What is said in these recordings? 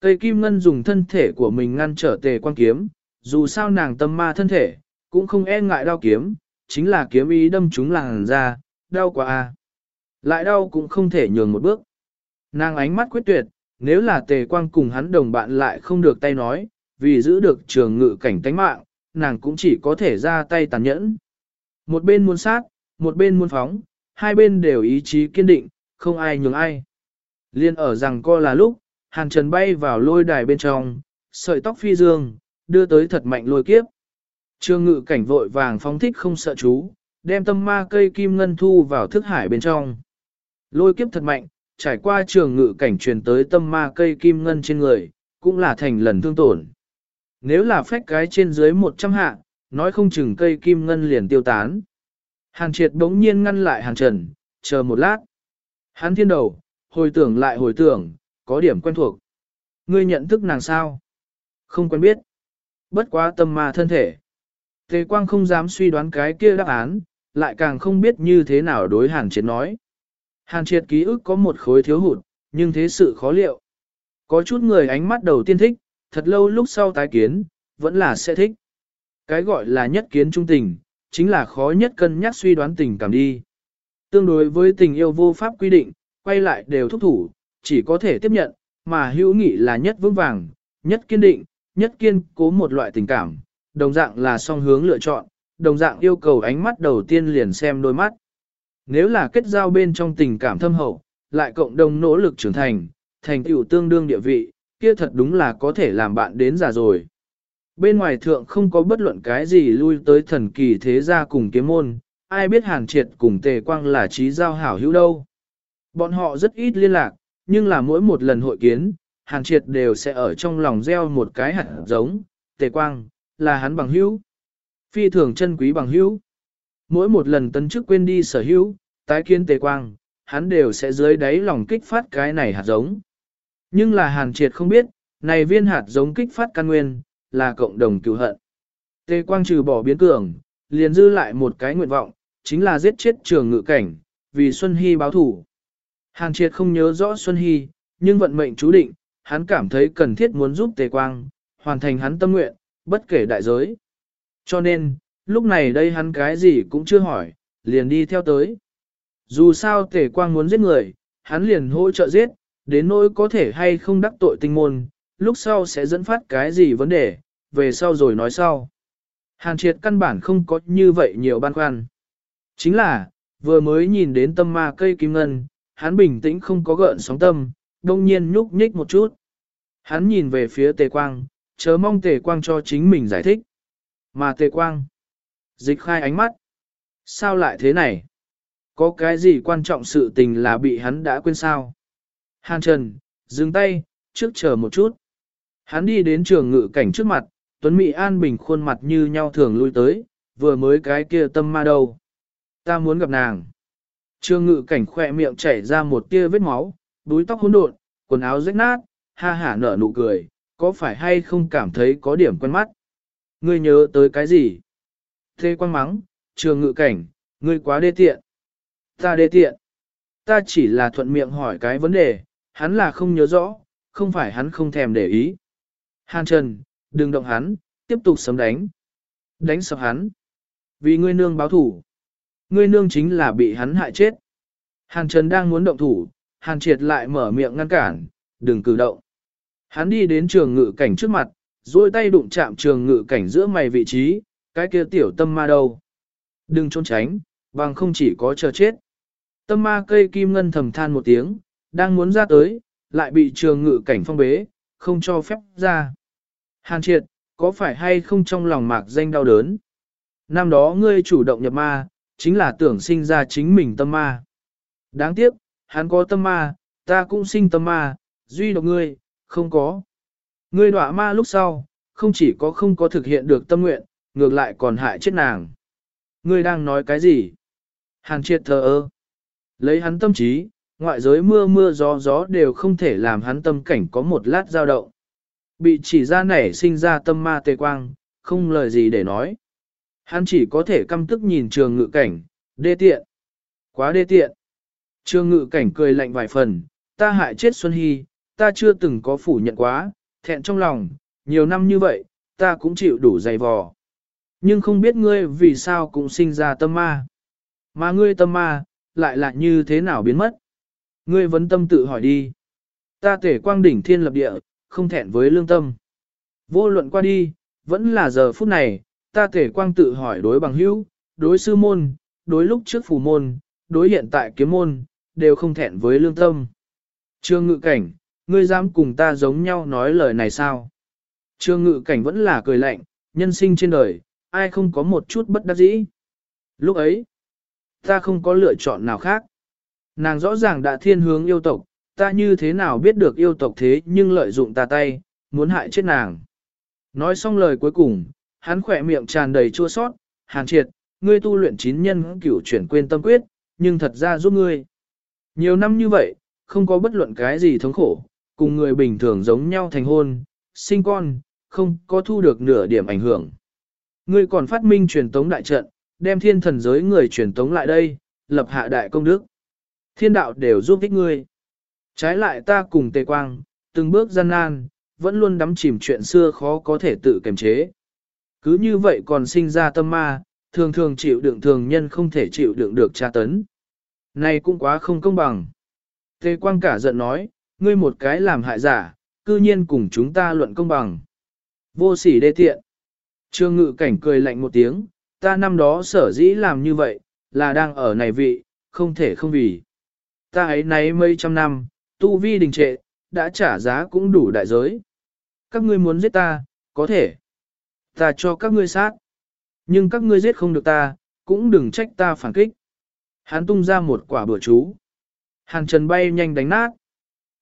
Cây kim ngân dùng thân thể của mình ngăn trở tề quan kiếm, dù sao nàng tâm ma thân thể, cũng không e ngại đau kiếm, chính là kiếm ý đâm chúng làng ra, đau quá a. Lại đau cũng không thể nhường một bước. Nàng ánh mắt quyết tuyệt, nếu là tề quang cùng hắn đồng bạn lại không được tay nói, vì giữ được trường ngự cảnh tánh mạng, nàng cũng chỉ có thể ra tay tàn nhẫn. Một bên muốn sát, một bên muốn phóng, hai bên đều ý chí kiên định, không ai nhường ai. Liên ở rằng co là lúc, hàn trần bay vào lôi đài bên trong, sợi tóc phi dương, đưa tới thật mạnh lôi kiếp. Trương ngự cảnh vội vàng phóng thích không sợ chú, đem tâm ma cây kim ngân thu vào thức hải bên trong. Lôi kiếp thật mạnh, trải qua trường ngự cảnh truyền tới tâm ma cây kim ngân trên người, cũng là thành lần thương tổn. Nếu là phách cái trên dưới 100 hạ, nói không chừng cây kim ngân liền tiêu tán. Hàn triệt bỗng nhiên ngăn lại hàn trần, chờ một lát. Hắn thiên đầu, hồi tưởng lại hồi tưởng, có điểm quen thuộc. Ngươi nhận thức nàng sao? Không quen biết. Bất quá tâm ma thân thể. Tề quang không dám suy đoán cái kia đáp án, lại càng không biết như thế nào đối hàn triệt nói. Hàn triệt ký ức có một khối thiếu hụt, nhưng thế sự khó liệu. Có chút người ánh mắt đầu tiên thích, thật lâu lúc sau tái kiến, vẫn là sẽ thích. Cái gọi là nhất kiến trung tình, chính là khó nhất cân nhắc suy đoán tình cảm đi. Tương đối với tình yêu vô pháp quy định, quay lại đều thúc thủ, chỉ có thể tiếp nhận, mà hữu nghị là nhất vững vàng, nhất kiên định, nhất kiên cố một loại tình cảm, đồng dạng là song hướng lựa chọn, đồng dạng yêu cầu ánh mắt đầu tiên liền xem đôi mắt. Nếu là kết giao bên trong tình cảm thâm hậu, lại cộng đồng nỗ lực trưởng thành, thành tựu tương đương địa vị, kia thật đúng là có thể làm bạn đến già rồi. Bên ngoài thượng không có bất luận cái gì lui tới thần kỳ thế gia cùng kiếm môn, ai biết hàn triệt cùng tề quang là trí giao hảo hữu đâu. Bọn họ rất ít liên lạc, nhưng là mỗi một lần hội kiến, hàn triệt đều sẽ ở trong lòng gieo một cái hạt giống, tề quang, là hắn bằng hữu. Phi thường chân quý bằng hữu. Mỗi một lần tấn chức quên đi sở hữu, tái kiến tề quang, hắn đều sẽ dưới đáy lòng kích phát cái này hạt giống. Nhưng là hàn triệt không biết, này viên hạt giống kích phát căn nguyên, là cộng đồng cứu hận. Tề quang trừ bỏ biến cường, liền dư lại một cái nguyện vọng, chính là giết chết trường ngự cảnh, vì Xuân Hy báo thủ. Hàn triệt không nhớ rõ Xuân Hy, nhưng vận mệnh chú định, hắn cảm thấy cần thiết muốn giúp Tề Quang, hoàn thành hắn tâm nguyện, bất kể đại giới. Cho nên, lúc này đây hắn cái gì cũng chưa hỏi, liền đi theo tới. Dù sao Tề Quang muốn giết người, hắn liền hỗ trợ giết, đến nỗi có thể hay không đắc tội tinh môn, lúc sau sẽ dẫn phát cái gì vấn đề, về sau rồi nói sau. Hàn triệt căn bản không có như vậy nhiều băn khoăn. Chính là, vừa mới nhìn đến tâm ma cây kim ngân, hắn bình tĩnh không có gợn sóng tâm, đông nhiên nhúc nhích một chút. Hắn nhìn về phía tề quang, chớ mong tề quang cho chính mình giải thích. Mà tề quang, dịch khai ánh mắt. Sao lại thế này? Có cái gì quan trọng sự tình là bị hắn đã quên sao? Hàn Trần, dừng tay, trước chờ một chút. Hắn đi đến trường ngự cảnh trước mặt, Tuấn Mỹ An Bình khuôn mặt như nhau thường lui tới, vừa mới cái kia tâm ma đâu. Ta muốn gặp nàng. Trường ngự cảnh khỏe miệng chảy ra một tia vết máu, đuôi tóc hỗn độn, quần áo rách nát, ha hả nở nụ cười, có phải hay không cảm thấy có điểm quen mắt? Ngươi nhớ tới cái gì? Thế quan mắng, trường ngự cảnh, ngươi quá đê tiện. Ta đê tiện. Ta chỉ là thuận miệng hỏi cái vấn đề, hắn là không nhớ rõ, không phải hắn không thèm để ý. Hàn Trần, đừng động hắn, tiếp tục sấm đánh. Đánh sập hắn. Vì ngươi nương báo thủ. Ngươi nương chính là bị hắn hại chết. Hàn Trần đang muốn động thủ, Hàn Triệt lại mở miệng ngăn cản, đừng cử động. Hắn đi đến trường ngự cảnh trước mặt, duỗi tay đụng chạm trường ngự cảnh giữa mày vị trí, cái kia tiểu tâm ma đâu. Đừng trốn tránh, bằng không chỉ có chờ chết. Tâm ma cây kim ngân thầm than một tiếng, đang muốn ra tới, lại bị trường ngự cảnh phong bế, không cho phép ra. Hàn triệt, có phải hay không trong lòng mạc danh đau đớn? Năm đó ngươi chủ động nhập ma, chính là tưởng sinh ra chính mình tâm ma. Đáng tiếc, hắn có tâm ma, ta cũng sinh tâm ma, duy độc ngươi, không có. Ngươi đọa ma lúc sau, không chỉ có không có thực hiện được tâm nguyện, ngược lại còn hại chết nàng. Ngươi đang nói cái gì? Hàn triệt thờ ơ. Lấy hắn tâm trí, ngoại giới mưa mưa gió gió đều không thể làm hắn tâm cảnh có một lát dao động. Bị chỉ ra nảy sinh ra tâm ma tê quang, không lời gì để nói. Hắn chỉ có thể căm tức nhìn trường ngự cảnh, đê tiện. Quá đê tiện. Trường ngự cảnh cười lạnh vài phần, ta hại chết Xuân Hy, ta chưa từng có phủ nhận quá, thẹn trong lòng, nhiều năm như vậy, ta cũng chịu đủ dày vò. Nhưng không biết ngươi vì sao cũng sinh ra tâm ma. Mà ngươi tâm ma, lại là như thế nào biến mất? Ngươi vấn tâm tự hỏi đi. Ta thể quang đỉnh thiên lập địa, không thẹn với lương tâm. Vô luận qua đi, vẫn là giờ phút này, ta thể quang tự hỏi đối bằng hữu, đối sư môn, đối lúc trước phù môn, đối hiện tại kiếm môn, đều không thẹn với lương tâm. Trương ngự cảnh, ngươi dám cùng ta giống nhau nói lời này sao? Trương ngự cảnh vẫn là cười lạnh, nhân sinh trên đời, ai không có một chút bất đắc dĩ. Lúc ấy, ta không có lựa chọn nào khác. Nàng rõ ràng đã thiên hướng yêu tộc, ta như thế nào biết được yêu tộc thế nhưng lợi dụng ta tay, muốn hại chết nàng. Nói xong lời cuối cùng, hắn khỏe miệng tràn đầy chua sót, hàn triệt, ngươi tu luyện chín nhân cửu chuyển quên tâm quyết, nhưng thật ra giúp ngươi. Nhiều năm như vậy, không có bất luận cái gì thống khổ, cùng người bình thường giống nhau thành hôn, sinh con, không có thu được nửa điểm ảnh hưởng. Ngươi còn phát minh truyền tống đại trận, đem thiên thần giới người truyền tống lại đây, lập hạ đại công đức. Thiên đạo đều giúp ích ngươi. Trái lại ta cùng tề quang, từng bước gian nan, vẫn luôn đắm chìm chuyện xưa khó có thể tự kiềm chế. Cứ như vậy còn sinh ra tâm ma, thường thường chịu đựng thường nhân không thể chịu đựng được tra tấn. Này cũng quá không công bằng. Tề quang cả giận nói, ngươi một cái làm hại giả, cư nhiên cùng chúng ta luận công bằng. Vô sỉ đê tiện. Trương ngự cảnh cười lạnh một tiếng, ta năm đó sở dĩ làm như vậy, là đang ở này vị, không thể không vì. Ta ấy nấy mấy trăm năm, tu vi đình trệ, đã trả giá cũng đủ đại giới. Các ngươi muốn giết ta, có thể. Ta cho các ngươi sát. Nhưng các ngươi giết không được ta, cũng đừng trách ta phản kích. Hắn tung ra một quả bừa chú. Hàng trần bay nhanh đánh nát.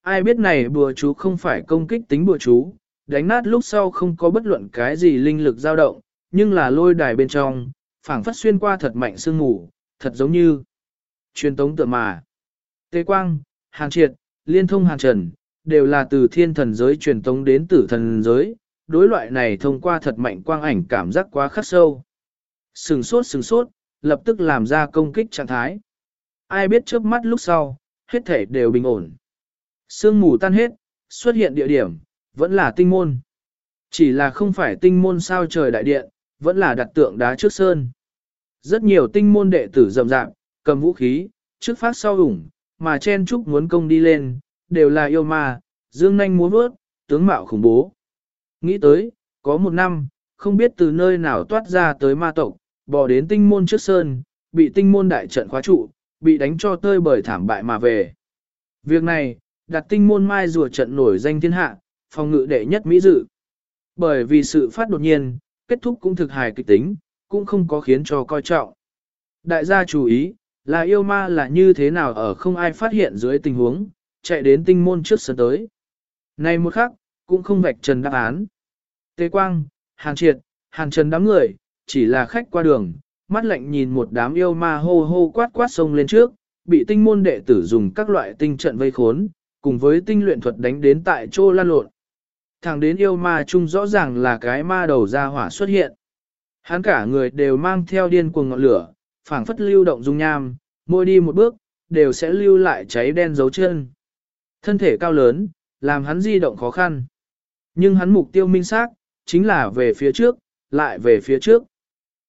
Ai biết này bừa chú không phải công kích tính bừa chú, đánh nát lúc sau không có bất luận cái gì linh lực dao động, nhưng là lôi đài bên trong, phảng phất xuyên qua thật mạnh sương ngủ, thật giống như truyền tống tựa mà. Tế Quang, Hàn Triệt, Liên thông Hàn Trần, đều là từ thiên thần giới truyền tống đến tử thần giới, đối loại này thông qua thật mạnh quang ảnh cảm giác quá khắc sâu. Sừng sốt sừng sốt, lập tức làm ra công kích trạng thái. Ai biết trước mắt lúc sau, hết thể đều bình ổn. Sương mù tan hết, xuất hiện địa điểm, vẫn là tinh môn. Chỉ là không phải tinh môn sao trời đại điện, vẫn là đặt tượng đá trước sơn. Rất nhiều tinh môn đệ tử rầm rạp, cầm vũ khí, trước phát sau ủng, mà chen trúc muốn công đi lên, đều là yêu ma, dương nanh muốn vớt, tướng mạo khủng bố. Nghĩ tới, có một năm, không biết từ nơi nào toát ra tới ma tộc, bỏ đến tinh môn trước sơn, bị tinh môn đại trận khóa trụ, bị đánh cho tơi bởi thảm bại mà về. Việc này, đặt tinh môn mai rùa trận nổi danh thiên hạ, phòng ngự đệ nhất mỹ dự. Bởi vì sự phát đột nhiên, kết thúc cũng thực hài kịch tính, cũng không có khiến cho coi trọng. Đại gia chú ý, là yêu ma là như thế nào ở không ai phát hiện dưới tình huống, chạy đến tinh môn trước sân tới. Này một khắc, cũng không vạch trần đáp án. Tề Quang, Hàn Triệt, Hàn Trần đám người, chỉ là khách qua đường, mắt lạnh nhìn một đám yêu ma hô hô quát quát sông lên trước, bị tinh môn đệ tử dùng các loại tinh trận vây khốn, cùng với tinh luyện thuật đánh đến tại chỗ lan lộn. Thẳng đến yêu ma chung rõ ràng là cái ma đầu ra hỏa xuất hiện. Hắn cả người đều mang theo điên cuồng ngọn lửa, phảng phất lưu động dung nham, mỗi đi một bước, đều sẽ lưu lại cháy đen dấu chân. Thân thể cao lớn, làm hắn di động khó khăn. Nhưng hắn mục tiêu minh xác, chính là về phía trước, lại về phía trước.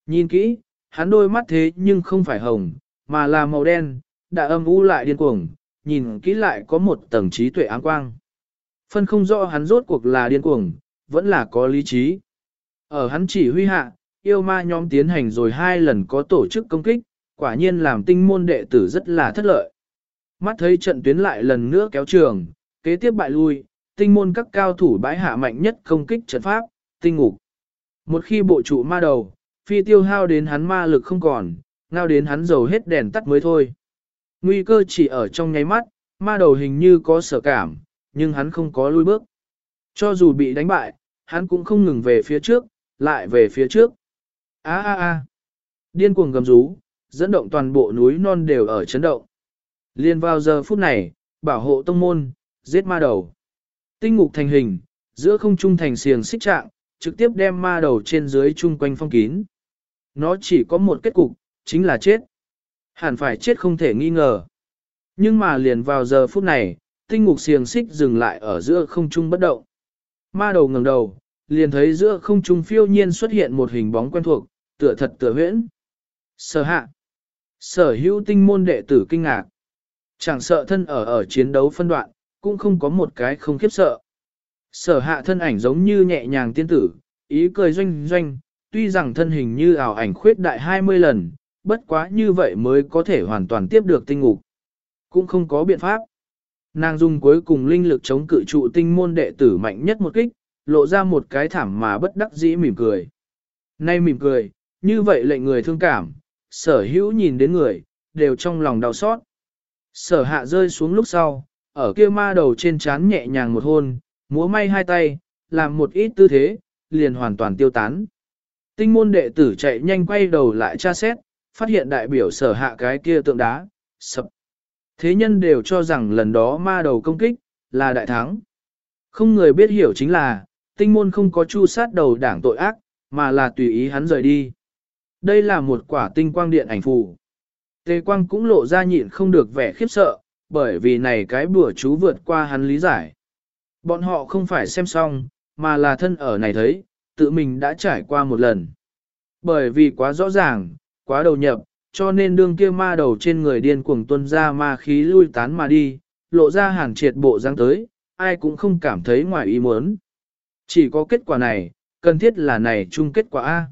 Nhìn kỹ, hắn đôi mắt thế nhưng không phải hồng, mà là màu đen, đã âm u lại điên cuồng, nhìn kỹ lại có một tầng trí tuệ áng quang. Phân không rõ hắn rốt cuộc là điên cuồng, vẫn là có lý trí. Ở hắn chỉ huy hạ, yêu ma nhóm tiến hành rồi hai lần có tổ chức công kích, quả nhiên làm tinh môn đệ tử rất là thất lợi. Mắt thấy trận tuyến lại lần nữa kéo trường, kế tiếp bại lui, tinh môn các cao thủ bãi hạ mạnh nhất công kích trận pháp, tinh ngục. Một khi bộ trụ ma đầu, phi tiêu hao đến hắn ma lực không còn, ngao đến hắn dầu hết đèn tắt mới thôi. Nguy cơ chỉ ở trong nháy mắt, ma đầu hình như có sở cảm, nhưng hắn không có lui bước. Cho dù bị đánh bại, hắn cũng không ngừng về phía trước, lại về phía trước. A a a. Điên cuồng gầm rú, dẫn động toàn bộ núi non đều ở chấn động. Liên vào giờ phút này, bảo hộ tông môn, giết ma đầu. Tinh ngục thành hình, giữa không trung thành xiềng xích trạng, trực tiếp đem ma đầu trên dưới chung quanh phong kín. Nó chỉ có một kết cục, chính là chết. Hẳn phải chết không thể nghi ngờ. Nhưng mà liền vào giờ phút này, tinh ngục xiềng xích dừng lại ở giữa không trung bất động. Ma đầu ngẩng đầu, liền thấy giữa không trung phiêu nhiên xuất hiện một hình bóng quen thuộc, tựa thật tựa huyễn. Sở hạ. Sở hữu tinh môn đệ tử kinh ngạc. Chẳng sợ thân ở ở chiến đấu phân đoạn, cũng không có một cái không khiếp sợ. Sở hạ thân ảnh giống như nhẹ nhàng tiên tử, ý cười doanh doanh, tuy rằng thân hình như ảo ảnh khuyết đại 20 lần, bất quá như vậy mới có thể hoàn toàn tiếp được tinh ngục. Cũng không có biện pháp. Nàng dùng cuối cùng linh lực chống cự trụ tinh môn đệ tử mạnh nhất một kích, lộ ra một cái thảm mà bất đắc dĩ mỉm cười. Nay mỉm cười, như vậy lệnh người thương cảm, sở hữu nhìn đến người, đều trong lòng đau xót. Sở hạ rơi xuống lúc sau, ở kia ma đầu trên chán nhẹ nhàng một hôn, múa may hai tay, làm một ít tư thế, liền hoàn toàn tiêu tán. Tinh môn đệ tử chạy nhanh quay đầu lại tra xét, phát hiện đại biểu sở hạ cái kia tượng đá, sập. Thế nhân đều cho rằng lần đó ma đầu công kích, là đại thắng. Không người biết hiểu chính là, tinh môn không có chu sát đầu đảng tội ác, mà là tùy ý hắn rời đi. Đây là một quả tinh quang điện ảnh phù. Tề quang cũng lộ ra nhịn không được vẻ khiếp sợ, bởi vì này cái bùa chú vượt qua hắn lý giải. Bọn họ không phải xem xong, mà là thân ở này thấy, tự mình đã trải qua một lần. Bởi vì quá rõ ràng, quá đầu nhập, cho nên đương kia ma đầu trên người điên cuồng tuân ra ma khí lui tán mà đi, lộ ra hàn triệt bộ răng tới, ai cũng không cảm thấy ngoài ý muốn. Chỉ có kết quả này, cần thiết là này chung kết quả A.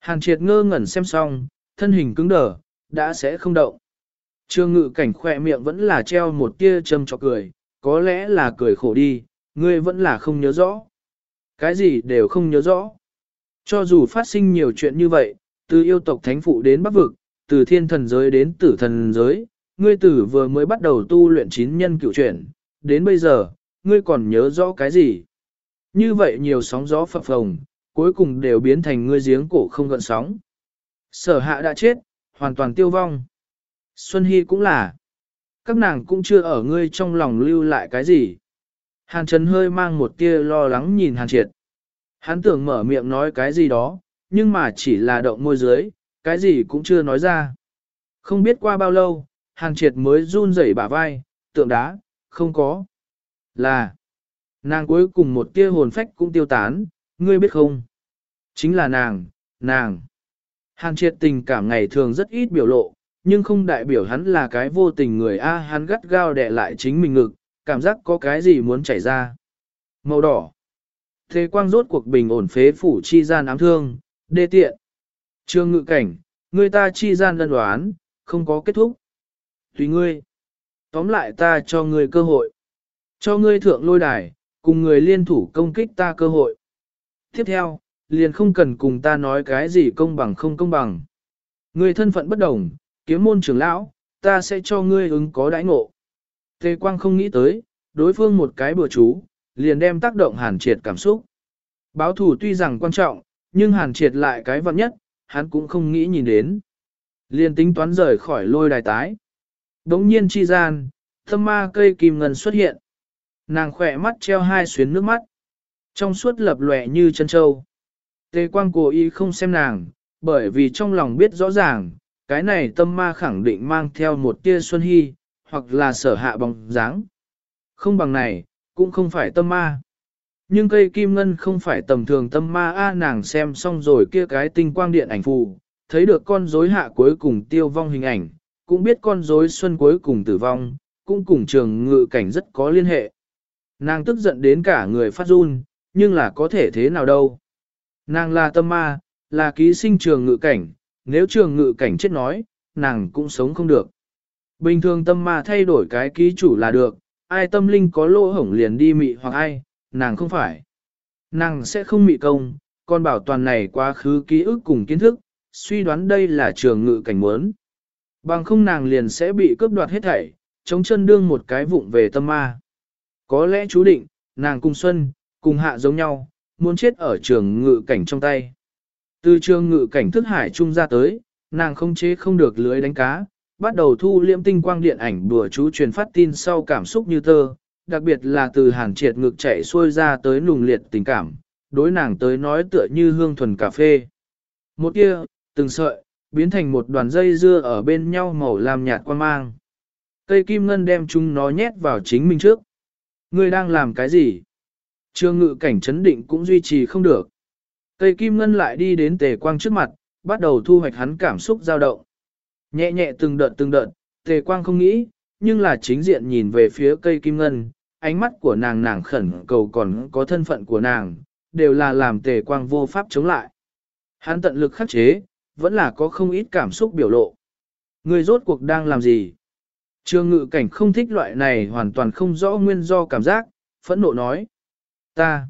Hàn triệt ngơ ngẩn xem xong, thân hình cứng đờ, đã sẽ không động. Trương ngự cảnh khỏe miệng vẫn là treo một tia châm cho cười, có lẽ là cười khổ đi, ngươi vẫn là không nhớ rõ. Cái gì đều không nhớ rõ. Cho dù phát sinh nhiều chuyện như vậy, từ yêu tộc thánh phụ đến bắc vực, từ thiên thần giới đến tử thần giới, ngươi tử vừa mới bắt đầu tu luyện chín nhân cựu chuyển, đến bây giờ, ngươi còn nhớ rõ cái gì? Như vậy nhiều sóng gió phập phồng, cuối cùng đều biến thành ngươi giếng cổ không gợn sóng. Sở hạ đã chết, hoàn toàn tiêu vong. Xuân Hy cũng là. Các nàng cũng chưa ở ngươi trong lòng lưu lại cái gì. Hàn Trần hơi mang một tia lo lắng nhìn Hàn Triệt. Hắn tưởng mở miệng nói cái gì đó, nhưng mà chỉ là động môi dưới, cái gì cũng chưa nói ra. Không biết qua bao lâu, Hàn Triệt mới run rẩy bả vai, tượng đá, không có. Là, nàng cuối cùng một tia hồn phách cũng tiêu tán, ngươi biết không? Chính là nàng, nàng. Hàn Triệt tình cảm ngày thường rất ít biểu lộ, nhưng không đại biểu hắn là cái vô tình người A hắn gắt gao đè lại chính mình ngực, cảm giác có cái gì muốn chảy ra. Màu đỏ. Thế quang rốt cuộc bình ổn phế phủ chi gian ám thương, đê tiện. Trương ngự cảnh, người ta chi gian đơn đoán, không có kết thúc. Tùy ngươi. Tóm lại ta cho ngươi cơ hội. Cho ngươi thượng lôi đài, cùng người liên thủ công kích ta cơ hội. Tiếp theo, liền không cần cùng ta nói cái gì công bằng không công bằng. Ngươi thân phận bất đồng, kiếm môn trưởng lão, ta sẽ cho ngươi ứng có đãi ngộ. Tề Quang không nghĩ tới, đối phương một cái bừa chú, liền đem tác động hàn triệt cảm xúc. Báo thủ tuy rằng quan trọng, nhưng hàn triệt lại cái vật nhất, hắn cũng không nghĩ nhìn đến. Liền tính toán rời khỏi lôi đài tái. Đống nhiên chi gian, thâm ma cây kim ngân xuất hiện. Nàng khỏe mắt treo hai xuyến nước mắt. Trong suốt lập lòe như chân châu. Tề quang cố ý không xem nàng, bởi vì trong lòng biết rõ ràng, cái này tâm ma khẳng định mang theo một tia xuân hy, hoặc là sở hạ bóng dáng. Không bằng này, cũng không phải tâm ma. Nhưng cây kim ngân không phải tầm thường tâm ma a nàng xem xong rồi kia cái tinh quang điện ảnh phù, thấy được con rối hạ cuối cùng tiêu vong hình ảnh, cũng biết con rối xuân cuối cùng tử vong, cũng cùng trường ngự cảnh rất có liên hệ. Nàng tức giận đến cả người phát run, nhưng là có thể thế nào đâu. Nàng là tâm ma, là ký sinh trường ngự cảnh, nếu trường ngự cảnh chết nói, nàng cũng sống không được. Bình thường tâm ma thay đổi cái ký chủ là được, ai tâm linh có lỗ hổng liền đi mị hoặc ai, nàng không phải. Nàng sẽ không mị công, còn bảo toàn này quá khứ ký ức cùng kiến thức, suy đoán đây là trường ngự cảnh muốn. Bằng không nàng liền sẽ bị cướp đoạt hết thảy, chống chân đương một cái vụng về tâm ma. Có lẽ chú định, nàng cùng Xuân, cùng hạ giống nhau, muốn chết ở trường ngự cảnh trong tay. Từ trường ngự cảnh thức hải trung ra tới, nàng không chế không được lưới đánh cá, bắt đầu thu liễm tinh quang điện ảnh đùa chú truyền phát tin sau cảm xúc như tơ, đặc biệt là từ hàn triệt ngực chạy xuôi ra tới nùng liệt tình cảm, đối nàng tới nói tựa như hương thuần cà phê. Một kia, từng sợi, biến thành một đoàn dây dưa ở bên nhau màu làm nhạt quan mang. Cây kim ngân đem chúng nó nhét vào chính mình trước. Ngươi đang làm cái gì? Trương ngự cảnh chấn định cũng duy trì không được. Cây kim ngân lại đi đến tề quang trước mặt, bắt đầu thu hoạch hắn cảm xúc dao động. Nhẹ nhẹ từng đợt từng đợt, tề quang không nghĩ, nhưng là chính diện nhìn về phía cây kim ngân, ánh mắt của nàng nàng khẩn cầu còn có thân phận của nàng, đều là làm tề quang vô pháp chống lại. Hắn tận lực khắc chế, vẫn là có không ít cảm xúc biểu lộ. Người rốt cuộc đang làm gì? Trương ngự cảnh không thích loại này hoàn toàn không rõ nguyên do cảm giác, phẫn nộ nói. Ta,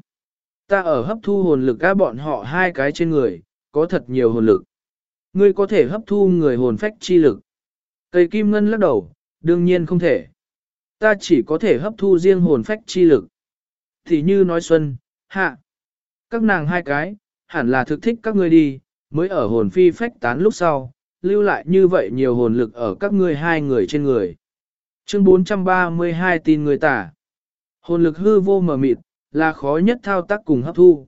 ta ở hấp thu hồn lực các bọn họ hai cái trên người, có thật nhiều hồn lực. Ngươi có thể hấp thu người hồn phách chi lực. Cây kim ngân lắc đầu, đương nhiên không thể. Ta chỉ có thể hấp thu riêng hồn phách chi lực. Thì như nói xuân, hạ. Các nàng hai cái, hẳn là thực thích các ngươi đi, mới ở hồn phi phách tán lúc sau, lưu lại như vậy nhiều hồn lực ở các ngươi hai người trên người. Chương 432 tin người tả. Hồn lực hư vô mờ mịt, là khó nhất thao tác cùng hấp thu.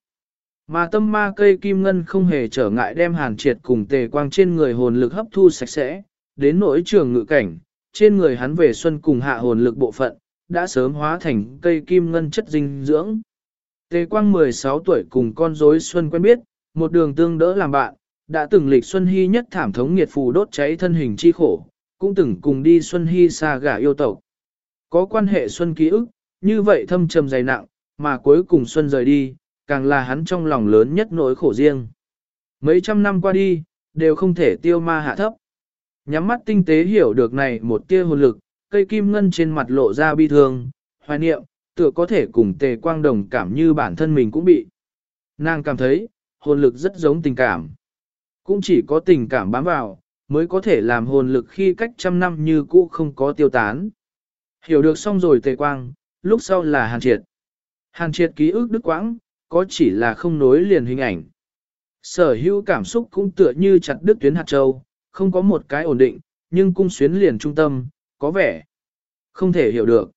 Mà tâm ma cây kim ngân không hề trở ngại đem hàn triệt cùng tề quang trên người hồn lực hấp thu sạch sẽ, đến nỗi trường ngự cảnh, trên người hắn về xuân cùng hạ hồn lực bộ phận, đã sớm hóa thành cây kim ngân chất dinh dưỡng. Tề quang 16 tuổi cùng con rối xuân quen biết, một đường tương đỡ làm bạn, đã từng lịch xuân hy nhất thảm thống nghiệt phù đốt cháy thân hình chi khổ, cũng từng cùng đi xuân hy xa gả yêu tộc. Có quan hệ xuân ký ức, như vậy thâm trầm dày nặng, mà cuối cùng xuân rời đi, càng là hắn trong lòng lớn nhất nỗi khổ riêng. Mấy trăm năm qua đi, đều không thể tiêu ma hạ thấp. Nhắm mắt tinh tế hiểu được này một tia hồn lực, cây kim ngân trên mặt lộ ra bi thương, hoài niệm, tựa có thể cùng tề quang đồng cảm như bản thân mình cũng bị. Nàng cảm thấy, hồn lực rất giống tình cảm. Cũng chỉ có tình cảm bám vào, mới có thể làm hồn lực khi cách trăm năm như cũ không có tiêu tán. Hiểu được xong rồi tề quang, lúc sau là hàn triệt. Hàn triệt ký ức đức quãng, có chỉ là không nối liền hình ảnh. Sở hữu cảm xúc cũng tựa như chặt đứt tuyến hạt châu, không có một cái ổn định, nhưng cung xuyến liền trung tâm, có vẻ không thể hiểu được.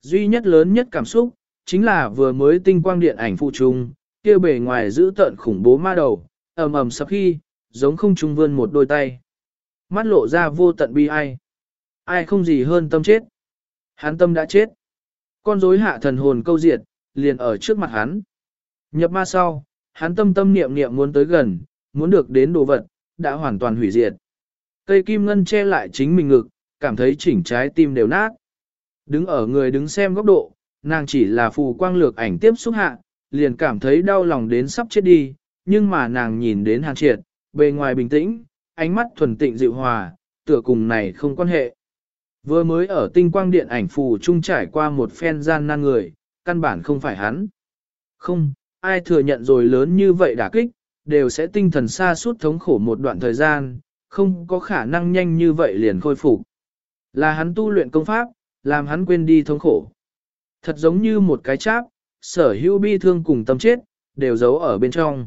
Duy nhất lớn nhất cảm xúc, chính là vừa mới tinh quang điện ảnh phụ trung, kia bề ngoài giữ tận khủng bố ma đầu, ầm ầm sắp khi, giống không trung vươn một đôi tay. Mắt lộ ra vô tận bi ai. Ai không gì hơn tâm chết. Hắn tâm đã chết. Con rối hạ thần hồn câu diệt, liền ở trước mặt hắn. Nhập ma sau, hắn tâm tâm niệm niệm muốn tới gần, muốn được đến đồ vật, đã hoàn toàn hủy diệt. Cây kim ngân che lại chính mình ngực, cảm thấy chỉnh trái tim đều nát. Đứng ở người đứng xem góc độ, nàng chỉ là phù quang lược ảnh tiếp xúc hạ, liền cảm thấy đau lòng đến sắp chết đi, nhưng mà nàng nhìn đến hàn triệt, bề ngoài bình tĩnh, ánh mắt thuần tịnh dịu hòa, tựa cùng này không quan hệ. Vừa mới ở tinh quang điện ảnh phù trung trải qua một phen gian nan người, căn bản không phải hắn. Không, ai thừa nhận rồi lớn như vậy đả kích, đều sẽ tinh thần xa suốt thống khổ một đoạn thời gian, không có khả năng nhanh như vậy liền khôi phục. Là hắn tu luyện công pháp, làm hắn quên đi thống khổ. Thật giống như một cái cháp, sở hữu bi thương cùng tâm chết, đều giấu ở bên trong.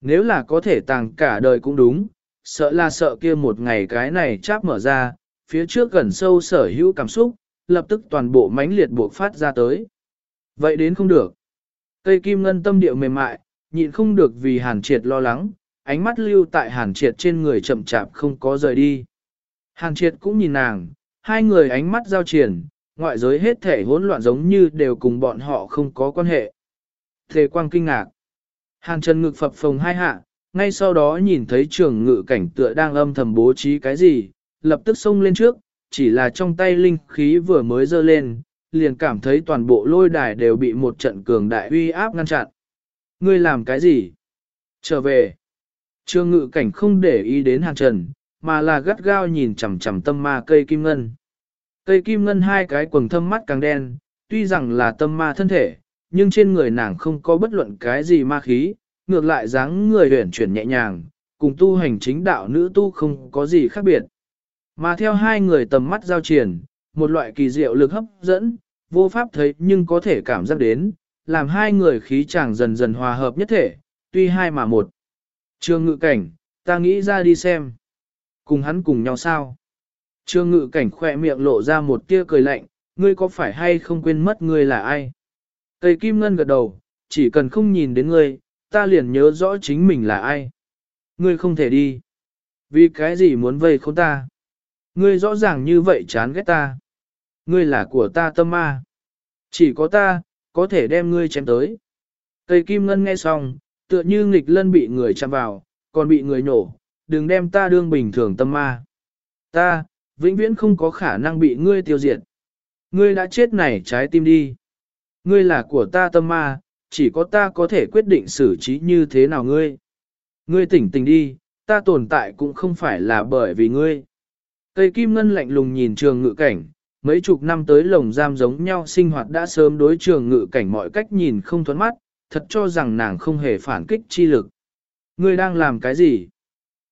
Nếu là có thể tàng cả đời cũng đúng, sợ là sợ kia một ngày cái này cháp mở ra, phía trước gần sâu sở hữu cảm xúc, lập tức toàn bộ mãnh liệt buộc phát ra tới. Vậy đến không được. Cây kim ngân tâm điệu mềm mại, nhịn không được vì hàn triệt lo lắng, ánh mắt lưu tại hàn triệt trên người chậm chạp không có rời đi. Hàn triệt cũng nhìn nàng, hai người ánh mắt giao triển, ngoại giới hết thể hỗn loạn giống như đều cùng bọn họ không có quan hệ. Thề quang kinh ngạc. Hàn trần ngực phập phồng hai hạ, ngay sau đó nhìn thấy trường ngự cảnh tựa đang âm thầm bố trí cái gì, lập tức xông lên trước, chỉ là trong tay linh khí vừa mới dơ lên, liền cảm thấy toàn bộ lôi đài đều bị một trận cường đại uy áp ngăn chặn. Ngươi làm cái gì? Trở về. Trương ngự cảnh không để ý đến hàng trần, mà là gắt gao nhìn chằm chằm tâm ma cây kim ngân. Cây kim ngân hai cái quầng thâm mắt càng đen, tuy rằng là tâm ma thân thể, nhưng trên người nàng không có bất luận cái gì ma khí, ngược lại dáng người huyển chuyển nhẹ nhàng, cùng tu hành chính đạo nữ tu không có gì khác biệt. Mà theo hai người tầm mắt giao triển, một loại kỳ diệu lực hấp dẫn, vô pháp thấy nhưng có thể cảm giác đến, làm hai người khí chàng dần dần hòa hợp nhất thể, tuy hai mà một. Trương ngự cảnh, ta nghĩ ra đi xem. Cùng hắn cùng nhau sao? Trương ngự cảnh khỏe miệng lộ ra một tia cười lạnh, ngươi có phải hay không quên mất ngươi là ai? Tây Kim Ngân gật đầu, chỉ cần không nhìn đến ngươi, ta liền nhớ rõ chính mình là ai. Ngươi không thể đi. Vì cái gì muốn vây không ta? Ngươi rõ ràng như vậy chán ghét ta. Ngươi là của ta tâm ma. Chỉ có ta, có thể đem ngươi chém tới. Cây kim ngân nghe xong, tựa như nghịch lân bị người chạm vào, còn bị người nổ, đừng đem ta đương bình thường tâm ma. Ta, vĩnh viễn không có khả năng bị ngươi tiêu diệt. Ngươi đã chết này trái tim đi. Ngươi là của ta tâm ma, chỉ có ta có thể quyết định xử trí như thế nào ngươi. Ngươi tỉnh tỉnh đi, ta tồn tại cũng không phải là bởi vì ngươi. Cây kim ngân lạnh lùng nhìn trường ngự cảnh, mấy chục năm tới lồng giam giống nhau sinh hoạt đã sớm đối trường ngự cảnh mọi cách nhìn không thoát mắt, thật cho rằng nàng không hề phản kích chi lực. Ngươi đang làm cái gì?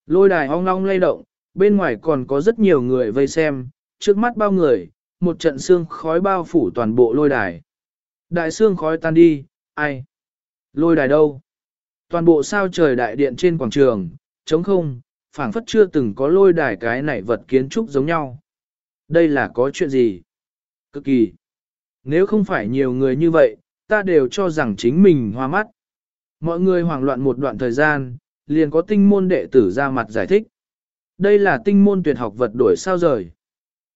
Lôi đài ong ong lay động, bên ngoài còn có rất nhiều người vây xem, trước mắt bao người, một trận xương khói bao phủ toàn bộ lôi đài. Đại xương khói tan đi, ai? Lôi đài đâu? Toàn bộ sao trời đại điện trên quảng trường, trống không, phảng phất chưa từng có lôi đài cái này vật kiến trúc giống nhau. Đây là có chuyện gì? Cực kỳ. Nếu không phải nhiều người như vậy, ta đều cho rằng chính mình hoa mắt. Mọi người hoảng loạn một đoạn thời gian, liền có tinh môn đệ tử ra mặt giải thích. Đây là tinh môn tuyệt học vật đổi sao rời.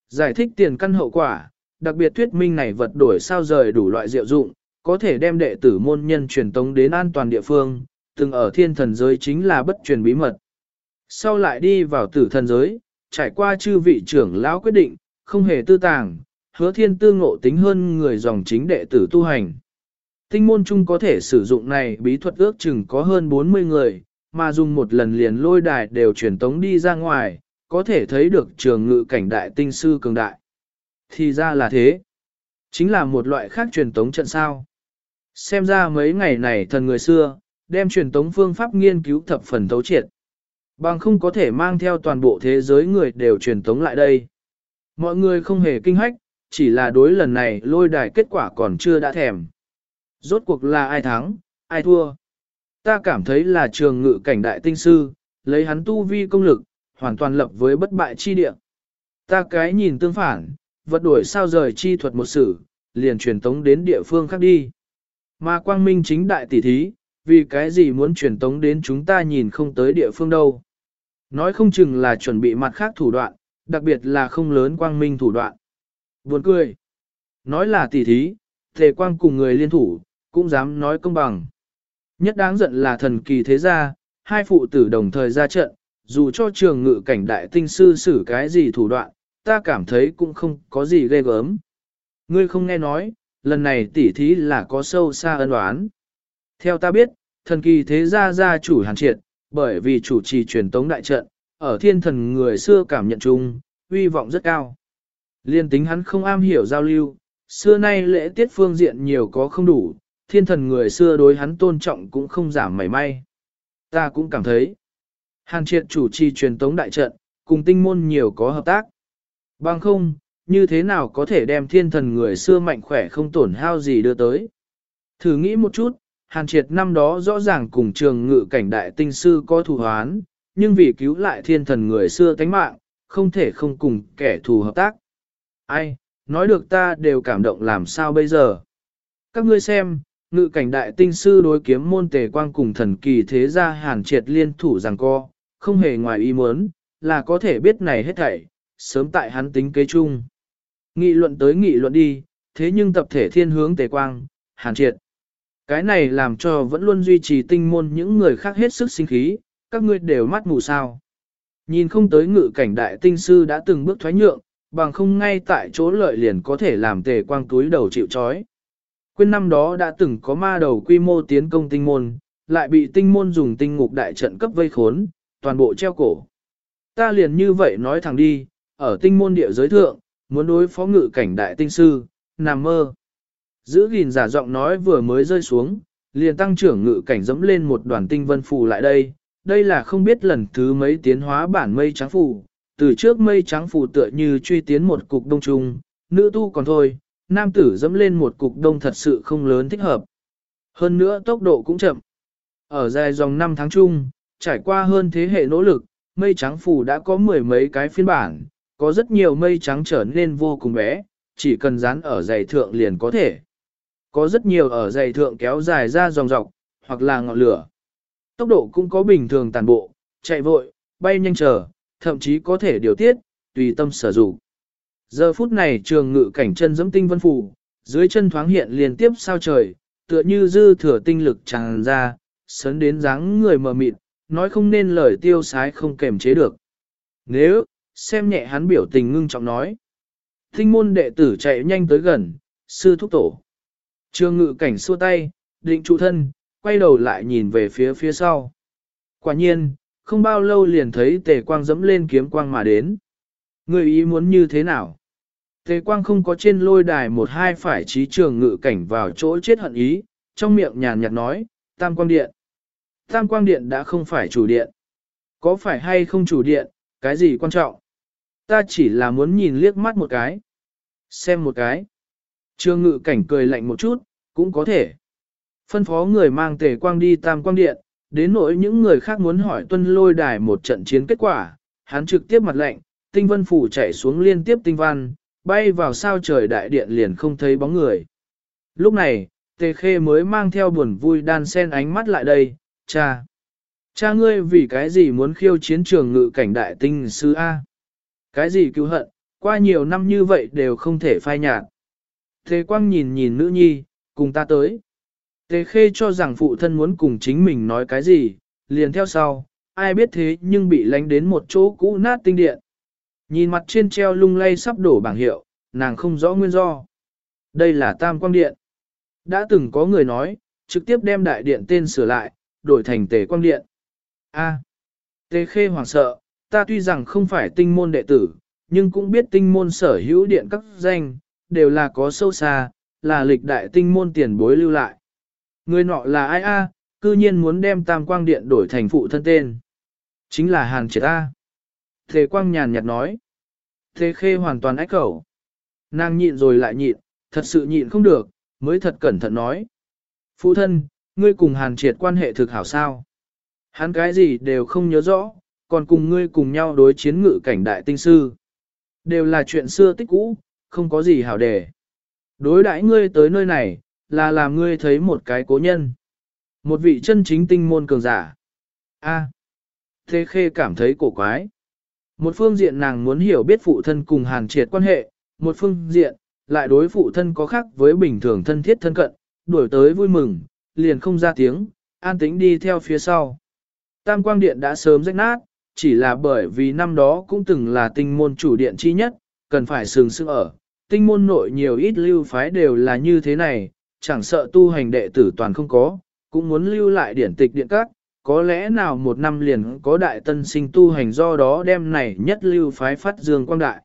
Giải thích tiền căn hậu quả, đặc biệt thuyết minh này vật đổi sao rời đủ loại diệu dụng, có thể đem đệ tử môn nhân truyền tống đến an toàn địa phương, từng ở thiên thần giới chính là bất truyền bí mật. Sau lại đi vào tử thần giới, trải qua chư vị trưởng lão quyết định, không hề tư tàng, hứa thiên tư ngộ tính hơn người dòng chính đệ tử tu hành. Tinh môn chung có thể sử dụng này bí thuật ước chừng có hơn 40 người, mà dùng một lần liền lôi đài đều truyền tống đi ra ngoài, có thể thấy được trường ngự cảnh đại tinh sư cường đại. Thì ra là thế. Chính là một loại khác truyền tống trận sao. Xem ra mấy ngày này thần người xưa, đem truyền tống phương pháp nghiên cứu thập phần thấu triệt. Bằng không có thể mang theo toàn bộ thế giới người đều truyền tống lại đây. Mọi người không hề kinh hách, chỉ là đối lần này lôi đài kết quả còn chưa đã thèm. Rốt cuộc là ai thắng, ai thua. Ta cảm thấy là trường ngự cảnh đại tinh sư, lấy hắn tu vi công lực, hoàn toàn lập với bất bại chi địa. Ta cái nhìn tương phản, vật đổi sao rời chi thuật một sự, liền truyền tống đến địa phương khác đi. Mà quang minh chính đại tỷ thí, vì cái gì muốn truyền tống đến chúng ta nhìn không tới địa phương đâu. Nói không chừng là chuẩn bị mặt khác thủ đoạn, đặc biệt là không lớn quang minh thủ đoạn. Buồn cười. Nói là tỷ thí, thề quang cùng người liên thủ, cũng dám nói công bằng. Nhất đáng giận là thần kỳ thế gia, hai phụ tử đồng thời ra trận, dù cho trường ngự cảnh đại tinh sư xử cái gì thủ đoạn, ta cảm thấy cũng không có gì ghê gớm. Ngươi không nghe nói, lần này tỉ thí là có sâu xa ân oán. Theo ta biết, thần kỳ thế gia gia chủ hàn triệt, bởi vì chủ trì truyền tống đại trận, ở thiên thần người xưa cảm nhận chung, uy vọng rất cao. Liên tính hắn không am hiểu giao lưu, xưa nay lễ tiết phương diện nhiều có không đủ, thiên thần người xưa đối hắn tôn trọng cũng không giảm mảy may. Ta cũng cảm thấy, hàn triệt chủ trì truyền tống đại trận, cùng tinh môn nhiều có hợp tác. Bằng không, như thế nào có thể đem thiên thần người xưa mạnh khỏe không tổn hao gì đưa tới. Thử nghĩ một chút, hàn triệt năm đó rõ ràng cùng trường ngự cảnh đại tinh sư có thù hoán, nhưng vì cứu lại thiên thần người xưa tánh mạng, không thể không cùng kẻ thù hợp tác. Ai, nói được ta đều cảm động làm sao bây giờ. Các ngươi xem, ngự cảnh đại tinh sư đối kiếm môn tề quang cùng thần kỳ thế gia hàn triệt liên thủ rằng co, không hề ngoài ý muốn, là có thể biết này hết thảy, sớm tại hắn tính kế chung. Nghị luận tới nghị luận đi, thế nhưng tập thể thiên hướng tề quang, hàn triệt. Cái này làm cho vẫn luôn duy trì tinh môn những người khác hết sức sinh khí, các ngươi đều mắt mù sao. Nhìn không tới ngự cảnh đại tinh sư đã từng bước thoái nhượng, bằng không ngay tại chỗ lợi liền có thể làm tề quang túi đầu chịu chói. Quên năm đó đã từng có ma đầu quy mô tiến công tinh môn, lại bị tinh môn dùng tinh ngục đại trận cấp vây khốn, toàn bộ treo cổ. Ta liền như vậy nói thẳng đi, ở tinh môn địa giới thượng, muốn đối phó ngự cảnh đại tinh sư, nằm mơ. Giữ gìn giả giọng nói vừa mới rơi xuống, liền tăng trưởng ngự cảnh dẫm lên một đoàn tinh vân phù lại đây. Đây là không biết lần thứ mấy tiến hóa bản mây trắng phù, từ trước mây trắng phù tựa như truy tiến một cục đông trung, nữ tu còn thôi, nam tử dẫm lên một cục đông thật sự không lớn thích hợp. Hơn nữa tốc độ cũng chậm. Ở dài dòng năm tháng chung, trải qua hơn thế hệ nỗ lực, mây trắng phù đã có mười mấy cái phiên bản, có rất nhiều mây trắng trở nên vô cùng bé, chỉ cần dán ở dày thượng liền có thể. Có rất nhiều ở dày thượng kéo dài ra dòng dọc, hoặc là ngọn lửa. Tốc độ cũng có bình thường tàn bộ, chạy vội, bay nhanh trở, thậm chí có thể điều tiết, tùy tâm sở dụng. Giờ phút này trường ngự cảnh chân dẫm tinh vân phủ, dưới chân thoáng hiện liên tiếp sao trời, tựa như dư thừa tinh lực tràn ra, sấn đến dáng người mờ mịt, nói không nên lời tiêu sái không kềm chế được. Nếu, xem nhẹ hắn biểu tình ngưng trọng nói. Tinh môn đệ tử chạy nhanh tới gần, sư thúc tổ. Trương ngự cảnh xua tay, định trụ thân, quay đầu lại nhìn về phía phía sau. Quả nhiên, không bao lâu liền thấy tề quang dẫm lên kiếm quang mà đến. Người ý muốn như thế nào? Tề quang không có trên lôi đài một hai phải trí trường ngự cảnh vào chỗ chết hận ý, trong miệng nhàn nhạt nói, tam quang điện. Tam quang điện đã không phải chủ điện. Có phải hay không chủ điện, cái gì quan trọng? Ta chỉ là muốn nhìn liếc mắt một cái. Xem một cái. Trương ngự cảnh cười lạnh một chút, cũng có thể. Phân phó người mang tề quang đi tam quang điện, đến nỗi những người khác muốn hỏi tuân lôi đài một trận chiến kết quả, hắn trực tiếp mặt lạnh. tinh vân phủ chạy xuống liên tiếp tinh văn, bay vào sao trời đại điện liền không thấy bóng người. Lúc này, tề khê mới mang theo buồn vui đan sen ánh mắt lại đây, cha. Cha ngươi vì cái gì muốn khiêu chiến trường ngự cảnh đại tinh sư A? Cái gì cứu hận, qua nhiều năm như vậy đều không thể phai nhạt. Tề quang nhìn nhìn nữ nhi, cùng ta tới. Tề khê cho rằng phụ thân muốn cùng chính mình nói cái gì, liền theo sau, ai biết thế nhưng bị lánh đến một chỗ cũ nát tinh điện. Nhìn mặt trên treo lung lay sắp đổ bảng hiệu, nàng không rõ nguyên do. Đây là tam quang điện. Đã từng có người nói, trực tiếp đem đại điện tên sửa lại, đổi thành tề quang điện. A. tề khê hoảng sợ, ta tuy rằng không phải tinh môn đệ tử, nhưng cũng biết tinh môn sở hữu điện các danh, đều là có sâu xa, là lịch đại tinh môn tiền bối lưu lại. Người nọ là ai a? cư nhiên muốn đem tam quang điện đổi thành phụ thân tên. Chính là Hàn Triệt A. Thế quang nhàn nhạt nói. Thế khê hoàn toàn ách khẩu. Nàng nhịn rồi lại nhịn, thật sự nhịn không được, mới thật cẩn thận nói. Phụ thân, ngươi cùng Hàn Triệt quan hệ thực hảo sao? Hắn cái gì đều không nhớ rõ, còn cùng ngươi cùng nhau đối chiến ngự cảnh đại tinh sư. Đều là chuyện xưa tích cũ, không có gì hảo đề. Đối đãi ngươi tới nơi này, là làm ngươi thấy một cái cố nhân. Một vị chân chính tinh môn cường giả. A. Thế khê cảm thấy cổ quái. Một phương diện nàng muốn hiểu biết phụ thân cùng hàn triệt quan hệ, một phương diện, lại đối phụ thân có khác với bình thường thân thiết thân cận, đuổi tới vui mừng, liền không ra tiếng, an tĩnh đi theo phía sau. Tam quang điện đã sớm rách nát, chỉ là bởi vì năm đó cũng từng là tinh môn chủ điện chi nhất, cần phải sừng sững ở. Tinh môn nội nhiều ít lưu phái đều là như thế này, chẳng sợ tu hành đệ tử toàn không có, cũng muốn lưu lại điển tịch điện các, có lẽ nào một năm liền có đại tân sinh tu hành do đó đem này nhất lưu phái phát dương quang đại.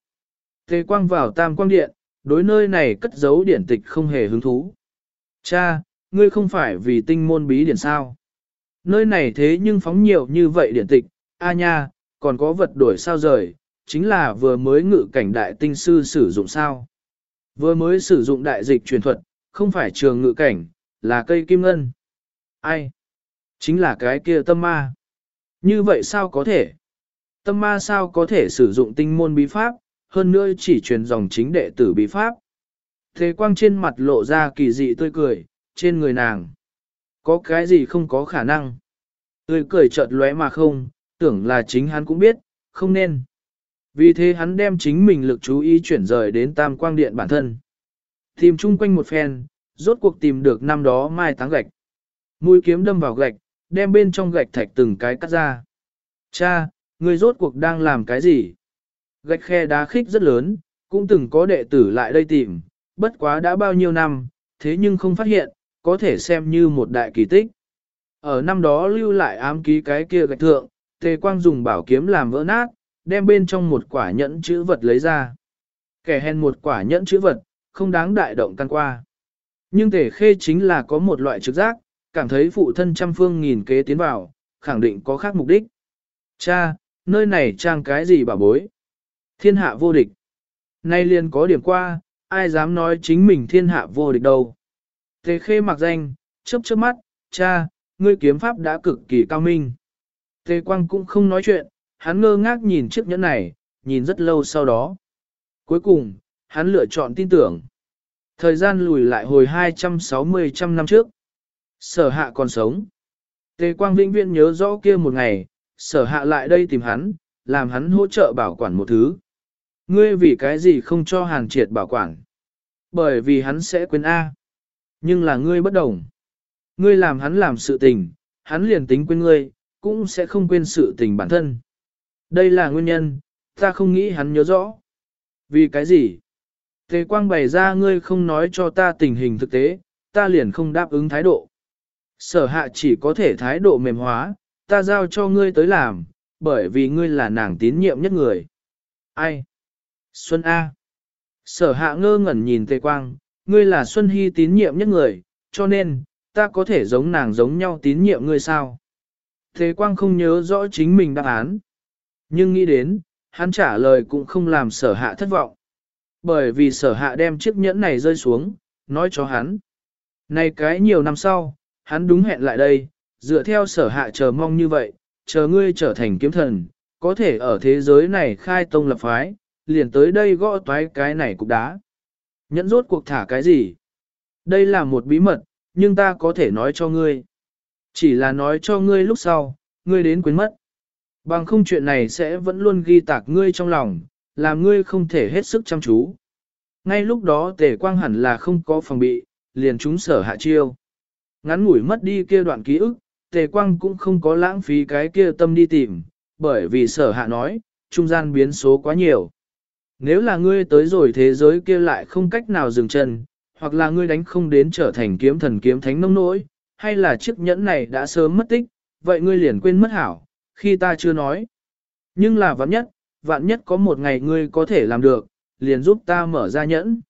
Tề quang vào tam quang điện, đối nơi này cất giấu điển tịch không hề hứng thú. Cha, ngươi không phải vì tinh môn bí điển sao? Nơi này thế nhưng phóng nhiều như vậy điển tịch, a nha, còn có vật đổi sao rời, chính là vừa mới ngự cảnh đại tinh sư sử dụng sao. Vừa mới sử dụng đại dịch truyền thuật, không phải trường ngự cảnh, là cây kim ngân. Ai? Chính là cái kia tâm ma. Như vậy sao có thể? Tâm ma sao có thể sử dụng tinh môn bí pháp, hơn nữa chỉ truyền dòng chính đệ tử bí pháp. Thế quang trên mặt lộ ra kỳ dị tươi cười, trên người nàng. Có cái gì không có khả năng? Tươi cười chợt lóe mà không, tưởng là chính hắn cũng biết, không nên. Vì thế hắn đem chính mình lực chú ý chuyển rời đến tam quang điện bản thân. Tìm chung quanh một phen, rốt cuộc tìm được năm đó mai táng gạch. Mũi kiếm đâm vào gạch, đem bên trong gạch thạch từng cái cắt ra. Cha, người rốt cuộc đang làm cái gì? Gạch khe đá khích rất lớn, cũng từng có đệ tử lại đây tìm, bất quá đã bao nhiêu năm, thế nhưng không phát hiện, có thể xem như một đại kỳ tích. Ở năm đó lưu lại ám ký cái kia gạch thượng, tề quang dùng bảo kiếm làm vỡ nát, đem bên trong một quả nhẫn chữ vật lấy ra. Kẻ hèn một quả nhẫn chữ vật, không đáng đại động căn qua. Nhưng tể khê chính là có một loại trực giác, cảm thấy phụ thân trăm phương nghìn kế tiến vào, khẳng định có khác mục đích. Cha, nơi này trang cái gì bà bối? Thiên hạ vô địch. Nay liền có điểm qua, ai dám nói chính mình thiên hạ vô địch đâu. Tề khê mặc danh, chớp chớp mắt, cha, ngươi kiếm pháp đã cực kỳ cao minh. Tề quang cũng không nói chuyện, hắn ngơ ngác nhìn chiếc nhẫn này, nhìn rất lâu sau đó. Cuối cùng, hắn lựa chọn tin tưởng. Thời gian lùi lại hồi 260 trăm năm trước. Sở hạ còn sống. Tề quang vĩnh viễn nhớ rõ kia một ngày, sở hạ lại đây tìm hắn, làm hắn hỗ trợ bảo quản một thứ. Ngươi vì cái gì không cho hàn triệt bảo quản? Bởi vì hắn sẽ quên A. Nhưng là ngươi bất đồng. Ngươi làm hắn làm sự tình, hắn liền tính quên ngươi, cũng sẽ không quên sự tình bản thân. Đây là nguyên nhân, ta không nghĩ hắn nhớ rõ. Vì cái gì? Tề quang bày ra ngươi không nói cho ta tình hình thực tế, ta liền không đáp ứng thái độ. Sở hạ chỉ có thể thái độ mềm hóa, ta giao cho ngươi tới làm, bởi vì ngươi là nàng tín nhiệm nhất người. Ai? Xuân A. Sở hạ ngơ ngẩn nhìn Tề Quang, ngươi là Xuân Hy tín nhiệm nhất người, cho nên, ta có thể giống nàng giống nhau tín nhiệm ngươi sao? Tề Quang không nhớ rõ chính mình đáp án. Nhưng nghĩ đến, hắn trả lời cũng không làm sở hạ thất vọng. Bởi vì sở hạ đem chiếc nhẫn này rơi xuống, nói cho hắn. Này cái nhiều năm sau, hắn đúng hẹn lại đây, dựa theo sở hạ chờ mong như vậy, chờ ngươi trở thành kiếm thần, có thể ở thế giới này khai tông lập phái, liền tới đây gõ toái cái này cục đá. Nhẫn rốt cuộc thả cái gì? Đây là một bí mật, nhưng ta có thể nói cho ngươi. Chỉ là nói cho ngươi lúc sau, ngươi đến quên mất. Bằng không chuyện này sẽ vẫn luôn ghi tạc ngươi trong lòng, làm ngươi không thể hết sức chăm chú. Ngay lúc đó tề quang hẳn là không có phòng bị, liền chúng sở hạ chiêu. Ngắn ngủi mất đi kia đoạn ký ức, tề quang cũng không có lãng phí cái kia tâm đi tìm, bởi vì sở hạ nói, trung gian biến số quá nhiều. Nếu là ngươi tới rồi thế giới kia lại không cách nào dừng chân, hoặc là ngươi đánh không đến trở thành kiếm thần kiếm thánh nông nỗi, hay là chiếc nhẫn này đã sớm mất tích, vậy ngươi liền quên mất hảo, khi ta chưa nói. Nhưng là vạn nhất, vạn nhất có một ngày ngươi có thể làm được, liền giúp ta mở ra nhẫn.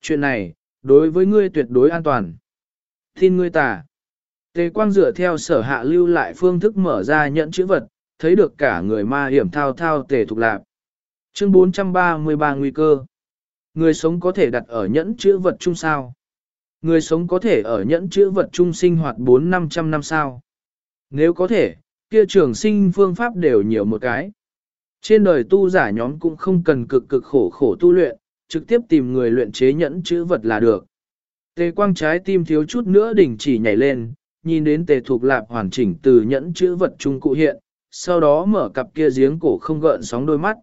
Chuyện này, đối với ngươi tuyệt đối an toàn. Tin ngươi tà. Tề quang dựa theo sở hạ lưu lại phương thức mở ra nhẫn chữ vật, thấy được cả người ma hiểm thao thao tề thục lạc. Chương 433 nguy cơ. Người sống có thể đặt ở nhẫn chữ vật chung sao? Người sống có thể ở nhẫn chữ vật chung sinh hoạt 4-500 năm sao? Nếu có thể, kia trường sinh phương pháp đều nhiều một cái. Trên đời tu giả nhóm cũng không cần cực cực khổ khổ tu luyện, trực tiếp tìm người luyện chế nhẫn chữ vật là được. Tề quang trái tim thiếu chút nữa đỉnh chỉ nhảy lên, nhìn đến tề thuộc lạp hoàn chỉnh từ nhẫn chữ vật trung cụ hiện, sau đó mở cặp kia giếng cổ không gợn sóng đôi mắt.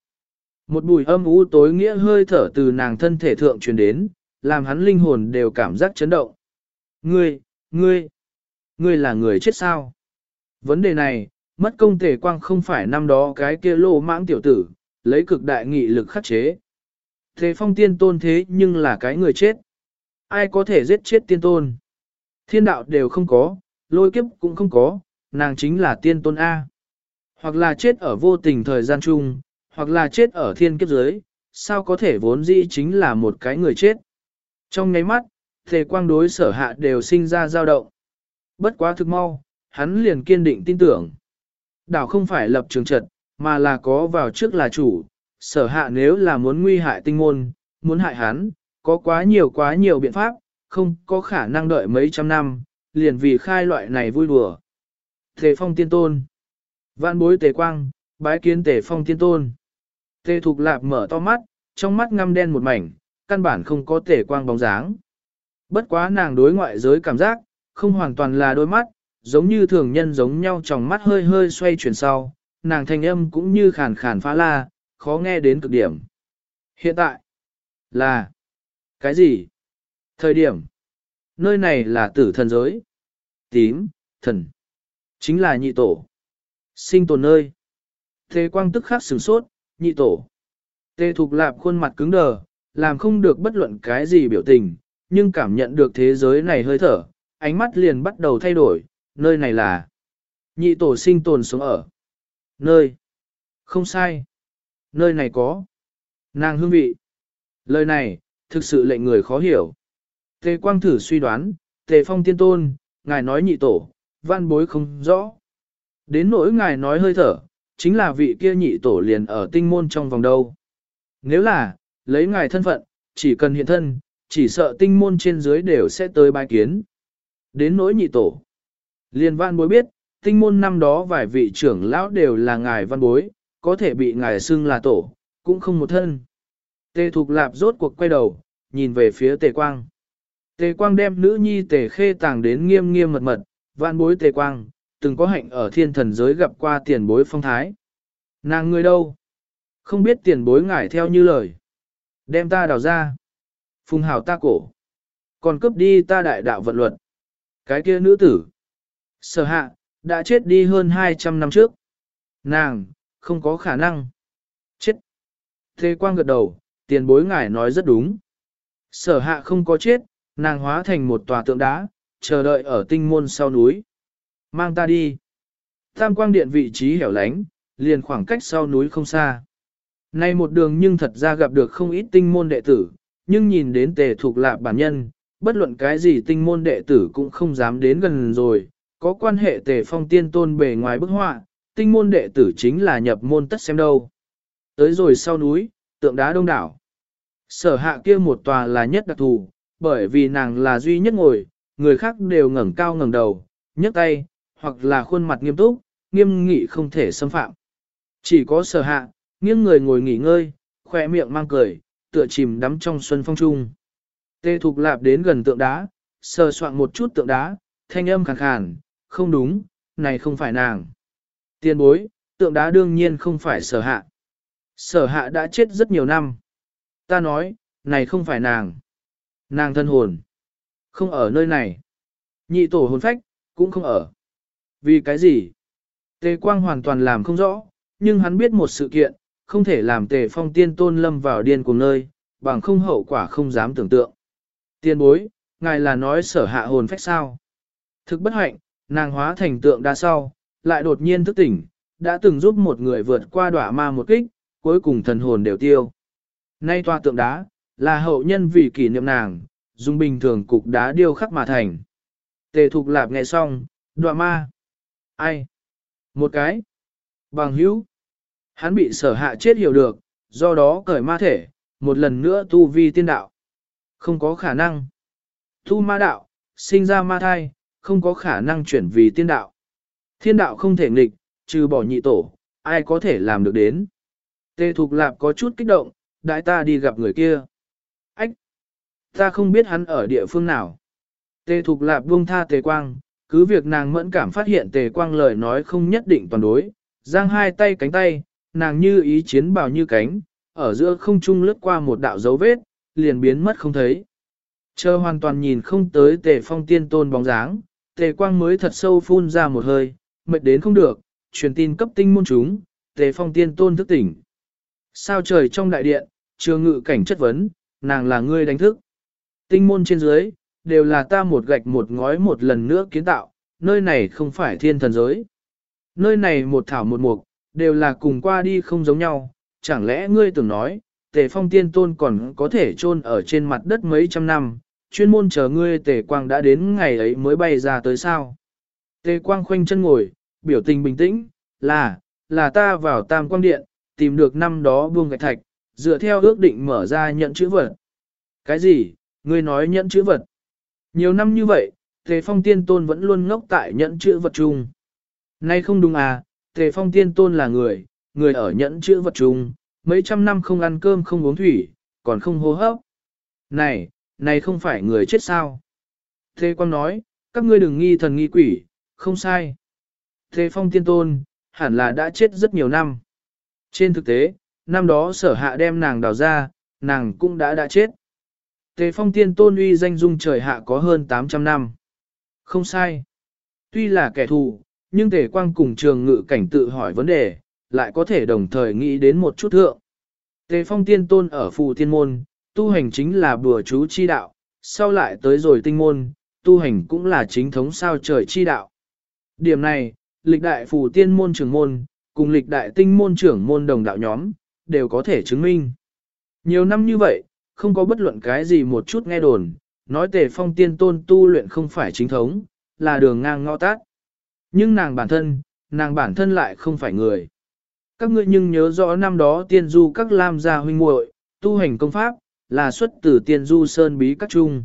Một bùi âm u tối nghĩa hơi thở từ nàng thân thể thượng truyền đến, làm hắn linh hồn đều cảm giác chấn động. Ngươi, ngươi, ngươi là người chết sao? Vấn đề này, mất công tề quang không phải năm đó cái kia lô mãng tiểu tử, lấy cực đại nghị lực khắc chế. Thế phong tiên tôn thế nhưng là cái người chết. Ai có thể giết chết tiên tôn? Thiên đạo đều không có, lôi kiếp cũng không có, nàng chính là tiên tôn A. Hoặc là chết ở vô tình thời gian chung, hoặc là chết ở thiên kiếp giới, sao có thể vốn dĩ chính là một cái người chết. Trong nháy mắt, thề quang đối sở hạ đều sinh ra dao động. Bất quá thực mau, hắn liền kiên định tin tưởng. Đảo không phải lập trường trật, mà là có vào trước là chủ, sở hạ nếu là muốn nguy hại tinh môn, muốn hại hắn, có quá nhiều quá nhiều biện pháp, không có khả năng đợi mấy trăm năm, liền vì khai loại này vui đùa. Tề phong tiên tôn. Vạn bối tề quang, bái kiến tề phong tiên tôn. Tề thục lạp mở to mắt, trong mắt ngăm đen một mảnh, căn bản không có tề quang bóng dáng. Bất quá nàng đối ngoại giới cảm giác, không hoàn toàn là đôi mắt, giống như thường nhân giống nhau trong mắt hơi hơi xoay chuyển sau, nàng thanh âm cũng như khàn khàn phá la, khó nghe đến cực điểm. Hiện tại, là, cái gì? Thời điểm, nơi này là tử thần giới. Tím, thần, chính là nhị tổ. Sinh tồn nơi. Thế quang tức khắc sửng sốt, nhị tổ. Tê Thục Lạp khuôn mặt cứng đờ, làm không được bất luận cái gì biểu tình, nhưng cảm nhận được thế giới này hơi thở, ánh mắt liền bắt đầu thay đổi, nơi này là nhị tổ sinh tồn sống ở. Nơi. Không sai. Nơi này có. Nàng hương vị. Lời này, thực sự lệnh người khó hiểu. Tề quang thử suy đoán, tề phong tiên tôn, ngài nói nhị tổ, văn bối không rõ. Đến nỗi ngài nói hơi thở, chính là vị kia nhị tổ liền ở tinh môn trong vòng đâu. Nếu là, lấy ngài thân phận, chỉ cần hiện thân, chỉ sợ tinh môn trên dưới đều sẽ tới bài kiến. Đến nỗi nhị tổ liên văn bối biết, tinh môn năm đó vài vị trưởng lão đều là ngài văn bối, có thể bị ngài xưng là tổ, cũng không một thân. Tề Thục Lạp rốt cuộc quay đầu, nhìn về phía Tề Quang. Tề Quang đem nữ nhi Tề Khê tàng đến nghiêm nghiêm mật mật, văn bối Tề Quang, từng có hạnh ở thiên thần giới gặp qua tiền bối phong thái. Nàng người đâu? Không biết tiền bối ngải theo như lời. Đem ta đào ra. Phùng hào ta cổ. Còn cướp đi ta đại đạo vận luật. Cái kia nữ tử. Sở hạ, đã chết đi hơn 200 năm trước. Nàng, không có khả năng. Chết. Thế quang gật đầu, tiền bối ngải nói rất đúng. Sở hạ không có chết, nàng hóa thành một tòa tượng đá, chờ đợi ở tinh môn sau núi. Mang ta đi. Tam quang điện vị trí hẻo lánh, liền khoảng cách sau núi không xa. Nay một đường nhưng thật ra gặp được không ít tinh môn đệ tử, nhưng nhìn đến tề thuộc lạc bản nhân, bất luận cái gì tinh môn đệ tử cũng không dám đến gần rồi, có quan hệ tề phong tiên tôn bề ngoài bức họa, tinh môn đệ tử chính là nhập môn tất xem đâu. Tới rồi sau núi, tượng đá đông đảo. Sở hạ kia một tòa là nhất đặc thù, bởi vì nàng là duy nhất ngồi, người khác đều ngẩng cao ngẩng đầu, nhấc tay, hoặc là khuôn mặt nghiêm túc, nghiêm nghị không thể xâm phạm. Chỉ có sở hạ, nghiêng người ngồi nghỉ ngơi, khỏe miệng mang cười, tựa chìm đắm trong xuân phong trung. Tê Thục Lạp đến gần tượng đá, sờ soạn một chút tượng đá, thanh âm khàn khàn, không đúng, này không phải nàng. Tiên bối, tượng đá đương nhiên không phải sở hạ. Sở hạ đã chết rất nhiều năm. Ta nói, này không phải nàng. Nàng thân hồn. Không ở nơi này. Nhị tổ hồn phách, cũng không ở. Vì cái gì? Tề quang hoàn toàn làm không rõ, nhưng hắn biết một sự kiện, không thể làm tề phong tiên tôn lâm vào điên cùng nơi, bằng không hậu quả không dám tưởng tượng. Tiên bối, ngài là nói sở hạ hồn phách sao? Thực bất hạnh, nàng hóa thành tượng đa sau, lại đột nhiên thức tỉnh, đã từng giúp một người vượt qua đọa ma một kích, cuối cùng thần hồn đều tiêu. Nay toa tượng đá, là hậu nhân vì kỷ niệm nàng, dùng bình thường cục đá điêu khắc mà thành. Tề thục lạp nghe xong, đọa ma. Ai? Một cái. Bằng hữu. Hắn bị sở hạ chết hiểu được, do đó cởi ma thể, một lần nữa tu vi tiên đạo. Không có khả năng. Tu ma đạo, sinh ra ma thai, không có khả năng chuyển vì tiên đạo. Thiên đạo không thể nghịch, trừ bỏ nhị tổ, ai có thể làm được đến. Tề Thục Lạp có chút kích động, đại ta đi gặp người kia. Ách! Ta không biết hắn ở địa phương nào. Tề Thục Lạp buông tha Tề Quang, cứ việc nàng mẫn cảm phát hiện Tề Quang lời nói không nhất định toàn đối, giang hai tay cánh tay, nàng như ý chiến bào như cánh, ở giữa không trung lướt qua một đạo dấu vết, liền biến mất không thấy. Chờ hoàn toàn nhìn không tới Tề Phong tiên tôn bóng dáng, Tề Quang mới thật sâu phun ra một hơi, mệt đến không được, truyền tin cấp tinh môn chúng, Tề Phong tiên tôn thức tỉnh. Sao trời trong đại điện, trường ngự cảnh chất vấn, nàng là ngươi đánh thức. Tinh môn trên dưới, đều là ta một gạch một ngói một lần nữa kiến tạo, nơi này không phải thiên thần giới. Nơi này một thảo một mục, đều là cùng qua đi không giống nhau, chẳng lẽ ngươi tưởng nói, tề phong tiên tôn còn có thể chôn ở trên mặt đất mấy trăm năm, chuyên môn chờ ngươi tề quang đã đến ngày ấy mới bay ra tới sao. Tề quang khoanh chân ngồi, biểu tình bình tĩnh, là, là ta vào tam quang điện, tìm được năm đó buông gạch thạch, dựa theo ước định mở ra nhận chữ vật. Cái gì, ngươi nói nhận chữ vật? Nhiều năm như vậy, Tề Phong Tiên Tôn vẫn luôn ngốc tại nhẫn chữ vật chung. Nay không đúng à, Tề Phong Tiên Tôn là người, người ở nhẫn chữ vật chung, mấy trăm năm không ăn cơm không uống thủy, còn không hô hấp. Này, này không phải người chết sao? Thế Quang nói, các ngươi đừng nghi thần nghi quỷ, không sai. Thế Phong Tiên Tôn, hẳn là đã chết rất nhiều năm. Trên thực tế, năm đó sở hạ đem nàng đào ra, nàng cũng đã đã chết. Tề phong tiên tôn uy danh dung trời hạ có hơn 800 năm. Không sai. Tuy là kẻ thù, nhưng tề quang cùng trường ngự cảnh tự hỏi vấn đề, lại có thể đồng thời nghĩ đến một chút thượng. Tề phong tiên tôn ở phù tiên môn, tu hành chính là bùa chú chi đạo, sau lại tới rồi tinh môn, tu hành cũng là chính thống sao trời chi đạo. Điểm này, lịch đại phù tiên môn trưởng môn, cùng lịch đại tinh môn trưởng môn đồng đạo nhóm, đều có thể chứng minh. Nhiều năm như vậy, không có bất luận cái gì một chút nghe đồn, nói tề phong tiên tôn tu luyện không phải chính thống, là đường ngang ngõ tát. Nhưng nàng bản thân, nàng bản thân lại không phải người. Các ngươi nhưng nhớ rõ năm đó tiên du các lam gia huynh muội tu hành công pháp, là xuất từ tiên du sơn bí các trung.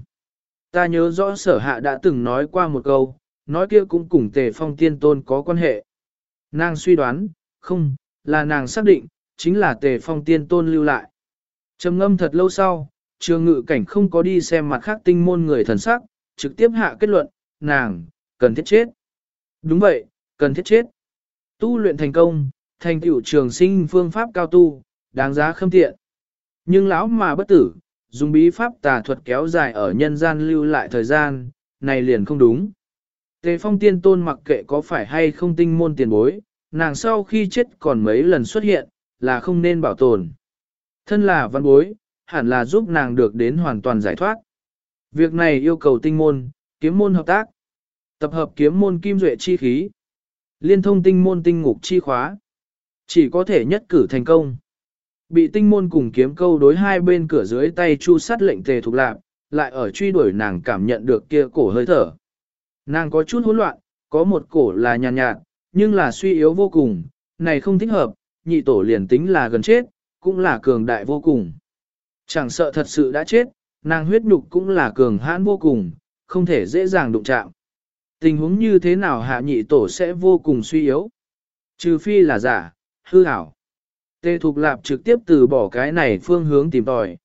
Ta nhớ rõ sở hạ đã từng nói qua một câu, nói kia cũng cùng tề phong tiên tôn có quan hệ. Nàng suy đoán, không, là nàng xác định, chính là tề phong tiên tôn lưu lại. Trầm ngâm thật lâu sau, trường ngự cảnh không có đi xem mặt khác tinh môn người thần sắc, trực tiếp hạ kết luận, nàng, cần thiết chết. Đúng vậy, cần thiết chết. Tu luyện thành công, thành tựu trường sinh phương pháp cao tu, đáng giá khâm tiện. Nhưng lão mà bất tử, dùng bí pháp tà thuật kéo dài ở nhân gian lưu lại thời gian, này liền không đúng. Tề phong tiên tôn mặc kệ có phải hay không tinh môn tiền bối, nàng sau khi chết còn mấy lần xuất hiện, là không nên bảo tồn. Thân là văn bối, hẳn là giúp nàng được đến hoàn toàn giải thoát. Việc này yêu cầu tinh môn, kiếm môn hợp tác. Tập hợp kiếm môn kim duệ chi khí. Liên thông tinh môn tinh ngục chi khóa. Chỉ có thể nhất cử thành công. Bị tinh môn cùng kiếm câu đối hai bên cửa dưới tay chu sát lệnh tề thuộc lạc, lại ở truy đuổi nàng cảm nhận được kia cổ hơi thở. Nàng có chút hỗn loạn, có một cổ là nhàn nhạt, nhạt, nhưng là suy yếu vô cùng, này không thích hợp, nhị tổ liền tính là gần chết, cũng là cường đại vô cùng. Chẳng sợ thật sự đã chết, nàng huyết nhục cũng là cường hãn vô cùng, không thể dễ dàng đụng chạm. Tình huống như thế nào hạ nhị tổ sẽ vô cùng suy yếu. Trừ phi là giả, hư ảo. Tê Thục Lạp trực tiếp từ bỏ cái này phương hướng tìm tòi.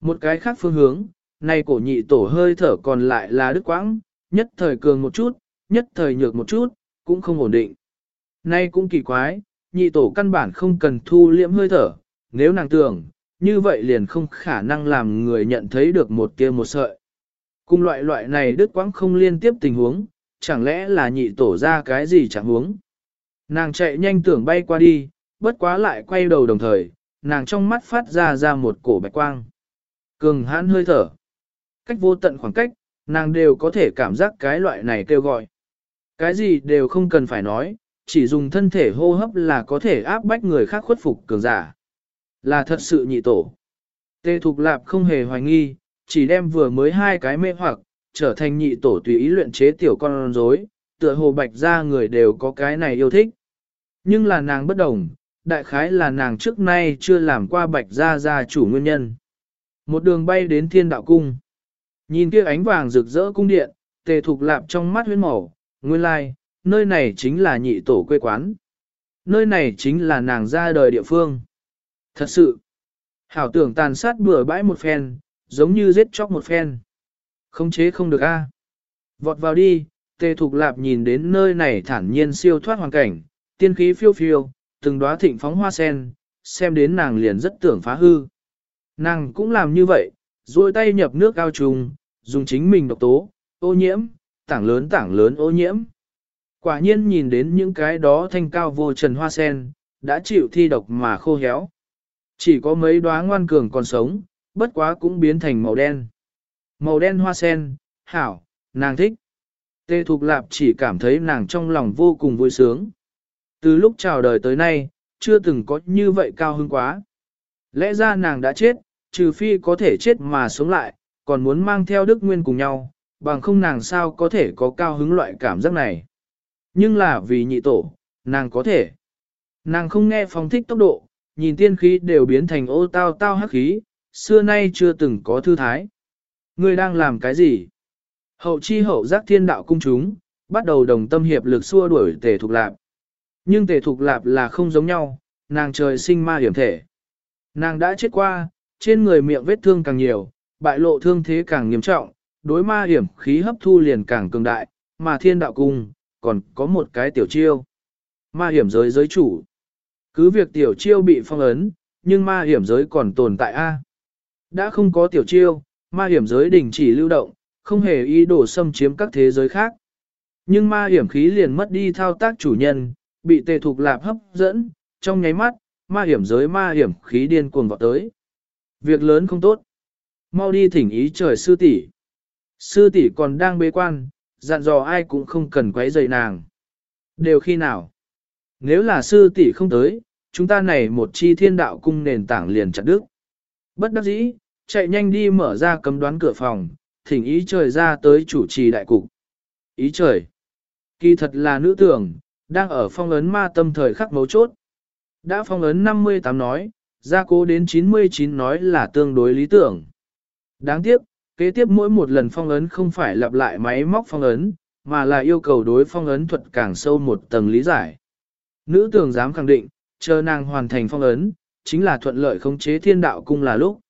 Một cái khác phương hướng, nay cổ nhị tổ hơi thở còn lại là đức quãng, nhất thời cường một chút, nhất thời nhược một chút, cũng không ổn định. Nay cũng kỳ quái, nhị tổ căn bản không cần thu liễm hơi thở, nếu nàng tưởng, như vậy liền không khả năng làm người nhận thấy được một kia một sợi. Cùng loại loại này đứt quãng không liên tiếp tình huống, chẳng lẽ là nhị tổ ra cái gì chẳng huống. Nàng chạy nhanh tưởng bay qua đi, bất quá lại quay đầu đồng thời, nàng trong mắt phát ra ra một cổ bạch quang. Cường hãn hơi thở. Cách vô tận khoảng cách, nàng đều có thể cảm giác cái loại này kêu gọi. Cái gì đều không cần phải nói, chỉ dùng thân thể hô hấp là có thể áp bách người khác khuất phục cường giả. Là thật sự nhị tổ. Tê Thục Lạp không hề hoài nghi, chỉ đem vừa mới hai cái mê hoặc, trở thành nhị tổ tùy ý luyện chế tiểu con rối, tựa hồ bạch ra người đều có cái này yêu thích. Nhưng là nàng bất đồng, đại khái là nàng trước nay chưa làm qua bạch gia gia chủ nguyên nhân. Một đường bay đến thiên đạo cung. Nhìn kia ánh vàng rực rỡ cung điện, tề thục lạp trong mắt huyên màu, nguyên lai, nơi này chính là nhị tổ quê quán. Nơi này chính là nàng ra đời địa phương. Thật sự, hảo tưởng tàn sát bừa bãi một phen, giống như giết chóc một phen. Không chế không được a. À. Vọt vào đi, tề thục lạp nhìn đến nơi này thản nhiên siêu thoát hoàn cảnh, tiên khí phiêu phiêu, từng đóa thịnh phóng hoa sen, xem đến nàng liền rất tưởng phá hư. Nàng cũng làm như vậy, duỗi tay nhập nước cao trùng, dùng chính mình độc tố, ô nhiễm, tảng lớn tảng lớn ô nhiễm. Quả nhiên nhìn đến những cái đó thanh cao vô trần hoa sen, đã chịu thi độc mà khô héo. Chỉ có mấy đóa ngoan cường còn sống, bất quá cũng biến thành màu đen. Màu đen hoa sen, hảo, nàng thích. Tê Thục Lạp chỉ cảm thấy nàng trong lòng vô cùng vui sướng. Từ lúc chào đời tới nay, chưa từng có như vậy cao hứng quá. Lẽ ra nàng đã chết, trừ phi có thể chết mà sống lại, còn muốn mang theo Đức Nguyên cùng nhau, bằng không nàng sao có thể có cao hứng loại cảm giác này. Nhưng là vì nhị tổ, nàng có thể. Nàng không nghe phóng thích tốc độ, nhìn tiên khí đều biến thành ô tao tao hắc khí, xưa nay chưa từng có thư thái. Ngươi đang làm cái gì? Hậu chi hậu giác thiên đạo cung chúng, bắt đầu đồng tâm hiệp lực xua đuổi tề thục lạp. Nhưng tề thục lạp là không giống nhau, nàng trời sinh ma hiểm thể. Nàng đã chết qua, trên người miệng vết thương càng nhiều, bại lộ thương thế càng nghiêm trọng, đối ma hiểm khí hấp thu liền càng cường đại, mà thiên đạo cung, còn có một cái tiểu chiêu. Ma hiểm giới giới chủ. Cứ việc tiểu chiêu bị phong ấn, nhưng ma hiểm giới còn tồn tại A. Đã không có tiểu chiêu, ma hiểm giới đình chỉ lưu động, không hề ý đồ xâm chiếm các thế giới khác. Nhưng ma hiểm khí liền mất đi thao tác chủ nhân, bị tề thục lạp hấp dẫn, trong nháy mắt, ma hiểm giới ma hiểm khí điên cuồng vọt tới. Việc lớn không tốt. Mau đi thỉnh ý trời sư tỷ. Sư tỷ còn đang bế quan, dặn dò ai cũng không cần quấy rầy nàng. Đều khi nào? Nếu là sư tỷ không tới, chúng ta này một chi thiên đạo cung nền tảng liền chặt đứt. Bất đắc dĩ, chạy nhanh đi mở ra cấm đoán cửa phòng, thỉnh ý trời ra tới chủ trì đại cục. Ý trời. Kỳ thật là nữ tưởng, đang ở phong ấn ma tâm thời khắc mấu chốt. Đã phong ấn 58 nói, gia cố đến 99 nói là tương đối lý tưởng. Đáng tiếc, kế tiếp mỗi một lần phong ấn không phải lặp lại máy móc phong ấn, mà là yêu cầu đối phong ấn thuật càng sâu một tầng lý giải. Nữ tưởng dám khẳng định, chờ nàng hoàn thành phong ấn, chính là thuận lợi khống chế thiên đạo cung là lúc.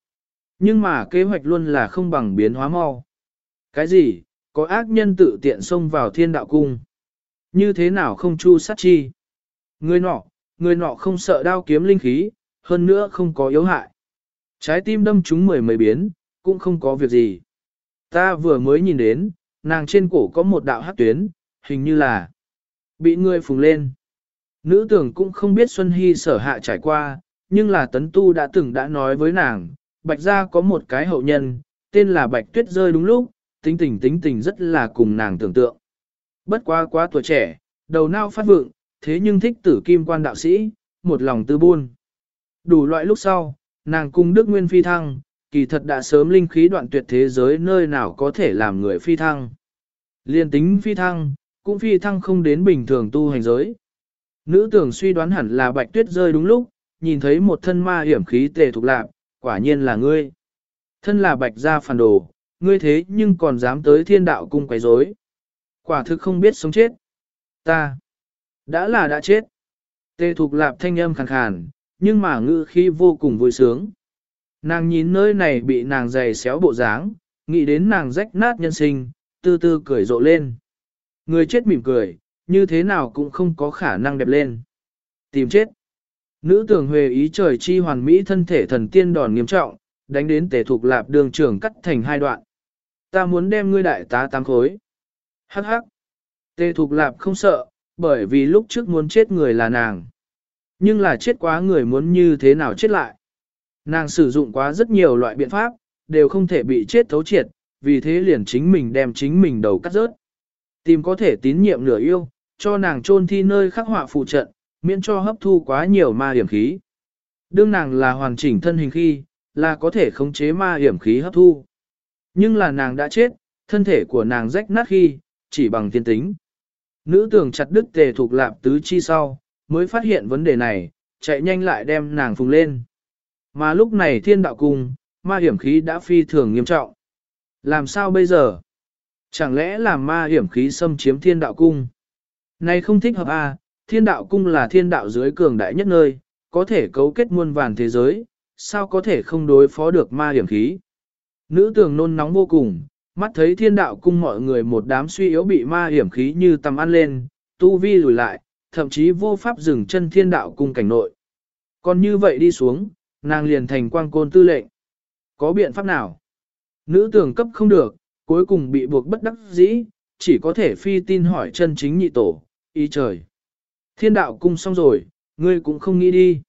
Nhưng mà kế hoạch luôn là không bằng biến hóa mau. Cái gì, có ác nhân tự tiện xông vào thiên đạo cung. Như thế nào không chu sát chi? Người nọ, người nọ không sợ đao kiếm linh khí, hơn nữa không có yếu hại. Trái tim đâm chúng mười mấy biến, cũng không có việc gì. Ta vừa mới nhìn đến, nàng trên cổ có một đạo hắc tuyến, hình như là bị người phùng lên. Nữ tưởng cũng không biết Xuân Hy sở hạ trải qua, nhưng là tấn tu đã từng đã nói với nàng, bạch gia có một cái hậu nhân, tên là bạch tuyết rơi đúng lúc, tính tình tính tình rất là cùng nàng tưởng tượng. Bất quá quá tuổi trẻ, đầu não phát vượng, thế nhưng thích tử kim quan đạo sĩ, một lòng tư buôn. Đủ loại lúc sau, nàng cung Đức Nguyên phi thăng, kỳ thật đã sớm linh khí đoạn tuyệt thế giới nơi nào có thể làm người phi thăng. Liên tính phi thăng, cũng phi thăng không đến bình thường tu hành giới. Nữ tưởng suy đoán hẳn là bạch tuyết rơi đúng lúc, nhìn thấy một thân ma hiểm khí tề thục lạc, quả nhiên là ngươi. Thân là bạch gia phản đồ, ngươi thế nhưng còn dám tới thiên đạo cung quấy rối. Quả thực không biết sống chết. Ta, đã là đã chết. Tề thục lạp thanh âm khàn khàn, nhưng mà ngữ khí vô cùng vui sướng. Nàng nhìn nơi này bị nàng dày xéo bộ dáng, nghĩ đến nàng rách nát nhân sinh, tư tư cười rộ lên. Người chết mỉm cười, như thế nào cũng không có khả năng đẹp lên. Tìm chết. Nữ tưởng huề ý trời chi hoàn mỹ thân thể thần tiên đòn nghiêm trọng, đánh đến tề thục lạp đường trưởng cắt thành hai đoạn. Ta muốn đem ngươi đại tá tám khối. Hắc hắc. tê thục lạp không sợ, bởi vì lúc trước muốn chết người là nàng. Nhưng là chết quá người muốn như thế nào chết lại. Nàng sử dụng quá rất nhiều loại biện pháp, đều không thể bị chết thấu triệt, vì thế liền chính mình đem chính mình đầu cắt rớt. Tìm có thể tín nhiệm nửa yêu, cho nàng chôn thi nơi khắc họa phụ trận, miễn cho hấp thu quá nhiều ma hiểm khí. Đương nàng là hoàn chỉnh thân hình khi, là có thể khống chế ma hiểm khí hấp thu. Nhưng là nàng đã chết, thân thể của nàng rách nát khi, chỉ bằng thiên tính. Nữ tưởng chặt đứt tề thuộc lạp tứ chi sau, mới phát hiện vấn đề này, chạy nhanh lại đem nàng phùng lên. Mà lúc này thiên đạo cung, ma hiểm khí đã phi thường nghiêm trọng. Làm sao bây giờ? Chẳng lẽ là ma hiểm khí xâm chiếm thiên đạo cung? Này không thích hợp à, thiên đạo cung là thiên đạo dưới cường đại nhất nơi, có thể cấu kết muôn vàn thế giới, sao có thể không đối phó được ma hiểm khí? Nữ tường nôn nóng vô cùng, mắt thấy thiên đạo cung mọi người một đám suy yếu bị ma hiểm khí như tầm ăn lên, tu vi lùi lại, thậm chí vô pháp dừng chân thiên đạo cung cảnh nội. Còn như vậy đi xuống, nàng liền thành quang côn tư lệnh. Có biện pháp nào? Nữ tưởng cấp không được, cuối cùng bị buộc bất đắc dĩ, chỉ có thể phi tin hỏi chân chính nhị tổ, ý trời. Thiên đạo cung xong rồi, ngươi cũng không nghĩ đi.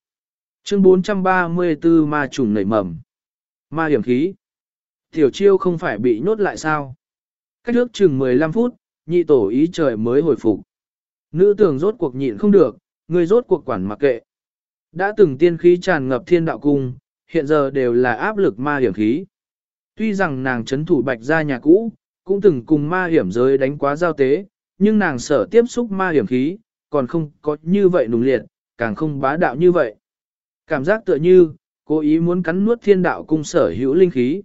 Chương 434 ma trùng nảy mầm. Ma hiểm khí. Tiểu chiêu không phải bị nhốt lại sao? Cách nước chừng 15 phút, nhị tổ ý trời mới hồi phục. Nữ tưởng rốt cuộc nhịn không được, ngươi rốt cuộc quản mặc kệ. Đã từng tiên khí tràn ngập thiên đạo cung, hiện giờ đều là áp lực ma hiểm khí. Tuy rằng nàng chấn thủ bạch gia nhà cũ, cũng từng cùng ma hiểm giới đánh quá giao tế, nhưng nàng sợ tiếp xúc ma hiểm khí, còn không có như vậy nùng liệt, càng không bá đạo như vậy. Cảm giác tựa như, cố ý muốn cắn nuốt thiên đạo cung sở hữu linh khí.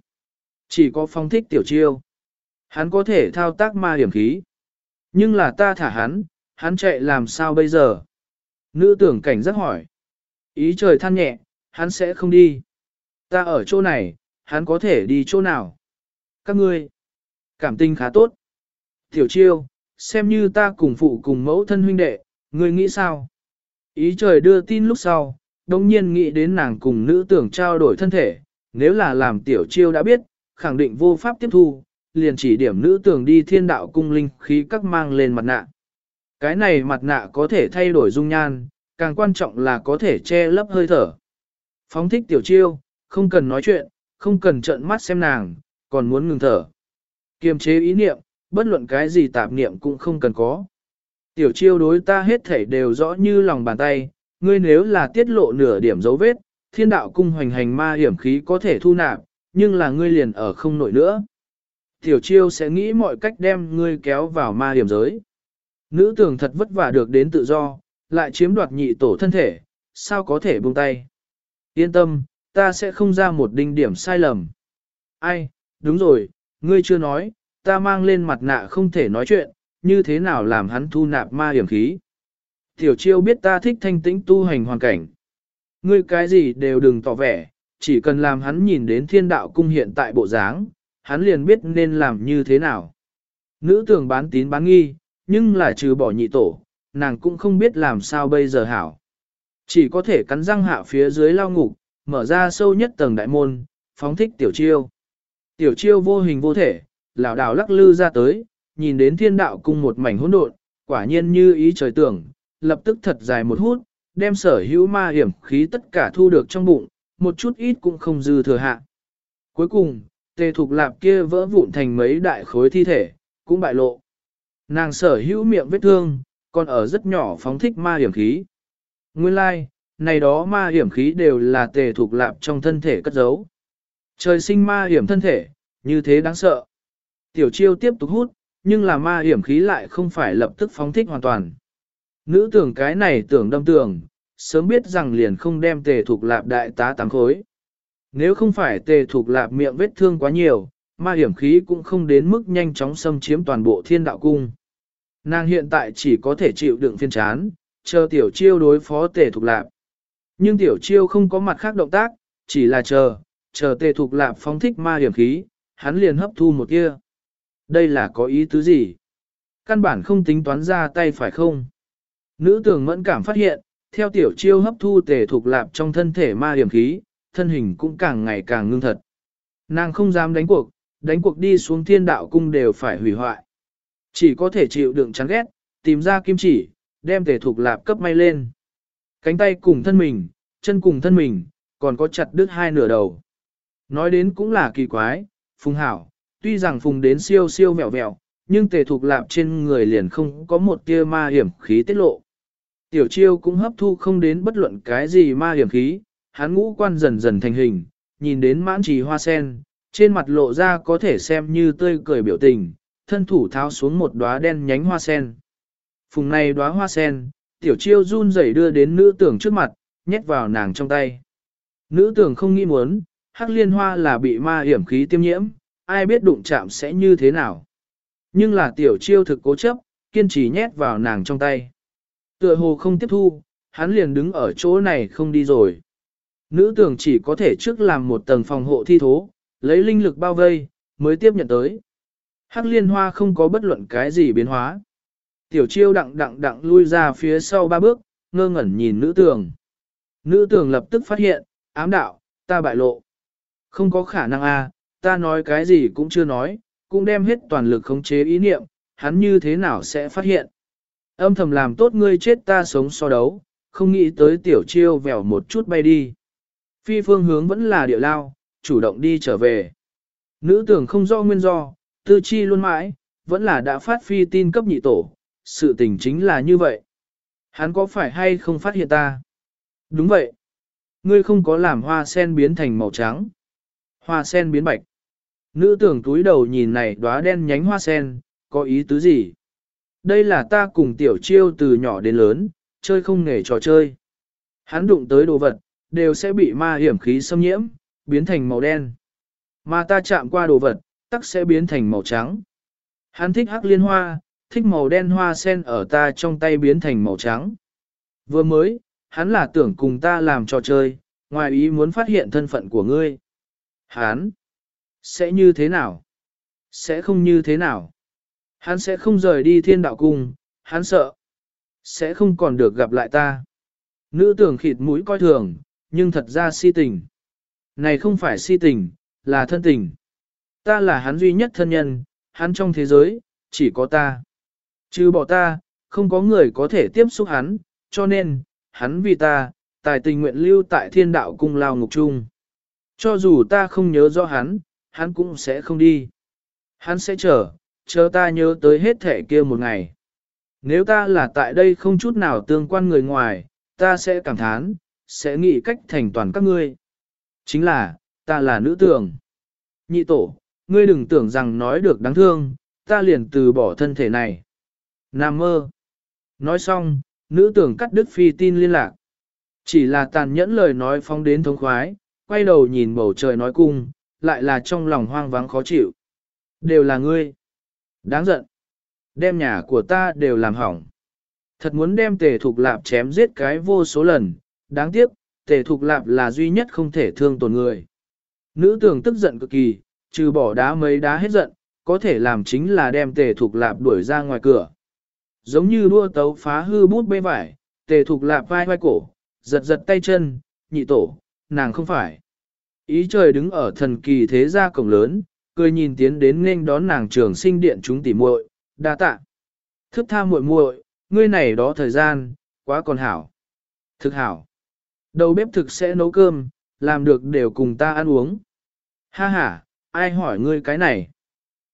Chỉ có phong thích tiểu chiêu. Hắn có thể thao tác ma hiểm khí. Nhưng là ta thả hắn, hắn chạy làm sao bây giờ? Nữ tưởng cảnh giác hỏi. Ý trời than nhẹ, hắn sẽ không đi. Ta ở chỗ này, hắn có thể đi chỗ nào? Các ngươi, cảm tình khá tốt. Tiểu chiêu, xem như ta cùng phụ cùng mẫu thân huynh đệ, ngươi nghĩ sao? Ý trời đưa tin lúc sau, đồng nhiên nghĩ đến nàng cùng nữ tưởng trao đổi thân thể, nếu là làm tiểu chiêu đã biết, khẳng định vô pháp tiếp thu, liền chỉ điểm nữ tường đi thiên đạo cung linh khí các mang lên mặt nạ. Cái này mặt nạ có thể thay đổi dung nhan, càng quan trọng là có thể che lấp hơi thở. Phóng thích tiểu chiêu, không cần nói chuyện, không cần trợn mắt xem nàng, còn muốn ngừng thở. Kiềm chế ý niệm, bất luận cái gì tạp niệm cũng không cần có. Tiểu chiêu đối ta hết thể đều rõ như lòng bàn tay, ngươi nếu là tiết lộ nửa điểm dấu vết, thiên đạo cung hoành hành ma hiểm khí có thể thu nạp, nhưng là ngươi liền ở không nổi nữa. Tiểu chiêu sẽ nghĩ mọi cách đem ngươi kéo vào ma hiểm giới. Nữ tưởng thật vất vả được đến tự do, lại chiếm đoạt nhị tổ thân thể, sao có thể buông tay. Yên tâm, ta sẽ không ra một đinh điểm sai lầm. Ai, đúng rồi, ngươi chưa nói, ta mang lên mặt nạ không thể nói chuyện, như thế nào làm hắn thu nạp ma hiểm khí. Tiểu chiêu biết ta thích thanh tĩnh tu hành hoàn cảnh. Ngươi cái gì đều đừng tỏ vẻ, chỉ cần làm hắn nhìn đến thiên đạo cung hiện tại bộ dáng, hắn liền biết nên làm như thế nào. Nữ tưởng bán tín bán nghi, nhưng là trừ bỏ nhị tổ, nàng cũng không biết làm sao bây giờ hảo. Chỉ có thể cắn răng hạ phía dưới lao ngục, mở ra sâu nhất tầng đại môn, phóng thích tiểu chiêu. Tiểu chiêu vô hình vô thể, lão đảo lắc lư ra tới, nhìn đến thiên đạo cung một mảnh hỗn độn, quả nhiên như ý trời tưởng, lập tức thật dài một hút, đem sở hữu ma hiểm khí tất cả thu được trong bụng, một chút ít cũng không dư thừa hạ. Cuối cùng, tề thục lạp kia vỡ vụn thành mấy đại khối thi thể, cũng bại lộ. Nàng sở hữu miệng vết thương, còn ở rất nhỏ phóng thích ma hiểm khí. Nguyên lai, like, này đó ma hiểm khí đều là tề thục lạp trong thân thể cất giấu. Trời sinh ma hiểm thân thể, như thế đáng sợ. Tiểu chiêu tiếp tục hút, nhưng là ma hiểm khí lại không phải lập tức phóng thích hoàn toàn. Nữ tưởng cái này tưởng đâm tưởng, sớm biết rằng liền không đem tề thuộc lạp đại tá tám khối. Nếu không phải tề thuộc lạp miệng vết thương quá nhiều, ma hiểm khí cũng không đến mức nhanh chóng xâm chiếm toàn bộ thiên đạo cung. Nàng hiện tại chỉ có thể chịu đựng phiên chán, chờ tiểu chiêu đối phó tề thuộc lạp. Nhưng tiểu chiêu không có mặt khác động tác, chỉ là chờ, chờ tề thuộc lạp phóng thích ma hiểm khí, hắn liền hấp thu một kia. Đây là có ý tứ gì? Căn bản không tính toán ra tay phải không? Nữ tường mẫn cảm phát hiện, theo tiểu chiêu hấp thu tề thuộc lạp trong thân thể ma hiểm khí, thân hình cũng càng ngày càng ngưng thật. Nàng không dám đánh cuộc, đánh cuộc đi xuống thiên đạo cung đều phải hủy hoại. Chỉ có thể chịu đựng chán ghét, tìm ra kim chỉ, đem tề thuộc lạp cấp may lên. Cánh tay cùng thân mình, chân cùng thân mình, còn có chặt đứt hai nửa đầu. Nói đến cũng là kỳ quái, phùng hảo, tuy rằng phùng đến siêu siêu vẹo vẹo, nhưng tề thuộc lạp trên người liền không có một tia ma hiểm khí tiết lộ. Tiểu chiêu cũng hấp thu không đến bất luận cái gì ma hiểm khí, hắn ngũ quan dần dần thành hình, nhìn đến mãn trì hoa sen, trên mặt lộ ra có thể xem như tươi cười biểu tình, thân thủ tháo xuống một đóa đen nhánh hoa sen. Phùng này đóa hoa sen, tiểu chiêu run rẩy đưa đến nữ tưởng trước mặt, nhét vào nàng trong tay. Nữ tưởng không nghĩ muốn, hắc liên hoa là bị ma hiểm khí tiêm nhiễm, ai biết đụng chạm sẽ như thế nào. Nhưng là tiểu chiêu thực cố chấp, kiên trì nhét vào nàng trong tay. Tựa hồ không tiếp thu, hắn liền đứng ở chỗ này không đi rồi. Nữ tưởng chỉ có thể trước làm một tầng phòng hộ thi thố, lấy linh lực bao vây, mới tiếp nhận tới. Hắc liên hoa không có bất luận cái gì biến hóa. Tiểu chiêu đặng đặng đặng lui ra phía sau ba bước, ngơ ngẩn nhìn nữ tường. Nữ tường lập tức phát hiện, ám đạo, ta bại lộ. Không có khả năng a, ta nói cái gì cũng chưa nói, cũng đem hết toàn lực khống chế ý niệm, hắn như thế nào sẽ phát hiện. Âm thầm làm tốt ngươi chết ta sống so đấu, không nghĩ tới tiểu chiêu vèo một chút bay đi. Phi phương hướng vẫn là địa lao, chủ động đi trở về. Nữ tưởng không do nguyên do, tư chi luôn mãi, vẫn là đã phát phi tin cấp nhị tổ, sự tình chính là như vậy. Hắn có phải hay không phát hiện ta? Đúng vậy. Ngươi không có làm hoa sen biến thành màu trắng. Hoa sen biến bạch. Nữ tưởng túi đầu nhìn này đóa đen nhánh hoa sen, có ý tứ gì? Đây là ta cùng tiểu chiêu từ nhỏ đến lớn, chơi không nghề trò chơi. Hắn đụng tới đồ vật, đều sẽ bị ma hiểm khí xâm nhiễm, biến thành màu đen. Mà ta chạm qua đồ vật, tắc sẽ biến thành màu trắng. Hắn thích hắc liên hoa, thích màu đen hoa sen ở ta trong tay biến thành màu trắng. Vừa mới, hắn là tưởng cùng ta làm trò chơi, ngoài ý muốn phát hiện thân phận của ngươi. Hắn, sẽ như thế nào? Sẽ không như thế nào? Hắn sẽ không rời đi thiên đạo cung, hắn sợ. Sẽ không còn được gặp lại ta. Nữ tưởng khịt mũi coi thường, nhưng thật ra si tình. Này không phải si tình, là thân tình. Ta là hắn duy nhất thân nhân, hắn trong thế giới, chỉ có ta. Trừ bỏ ta, không có người có thể tiếp xúc hắn, cho nên, hắn vì ta, tài tình nguyện lưu tại thiên đạo cung lao ngục chung. Cho dù ta không nhớ rõ hắn, hắn cũng sẽ không đi. Hắn sẽ chờ, chờ ta nhớ tới hết thể kia một ngày. Nếu ta là tại đây không chút nào tương quan người ngoài, ta sẽ cảm thán, sẽ nghĩ cách thành toàn các ngươi. Chính là, ta là nữ tưởng. Nhị tổ, ngươi đừng tưởng rằng nói được đáng thương, ta liền từ bỏ thân thể này. Nam mơ. Nói xong, nữ tưởng cắt đứt phi tin liên lạc. Chỉ là tàn nhẫn lời nói phóng đến thống khoái, quay đầu nhìn bầu trời nói cung, lại là trong lòng hoang vắng khó chịu. Đều là ngươi. Đáng giận. Đem nhà của ta đều làm hỏng. Thật muốn đem tề thục lạp chém giết cái vô số lần, đáng tiếc, tề thục lạp là duy nhất không thể thương tổn người. Nữ tường tức giận cực kỳ, trừ bỏ đá mấy đá hết giận, có thể làm chính là đem tề thục lạp đuổi ra ngoài cửa. Giống như đua tấu phá hư bút bê vải, tề thục lạp vai vai cổ, giật giật tay chân, nhị tổ, nàng không phải. Ý trời đứng ở thần kỳ thế gia cổng lớn, cười nhìn tiến đến nên đón nàng trường sinh điện chúng tỉ muội, đa tạ. Thức tha muội muội, ngươi này đó thời gian, quá còn hảo. Thực hảo. Đầu bếp thực sẽ nấu cơm, làm được đều cùng ta ăn uống. Ha ha, ai hỏi ngươi cái này?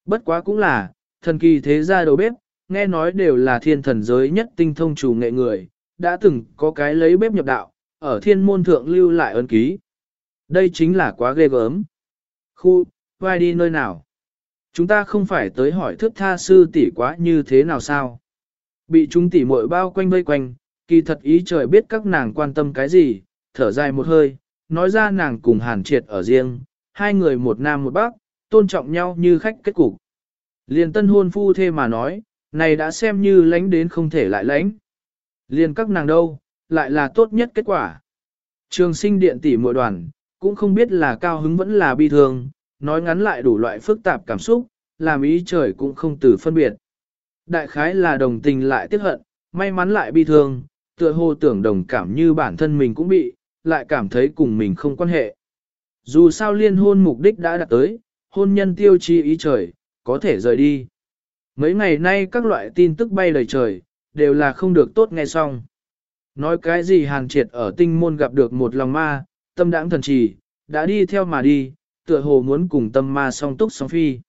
Bất quá cũng là, thần kỳ thế gia đầu bếp, nghe nói đều là thiên thần giới nhất tinh thông chủ nghệ người, đã từng có cái lấy bếp nhập đạo, ở thiên môn thượng lưu lại ấn ký. Đây chính là quá ghê gớm. Khu, vai đi nơi nào? Chúng ta không phải tới hỏi thước tha sư tỷ quá như thế nào sao? Bị chúng tỷ muội bao quanh vây quanh, kỳ thật ý trời biết các nàng quan tâm cái gì, thở dài một hơi, nói ra nàng cùng hàn triệt ở riêng, hai người một nam một bắc, tôn trọng nhau như khách kết cục. Liền tân hôn phu thê mà nói, này đã xem như lánh đến không thể lại lánh. Liền các nàng đâu, lại là tốt nhất kết quả. Trường sinh điện tỷ muội đoàn, cũng không biết là cao hứng vẫn là bi thường nói ngắn lại đủ loại phức tạp cảm xúc, làm ý trời cũng không từ phân biệt. Đại khái là đồng tình lại tiếc hận, may mắn lại bi thương, tựa hồ tưởng đồng cảm như bản thân mình cũng bị, lại cảm thấy cùng mình không quan hệ. Dù sao liên hôn mục đích đã đạt tới, hôn nhân tiêu chi ý trời, có thể rời đi. Mấy ngày nay các loại tin tức bay lời trời, đều là không được tốt nghe xong. Nói cái gì hàn triệt ở tinh môn gặp được một lòng ma, tâm đãng thần trì, đã đi theo mà đi, tựa hồ muốn cùng tâm ma song túc song phi.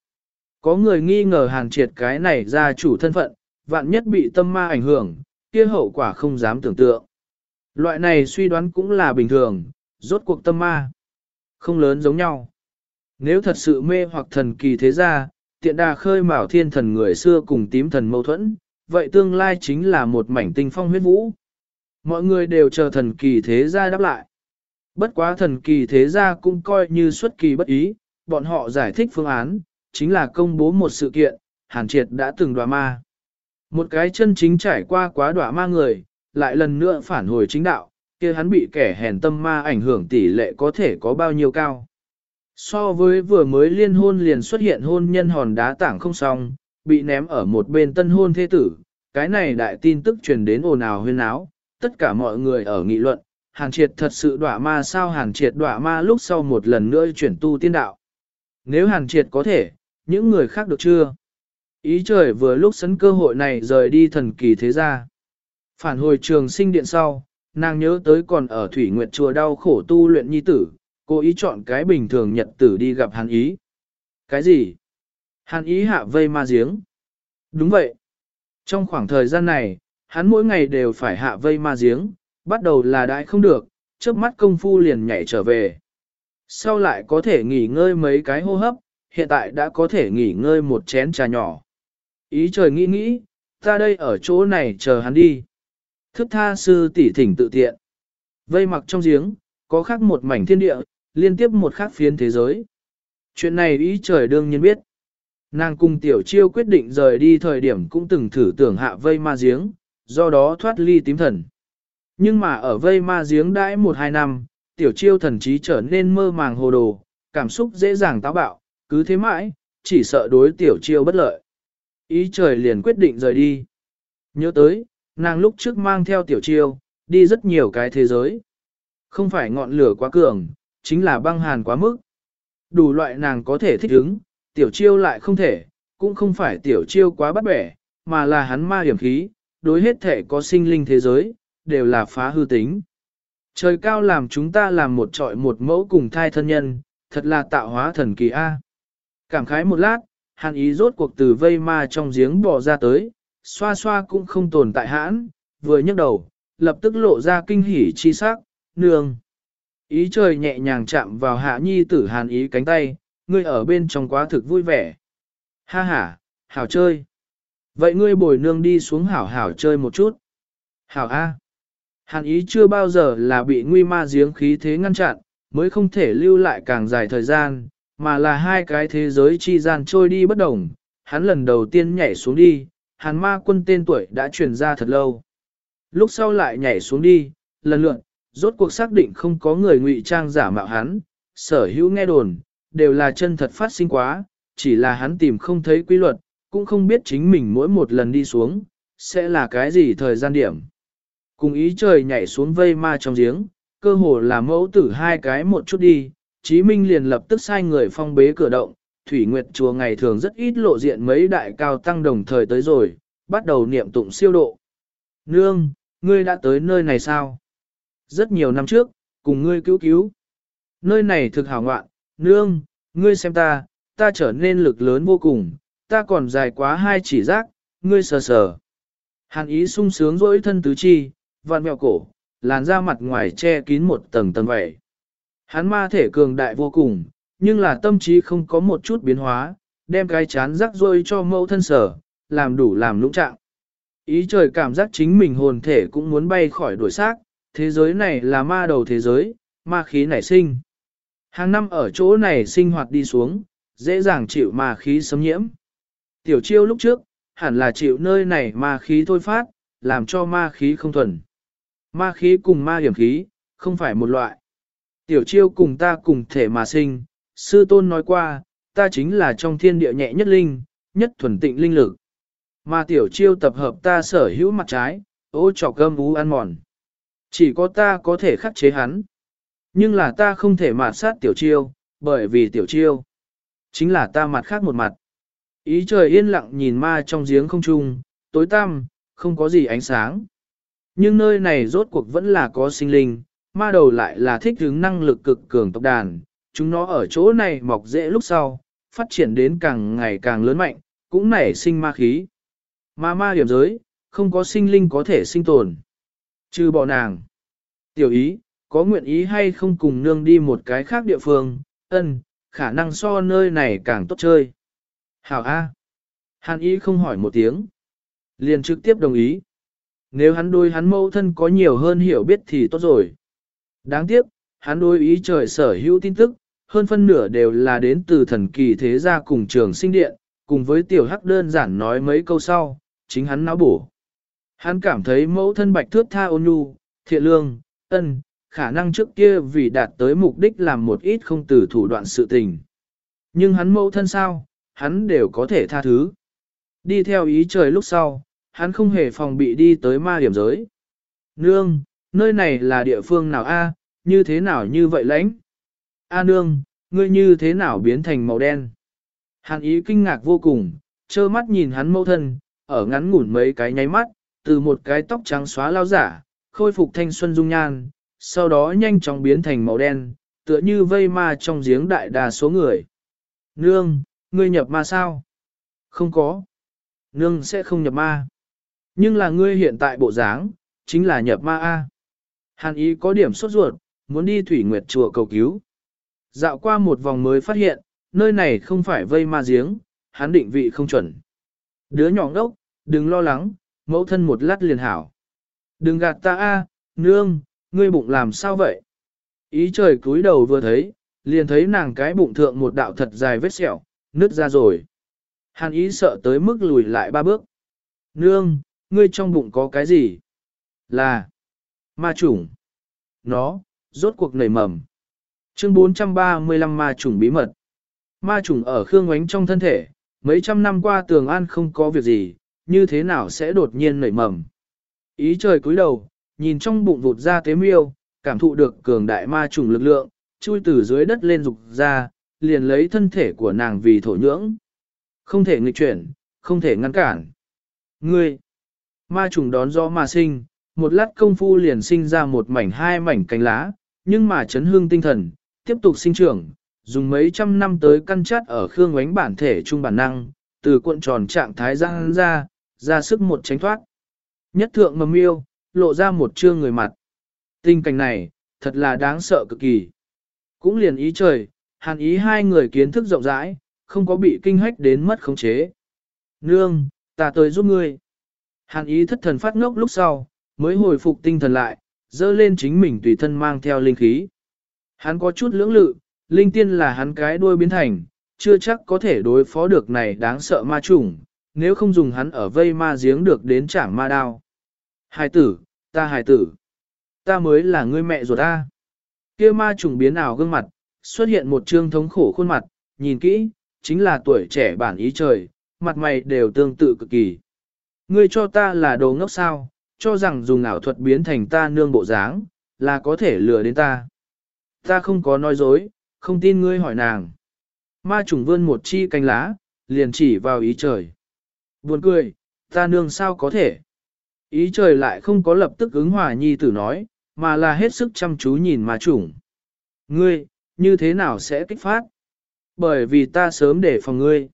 Có người nghi ngờ hàn triệt cái này ra chủ thân phận, vạn nhất bị tâm ma ảnh hưởng, kia hậu quả không dám tưởng tượng. Loại này suy đoán cũng là bình thường, rốt cuộc tâm ma. Không lớn giống nhau. Nếu thật sự mê hoặc thần kỳ thế ra, tiện đà khơi mào thiên thần người xưa cùng tím thần mâu thuẫn, vậy tương lai chính là một mảnh tinh phong huyết vũ. Mọi người đều chờ thần kỳ thế gia đáp lại. Bất quá thần kỳ thế gia cũng coi như xuất kỳ bất ý, bọn họ giải thích phương án, chính là công bố một sự kiện, hàn triệt đã từng đòa ma. Một cái chân chính trải qua quá đọa ma người, lại lần nữa phản hồi chính đạo, kia hắn bị kẻ hèn tâm ma ảnh hưởng tỷ lệ có thể có bao nhiêu cao. So với vừa mới liên hôn liền xuất hiện hôn nhân hòn đá tảng không xong, bị ném ở một bên tân hôn thế tử, cái này đại tin tức truyền đến ồn ào huyên áo, tất cả mọi người ở nghị luận, hàn triệt thật sự đọa ma sao hàn triệt đọa ma lúc sau một lần nữa chuyển tu tiên đạo. Nếu hàn triệt có thể, những người khác được chưa? Ý trời vừa lúc sấn cơ hội này rời đi thần kỳ thế gia. Phản hồi trường sinh điện sau, nàng nhớ tới còn ở Thủy Nguyệt chùa đau khổ tu luyện nhi tử, cô ý chọn cái bình thường nhật tử đi gặp hàn ý. Cái gì? Hàn ý hạ vây ma giếng. Đúng vậy. Trong khoảng thời gian này, hắn mỗi ngày đều phải hạ vây ma giếng, bắt đầu là đại không được, trước mắt công phu liền nhảy trở về. Sau lại có thể nghỉ ngơi mấy cái hô hấp, hiện tại đã có thể nghỉ ngơi một chén trà nhỏ. Ý trời nghĩ nghĩ, ta đây ở chỗ này chờ hắn đi. Thức tha sư tỷ thỉnh tự tiện. Vây mặc trong giếng, có khác một mảnh thiên địa, liên tiếp một khác phiến thế giới. Chuyện này ý trời đương nhiên biết. Nàng cùng tiểu chiêu quyết định rời đi thời điểm cũng từng thử tưởng hạ vây ma giếng, do đó thoát ly tím thần. Nhưng mà ở vây ma giếng đãi một hai năm, tiểu chiêu thần trí trở nên mơ màng hồ đồ, cảm xúc dễ dàng táo bạo, cứ thế mãi, chỉ sợ đối tiểu chiêu bất lợi. Ý trời liền quyết định rời đi. Nhớ tới, nàng lúc trước mang theo tiểu chiêu, đi rất nhiều cái thế giới. Không phải ngọn lửa quá cường, chính là băng hàn quá mức. Đủ loại nàng có thể thích ứng, tiểu chiêu lại không thể, cũng không phải tiểu chiêu quá bắt bẻ, mà là hắn ma hiểm khí, đối hết thể có sinh linh thế giới, đều là phá hư tính. Trời cao làm chúng ta làm một trọi một mẫu cùng thai thân nhân, thật là tạo hóa thần kỳ A. Cảm khái một lát, hàn ý rốt cuộc từ vây ma trong giếng bỏ ra tới, xoa xoa cũng không tồn tại hãn, vừa nhấc đầu, lập tức lộ ra kinh hỉ chi sắc, nương. Ý trời nhẹ nhàng chạm vào hạ nhi tử hàn ý cánh tay, ngươi ở bên trong quá thực vui vẻ. Ha ha, hảo chơi. Vậy ngươi bồi nương đi xuống hảo hảo chơi một chút. Hảo A. Hàn ý chưa bao giờ là bị nguy ma giếng khí thế ngăn chặn, mới không thể lưu lại càng dài thời gian, mà là hai cái thế giới chi gian trôi đi bất đồng. Hắn lần đầu tiên nhảy xuống đi, hàn ma quân tên tuổi đã truyền ra thật lâu. Lúc sau lại nhảy xuống đi, lần lượt, rốt cuộc xác định không có người ngụy trang giả mạo hắn, sở hữu nghe đồn, đều là chân thật phát sinh quá, chỉ là hắn tìm không thấy quy luật, cũng không biết chính mình mỗi một lần đi xuống, sẽ là cái gì thời gian điểm. Cùng ý trời nhảy xuống vây ma trong giếng, cơ hồ là mẫu tử hai cái một chút đi, Chí Minh liền lập tức sai người phong bế cửa động, Thủy Nguyệt chùa ngày thường rất ít lộ diện mấy đại cao tăng đồng thời tới rồi, bắt đầu niệm tụng siêu độ. Nương, ngươi đã tới nơi này sao? Rất nhiều năm trước, cùng ngươi cứu cứu. Nơi này thực hảo ngoạn, nương, ngươi xem ta, ta trở nên lực lớn vô cùng, ta còn dài quá hai chỉ giác, ngươi sờ sờ. Hàn ý sung sướng rỗi thân tứ chi, vặn mèo cổ, làn da mặt ngoài che kín một tầng tầng vậy. Hắn ma thể cường đại vô cùng, nhưng là tâm trí không có một chút biến hóa, đem cái chán rắc rôi cho mẫu thân sở, làm đủ làm lũng trạng. Ý trời cảm giác chính mình hồn thể cũng muốn bay khỏi đuổi xác, thế giới này là ma đầu thế giới, ma khí nảy sinh. Hàng năm ở chỗ này sinh hoạt đi xuống, dễ dàng chịu ma khí xâm nhiễm. Tiểu chiêu lúc trước, hẳn là chịu nơi này ma khí thôi phát, làm cho ma khí không thuần. Ma khí cùng ma hiểm khí, không phải một loại. Tiểu chiêu cùng ta cùng thể mà sinh, sư tôn nói qua, ta chính là trong thiên địa nhẹ nhất linh, nhất thuần tịnh linh lực. Mà tiểu chiêu tập hợp ta sở hữu mặt trái, ô trọc gâm ú ăn mòn. Chỉ có ta có thể khắc chế hắn. Nhưng là ta không thể mạt sát tiểu chiêu, bởi vì tiểu chiêu chính là ta mặt khác một mặt. Ý trời yên lặng nhìn ma trong giếng không trung, tối tăm, không có gì ánh sáng. Nhưng nơi này rốt cuộc vẫn là có sinh linh, ma đầu lại là thích hướng năng lực cực cường tộc đàn, chúng nó ở chỗ này mọc dễ lúc sau, phát triển đến càng ngày càng lớn mạnh, cũng nảy sinh ma khí. Ma ma điểm giới, không có sinh linh có thể sinh tồn. Trừ bỏ nàng. Tiểu ý, có nguyện ý hay không cùng nương đi một cái khác địa phương, ân, khả năng so nơi này càng tốt chơi. Hảo A. Hàn ý không hỏi một tiếng. Liền trực tiếp đồng ý. Nếu hắn đôi hắn mâu thân có nhiều hơn hiểu biết thì tốt rồi. Đáng tiếc, hắn đối ý trời sở hữu tin tức, hơn phân nửa đều là đến từ thần kỳ thế gia cùng trường sinh điện, cùng với tiểu hắc đơn giản nói mấy câu sau, chính hắn não bổ. Hắn cảm thấy mẫu thân bạch thước tha ôn nhu, thiện lương, ân, khả năng trước kia vì đạt tới mục đích làm một ít không từ thủ đoạn sự tình. Nhưng hắn mẫu thân sao, hắn đều có thể tha thứ. Đi theo ý trời lúc sau, hắn không hề phòng bị đi tới ma điểm giới. Nương, nơi này là địa phương nào a? À, như thế nào như vậy lãnh? A nương, ngươi như thế nào biến thành màu đen? Hàn ý kinh ngạc vô cùng, trơ mắt nhìn hắn mẫu thân, ở ngắn ngủn mấy cái nháy mắt, từ một cái tóc trắng xóa lao giả, khôi phục thanh xuân dung nhan, sau đó nhanh chóng biến thành màu đen, tựa như vây ma trong giếng đại đa số người. Nương, ngươi nhập ma sao? Không có. Nương sẽ không nhập ma. Nhưng là ngươi hiện tại bộ dáng, chính là nhập ma A. Hàn ý có điểm sốt ruột, muốn đi thủy nguyệt chùa cầu cứu. Dạo qua một vòng mới phát hiện, nơi này không phải vây ma giếng, hắn định vị không chuẩn. Đứa nhỏ đốc, đừng lo lắng, mẫu thân một lát liền hảo. Đừng gạt ta a, nương, ngươi bụng làm sao vậy? Ý trời cúi đầu vừa thấy, liền thấy nàng cái bụng thượng một đạo thật dài vết sẹo, nứt ra rồi. Hàn ý sợ tới mức lùi lại ba bước. Nương, ngươi trong bụng có cái gì? Là ma chủng. Nó, rốt cuộc nảy mầm. Chương 435 ma chủng bí mật. Ma chủng ở khương Ngoánh trong thân thể, mấy trăm năm qua tường an không có việc gì, như thế nào sẽ đột nhiên nảy mầm. Ý trời cúi đầu, nhìn trong bụng vụt ra tế miêu, cảm thụ được cường đại ma trùng lực lượng, chui từ dưới đất lên dục ra, liền lấy thân thể của nàng vì thổ nhưỡng. Không thể nghịch chuyển, không thể ngăn cản. Ngươi, ma trùng đón gió mà sinh, một lát công phu liền sinh ra một mảnh hai mảnh cánh lá, nhưng mà chấn hương tinh thần, tiếp tục sinh trưởng, dùng mấy trăm năm tới căn chát ở khương ánh bản thể trung bản năng, từ cuộn tròn trạng thái ra ra, ra sức một tránh thoát. Nhất thượng mầm yêu, lộ ra một trương người mặt. Tình cảnh này, thật là đáng sợ cực kỳ. Cũng liền ý trời, hàn ý hai người kiến thức rộng rãi, không có bị kinh hách đến mất khống chế. Nương, ta tới giúp ngươi. Hàn ý thất thần phát ngốc lúc sau, mới hồi phục tinh thần lại, dơ lên chính mình tùy thân mang theo linh khí. Hắn có chút lưỡng lự, linh tiên là hắn cái đuôi biến thành, chưa chắc có thể đối phó được này đáng sợ ma trùng, nếu không dùng hắn ở vây ma giếng được đến chẳng ma đao. Hài tử, ta hài tử, ta mới là ngươi mẹ ruột ta. Kia ma trùng biến ảo gương mặt, xuất hiện một trương thống khổ khuôn mặt, nhìn kỹ, chính là tuổi trẻ bản ý trời, mặt mày đều tương tự cực kỳ. Ngươi cho ta là đồ ngốc sao, cho rằng dùng ảo thuật biến thành ta nương bộ dáng, là có thể lừa đến ta. Ta không có nói dối, không tin ngươi hỏi nàng. Ma trùng vươn một chi cánh lá, liền chỉ vào ý trời. Buồn cười, ta nương sao có thể. Ý trời lại không có lập tức ứng hòa nhi tử nói, mà là hết sức chăm chú nhìn ma trùng. Ngươi, như thế nào sẽ kích phát? Bởi vì ta sớm để phòng ngươi.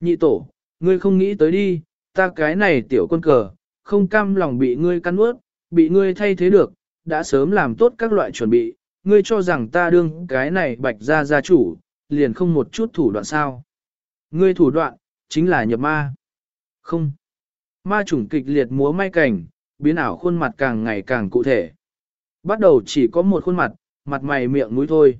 Nhị tổ, ngươi không nghĩ tới đi, ta cái này tiểu quân cờ, không cam lòng bị ngươi căn ướt, bị ngươi thay thế được, đã sớm làm tốt các loại chuẩn bị, ngươi cho rằng ta đương cái này bạch ra gia chủ, liền không một chút thủ đoạn sao. Ngươi thủ đoạn, chính là nhập ma. Không. Ma chủng kịch liệt múa may cảnh, biến ảo khuôn mặt càng ngày càng cụ thể. Bắt đầu chỉ có một khuôn mặt, mặt mày miệng mũi thôi.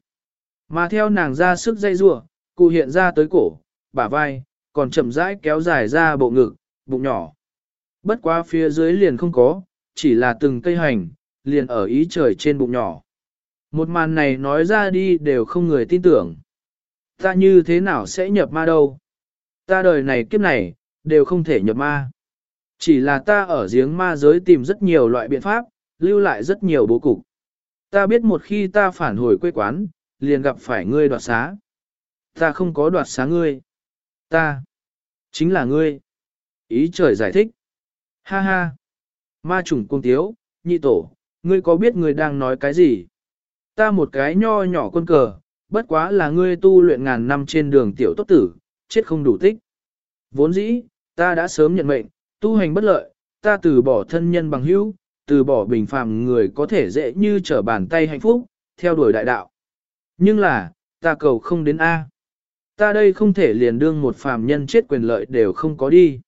Mà theo nàng ra sức dây rua, cụ hiện ra tới cổ, bả vai, còn chậm rãi kéo dài ra bộ ngực, bụng nhỏ. Bất quá phía dưới liền không có, chỉ là từng cây hành, liền ở ý trời trên bụng nhỏ. Một màn này nói ra đi đều không người tin tưởng. Ta như thế nào sẽ nhập ma đâu? Ta đời này kiếp này, đều không thể nhập ma. Chỉ là ta ở giếng ma giới tìm rất nhiều loại biện pháp, lưu lại rất nhiều bố cục. Ta biết một khi ta phản hồi quê quán, liền gặp phải ngươi đoạt xá. Ta không có đoạt xá ngươi. Ta, chính là ngươi. Ý trời giải thích. Ha ha. Ma trùng cung tiếu, nhị tổ, ngươi có biết ngươi đang nói cái gì? Ta một cái nho nhỏ quân cờ, bất quá là ngươi tu luyện ngàn năm trên đường tiểu tốt tử, chết không đủ tích. Vốn dĩ, ta đã sớm nhận mệnh, tu hành bất lợi, ta từ bỏ thân nhân bằng hữu, từ bỏ bình phàm người có thể dễ như trở bàn tay hạnh phúc, theo đuổi đại đạo. Nhưng là, ta cầu không đến A. Ta đây không thể liền đương một phàm nhân chết quyền lợi đều không có đi.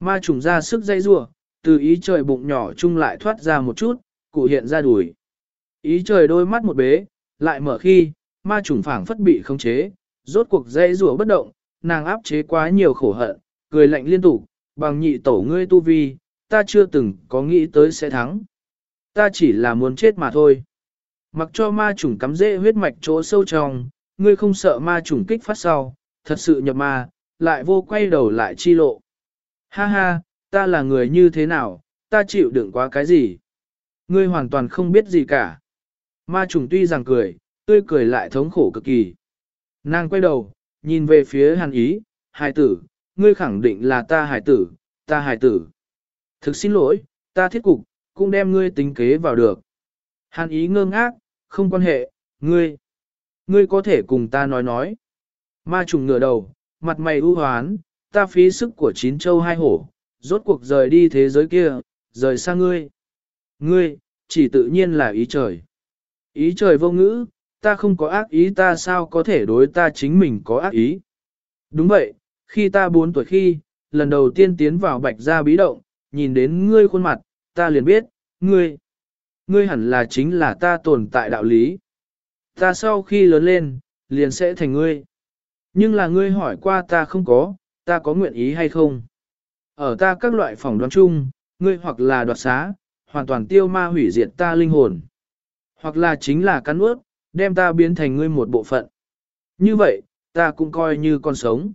Ma trùng ra sức dây rua, từ ý trời bụng nhỏ chung lại thoát ra một chút, cụ hiện ra đuổi. Ý trời đôi mắt một bế, lại mở khi, ma trùng phảng phất bị khống chế, rốt cuộc dây rùa bất động, nàng áp chế quá nhiều khổ hận, cười lạnh liên tục, bằng nhị tổ ngươi tu vi, ta chưa từng có nghĩ tới sẽ thắng. Ta chỉ là muốn chết mà thôi. Mặc cho ma trùng cắm dễ huyết mạch chỗ sâu trong, ngươi không sợ ma trùng kích phát sau, thật sự nhập ma, lại vô quay đầu lại chi lộ. Ha ha, ta là người như thế nào, ta chịu đựng quá cái gì? Ngươi hoàn toàn không biết gì cả. Ma trùng tuy rằng cười, tươi cười lại thống khổ cực kỳ. Nàng quay đầu, nhìn về phía hàn ý, hài tử, ngươi khẳng định là ta hài tử, ta hài tử. Thực xin lỗi, ta thiết cục, cũng đem ngươi tính kế vào được. Hàn ý ngơ ngác, không quan hệ, ngươi. Ngươi có thể cùng ta nói nói. Ma trùng ngửa đầu, mặt mày ưu hoán, ta phí sức của chín châu hai hổ, rốt cuộc rời đi thế giới kia, rời xa ngươi. Ngươi, chỉ tự nhiên là ý trời. Ý trời vô ngữ, ta không có ác ý ta sao có thể đối ta chính mình có ác ý. Đúng vậy, khi ta 4 tuổi khi, lần đầu tiên tiến vào bạch gia bí động, nhìn đến ngươi khuôn mặt, ta liền biết, ngươi, ngươi hẳn là chính là ta tồn tại đạo lý. Ta sau khi lớn lên, liền sẽ thành ngươi. Nhưng là ngươi hỏi qua ta không có, ta có nguyện ý hay không? Ở ta các loại phòng đoán chung, ngươi hoặc là đoạt xá, hoàn toàn tiêu ma hủy diệt ta linh hồn. Hoặc là chính là cắn ướt, đem ta biến thành ngươi một bộ phận. Như vậy, ta cũng coi như con sống.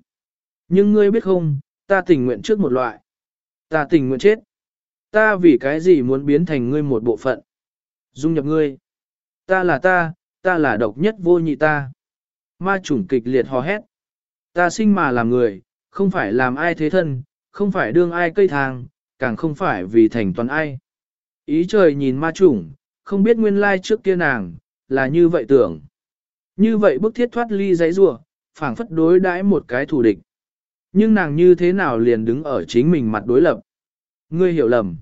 Nhưng ngươi biết không, ta tình nguyện trước một loại. Ta tình nguyện chết. Ta vì cái gì muốn biến thành ngươi một bộ phận? Dung nhập ngươi. Ta là ta, ta là độc nhất vô nhị ta. Ma chủng kịch liệt hò hét. Ta sinh mà làm người, không phải làm ai thế thân, không phải đương ai cây thang, càng không phải vì thành toàn ai. Ý trời nhìn ma chủng, không biết nguyên lai trước kia nàng, là như vậy tưởng. Như vậy bức thiết thoát ly giấy rủa phảng phất đối đãi một cái thù địch. Nhưng nàng như thế nào liền đứng ở chính mình mặt đối lập. Ngươi hiểu lầm.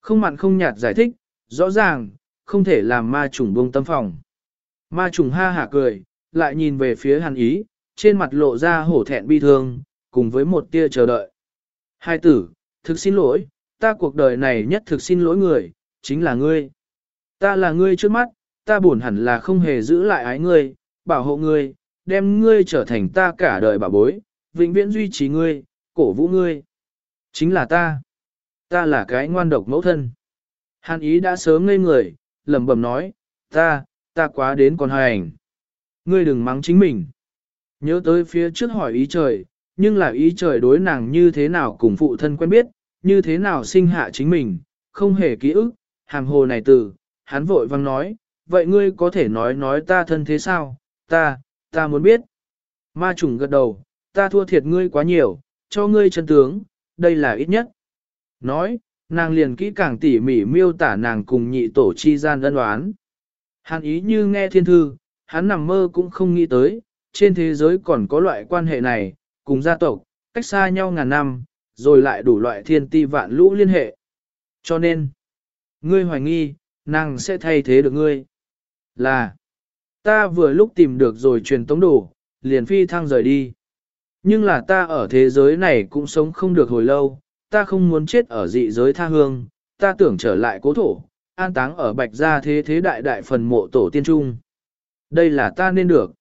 Không mặn không nhạt giải thích, rõ ràng, không thể làm ma trùng buông tâm phòng. Ma trùng ha hả cười, lại nhìn về phía hàn ý, trên mặt lộ ra hổ thẹn bi thương, cùng với một tia chờ đợi. Hai tử, thực xin lỗi, ta cuộc đời này nhất thực xin lỗi người, chính là ngươi. Ta là ngươi trước mắt, ta buồn hẳn là không hề giữ lại ái ngươi, bảo hộ ngươi, đem ngươi trở thành ta cả đời bảo bối, vĩnh viễn duy trì ngươi, cổ vũ ngươi. Chính là ta. Ta là cái ngoan độc mẫu thân. Hàn ý đã sớm ngây người, lẩm bẩm nói, ta, ta quá đến còn hành. Ngươi đừng mắng chính mình. Nhớ tới phía trước hỏi ý trời, nhưng là ý trời đối nàng như thế nào cùng phụ thân quen biết, như thế nào sinh hạ chính mình, không hề ký ức, hàm hồ này từ, hắn vội vang nói, vậy ngươi có thể nói nói ta thân thế sao, ta, ta muốn biết. Ma trùng gật đầu, ta thua thiệt ngươi quá nhiều, cho ngươi chân tướng, đây là ít nhất. Nói, nàng liền kỹ càng tỉ mỉ miêu tả nàng cùng nhị tổ chi gian ân đoán. Hắn ý như nghe thiên thư, hắn nằm mơ cũng không nghĩ tới, trên thế giới còn có loại quan hệ này, cùng gia tộc, cách xa nhau ngàn năm, rồi lại đủ loại thiên ti vạn lũ liên hệ. Cho nên, ngươi hoài nghi, nàng sẽ thay thế được ngươi. Là, ta vừa lúc tìm được rồi truyền tống đủ, liền phi thăng rời đi. Nhưng là ta ở thế giới này cũng sống không được hồi lâu, ta không muốn chết ở dị giới tha hương, ta tưởng trở lại cố thổ, an táng ở bạch gia thế thế đại đại phần mộ tổ tiên trung. Đây là ta nên được.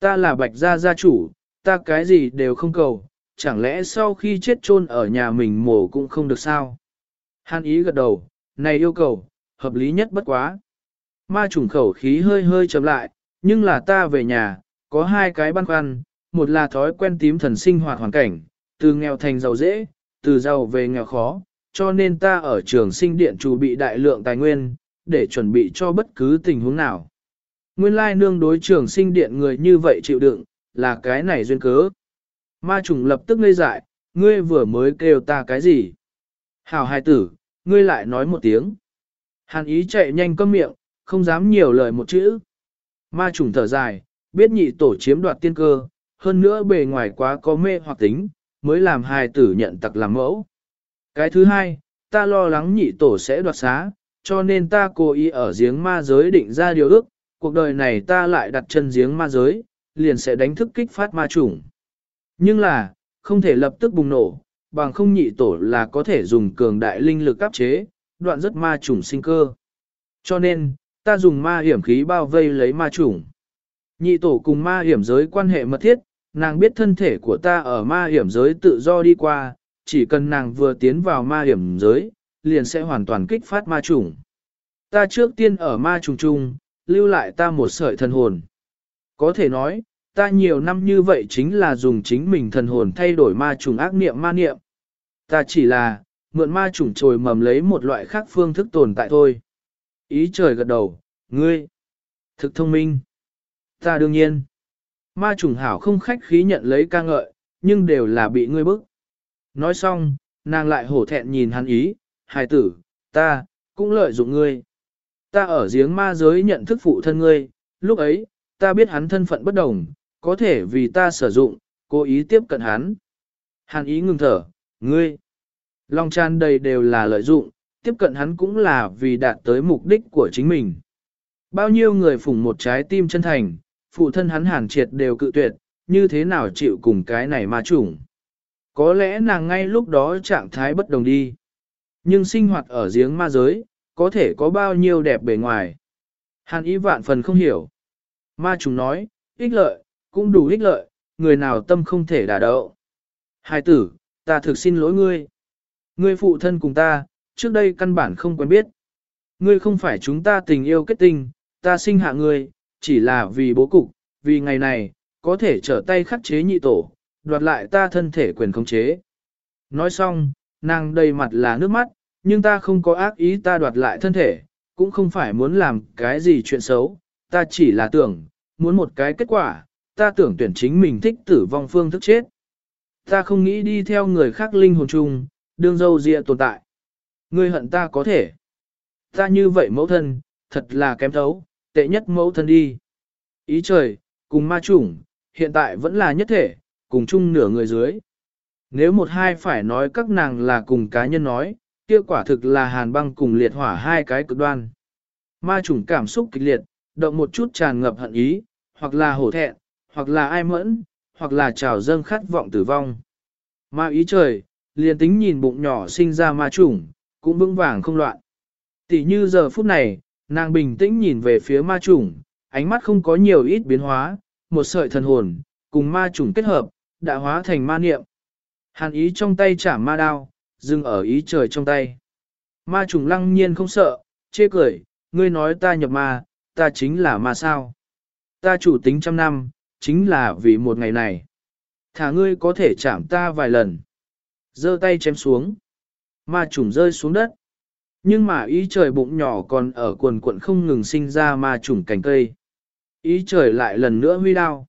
Ta là bạch gia gia chủ, ta cái gì đều không cầu, chẳng lẽ sau khi chết chôn ở nhà mình mổ cũng không được sao? Hàn ý gật đầu, này yêu cầu, hợp lý nhất bất quá. Ma trùng khẩu khí hơi hơi chậm lại, nhưng là ta về nhà, có hai cái băn khoăn, một là thói quen tím thần sinh hoạt hoàn cảnh, từ nghèo thành giàu dễ, từ giàu về nghèo khó, cho nên ta ở trường sinh điện chủ bị đại lượng tài nguyên, để chuẩn bị cho bất cứ tình huống nào. Nguyên lai nương đối trường sinh điện người như vậy chịu đựng, là cái này duyên cớ. Ma trùng lập tức ngây dại, ngươi vừa mới kêu ta cái gì? Hảo hài tử, ngươi lại nói một tiếng. Hàn ý chạy nhanh câm miệng, không dám nhiều lời một chữ. Ma trùng thở dài, biết nhị tổ chiếm đoạt tiên cơ, hơn nữa bề ngoài quá có mê hoặc tính, mới làm hài tử nhận tặc làm mẫu. Cái thứ hai, ta lo lắng nhị tổ sẽ đoạt xá, cho nên ta cố ý ở giếng ma giới định ra điều ước, cuộc đời này ta lại đặt chân giếng ma giới, liền sẽ đánh thức kích phát ma chủng. Nhưng là, không thể lập tức bùng nổ, bằng không nhị tổ là có thể dùng cường đại linh lực áp chế, đoạn rất ma chủng sinh cơ. Cho nên, ta dùng ma hiểm khí bao vây lấy ma chủng. Nhị tổ cùng ma hiểm giới quan hệ mật thiết, nàng biết thân thể của ta ở ma hiểm giới tự do đi qua, chỉ cần nàng vừa tiến vào ma hiểm giới, liền sẽ hoàn toàn kích phát ma chủng. Ta trước tiên ở ma trùng trung, lưu lại ta một sợi thần hồn. Có thể nói, ta nhiều năm như vậy chính là dùng chính mình thần hồn thay đổi ma trùng ác niệm ma niệm. Ta chỉ là, mượn ma trùng trồi mầm lấy một loại khác phương thức tồn tại thôi. Ý trời gật đầu, ngươi, thực thông minh. Ta đương nhiên, ma trùng hảo không khách khí nhận lấy ca ngợi, nhưng đều là bị ngươi bức. Nói xong, nàng lại hổ thẹn nhìn hắn ý, hài tử, ta, cũng lợi dụng ngươi. Ta ở giếng ma giới nhận thức phụ thân ngươi, lúc ấy, ta biết hắn thân phận bất đồng, có thể vì ta sử dụng, cố ý tiếp cận hắn. Hàn ý ngừng thở, ngươi. lòng tràn đầy đều là lợi dụng, tiếp cận hắn cũng là vì đạt tới mục đích của chính mình. Bao nhiêu người phủng một trái tim chân thành, phụ thân hắn hàn triệt đều cự tuyệt, như thế nào chịu cùng cái này ma chủng. Có lẽ nàng ngay lúc đó trạng thái bất đồng đi. Nhưng sinh hoạt ở giếng ma giới, có thể có bao nhiêu đẹp bề ngoài. Hàn ý vạn phần không hiểu. Ma trùng nói, ích lợi, cũng đủ ích lợi, người nào tâm không thể đả đậu. Hai tử, ta thực xin lỗi ngươi. Ngươi phụ thân cùng ta, trước đây căn bản không quen biết. Ngươi không phải chúng ta tình yêu kết tình, ta sinh hạ ngươi, chỉ là vì bố cục, vì ngày này, có thể trở tay khắc chế nhị tổ, đoạt lại ta thân thể quyền khống chế. Nói xong, nàng đầy mặt là nước mắt, nhưng ta không có ác ý ta đoạt lại thân thể, cũng không phải muốn làm cái gì chuyện xấu, ta chỉ là tưởng, muốn một cái kết quả, ta tưởng tuyển chính mình thích tử vong phương thức chết. Ta không nghĩ đi theo người khác linh hồn chung, đương dâu dịa tồn tại. Ngươi hận ta có thể. Ta như vậy mẫu thân, thật là kém thấu, tệ nhất mẫu thân đi. Ý trời, cùng ma chủng, hiện tại vẫn là nhất thể, cùng chung nửa người dưới. Nếu một hai phải nói các nàng là cùng cá nhân nói, kia quả thực là hàn băng cùng liệt hỏa hai cái cực đoan. Ma chủng cảm xúc kịch liệt, động một chút tràn ngập hận ý, hoặc là hổ thẹn, hoặc là ai mẫn, hoặc là trào dâng khát vọng tử vong. Ma ý trời, liền tính nhìn bụng nhỏ sinh ra ma chủng, cũng vững vàng không loạn. Tỷ như giờ phút này, nàng bình tĩnh nhìn về phía ma chủng, ánh mắt không có nhiều ít biến hóa, một sợi thần hồn, cùng ma chủng kết hợp, đã hóa thành ma niệm. Hàn ý trong tay chả ma đao, dừng ở ý trời trong tay. Ma trùng lăng nhiên không sợ, chê cười, ngươi nói ta nhập ma, ta chính là ma sao. Ta chủ tính trăm năm, chính là vì một ngày này. Thả ngươi có thể chạm ta vài lần. giơ tay chém xuống. Ma trùng rơi xuống đất. Nhưng mà ý trời bụng nhỏ còn ở quần quận không ngừng sinh ra ma trùng cành cây. Ý trời lại lần nữa huy đao.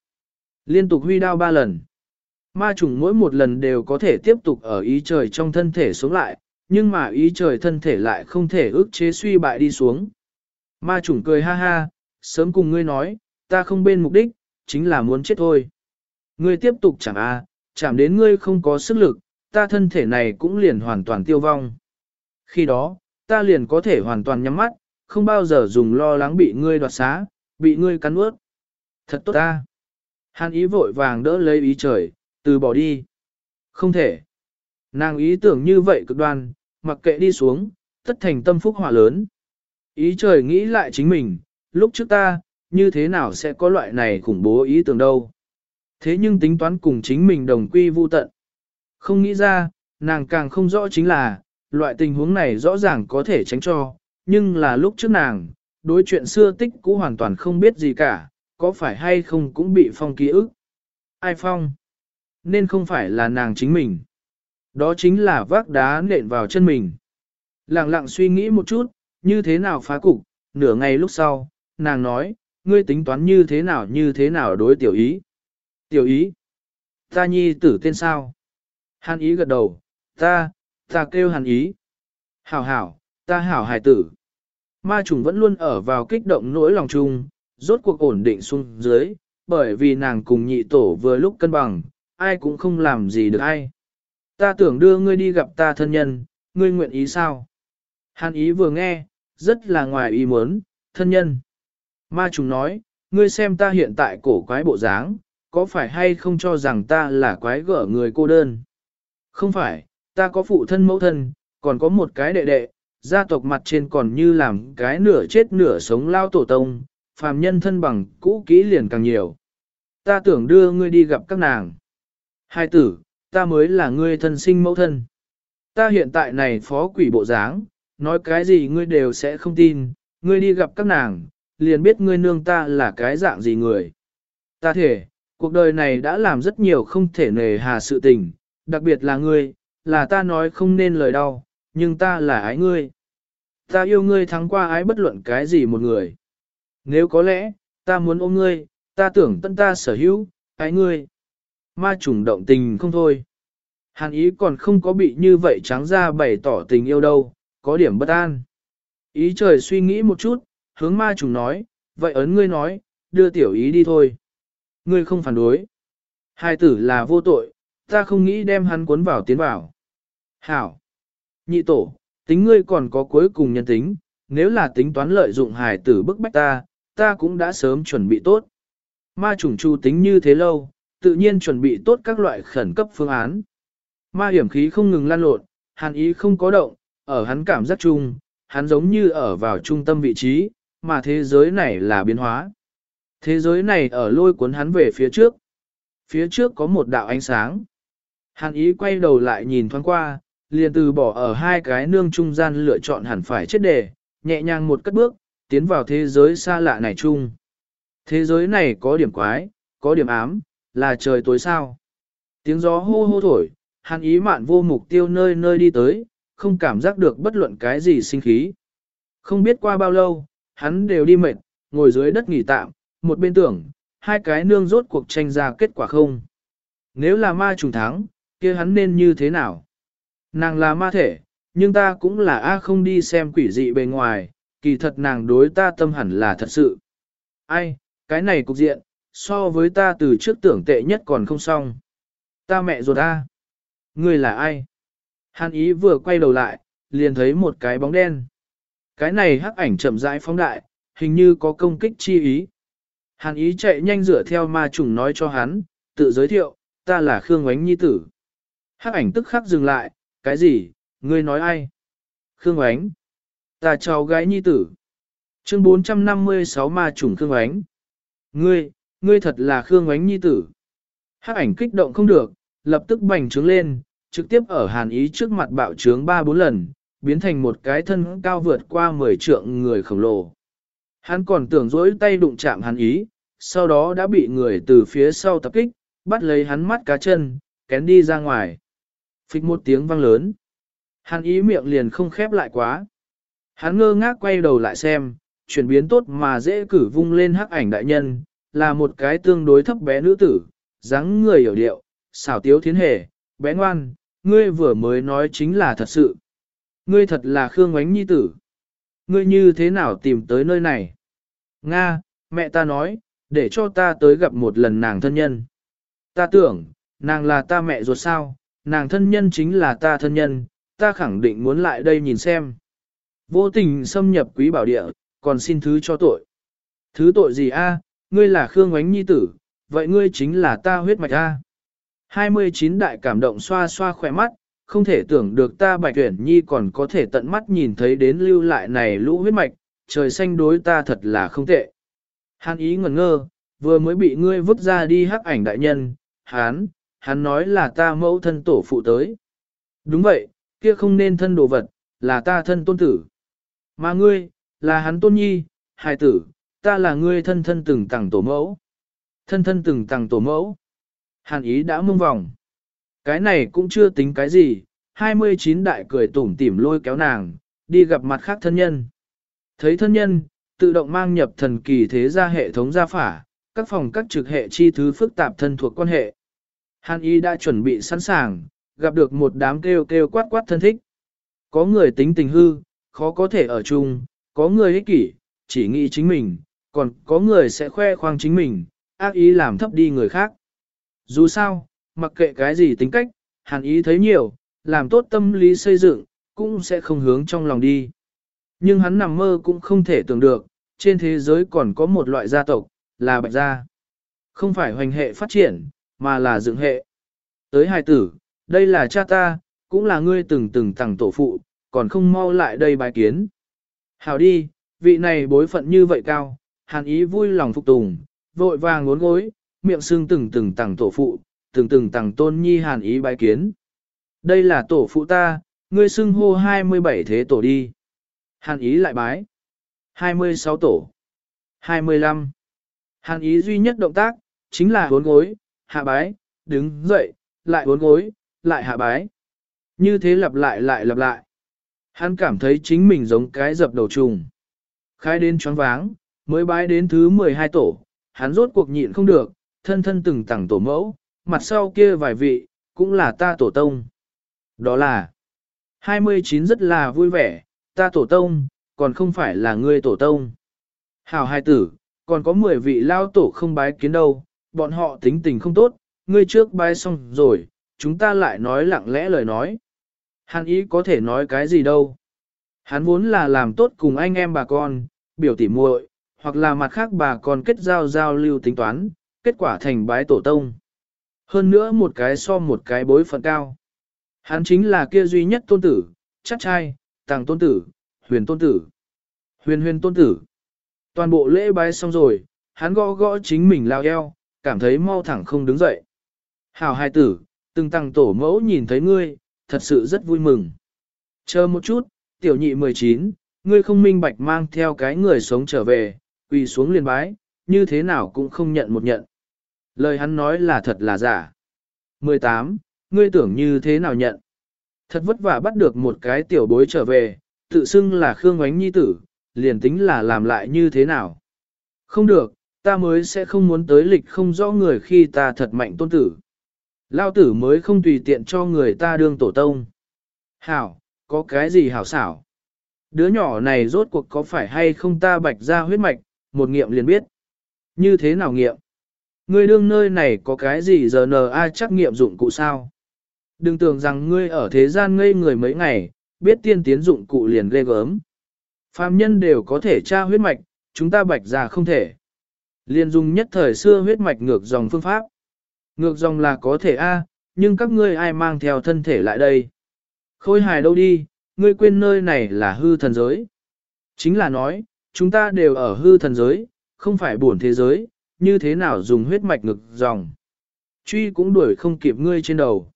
Liên tục huy đao ba lần. Ma trùng mỗi một lần đều có thể tiếp tục ở ý trời trong thân thể sống lại, nhưng mà ý trời thân thể lại không thể ức chế suy bại đi xuống. Ma chủng cười ha ha, sớm cùng ngươi nói, ta không bên mục đích, chính là muốn chết thôi. Ngươi tiếp tục chẳng a, à, chạm đến ngươi không có sức lực, ta thân thể này cũng liền hoàn toàn tiêu vong. Khi đó, ta liền có thể hoàn toàn nhắm mắt, không bao giờ dùng lo lắng bị ngươi đoạt xá, bị ngươi cắn ướt. Thật tốt ta. Hàn ý vội vàng đỡ lấy ý trời, từ bỏ đi. Không thể. Nàng ý tưởng như vậy cực đoan, mặc kệ đi xuống, tất thành tâm phúc hỏa lớn. Ý trời nghĩ lại chính mình, lúc trước ta, như thế nào sẽ có loại này khủng bố ý tưởng đâu. Thế nhưng tính toán cùng chính mình đồng quy vu tận. Không nghĩ ra, nàng càng không rõ chính là, loại tình huống này rõ ràng có thể tránh cho, nhưng là lúc trước nàng, đối chuyện xưa tích cũ hoàn toàn không biết gì cả, có phải hay không cũng bị phong ký ức. Ai phong? Nên không phải là nàng chính mình. Đó chính là vác đá nện vào chân mình. Lặng lặng suy nghĩ một chút, như thế nào phá cục, nửa ngày lúc sau, nàng nói, ngươi tính toán như thế nào như thế nào đối tiểu ý. Tiểu ý? Ta nhi tử tên sao? Hàn ý gật đầu, ta, ta kêu hàn ý. Hảo hảo, ta hảo hài tử. Ma trùng vẫn luôn ở vào kích động nỗi lòng chung, rốt cuộc ổn định xuống dưới, bởi vì nàng cùng nhị tổ vừa lúc cân bằng, ai cũng không làm gì được ai. Ta tưởng đưa ngươi đi gặp ta thân nhân, ngươi nguyện ý sao? Hàn ý vừa nghe, rất là ngoài ý muốn, thân nhân. Ma trùng nói, ngươi xem ta hiện tại cổ quái bộ dáng, có phải hay không cho rằng ta là quái gở người cô đơn? Không phải, ta có phụ thân mẫu thân, còn có một cái đệ đệ, gia tộc mặt trên còn như làm cái nửa chết nửa sống lao tổ tông, phàm nhân thân bằng cũ kỹ liền càng nhiều. Ta tưởng đưa ngươi đi gặp các nàng. Hai tử, ta mới là ngươi thân sinh mẫu thân. Ta hiện tại này phó quỷ bộ dáng, nói cái gì ngươi đều sẽ không tin, ngươi đi gặp các nàng, liền biết ngươi nương ta là cái dạng gì người. Ta thể, cuộc đời này đã làm rất nhiều không thể nề hà sự tình, đặc biệt là ngươi, là ta nói không nên lời đau, nhưng ta là ái ngươi. Ta yêu ngươi thắng qua ái bất luận cái gì một người. Nếu có lẽ, ta muốn ôm ngươi, ta tưởng tân ta sở hữu, ái ngươi. Ma trùng động tình không thôi. Hàn ý còn không có bị như vậy trắng ra bày tỏ tình yêu đâu, có điểm bất an. Ý trời suy nghĩ một chút, hướng ma trùng nói, vậy ấn ngươi nói, đưa tiểu ý đi thôi. Ngươi không phản đối. Hai tử là vô tội, ta không nghĩ đem hắn cuốn vào tiến vào. Hảo. Nhị tổ, tính ngươi còn có cuối cùng nhân tính, nếu là tính toán lợi dụng hài tử bức bách ta, ta cũng đã sớm chuẩn bị tốt. Ma trùng chu tính như thế lâu, tự nhiên chuẩn bị tốt các loại khẩn cấp phương án. Ma hiểm khí không ngừng lan lộn, hàn ý không có động, ở hắn cảm giác chung, hắn giống như ở vào trung tâm vị trí, mà thế giới này là biến hóa. Thế giới này ở lôi cuốn hắn về phía trước. Phía trước có một đạo ánh sáng. Hàn ý quay đầu lại nhìn thoáng qua, liền từ bỏ ở hai cái nương trung gian lựa chọn hẳn phải chết đề, nhẹ nhàng một cất bước, tiến vào thế giới xa lạ này chung. Thế giới này có điểm quái, có điểm ám, là trời tối sao. Tiếng gió hô hô thổi, hàn ý mạn vô mục tiêu nơi nơi đi tới, không cảm giác được bất luận cái gì sinh khí. Không biết qua bao lâu, hắn đều đi mệt, ngồi dưới đất nghỉ tạm, một bên tưởng, hai cái nương rốt cuộc tranh ra kết quả không. Nếu là ma trùng thắng, kia hắn nên như thế nào? Nàng là ma thể, nhưng ta cũng là A không đi xem quỷ dị bề ngoài, kỳ thật nàng đối ta tâm hẳn là thật sự. Ai, cái này cục diện, so với ta từ trước tưởng tệ nhất còn không xong. Ta mẹ ruột A. Ngươi là ai? Hàn ý vừa quay đầu lại, liền thấy một cái bóng đen. Cái này hắc ảnh chậm rãi phóng đại, hình như có công kích chi ý. Hàn ý chạy nhanh rửa theo ma trùng nói cho hắn, tự giới thiệu, ta là Khương Ngoánh Nhi Tử. Hắc ảnh tức khắc dừng lại, cái gì, ngươi nói ai? Khương Ngoánh. Ta cháu gái Nhi Tử. Chương 456 ma trùng Khương Ngoánh. Ngươi, ngươi thật là Khương Ngoánh Nhi Tử. Hắc ảnh kích động không được, lập tức bành trướng lên, trực tiếp ở hàn ý trước mặt bạo trướng 3-4 lần, biến thành một cái thân cao vượt qua 10 trượng người khổng lồ. Hắn còn tưởng dỗi tay đụng chạm hàn ý, sau đó đã bị người từ phía sau tập kích, bắt lấy hắn mắt cá chân, kén đi ra ngoài. Phích một tiếng vang lớn. Hàn ý miệng liền không khép lại quá. Hắn ngơ ngác quay đầu lại xem, chuyển biến tốt mà dễ cử vung lên hắc ảnh đại nhân, là một cái tương đối thấp bé nữ tử, dáng người hiểu điệu, xảo tiếu thiến hề, bé ngoan, ngươi vừa mới nói chính là thật sự. Ngươi thật là Khương Ngoánh Nhi tử. Ngươi như thế nào tìm tới nơi này? Nga, mẹ ta nói, để cho ta tới gặp một lần nàng thân nhân. Ta tưởng, nàng là ta mẹ ruột sao, nàng thân nhân chính là ta thân nhân, ta khẳng định muốn lại đây nhìn xem. Vô tình xâm nhập quý bảo địa, còn xin thứ cho tội. Thứ tội gì a? ngươi là Khương Ngoánh Nhi tử, vậy ngươi chính là ta huyết mạch a. 29 đại cảm động xoa xoa khỏe mắt, không thể tưởng được ta bạch tuyển nhi còn có thể tận mắt nhìn thấy đến lưu lại này lũ huyết mạch, trời xanh đối ta thật là không tệ. Hàn ý ngẩn ngơ, vừa mới bị ngươi vứt ra đi hắc ảnh đại nhân, hán, hắn nói là ta mẫu thân tổ phụ tới. Đúng vậy, kia không nên thân đồ vật, là ta thân tôn tử. Mà ngươi, là hắn tôn nhi, hài tử, ta là ngươi thân thân từng tặng tổ mẫu. Thân thân từng tặng tổ mẫu. Hàn ý đã mông vòng. Cái này cũng chưa tính cái gì, 29 đại cười tủm tỉm lôi kéo nàng, đi gặp mặt khác thân nhân. Thấy thân nhân, tự động mang nhập thần kỳ thế gia hệ thống gia phả, các phòng các trực hệ chi thứ phức tạp thân thuộc quan hệ. Hàn y đã chuẩn bị sẵn sàng, gặp được một đám kêu kêu quát quát thân thích. Có người tính tình hư, khó có thể ở chung, có người ích kỷ, chỉ nghĩ chính mình, còn có người sẽ khoe khoang chính mình, ác ý làm thấp đi người khác. Dù sao, mặc kệ cái gì tính cách, hàn ý thấy nhiều, làm tốt tâm lý xây dựng, cũng sẽ không hướng trong lòng đi. Nhưng hắn nằm mơ cũng không thể tưởng được, trên thế giới còn có một loại gia tộc, là bạch gia. Không phải hoành hệ phát triển, mà là dựng hệ. Tới hài tử, đây là cha ta, cũng là ngươi từng từng tặng tổ phụ, còn không mau lại đây bài kiến. Hào đi, vị này bối phận như vậy cao, hàn ý vui lòng phục tùng, vội vàng ngốn gối, miệng xương từng từng tầng tổ phụ, từng từng tầng tôn nhi hàn ý bái kiến. Đây là tổ phụ ta, ngươi xưng hô 27 thế tổ đi. Hàn ý lại bái. 26 tổ. 25. Hàn ý duy nhất động tác, chính là bốn gối, hạ bái, đứng dậy, lại bốn gối, lại hạ bái. Như thế lặp lại lại lặp lại. Hắn cảm thấy chính mình giống cái dập đầu trùng. Khai đến choáng váng, mới bái đến thứ 12 tổ, hắn rốt cuộc nhịn không được, thân thân từng tặng tổ mẫu, mặt sau kia vài vị, cũng là ta tổ tông. Đó là 29 rất là vui vẻ, ta tổ tông, còn không phải là ngươi tổ tông. Hảo hai tử, còn có 10 vị lao tổ không bái kiến đâu, bọn họ tính tình không tốt, ngươi trước bái xong rồi, chúng ta lại nói lặng lẽ lời nói. Hắn ý có thể nói cái gì đâu. Hắn vốn là làm tốt cùng anh em bà con, biểu tỉ muội, hoặc là mặt khác bà con kết giao giao lưu tính toán, kết quả thành bái tổ tông. Hơn nữa một cái so một cái bối phận cao. Hắn chính là kia duy nhất tôn tử, chắc trai, tàng tôn tử, huyền tôn tử. Huyền huyền tôn tử. Toàn bộ lễ bái xong rồi, hắn gõ gõ chính mình lao eo, cảm thấy mau thẳng không đứng dậy. Hảo hai tử, từng tăng tổ mẫu nhìn thấy ngươi, thật sự rất vui mừng. Chờ một chút, tiểu nhị 19, ngươi không minh bạch mang theo cái người sống trở về, quỳ xuống liền bái, như thế nào cũng không nhận một nhận. Lời hắn nói là thật là giả. 18, ngươi tưởng như thế nào nhận. Thật vất vả bắt được một cái tiểu bối trở về, tự xưng là Khương Ngoánh Nhi tử, liền tính là làm lại như thế nào. Không được, ta mới sẽ không muốn tới lịch không rõ người khi ta thật mạnh tôn tử. Lao tử mới không tùy tiện cho người ta đương tổ tông. Hảo, có cái gì hảo xảo? Đứa nhỏ này rốt cuộc có phải hay không ta bạch ra huyết mạch, một nghiệm liền biết. Như thế nào nghiệm? Ngươi đương nơi này có cái gì giờ nờ ai chắc nghiệm dụng cụ sao? Đừng tưởng rằng ngươi ở thế gian ngây người mấy ngày, biết tiên tiến dụng cụ liền ghê gớm. Phạm nhân đều có thể tra huyết mạch, chúng ta bạch già không thể. Liên dùng nhất thời xưa huyết mạch ngược dòng phương pháp. Ngược dòng là có thể A, nhưng các ngươi ai mang theo thân thể lại đây? Khôi hài đâu đi, ngươi quên nơi này là hư thần giới. Chính là nói, chúng ta đều ở hư thần giới, không phải buồn thế giới, như thế nào dùng huyết mạch ngực dòng. Truy cũng đuổi không kịp ngươi trên đầu.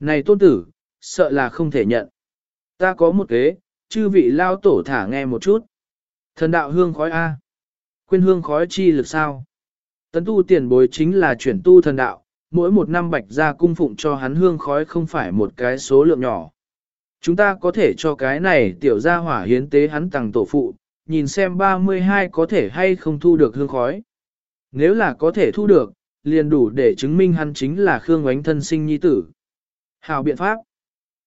Này tôn tử, sợ là không thể nhận. Ta có một kế, chư vị lao tổ thả nghe một chút. Thần đạo hương khói A. Quên hương khói chi lực sao? Tấn tu tiền bối chính là chuyển tu thần đạo, mỗi một năm bạch ra cung phụng cho hắn hương khói không phải một cái số lượng nhỏ. Chúng ta có thể cho cái này tiểu gia hỏa hiến tế hắn tàng tổ phụ, nhìn xem 32 có thể hay không thu được hương khói. Nếu là có thể thu được, liền đủ để chứng minh hắn chính là Khương Ngoánh thân sinh nhi tử. Hào biện pháp.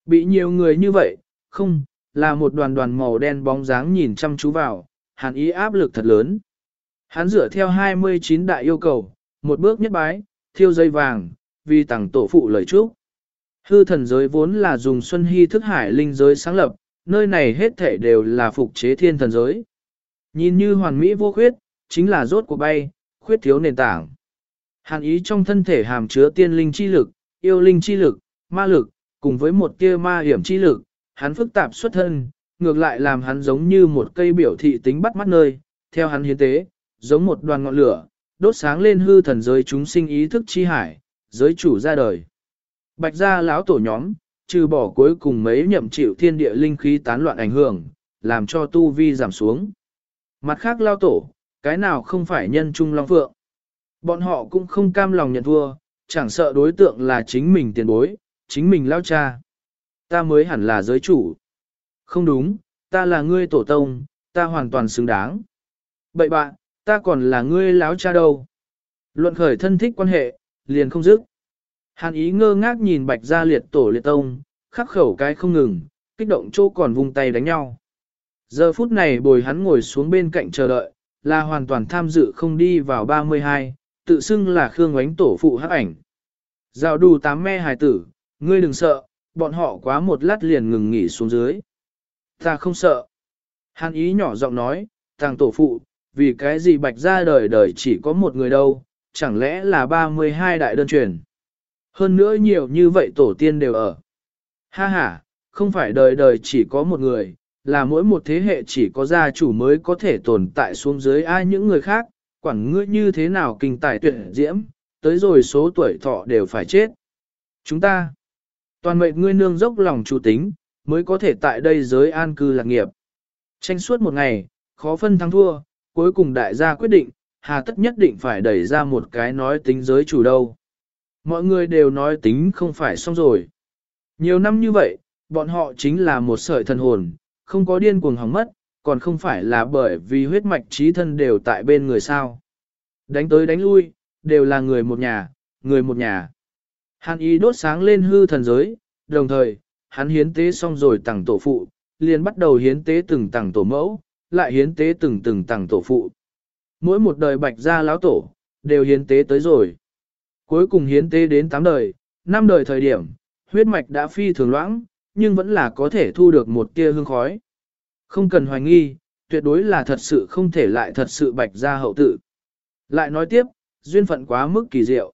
Bị nhiều người như vậy, không, là một đoàn đoàn màu đen bóng dáng nhìn chăm chú vào, hàn ý áp lực thật lớn. Hắn dựa theo 29 đại yêu cầu, một bước nhất bái, thiêu dây vàng, vì tặng tổ phụ lời chúc. Hư thần giới vốn là dùng Xuân Hy thức hải linh giới sáng lập, nơi này hết thể đều là phục chế thiên thần giới. Nhìn như hoàn mỹ vô khuyết, chính là rốt của bay, khuyết thiếu nền tảng. Hàn ý trong thân thể hàm chứa tiên linh chi lực, yêu linh chi lực, ma lực, cùng với một tia ma hiểm chi lực, hắn phức tạp xuất thân, ngược lại làm hắn giống như một cây biểu thị tính bắt mắt nơi, theo hắn hiến tế, giống một đoàn ngọn lửa, đốt sáng lên hư thần giới chúng sinh ý thức chi hải, giới chủ ra đời. Bạch gia lão tổ nhóm, trừ bỏ cuối cùng mấy nhậm chịu thiên địa linh khí tán loạn ảnh hưởng, làm cho tu vi giảm xuống. Mặt khác lao tổ, cái nào không phải nhân trung long phượng. Bọn họ cũng không cam lòng nhận thua, chẳng sợ đối tượng là chính mình tiền bối, chính mình lao cha. Ta mới hẳn là giới chủ. Không đúng, ta là ngươi tổ tông, ta hoàn toàn xứng đáng. Bậy bạn, ta còn là ngươi láo cha đâu. Luận khởi thân thích quan hệ, liền không dứt. Hàn ý ngơ ngác nhìn bạch gia liệt tổ liệt tông, khắc khẩu cái không ngừng, kích động chỗ còn vung tay đánh nhau. Giờ phút này bồi hắn ngồi xuống bên cạnh chờ đợi, là hoàn toàn tham dự không đi vào 32, tự xưng là Khương Ngoánh tổ phụ hắc ảnh. Giao đủ tám me hài tử, ngươi đừng sợ, bọn họ quá một lát liền ngừng nghỉ xuống dưới. Ta không sợ. Hàn ý nhỏ giọng nói, thằng tổ phụ, vì cái gì bạch ra đời đời chỉ có một người đâu, chẳng lẽ là 32 đại đơn truyền. Hơn nữa nhiều như vậy tổ tiên đều ở. Ha ha, không phải đời đời chỉ có một người, là mỗi một thế hệ chỉ có gia chủ mới có thể tồn tại xuống dưới ai những người khác, quản ngươi như thế nào kinh tài tuyệt diễm, tới rồi số tuổi thọ đều phải chết. Chúng ta, toàn mệnh ngươi nương dốc lòng chủ tính, mới có thể tại đây giới an cư lạc nghiệp. Tranh suốt một ngày, khó phân thắng thua, cuối cùng đại gia quyết định, hà tất nhất định phải đẩy ra một cái nói tính giới chủ đâu. Mọi người đều nói tính không phải xong rồi. Nhiều năm như vậy, bọn họ chính là một sợi thần hồn, không có điên cuồng hỏng mất, còn không phải là bởi vì huyết mạch trí thân đều tại bên người sao. Đánh tới đánh lui, đều là người một nhà, người một nhà. Hàn y đốt sáng lên hư thần giới, đồng thời, hắn hiến tế xong rồi tặng tổ phụ, liền bắt đầu hiến tế từng tặng tổ mẫu, lại hiến tế từng từng tặng tổ phụ. Mỗi một đời bạch gia lão tổ, đều hiến tế tới rồi. Cuối cùng hiến tế đến 8 đời, 5 đời thời điểm, huyết mạch đã phi thường loãng, nhưng vẫn là có thể thu được một tia hương khói. Không cần hoài nghi, tuyệt đối là thật sự không thể lại thật sự bạch ra hậu tự. Lại nói tiếp, duyên phận quá mức kỳ diệu.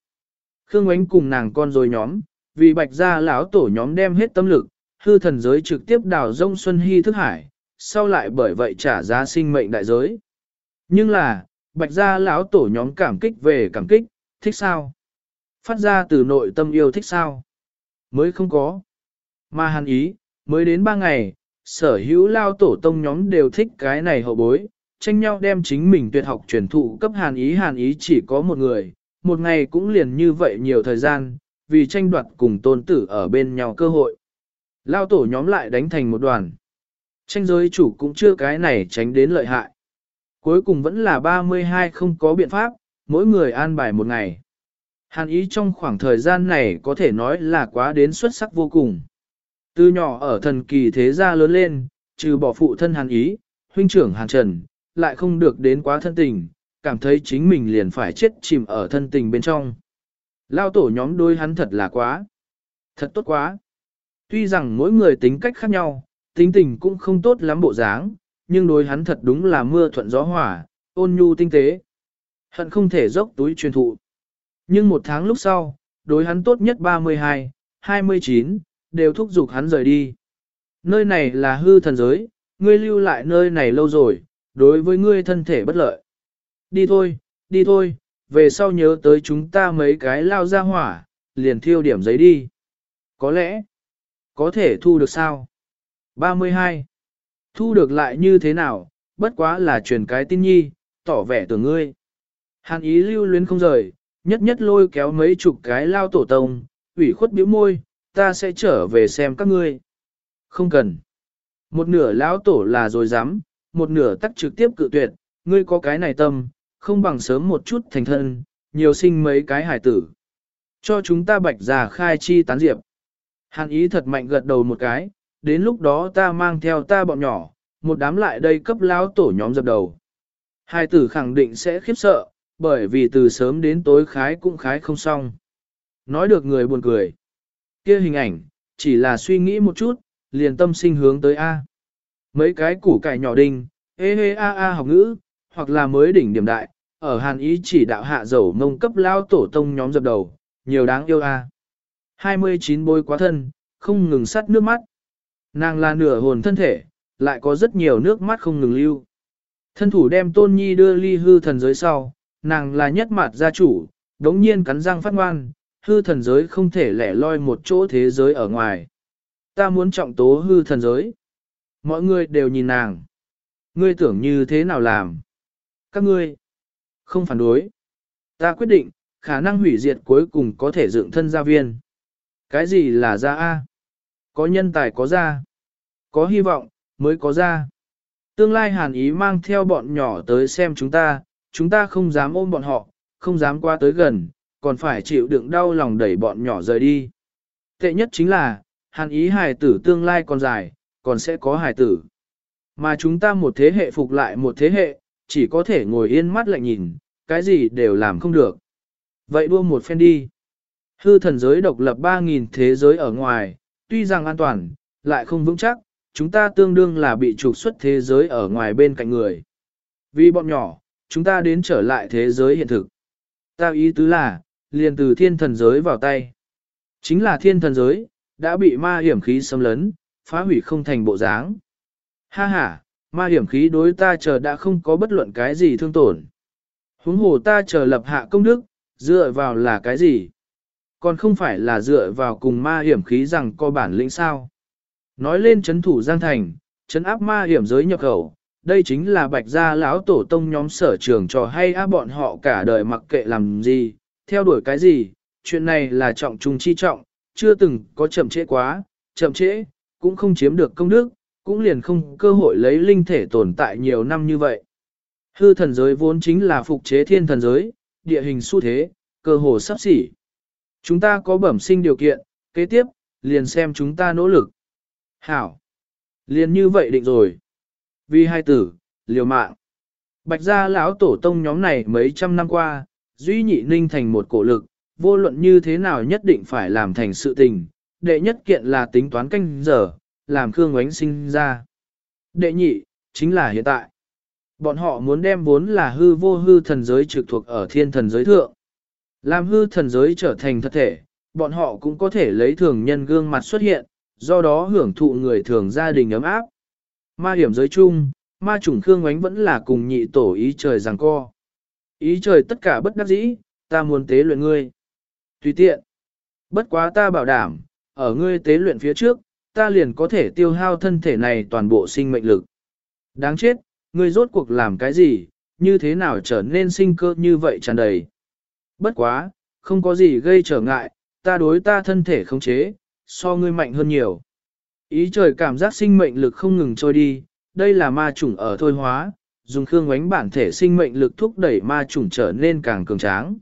Khương Ngoánh cùng nàng con rồi nhóm, vì bạch gia lão tổ nhóm đem hết tâm lực, hư thần giới trực tiếp đào rông Xuân Hy thức hải, sau lại bởi vậy trả giá sinh mệnh đại giới. Nhưng là, bạch gia lão tổ nhóm cảm kích về cảm kích, thích sao? Phát ra từ nội tâm yêu thích sao? Mới không có. Mà hàn ý, mới đến ba ngày, sở hữu lao tổ tông nhóm đều thích cái này hậu bối, tranh nhau đem chính mình tuyệt học truyền thụ cấp hàn ý hàn ý chỉ có một người, một ngày cũng liền như vậy nhiều thời gian, vì tranh đoạt cùng tôn tử ở bên nhau cơ hội. Lao tổ nhóm lại đánh thành một đoàn. Tranh giới chủ cũng chưa cái này tránh đến lợi hại. Cuối cùng vẫn là 32 không có biện pháp, mỗi người an bài một ngày. Hàn ý trong khoảng thời gian này có thể nói là quá đến xuất sắc vô cùng. Từ nhỏ ở thần kỳ thế gia lớn lên, trừ bỏ phụ thân hàn ý, huynh trưởng hàn trần, lại không được đến quá thân tình, cảm thấy chính mình liền phải chết chìm ở thân tình bên trong. Lao tổ nhóm đôi hắn thật là quá. Thật tốt quá. Tuy rằng mỗi người tính cách khác nhau, tính tình cũng không tốt lắm bộ dáng, nhưng đối hắn thật đúng là mưa thuận gió hỏa, ôn nhu tinh tế. Hận không thể dốc túi truyền thụ. Nhưng một tháng lúc sau, đối hắn tốt nhất 32, 29, đều thúc giục hắn rời đi. Nơi này là hư thần giới, ngươi lưu lại nơi này lâu rồi, đối với ngươi thân thể bất lợi. Đi thôi, đi thôi, về sau nhớ tới chúng ta mấy cái lao ra hỏa, liền thiêu điểm giấy đi. Có lẽ, có thể thu được sao? 32. Thu được lại như thế nào, bất quá là truyền cái tin nhi, tỏ vẻ tưởng ngươi. Hàn ý lưu luyến không rời, nhất nhất lôi kéo mấy chục cái lao tổ tông, ủy khuất biểu môi, ta sẽ trở về xem các ngươi. Không cần. Một nửa lão tổ là rồi dám, một nửa tắc trực tiếp cự tuyệt, ngươi có cái này tâm, không bằng sớm một chút thành thân, nhiều sinh mấy cái hải tử. Cho chúng ta bạch già khai chi tán diệp. Hàn ý thật mạnh gật đầu một cái, đến lúc đó ta mang theo ta bọn nhỏ, một đám lại đây cấp lão tổ nhóm dập đầu. Hai tử khẳng định sẽ khiếp sợ, bởi vì từ sớm đến tối khái cũng khái không xong. Nói được người buồn cười kia hình ảnh, chỉ là suy nghĩ một chút, liền tâm sinh hướng tới A. Mấy cái củ cải nhỏ đinh, ê hê a a học ngữ, hoặc là mới đỉnh điểm đại, ở hàn ý chỉ đạo hạ dầu mông cấp lao tổ tông nhóm dập đầu, nhiều đáng yêu A. 29 bôi quá thân, không ngừng sắt nước mắt. Nàng là nửa hồn thân thể, lại có rất nhiều nước mắt không ngừng lưu. Thân thủ đem tôn nhi đưa ly hư thần giới sau, nàng là nhất mặt gia chủ, đống nhiên cắn răng phát ngoan, hư thần giới không thể lẻ loi một chỗ thế giới ở ngoài. Ta muốn trọng tố hư thần giới. Mọi người đều nhìn nàng. Ngươi tưởng như thế nào làm? Các ngươi không phản đối. Ta quyết định, khả năng hủy diệt cuối cùng có thể dựng thân gia viên. Cái gì là gia A? Có nhân tài có gia. Có hy vọng, mới có gia. Tương lai hàn ý mang theo bọn nhỏ tới xem chúng ta, chúng ta không dám ôm bọn họ, không dám qua tới gần, còn phải chịu đựng đau lòng đẩy bọn nhỏ rời đi. Tệ nhất chính là, hàn ý hài tử tương lai còn dài, còn sẽ có hài tử. Mà chúng ta một thế hệ phục lại một thế hệ, chỉ có thể ngồi yên mắt lạnh nhìn, cái gì đều làm không được. Vậy đua một phen đi. Hư thần giới độc lập 3.000 thế giới ở ngoài, tuy rằng an toàn, lại không vững chắc, chúng ta tương đương là bị trục xuất thế giới ở ngoài bên cạnh người. Vì bọn nhỏ, chúng ta đến trở lại thế giới hiện thực. Ta ý tứ là, liền từ thiên thần giới vào tay. Chính là thiên thần giới, đã bị ma hiểm khí xâm lấn, phá hủy không thành bộ dáng. Ha ha, ma hiểm khí đối ta chờ đã không có bất luận cái gì thương tổn. Huống hồ ta chờ lập hạ công đức, dựa vào là cái gì? Còn không phải là dựa vào cùng ma hiểm khí rằng có bản lĩnh sao? Nói lên chấn thủ Giang Thành, chấn áp ma hiểm giới nhập khẩu, đây chính là bạch gia lão tổ tông nhóm sở trường trò hay á bọn họ cả đời mặc kệ làm gì, theo đuổi cái gì, chuyện này là trọng trung chi trọng, chưa từng có chậm trễ quá, chậm trễ, cũng không chiếm được công đức, cũng liền không cơ hội lấy linh thể tồn tại nhiều năm như vậy. Hư thần giới vốn chính là phục chế thiên thần giới, địa hình xu thế, cơ hồ sắp xỉ. Chúng ta có bẩm sinh điều kiện, kế tiếp, liền xem chúng ta nỗ lực. Hảo. Liền như vậy định rồi. Vì hai tử, liều mạng. Bạch gia lão tổ tông nhóm này mấy trăm năm qua, duy nhị ninh thành một cổ lực, vô luận như thế nào nhất định phải làm thành sự tình. Đệ nhất kiện là tính toán canh giờ, làm Khương Ngoánh sinh ra. Đệ nhị, chính là hiện tại. Bọn họ muốn đem vốn là hư vô hư thần giới trực thuộc ở thiên thần giới thượng. Làm hư thần giới trở thành thật thể, bọn họ cũng có thể lấy thường nhân gương mặt xuất hiện, do đó hưởng thụ người thường gia đình ấm áp. Ma hiểm giới chung, ma chủng Khương Ngoánh vẫn là cùng nhị tổ ý trời rằng co. Ý trời tất cả bất đắc dĩ, ta muốn tế luyện ngươi. Tùy tiện. Bất quá ta bảo đảm, ở ngươi tế luyện phía trước, ta liền có thể tiêu hao thân thể này toàn bộ sinh mệnh lực. Đáng chết, ngươi rốt cuộc làm cái gì, như thế nào trở nên sinh cơ như vậy tràn đầy. Bất quá, không có gì gây trở ngại, ta đối ta thân thể khống chế, so ngươi mạnh hơn nhiều. Ý trời cảm giác sinh mệnh lực không ngừng trôi đi, đây là ma chủng ở thôi hóa, dùng khương ánh bản thể sinh mệnh lực thúc đẩy ma chủng trở nên càng cường tráng.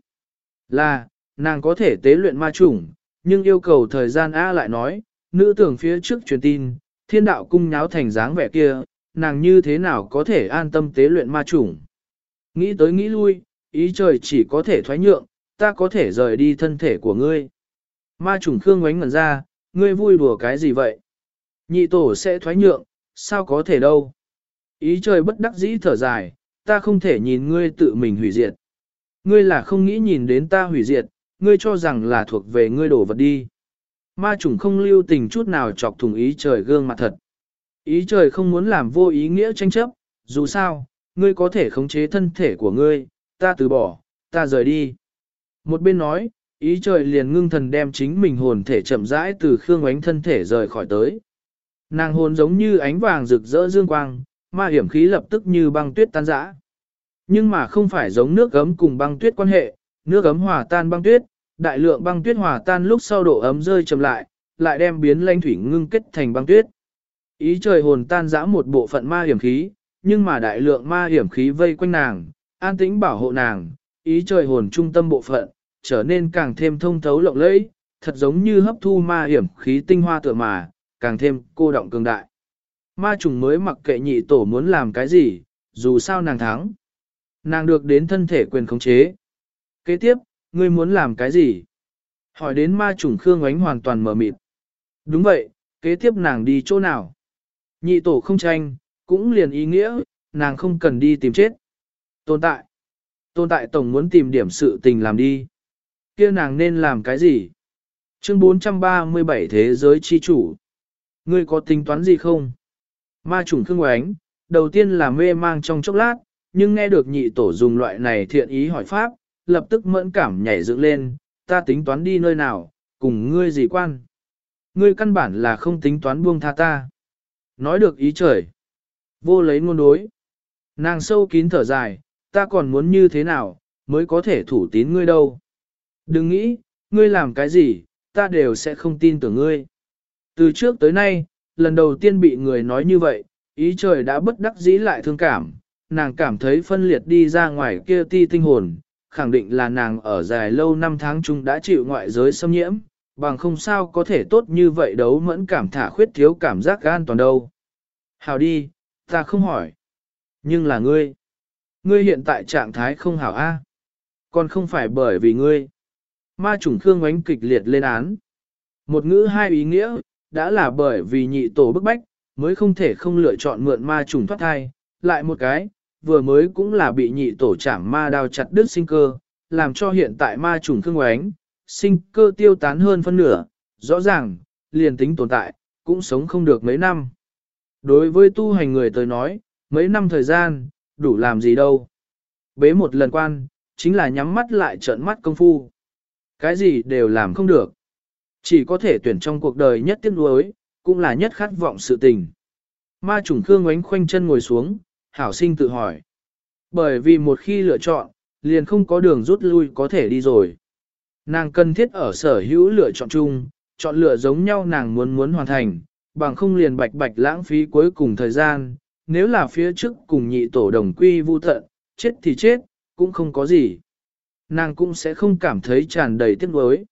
Là, nàng có thể tế luyện ma chủng, nhưng yêu cầu thời gian A lại nói, nữ tưởng phía trước truyền tin, thiên đạo cung nháo thành dáng vẻ kia, nàng như thế nào có thể an tâm tế luyện ma chủng. Nghĩ tới nghĩ lui, ý trời chỉ có thể thoái nhượng, ta có thể rời đi thân thể của ngươi. Ma chủng khương ánh ngẩn ra, ngươi vui đùa cái gì vậy? Nhị tổ sẽ thoái nhượng, sao có thể đâu? Ý trời bất đắc dĩ thở dài, ta không thể nhìn ngươi tự mình hủy diệt. Ngươi là không nghĩ nhìn đến ta hủy diệt, ngươi cho rằng là thuộc về ngươi đổ vật đi. Ma chủng không lưu tình chút nào chọc thùng ý trời gương mặt thật. Ý trời không muốn làm vô ý nghĩa tranh chấp, dù sao, ngươi có thể khống chế thân thể của ngươi, ta từ bỏ, ta rời đi. Một bên nói, ý trời liền ngưng thần đem chính mình hồn thể chậm rãi từ khương ánh thân thể rời khỏi tới. Nàng hồn giống như ánh vàng rực rỡ dương quang, ma hiểm khí lập tức như băng tuyết tan rã. Nhưng mà không phải giống nước gấm cùng băng tuyết quan hệ, nước gấm hòa tan băng tuyết, đại lượng băng tuyết hòa tan lúc sau độ ấm rơi chậm lại, lại đem biến lanh thủy ngưng kết thành băng tuyết. Ý trời hồn tan rã một bộ phận ma hiểm khí, nhưng mà đại lượng ma hiểm khí vây quanh nàng, an tĩnh bảo hộ nàng, ý trời hồn trung tâm bộ phận, trở nên càng thêm thông thấu lộng lẫy, thật giống như hấp thu ma hiểm khí tinh hoa tựa mà, càng thêm cô động cường đại. Ma trùng mới mặc kệ nhị tổ muốn làm cái gì, dù sao nàng thắng. Nàng được đến thân thể quyền khống chế. Kế tiếp, ngươi muốn làm cái gì? Hỏi đến ma trùng Khương Ánh hoàn toàn mở mịt. Đúng vậy, kế tiếp nàng đi chỗ nào? Nhị tổ không tranh, cũng liền ý nghĩa, nàng không cần đi tìm chết. Tồn tại. Tồn tại tổng muốn tìm điểm sự tình làm đi. kia nàng nên làm cái gì? Chương 437 Thế giới chi chủ. Ngươi có tính toán gì không? Ma trùng Khương Ánh, đầu tiên là mê mang trong chốc lát, nhưng nghe được nhị tổ dùng loại này thiện ý hỏi pháp, lập tức mẫn cảm nhảy dựng lên, ta tính toán đi nơi nào, cùng ngươi gì quan. Ngươi căn bản là không tính toán buông tha ta. Nói được ý trời. Vô lấy ngôn đối. Nàng sâu kín thở dài, ta còn muốn như thế nào, mới có thể thủ tín ngươi đâu. Đừng nghĩ, ngươi làm cái gì, ta đều sẽ không tin tưởng ngươi. Từ trước tới nay, lần đầu tiên bị người nói như vậy, ý trời đã bất đắc dĩ lại thương cảm, nàng cảm thấy phân liệt đi ra ngoài kia ti tinh hồn, khẳng định là nàng ở dài lâu năm tháng chung đã chịu ngoại giới xâm nhiễm, bằng không sao có thể tốt như vậy đấu mẫn cảm thả khuyết thiếu cảm giác an toàn đâu. Hảo đi, ta không hỏi. Nhưng là ngươi. Ngươi hiện tại trạng thái không hảo A. Còn không phải bởi vì ngươi. Ma chủng Khương ánh kịch liệt lên án. Một ngữ hai ý nghĩa, đã là bởi vì nhị tổ bức bách, mới không thể không lựa chọn mượn ma trùng thoát thai. Lại một cái, vừa mới cũng là bị nhị tổ chảm ma đao chặt đứt sinh cơ, làm cho hiện tại ma trùng Khương oánh, sinh cơ tiêu tán hơn phân nửa, rõ ràng, liền tính tồn tại, cũng sống không được mấy năm. Đối với tu hành người tới nói, mấy năm thời gian, đủ làm gì đâu. Bế một lần quan, chính là nhắm mắt lại trợn mắt công phu. Cái gì đều làm không được. Chỉ có thể tuyển trong cuộc đời nhất tiếc nuối, cũng là nhất khát vọng sự tình. Ma trùng Khương ngoánh khoanh chân ngồi xuống, hảo sinh tự hỏi. Bởi vì một khi lựa chọn, liền không có đường rút lui có thể đi rồi. Nàng cần thiết ở sở hữu lựa chọn chung, chọn lựa giống nhau nàng muốn muốn hoàn thành, bằng không liền bạch bạch lãng phí cuối cùng thời gian, nếu là phía trước cùng nhị tổ đồng quy vu tận, chết thì chết, cũng không có gì. Nàng cũng sẽ không cảm thấy tràn đầy tiếc nuối.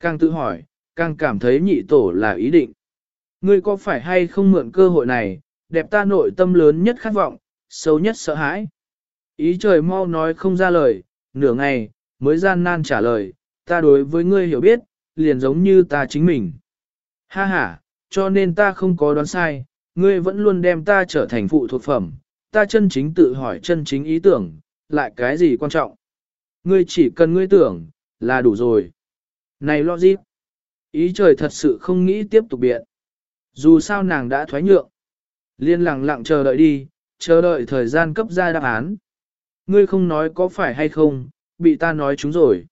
Càng tự hỏi, càng cảm thấy nhị tổ là ý định. Ngươi có phải hay không mượn cơ hội này, đẹp ta nội tâm lớn nhất khát vọng, sâu nhất sợ hãi. Ý trời mau nói không ra lời, nửa ngày, mới gian nan trả lời, ta đối với ngươi hiểu biết, liền giống như ta chính mình. Ha ha, cho nên ta không có đoán sai, ngươi vẫn luôn đem ta trở thành phụ thuộc phẩm, ta chân chính tự hỏi chân chính ý tưởng, lại cái gì quan trọng. Ngươi chỉ cần ngươi tưởng, là đủ rồi. Này logic, ý trời thật sự không nghĩ tiếp tục biện. Dù sao nàng đã thoái nhượng, liên lặng lặng chờ đợi đi, chờ đợi thời gian cấp ra đáp án. Ngươi không nói có phải hay không, bị ta nói chúng rồi.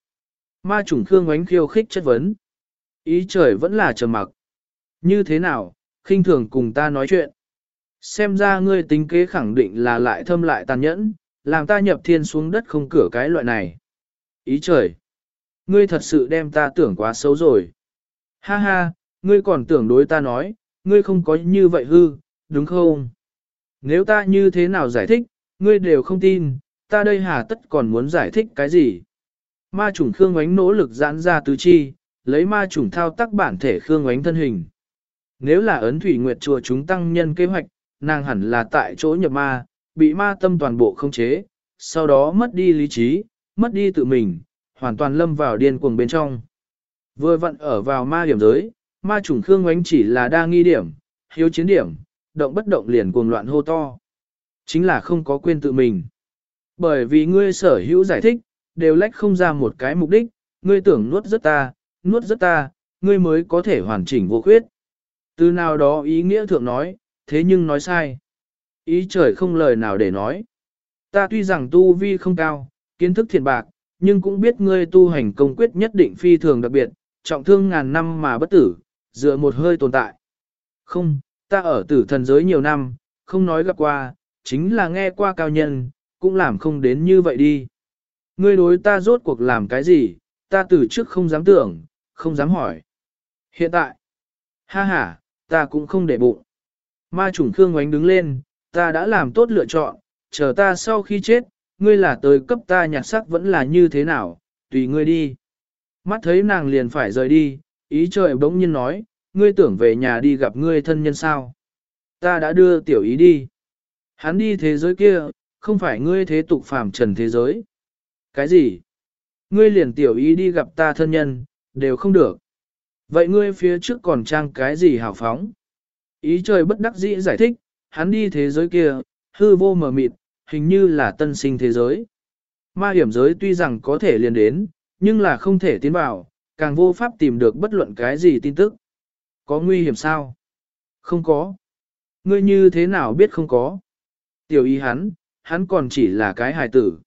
Ma chủng Khương oánh khiêu khích chất vấn. Ý trời vẫn là trầm mặc. Như thế nào, khinh thường cùng ta nói chuyện. Xem ra ngươi tính kế khẳng định là lại thâm lại tàn nhẫn, làm ta nhập thiên xuống đất không cửa cái loại này. Ý trời! Ngươi thật sự đem ta tưởng quá xấu rồi. Ha ha, ngươi còn tưởng đối ta nói, ngươi không có như vậy hư, đúng không? Nếu ta như thế nào giải thích, ngươi đều không tin, ta đây hà tất còn muốn giải thích cái gì? Ma chủng Khương Ngoánh nỗ lực giãn ra tứ chi, lấy ma chủng thao tác bản thể Khương Ngoánh thân hình. Nếu là ấn thủy nguyệt chùa chúng tăng nhân kế hoạch, nàng hẳn là tại chỗ nhập ma, bị ma tâm toàn bộ không chế, sau đó mất đi lý trí, mất đi tự mình, hoàn toàn lâm vào điên cuồng bên trong. Vừa vặn ở vào ma điểm giới, ma chủng Khương Ngoánh chỉ là đa nghi điểm, hiếu chiến điểm, động bất động liền cuồng loạn hô to. Chính là không có quên tự mình. Bởi vì ngươi sở hữu giải thích, đều lách không ra một cái mục đích, ngươi tưởng nuốt rất ta, nuốt rất ta, ngươi mới có thể hoàn chỉnh vô khuyết. Từ nào đó ý nghĩa thượng nói, thế nhưng nói sai. Ý trời không lời nào để nói. Ta tuy rằng tu vi không cao, kiến thức thiền bạc, nhưng cũng biết ngươi tu hành công quyết nhất định phi thường đặc biệt, trọng thương ngàn năm mà bất tử, dựa một hơi tồn tại. Không, ta ở tử thần giới nhiều năm, không nói gặp qua, chính là nghe qua cao nhân, cũng làm không đến như vậy đi. Ngươi đối ta rốt cuộc làm cái gì, ta từ trước không dám tưởng, không dám hỏi. Hiện tại, ha ha, ta cũng không để bụng. Ma chủng Khương Ngoánh đứng lên, ta đã làm tốt lựa chọn, chờ ta sau khi chết, ngươi là tới cấp ta nhặt sắc vẫn là như thế nào, tùy ngươi đi. Mắt thấy nàng liền phải rời đi, ý trời bỗng nhiên nói, ngươi tưởng về nhà đi gặp ngươi thân nhân sao. Ta đã đưa tiểu ý đi. Hắn đi thế giới kia, không phải ngươi thế tục phàm trần thế giới. Cái gì? Ngươi liền tiểu ý đi gặp ta thân nhân, đều không được. Vậy ngươi phía trước còn trang cái gì hào phóng? Ý trời bất đắc dĩ giải thích, hắn đi thế giới kia, hư vô mờ mịt, hình như là tân sinh thế giới. Ma hiểm giới tuy rằng có thể liền đến, nhưng là không thể tiến vào, càng vô pháp tìm được bất luận cái gì tin tức. Có nguy hiểm sao? Không có. Ngươi như thế nào biết không có? Tiểu ý hắn, hắn còn chỉ là cái hài tử.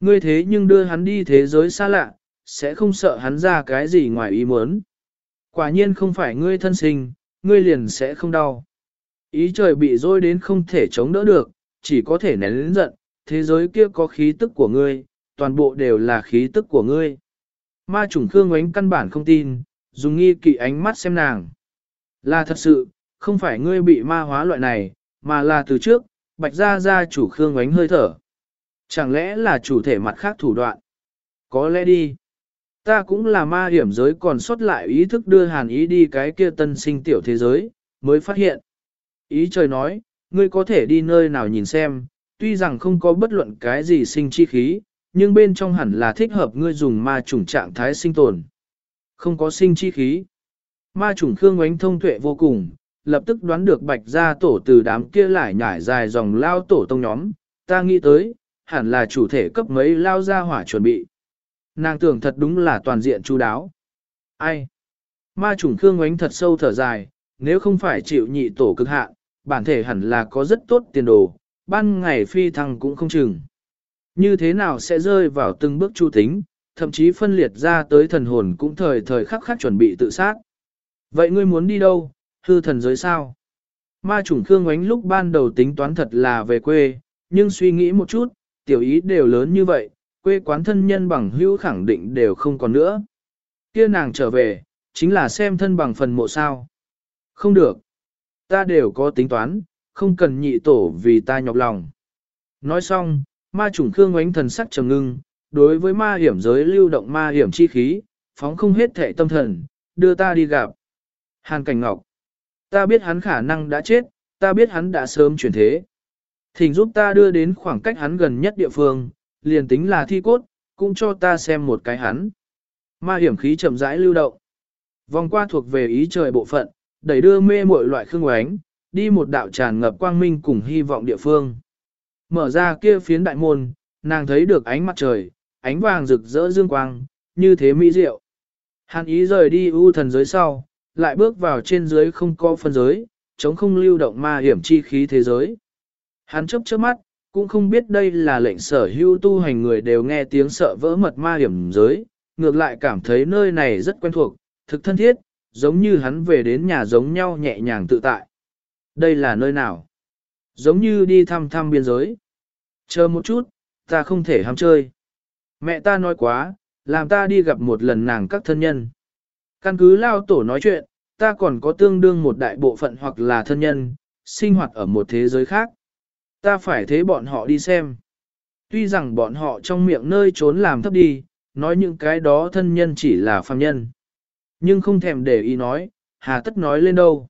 Ngươi thế nhưng đưa hắn đi thế giới xa lạ, sẽ không sợ hắn ra cái gì ngoài ý muốn. Quả nhiên không phải ngươi thân sinh, ngươi liền sẽ không đau. Ý trời bị dôi đến không thể chống đỡ được, chỉ có thể nén lĩnh giận, thế giới kia có khí tức của ngươi, toàn bộ đều là khí tức của ngươi. Ma chủng Khương Ngoánh căn bản không tin, dùng nghi kỵ ánh mắt xem nàng. Là thật sự, không phải ngươi bị ma hóa loại này, mà là từ trước, bạch gia gia chủ Khương Ngoánh hơi thở. Chẳng lẽ là chủ thể mặt khác thủ đoạn? Có lẽ đi. Ta cũng là ma hiểm giới còn xuất lại ý thức đưa hàn ý đi cái kia tân sinh tiểu thế giới, mới phát hiện. Ý trời nói, ngươi có thể đi nơi nào nhìn xem, tuy rằng không có bất luận cái gì sinh chi khí, nhưng bên trong hẳn là thích hợp ngươi dùng ma chủng trạng thái sinh tồn. Không có sinh chi khí. Ma chủng Khương Ngoánh thông tuệ vô cùng, lập tức đoán được bạch gia tổ từ đám kia lại nhảy dài dòng lao tổ tông nhóm, ta nghĩ tới, hẳn là chủ thể cấp mấy lao gia hỏa chuẩn bị. Nàng tưởng thật đúng là toàn diện chú đáo. Ai? Ma chủng Khương Ngoánh thật sâu thở dài, nếu không phải chịu nhị tổ cực hạn, bản thể hẳn là có rất tốt tiền đồ, ban ngày phi thăng cũng không chừng. Như thế nào sẽ rơi vào từng bước chu tính, thậm chí phân liệt ra tới thần hồn cũng thời thời khắc khắc chuẩn bị tự sát. Vậy ngươi muốn đi đâu, hư thần giới sao? Ma chủng Khương Ngoánh lúc ban đầu tính toán thật là về quê, nhưng suy nghĩ một chút, tiểu ý đều lớn như vậy, quê quán thân nhân bằng hữu khẳng định đều không còn nữa. Kia nàng trở về, chính là xem thân bằng phần mộ sao. Không được. Ta đều có tính toán, không cần nhị tổ vì ta nhọc lòng. Nói xong, ma chủng khương oánh thần sắc trầm ngưng, đối với ma hiểm giới lưu động ma hiểm chi khí, phóng không hết thể tâm thần, đưa ta đi gặp. Hàn Cảnh Ngọc. Ta biết hắn khả năng đã chết, ta biết hắn đã sớm chuyển thế. Thỉnh giúp ta đưa đến khoảng cách hắn gần nhất địa phương, liền tính là thi cốt, cũng cho ta xem một cái hắn. Ma hiểm khí chậm rãi lưu động. Vòng qua thuộc về ý trời bộ phận, đẩy đưa mê muội loại khương oánh, đi một đạo tràn ngập quang minh cùng hy vọng địa phương. Mở ra kia phiến đại môn, nàng thấy được ánh mặt trời, ánh vàng rực rỡ dương quang, như thế mỹ diệu. Hàn ý rời đi ưu thần giới sau, lại bước vào trên dưới không có phân giới, chống không lưu động ma hiểm chi khí thế giới. Hắn chấp chớp mắt, cũng không biết đây là lệnh sở hữu tu hành người đều nghe tiếng sợ vỡ mật ma hiểm giới, ngược lại cảm thấy nơi này rất quen thuộc, thực thân thiết, giống như hắn về đến nhà giống nhau nhẹ nhàng tự tại. Đây là nơi nào? Giống như đi thăm thăm biên giới. Chờ một chút, ta không thể ham chơi. Mẹ ta nói quá, làm ta đi gặp một lần nàng các thân nhân. Căn cứ lao tổ nói chuyện, ta còn có tương đương một đại bộ phận hoặc là thân nhân, sinh hoạt ở một thế giới khác. Ta phải thế bọn họ đi xem. Tuy rằng bọn họ trong miệng nơi trốn làm thấp đi, nói những cái đó thân nhân chỉ là phàm nhân. Nhưng không thèm để ý nói, hà tất nói lên đâu.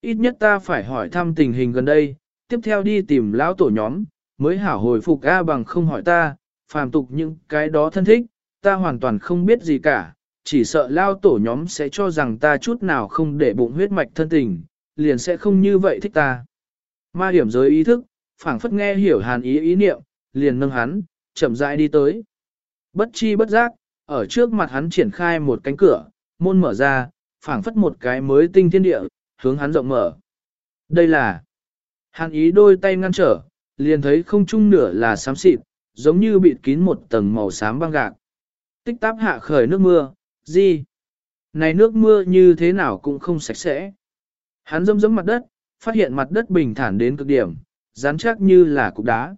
Ít nhất ta phải hỏi thăm tình hình gần đây, tiếp theo đi tìm lão tổ nhóm, mới hảo hồi phục A bằng không hỏi ta, phàm tục những cái đó thân thích, ta hoàn toàn không biết gì cả, chỉ sợ lao tổ nhóm sẽ cho rằng ta chút nào không để bụng huyết mạch thân tình, liền sẽ không như vậy thích ta. Ma hiểm giới ý thức, phảng phất nghe hiểu hàn ý ý niệm, liền nâng hắn, chậm rãi đi tới. Bất chi bất giác, ở trước mặt hắn triển khai một cánh cửa, môn mở ra, phảng phất một cái mới tinh thiên địa, hướng hắn rộng mở. Đây là hàn ý đôi tay ngăn trở, liền thấy không trung nửa là xám xịt, giống như bịt kín một tầng màu xám băng gạc. Tích táp hạ khởi nước mưa, gì? Này nước mưa như thế nào cũng không sạch sẽ. Hắn dâm dẫm mặt đất, phát hiện mặt đất bình thản đến cực điểm, rắn chắc như là cục đá.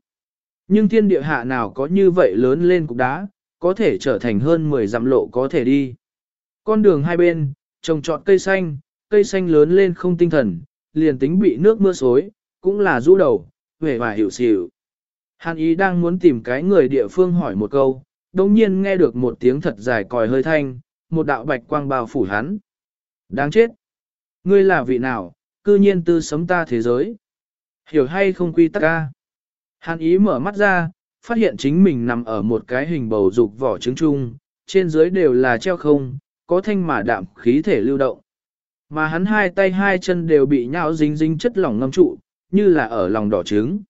Nhưng thiên địa hạ nào có như vậy lớn lên cục đá, có thể trở thành hơn 10 dặm lộ có thể đi. Con đường hai bên, trồng trọt cây xanh, cây xanh lớn lên không tinh thần, liền tính bị nước mưa xối, cũng là rũ đầu, vẻ và hiểu xỉu. Hàn ý đang muốn tìm cái người địa phương hỏi một câu, đồng nhiên nghe được một tiếng thật dài còi hơi thanh, một đạo bạch quang bao phủ hắn. Đáng chết! Ngươi là vị nào, cư nhiên tư sống ta thế giới? Hiểu hay không quy tắc ca? Hàn ý mở mắt ra, phát hiện chính mình nằm ở một cái hình bầu dục vỏ trứng chung, trên dưới đều là treo không, có thanh mà đạm khí thể lưu động. Mà hắn hai tay hai chân đều bị nhão dính dính chất lỏng ngâm trụ, như là ở lòng đỏ trứng.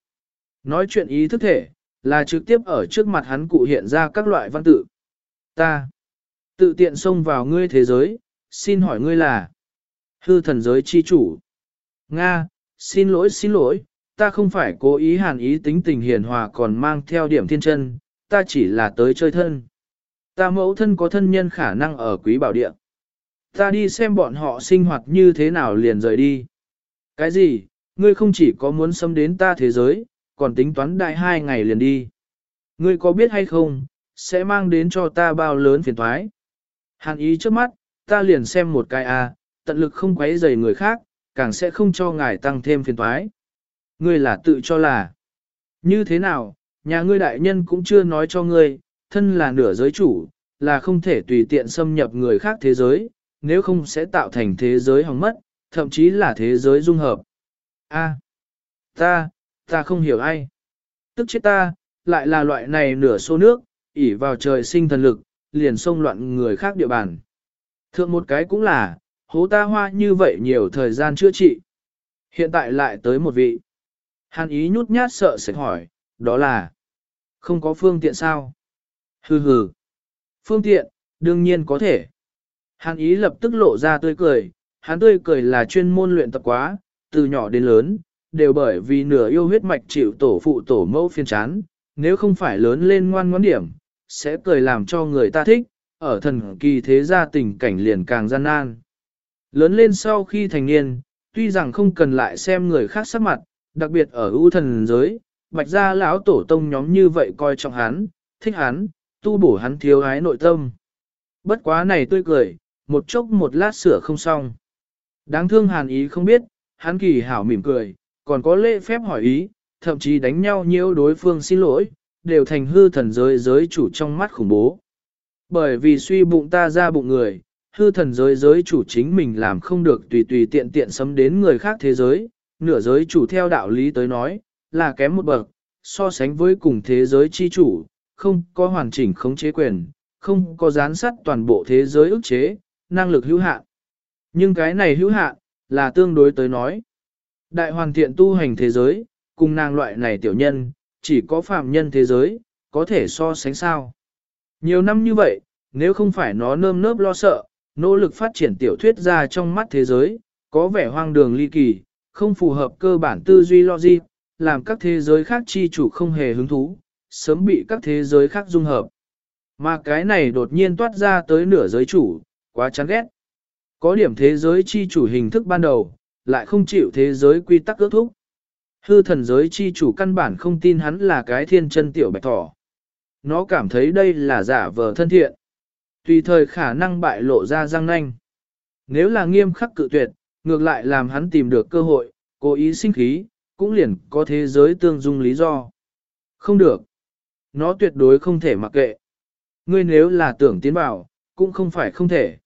Nói chuyện ý thức thể, là trực tiếp ở trước mặt hắn cụ hiện ra các loại văn tự. Ta, tự tiện xông vào ngươi thế giới, xin hỏi ngươi là hư thần giới chi chủ. Nga, xin lỗi xin lỗi, ta không phải cố ý hàn ý tính tình hiền hòa còn mang theo điểm thiên chân, ta chỉ là tới chơi thân. Ta mẫu thân có thân nhân khả năng ở quý bảo địa. Ta đi xem bọn họ sinh hoạt như thế nào liền rời đi. Cái gì, ngươi không chỉ có muốn xâm đến ta thế giới, còn tính toán đại hai ngày liền đi. Ngươi có biết hay không, sẽ mang đến cho ta bao lớn phiền thoái. Hàn ý trước mắt, ta liền xem một cái a, à, tận lực không quấy rầy người khác, càng sẽ không cho ngài tăng thêm phiền thoái. Ngươi là tự cho là. Như thế nào, nhà ngươi đại nhân cũng chưa nói cho ngươi, thân là nửa giới chủ, là không thể tùy tiện xâm nhập người khác thế giới, nếu không sẽ tạo thành thế giới hỏng mất, thậm chí là thế giới dung hợp. A, ta, ta không hiểu ai. Tức chết ta, lại là loại này nửa số nước, ỉ vào trời sinh thần lực, liền xông loạn người khác địa bàn. Thượng một cái cũng là, hố ta hoa như vậy nhiều thời gian chữa trị. Hiện tại lại tới một vị. Hàn ý nhút nhát sợ sẽ hỏi, đó là không có phương tiện sao? Hừ hừ. Phương tiện, đương nhiên có thể. Hàn ý lập tức lộ ra tươi cười, hắn tươi cười là chuyên môn luyện tập quá, từ nhỏ đến lớn, đều bởi vì nửa yêu huyết mạch chịu tổ phụ tổ mẫu phiên chán, nếu không phải lớn lên ngoan ngoãn điểm, sẽ cười làm cho người ta thích, ở thần kỳ thế gia tình cảnh liền càng gian nan. Lớn lên sau khi thành niên, tuy rằng không cần lại xem người khác sắc mặt, đặc biệt ở ưu thần giới, bạch gia lão tổ tông nhóm như vậy coi trọng hắn, thích hắn, tu bổ hắn thiếu ái nội tâm. Bất quá này tươi cười, một chốc một lát sửa không xong. Đáng thương hàn ý không biết, hắn kỳ hảo mỉm cười, còn có lễ phép hỏi ý, thậm chí đánh nhau nhiễu đối phương xin lỗi, đều thành hư thần giới giới chủ trong mắt khủng bố. Bởi vì suy bụng ta ra bụng người, hư thần giới giới chủ chính mình làm không được tùy tùy tiện tiện xâm đến người khác thế giới, nửa giới chủ theo đạo lý tới nói, là kém một bậc, so sánh với cùng thế giới chi chủ, không có hoàn chỉnh khống chế quyền, không có gián sát toàn bộ thế giới ức chế, năng lực hữu hạn. Nhưng cái này hữu hạn, là tương đối tới nói. Đại hoàn thiện tu hành thế giới, cùng nàng loại này tiểu nhân, chỉ có phạm nhân thế giới, có thể so sánh sao. Nhiều năm như vậy, nếu không phải nó nơm nớp lo sợ, nỗ lực phát triển tiểu thuyết ra trong mắt thế giới, có vẻ hoang đường ly kỳ, không phù hợp cơ bản tư duy logic, làm các thế giới khác chi chủ không hề hứng thú, sớm bị các thế giới khác dung hợp. Mà cái này đột nhiên toát ra tới nửa giới chủ, quá chán ghét. Có điểm thế giới chi chủ hình thức ban đầu, lại không chịu thế giới quy tắc ước thúc. Hư thần giới chi chủ căn bản không tin hắn là cái thiên chân tiểu bạch thỏ. Nó cảm thấy đây là giả vờ thân thiện. Tùy thời khả năng bại lộ ra răng nanh. Nếu là nghiêm khắc cự tuyệt, ngược lại làm hắn tìm được cơ hội, cố ý sinh khí, cũng liền có thế giới tương dung lý do. Không được. Nó tuyệt đối không thể mặc kệ. Ngươi nếu là tưởng tiến bảo, cũng không phải không thể.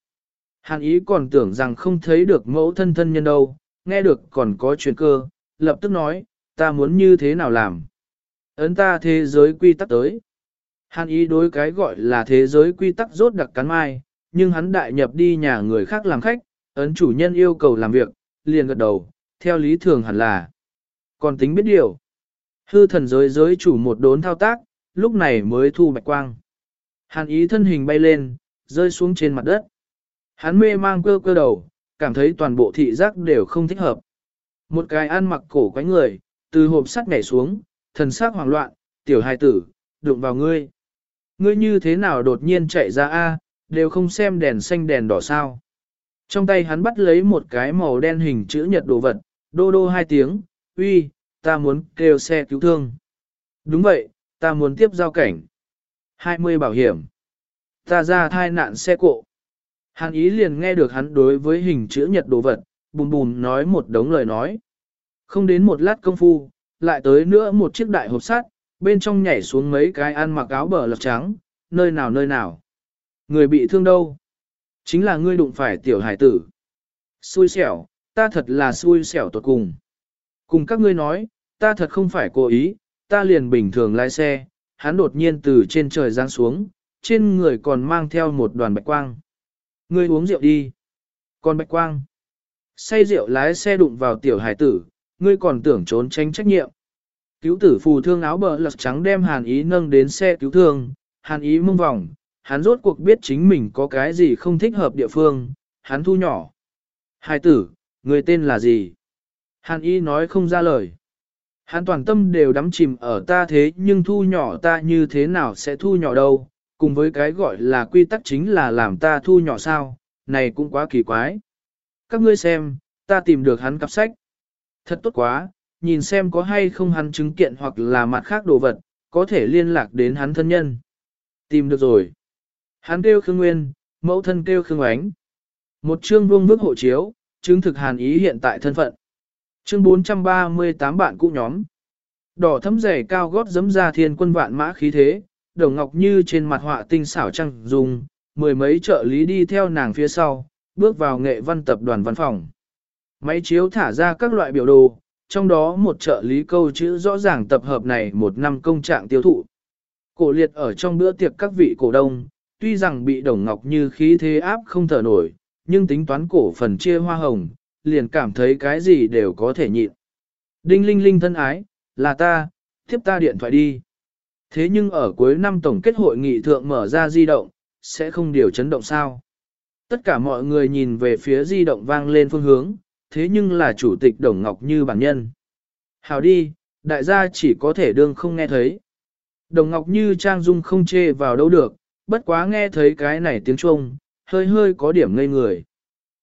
Hàn ý còn tưởng rằng không thấy được mẫu thân thân nhân đâu, nghe được còn có chuyện cơ, lập tức nói, ta muốn như thế nào làm. Ấn ta thế giới quy tắc tới. Hàn ý đối cái gọi là thế giới quy tắc rốt đặc cắn mai, nhưng hắn đại nhập đi nhà người khác làm khách, ấn chủ nhân yêu cầu làm việc, liền gật đầu, theo lý thường hẳn là. Còn tính biết điều. Hư thần giới giới chủ một đốn thao tác, lúc này mới thu bạch quang. Hàn ý thân hình bay lên, rơi xuống trên mặt đất. Hắn mê mang cơ cơ đầu, cảm thấy toàn bộ thị giác đều không thích hợp. Một cái ăn mặc cổ quánh người, từ hộp sắt nhảy xuống, thần sắc hoảng loạn, tiểu hài tử, đụng vào ngươi. Ngươi như thế nào đột nhiên chạy ra A, đều không xem đèn xanh đèn đỏ sao. Trong tay hắn bắt lấy một cái màu đen hình chữ nhật đồ vật, đô đô hai tiếng, uy, ta muốn kêu xe cứu thương. Đúng vậy, ta muốn tiếp giao cảnh. 20 bảo hiểm. Ta ra thai nạn xe cộ. Hàn ý liền nghe được hắn đối với hình chữ nhật đồ vật, bùm bùm nói một đống lời nói. Không đến một lát công phu, lại tới nữa một chiếc đại hộp sắt, bên trong nhảy xuống mấy cái ăn mặc áo bờ lọc trắng, nơi nào nơi nào. Người bị thương đâu? Chính là ngươi đụng phải tiểu hải tử. Xui xẻo, ta thật là xui xẻo tuột cùng. Cùng các ngươi nói, ta thật không phải cố ý, ta liền bình thường lái xe, hắn đột nhiên từ trên trời giáng xuống, trên người còn mang theo một đoàn bạch quang. Ngươi uống rượu đi. Còn bạch quang. Say rượu lái xe đụng vào tiểu hải tử, ngươi còn tưởng trốn tránh trách nhiệm. Cứu tử phù thương áo bờ lật trắng đem hàn ý nâng đến xe cứu thương, hàn ý mông vòng, hắn rốt cuộc biết chính mình có cái gì không thích hợp địa phương, hắn thu nhỏ. Hải tử, người tên là gì? Hàn ý nói không ra lời. Hắn toàn tâm đều đắm chìm ở ta thế nhưng thu nhỏ ta như thế nào sẽ thu nhỏ đâu, cùng với cái gọi là quy tắc chính là làm ta thu nhỏ sao, này cũng quá kỳ quái. Các ngươi xem, ta tìm được hắn cặp sách. Thật tốt quá, nhìn xem có hay không hắn chứng kiện hoặc là mặt khác đồ vật, có thể liên lạc đến hắn thân nhân. Tìm được rồi. Hắn kêu Khương Nguyên, mẫu thân kêu Khương Ánh. Một chương vương bức hộ chiếu, chứng thực hàn ý hiện tại thân phận. Chương 438 bạn cũ nhóm. Đỏ thấm dày cao gót giấm ra thiên quân vạn mã khí thế, đồng ngọc như trên mặt họa tinh xảo trăng dùng, mười mấy trợ lý đi theo nàng phía sau, bước vào nghệ văn tập đoàn văn phòng. Máy chiếu thả ra các loại biểu đồ, trong đó một trợ lý câu chữ rõ ràng tập hợp này một năm công trạng tiêu thụ. Cổ liệt ở trong bữa tiệc các vị cổ đông, tuy rằng bị đồng ngọc như khí thế áp không thở nổi, nhưng tính toán cổ phần chia hoa hồng, liền cảm thấy cái gì đều có thể nhịn. Đinh linh linh thân ái, là ta, tiếp ta điện thoại đi. Thế nhưng ở cuối năm tổng kết hội nghị thượng mở ra di động, sẽ không điều chấn động sao. Tất cả mọi người nhìn về phía di động vang lên phương hướng, thế nhưng là chủ tịch Đồng Ngọc Như bản nhân. Hào đi, đại gia chỉ có thể đương không nghe thấy. Đồng Ngọc Như trang dung không chê vào đâu được, bất quá nghe thấy cái này tiếng chuông, hơi hơi có điểm ngây người.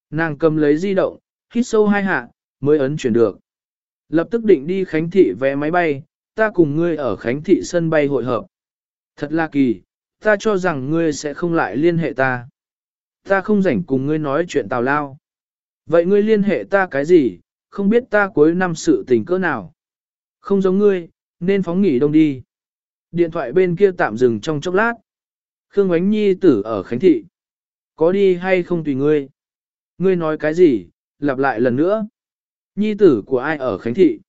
Nàng cầm lấy di động, hít sâu hai hạ, mới ấn chuyển được. Lập tức định đi Khánh Thị vé máy bay, ta cùng ngươi ở Khánh Thị sân bay hội hợp. Thật là kỳ, ta cho rằng ngươi sẽ không lại liên hệ ta. Ta không rảnh cùng ngươi nói chuyện tào lao. Vậy ngươi liên hệ ta cái gì, không biết ta cuối năm sự tình cỡ nào. Không giống ngươi, nên phóng nghỉ đông đi. Điện thoại bên kia tạm dừng trong chốc lát. Khương Ánh Nhi tử ở Khánh Thị. Có đi hay không tùy ngươi? Ngươi nói cái gì, lặp lại lần nữa. Nhi tử của ai ở Khánh Thị?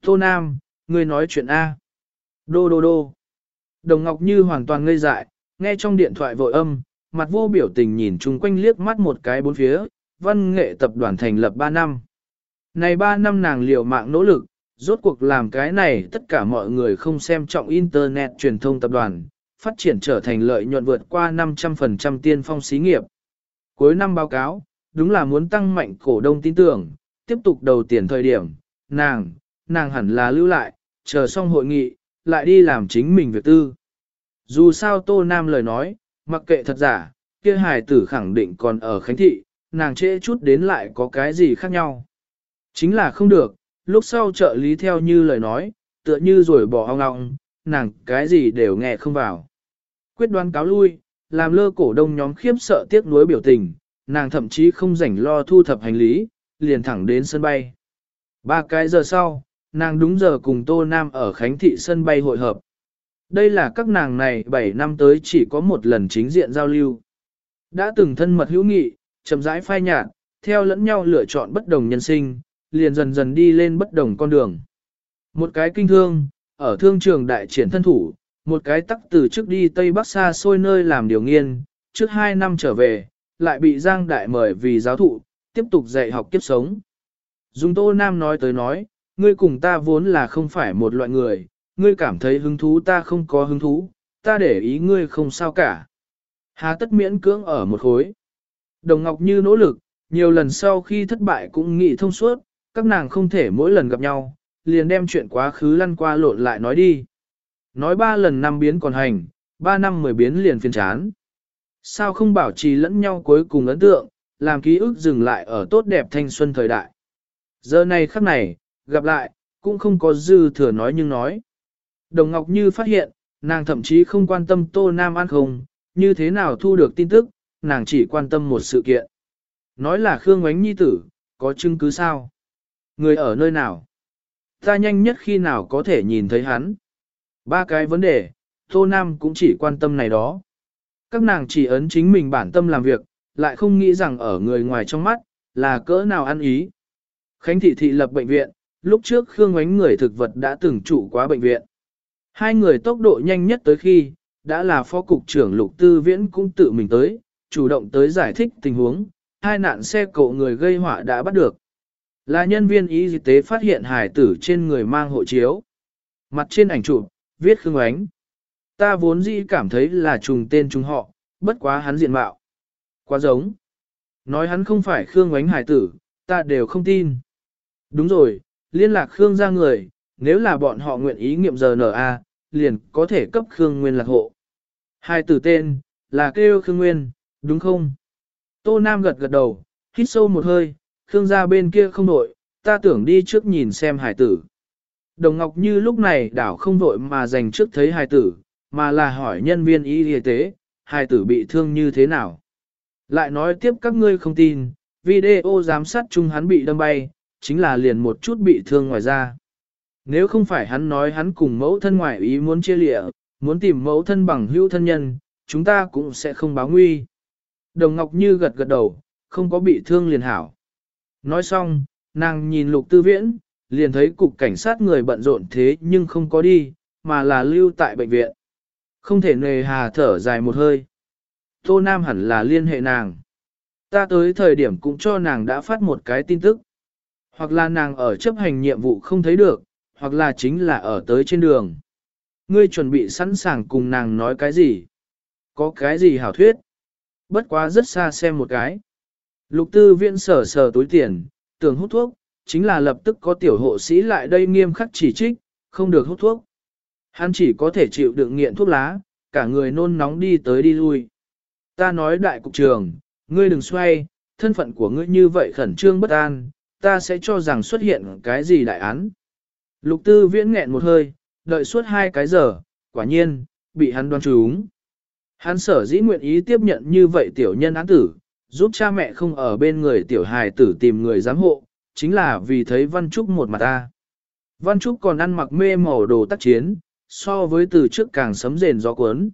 Tô Nam, ngươi nói chuyện A. Đô đô đô. Đồng Ngọc Như hoàn toàn ngây dại, nghe trong điện thoại vội âm, mặt vô biểu tình nhìn chung quanh liếc mắt một cái bốn phía, văn nghệ tập đoàn thành lập 3 năm. Này 3 năm nàng liều mạng nỗ lực, rốt cuộc làm cái này tất cả mọi người không xem trọng Internet truyền thông tập đoàn, phát triển trở thành lợi nhuận vượt qua 500% tiên phong xí nghiệp. Cuối năm báo cáo, đúng là muốn tăng mạnh cổ đông tin tưởng, tiếp tục đầu tiền thời điểm, nàng, nàng hẳn là lưu lại, chờ xong hội nghị, lại đi làm chính mình việc tư. Dù sao Tô Nam lời nói, mặc kệ thật giả, kia hài tử khẳng định còn ở Khánh Thị, nàng trễ chút đến lại có cái gì khác nhau. Chính là không được, lúc sau trợ lý theo như lời nói, tựa như rồi bỏ ong ong, nàng cái gì đều nghe không vào. Quyết đoán cáo lui, làm lơ cổ đông nhóm khiếp sợ tiếc nuối biểu tình, nàng thậm chí không rảnh lo thu thập hành lý, liền thẳng đến sân bay. Ba cái giờ sau, nàng đúng giờ cùng Tô Nam ở Khánh Thị sân bay hội hợp. Đây là các nàng này 7 năm tới chỉ có một lần chính diện giao lưu. Đã từng thân mật hữu nghị, chậm rãi phai nhạt, theo lẫn nhau lựa chọn bất đồng nhân sinh, liền dần dần đi lên bất đồng con đường. Một cái kinh thương, ở thương trường đại triển thân thủ, một cái tắc từ trước đi Tây Bắc xa xôi nơi làm điều nghiên, trước hai năm trở về, lại bị Giang Đại mời vì giáo thụ, tiếp tục dạy học kiếp sống. Dung Tô Nam nói tới nói, ngươi cùng ta vốn là không phải một loại người, ngươi cảm thấy hứng thú ta không có hứng thú, ta để ý ngươi không sao cả. Hà tất miễn cưỡng ở một khối. Đồng Ngọc Như nỗ lực, nhiều lần sau khi thất bại cũng nghĩ thông suốt, các nàng không thể mỗi lần gặp nhau, liền đem chuyện quá khứ lăn qua lộn lại nói đi. Nói ba lần năm biến còn hành, ba năm mười biến liền phiền chán. Sao không bảo trì lẫn nhau cuối cùng ấn tượng, làm ký ức dừng lại ở tốt đẹp thanh xuân thời đại. Giờ này khắc này, gặp lại, cũng không có dư thừa nói nhưng nói. Đồng Ngọc Như phát hiện, nàng thậm chí không quan tâm Tô Nam ăn không, như thế nào thu được tin tức, nàng chỉ quan tâm một sự kiện. Nói là Khương Ngoánh Nhi tử, có chứng cứ sao? Người ở nơi nào? Ta nhanh nhất khi nào có thể nhìn thấy hắn? Ba cái vấn đề, Tô Nam cũng chỉ quan tâm này đó. Các nàng chỉ ấn chính mình bản tâm làm việc, lại không nghĩ rằng ở người ngoài trong mắt, là cỡ nào ăn ý. Khánh thị thị lập bệnh viện, lúc trước Khương Ngoánh người thực vật đã từng trụ quá bệnh viện. Hai người tốc độ nhanh nhất tới khi, đã là phó cục trưởng lục tư viễn cũng tự mình tới, chủ động tới giải thích tình huống, hai nạn xe cộ người gây họa đã bắt được. Là nhân viên y tế phát hiện hải tử trên người mang hộ chiếu. Mặt trên ảnh chụp, viết Khương Ngoánh. Ta vốn dĩ cảm thấy là trùng tên trùng họ, bất quá hắn diện mạo. Quá giống. Nói hắn không phải Khương Ngoánh hải tử, ta đều không tin. Đúng rồi, liên lạc Khương ra người, nếu là bọn họ nguyện ý nghiệm giờ RNA, liền có thể cấp Khương Nguyên lạc hộ. Hai tử tên, là kêu Khương Nguyên, đúng không? Tô Nam gật gật đầu, hít sâu một hơi, Khương ra bên kia không nổi, ta tưởng đi trước nhìn xem hải tử. Đồng Ngọc Như lúc này đảo không vội mà dành trước thấy hải tử, mà là hỏi nhân viên y y tế, hải tử bị thương như thế nào. Lại nói tiếp các ngươi không tin, video giám sát chung hắn bị đâm bay, chính là liền một chút bị thương ngoài ra. Nếu không phải hắn nói hắn cùng mẫu thân ngoại ý muốn chia lịa, muốn tìm mẫu thân bằng hữu thân nhân, chúng ta cũng sẽ không báo nguy. Đồng Ngọc Như gật gật đầu, không có bị thương liền hảo. Nói xong, nàng nhìn lục tư viễn, liền thấy cục cảnh sát người bận rộn thế nhưng không có đi, mà là lưu tại bệnh viện. Không thể nề hà thở dài một hơi. Tô Nam hẳn là liên hệ nàng. Ta tới thời điểm cũng cho nàng đã phát một cái tin tức. Hoặc là nàng ở chấp hành nhiệm vụ không thấy được, hoặc là chính là ở tới trên đường. Ngươi chuẩn bị sẵn sàng cùng nàng nói cái gì? Có cái gì hảo thuyết? Bất quá rất xa xem một cái. Lục tư viện sở sở túi tiền, tưởng hút thuốc, chính là lập tức có tiểu hộ sĩ lại đây nghiêm khắc chỉ trích, không được hút thuốc. Hắn chỉ có thể chịu đựng nghiện thuốc lá, cả người nôn nóng đi tới đi lui. Ta nói đại cục trường, ngươi đừng xoay, thân phận của ngươi như vậy khẩn trương bất an, ta sẽ cho rằng xuất hiện cái gì đại án. Lục tư viễn nghẹn một hơi, đợi suốt hai cái giờ, quả nhiên, bị hắn đoán trúng. Hắn sở dĩ nguyện ý tiếp nhận như vậy tiểu nhân án tử, giúp cha mẹ không ở bên người tiểu hài tử tìm người giám hộ, chính là vì thấy Văn Trúc một mặt ta. Văn Trúc còn ăn mặc mê màu đồ tác chiến, so với từ trước càng sấm rền gió cuốn.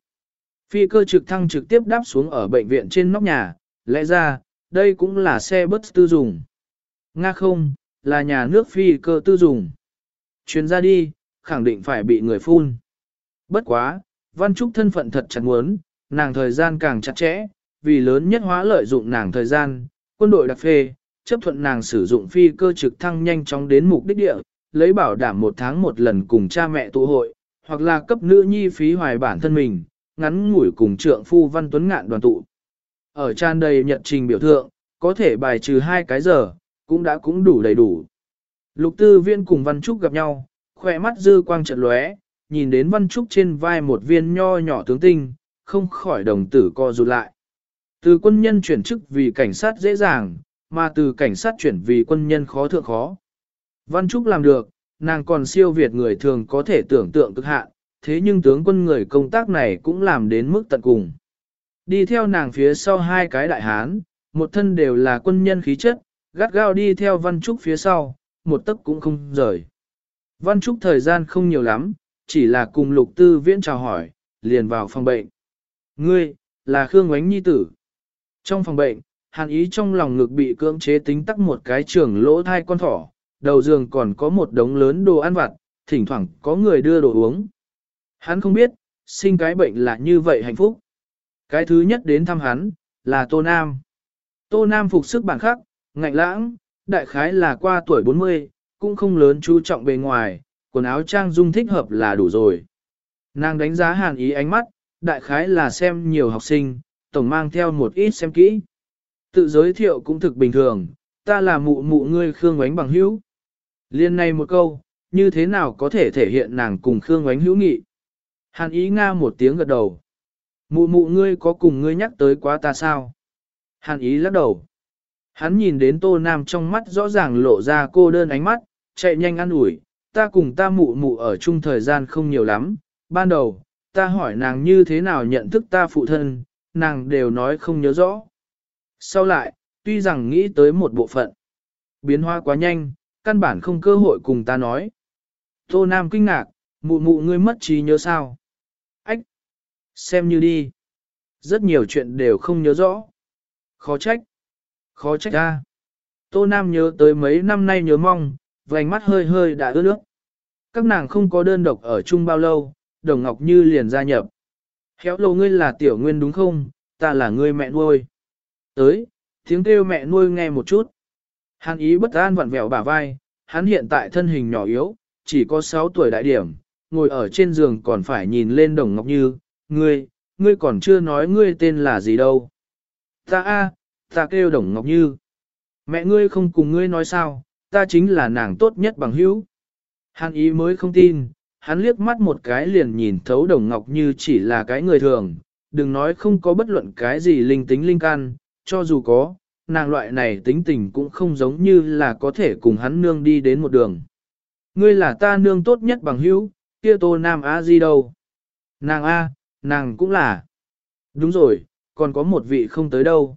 Phi cơ trực thăng trực tiếp đáp xuống ở bệnh viện trên nóc nhà, lẽ ra, đây cũng là xe bus tư dùng. Nga không, là nhà nước phi cơ tư dùng. Chuyến ra đi, khẳng định phải bị người phun. Bất quá, Văn Trúc thân phận thật chặt muốn, nàng thời gian càng chặt chẽ, vì lớn nhất hóa lợi dụng nàng thời gian, quân đội đặc phê, chấp thuận nàng sử dụng phi cơ trực thăng nhanh chóng đến mục đích địa, lấy bảo đảm một tháng một lần cùng cha mẹ tụ hội, hoặc là cấp nữ nhi phí hoài bản thân mình, ngắn ngủi cùng trượng phu Văn Tuấn Ngạn đoàn tụ. Ở tràn đầy nhật trình biểu thượng, có thể bài trừ hai cái giờ, cũng đã cũng đủ đầy đủ. Lục tư viên cùng Văn Trúc gặp nhau, khỏe mắt dư quang trận lóe, nhìn đến Văn Trúc trên vai một viên nho nhỏ tướng tinh, không khỏi đồng tử co rụt lại. Từ quân nhân chuyển chức vì cảnh sát dễ dàng, mà từ cảnh sát chuyển vì quân nhân khó thượng khó. Văn Trúc làm được, nàng còn siêu việt người thường có thể tưởng tượng cực hạn, thế nhưng tướng quân người công tác này cũng làm đến mức tận cùng. Đi theo nàng phía sau hai cái đại hán, một thân đều là quân nhân khí chất, gắt gao đi theo Văn Trúc phía sau, một tấc cũng không rời. Văn Trúc thời gian không nhiều lắm, chỉ là cùng lục tư viễn chào hỏi, liền vào phòng bệnh. Ngươi, là Khương Ngoánh Nhi Tử. Trong phòng bệnh, hàn ý trong lòng ngực bị cưỡng chế tính tắc một cái trường lỗ thai con thỏ, đầu giường còn có một đống lớn đồ ăn vặt, thỉnh thoảng có người đưa đồ uống. Hắn không biết, sinh cái bệnh là như vậy hạnh phúc. Cái thứ nhất đến thăm hắn, là Tô Nam. Tô Nam phục sức bản khắc, ngạnh lãng, đại khái là qua tuổi 40, cũng không lớn chú trọng bề ngoài, quần áo trang dung thích hợp là đủ rồi. Nàng đánh giá hàn ý ánh mắt, đại khái là xem nhiều học sinh, tổng mang theo một ít xem kỹ. Tự giới thiệu cũng thực bình thường, ta là mụ mụ ngươi Khương Ngoánh bằng hữu. Liên này một câu, như thế nào có thể thể hiện nàng cùng Khương Ngoánh hữu nghị. Hàn ý nga một tiếng gật đầu. Mụ mụ ngươi có cùng ngươi nhắc tới quá ta sao? Hàn ý lắc đầu. Hắn nhìn đến tô nam trong mắt rõ ràng lộ ra cô đơn ánh mắt, chạy nhanh ăn ủi, ta cùng ta mụ mụ ở chung thời gian không nhiều lắm, ban đầu, ta hỏi nàng như thế nào nhận thức ta phụ thân, nàng đều nói không nhớ rõ. Sau lại, tuy rằng nghĩ tới một bộ phận, biến hóa quá nhanh, căn bản không cơ hội cùng ta nói. Tô Nam kinh ngạc, mụ mụ ngươi mất trí nhớ sao? Ách! Xem như đi. Rất nhiều chuyện đều không nhớ rõ. Khó trách. Khó trách ra. Tô Nam nhớ tới mấy năm nay nhớ mong, vành mắt hơi hơi đã ướt nước. Các nàng không có đơn độc ở chung bao lâu, Đồng Ngọc Như liền gia nhập. Khéo lâu ngươi là tiểu nguyên đúng không, ta là ngươi mẹ nuôi. Tới, tiếng kêu mẹ nuôi nghe một chút. Hàn ý bất an vặn vẹo bả vai, hắn hiện tại thân hình nhỏ yếu, chỉ có 6 tuổi đại điểm, ngồi ở trên giường còn phải nhìn lên Đồng Ngọc Như, ngươi, ngươi còn chưa nói ngươi tên là gì đâu. Ta a, ta kêu Đồng Ngọc Như. Mẹ ngươi không cùng ngươi nói sao, ta chính là nàng tốt nhất bằng hữu. Hàn ý mới không tin, hắn liếc mắt một cái liền nhìn thấu Đồng Ngọc Như chỉ là cái người thường, đừng nói không có bất luận cái gì linh tính linh can, cho dù có, nàng loại này tính tình cũng không giống như là có thể cùng hắn nương đi đến một đường. Ngươi là ta nương tốt nhất bằng hữu, kia tô nam á gì đâu. Nàng A, nàng cũng là. Đúng rồi, còn có một vị không tới đâu.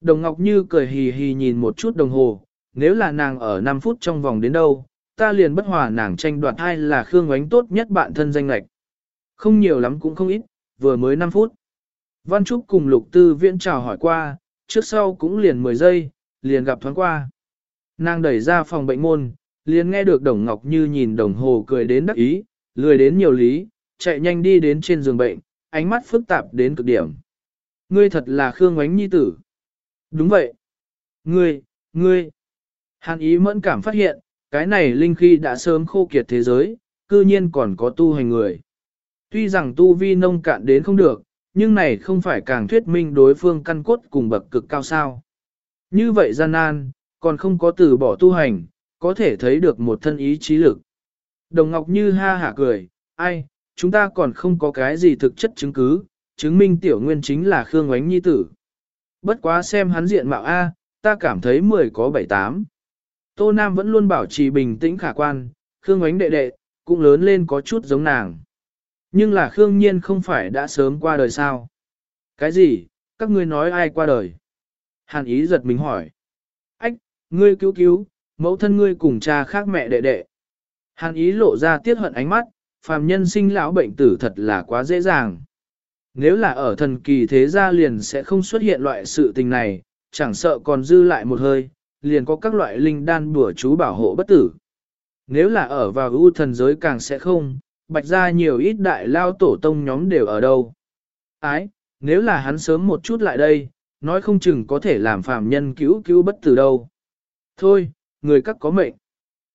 Đồng Ngọc Như cười hì hì nhìn một chút đồng hồ, nếu là nàng ở 5 phút trong vòng đến đâu, ta liền bất hòa nàng tranh đoạt hai là Khương Ngoánh tốt nhất bạn thân danh lạch. Không nhiều lắm cũng không ít, vừa mới 5 phút. Văn Trúc cùng Lục Tư Viễn chào hỏi qua, trước sau cũng liền 10 giây, liền gặp thoáng qua. Nàng đẩy ra phòng bệnh môn, liền nghe được Đồng Ngọc Như nhìn đồng hồ cười đến đắc ý, lười đến nhiều lý, chạy nhanh đi đến trên giường bệnh, ánh mắt phức tạp đến cực điểm. Ngươi thật là Khương Ngoánh Nhi tử. Đúng vậy. Ngươi, ngươi. Hàn ý mẫn cảm phát hiện, cái này linh khi đã sớm khô kiệt thế giới, cư nhiên còn có tu hành người. Tuy rằng tu vi nông cạn đến không được, nhưng này không phải càng thuyết minh đối phương căn cốt cùng bậc cực cao sao. Như vậy gian nan, còn không có từ bỏ tu hành, có thể thấy được một thân ý chí lực. Đồng Ngọc Như ha hả cười, ai, chúng ta còn không có cái gì thực chất chứng cứ, chứng minh tiểu nguyên chính là Khương Ngoánh Nhi tử. Bất quá xem hắn diện mạo A, ta cảm thấy 10 có 7-8. Tô Nam vẫn luôn bảo trì bình tĩnh khả quan, Khương ánh đệ đệ, cũng lớn lên có chút giống nàng. Nhưng là Khương Nhiên không phải đã sớm qua đời sao? Cái gì? Các ngươi nói ai qua đời? Hàn ý giật mình hỏi. Ách, ngươi cứu cứu, mẫu thân ngươi cùng cha khác mẹ đệ đệ. Hàn ý lộ ra tiết hận ánh mắt, phàm nhân sinh lão bệnh tử thật là quá dễ dàng. Nếu là ở thần kỳ thế gia liền sẽ không xuất hiện loại sự tình này, chẳng sợ còn dư lại một hơi, liền có các loại linh đan bùa chú bảo hộ bất tử. Nếu là ở vào ưu thần giới càng sẽ không, bạch ra nhiều ít đại lao tổ tông nhóm đều ở đâu. Ái, nếu là hắn sớm một chút lại đây, nói không chừng có thể làm phàm nhân cứu cứu bất tử đâu. Thôi, người các có mệnh.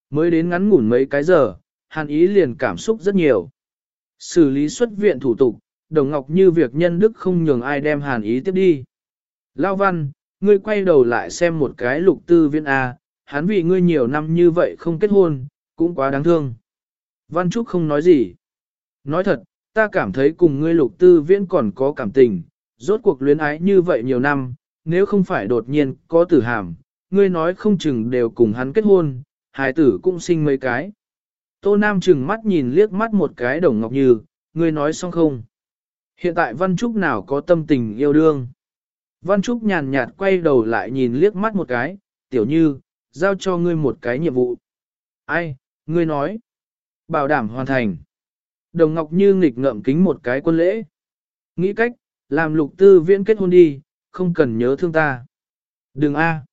Mới đến ngắn ngủn mấy cái giờ, hàn ý liền cảm xúc rất nhiều. Xử lý xuất viện thủ tục, đồng ngọc như việc nhân đức không nhường ai đem hàn ý tiếp đi. Lao văn, ngươi quay đầu lại xem một cái lục tư viên A, hắn vì ngươi nhiều năm như vậy không kết hôn, cũng quá đáng thương. Văn Trúc không nói gì. Nói thật, ta cảm thấy cùng ngươi lục tư viễn còn có cảm tình, rốt cuộc luyến ái như vậy nhiều năm, nếu không phải đột nhiên có tử hàm, ngươi nói không chừng đều cùng hắn kết hôn, hài tử cũng sinh mấy cái. Tô Nam chừng mắt nhìn liếc mắt một cái đồng ngọc như, ngươi nói xong không? Hiện tại Văn Trúc nào có tâm tình yêu đương? Văn Trúc nhàn nhạt quay đầu lại nhìn liếc mắt một cái, tiểu như, giao cho ngươi một cái nhiệm vụ. Ai, ngươi nói. Bảo đảm hoàn thành. Đồng Ngọc Như nghịch ngợm kính một cái quân lễ. Nghĩ cách, làm lục tư viễn kết hôn đi, không cần nhớ thương ta. Đừng a.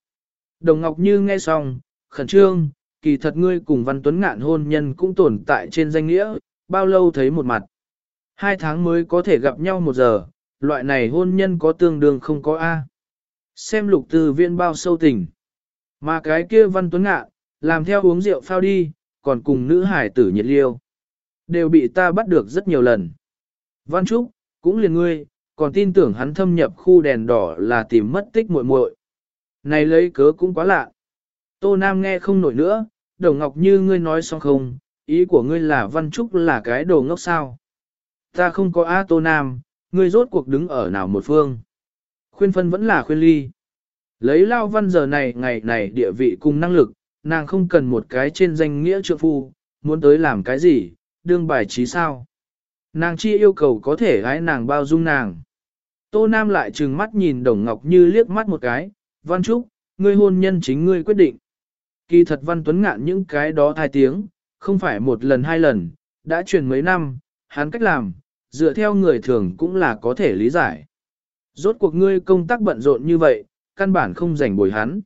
Đồng Ngọc Như nghe xong, khẩn trương, kỳ thật ngươi cùng Văn Tuấn ngạn hôn nhân cũng tồn tại trên danh nghĩa, bao lâu thấy một mặt. Hai tháng mới có thể gặp nhau một giờ, loại này hôn nhân có tương đương không có A. Xem lục từ viên bao sâu tình. Mà cái kia Văn Tuấn ngạ làm theo uống rượu phao đi, còn cùng nữ hải tử nhiệt liêu. Đều bị ta bắt được rất nhiều lần. Văn Trúc, cũng liền ngươi, còn tin tưởng hắn thâm nhập khu đèn đỏ là tìm mất tích muội muội. Này lấy cớ cũng quá lạ. Tô Nam nghe không nổi nữa, Đồng Ngọc như ngươi nói xong không, ý của ngươi là Văn Trúc là cái đồ ngốc sao. Ta không có A Tô Nam, ngươi rốt cuộc đứng ở nào một phương. Khuyên phân vẫn là khuyên ly. Lấy Lao Văn giờ này ngày này địa vị cùng năng lực, nàng không cần một cái trên danh nghĩa trượng phu, muốn tới làm cái gì, đương bài trí sao. Nàng chi yêu cầu có thể gái nàng bao dung nàng. Tô Nam lại trừng mắt nhìn Đồng Ngọc Như liếc mắt một cái, Văn Trúc, ngươi hôn nhân chính ngươi quyết định. Kỳ thật Văn Tuấn Ngạn những cái đó thai tiếng, không phải một lần hai lần, đã truyền mấy năm, hắn cách làm, dựa theo người thường cũng là có thể lý giải. Rốt cuộc ngươi công tác bận rộn như vậy, căn bản không rảnh bồi hắn.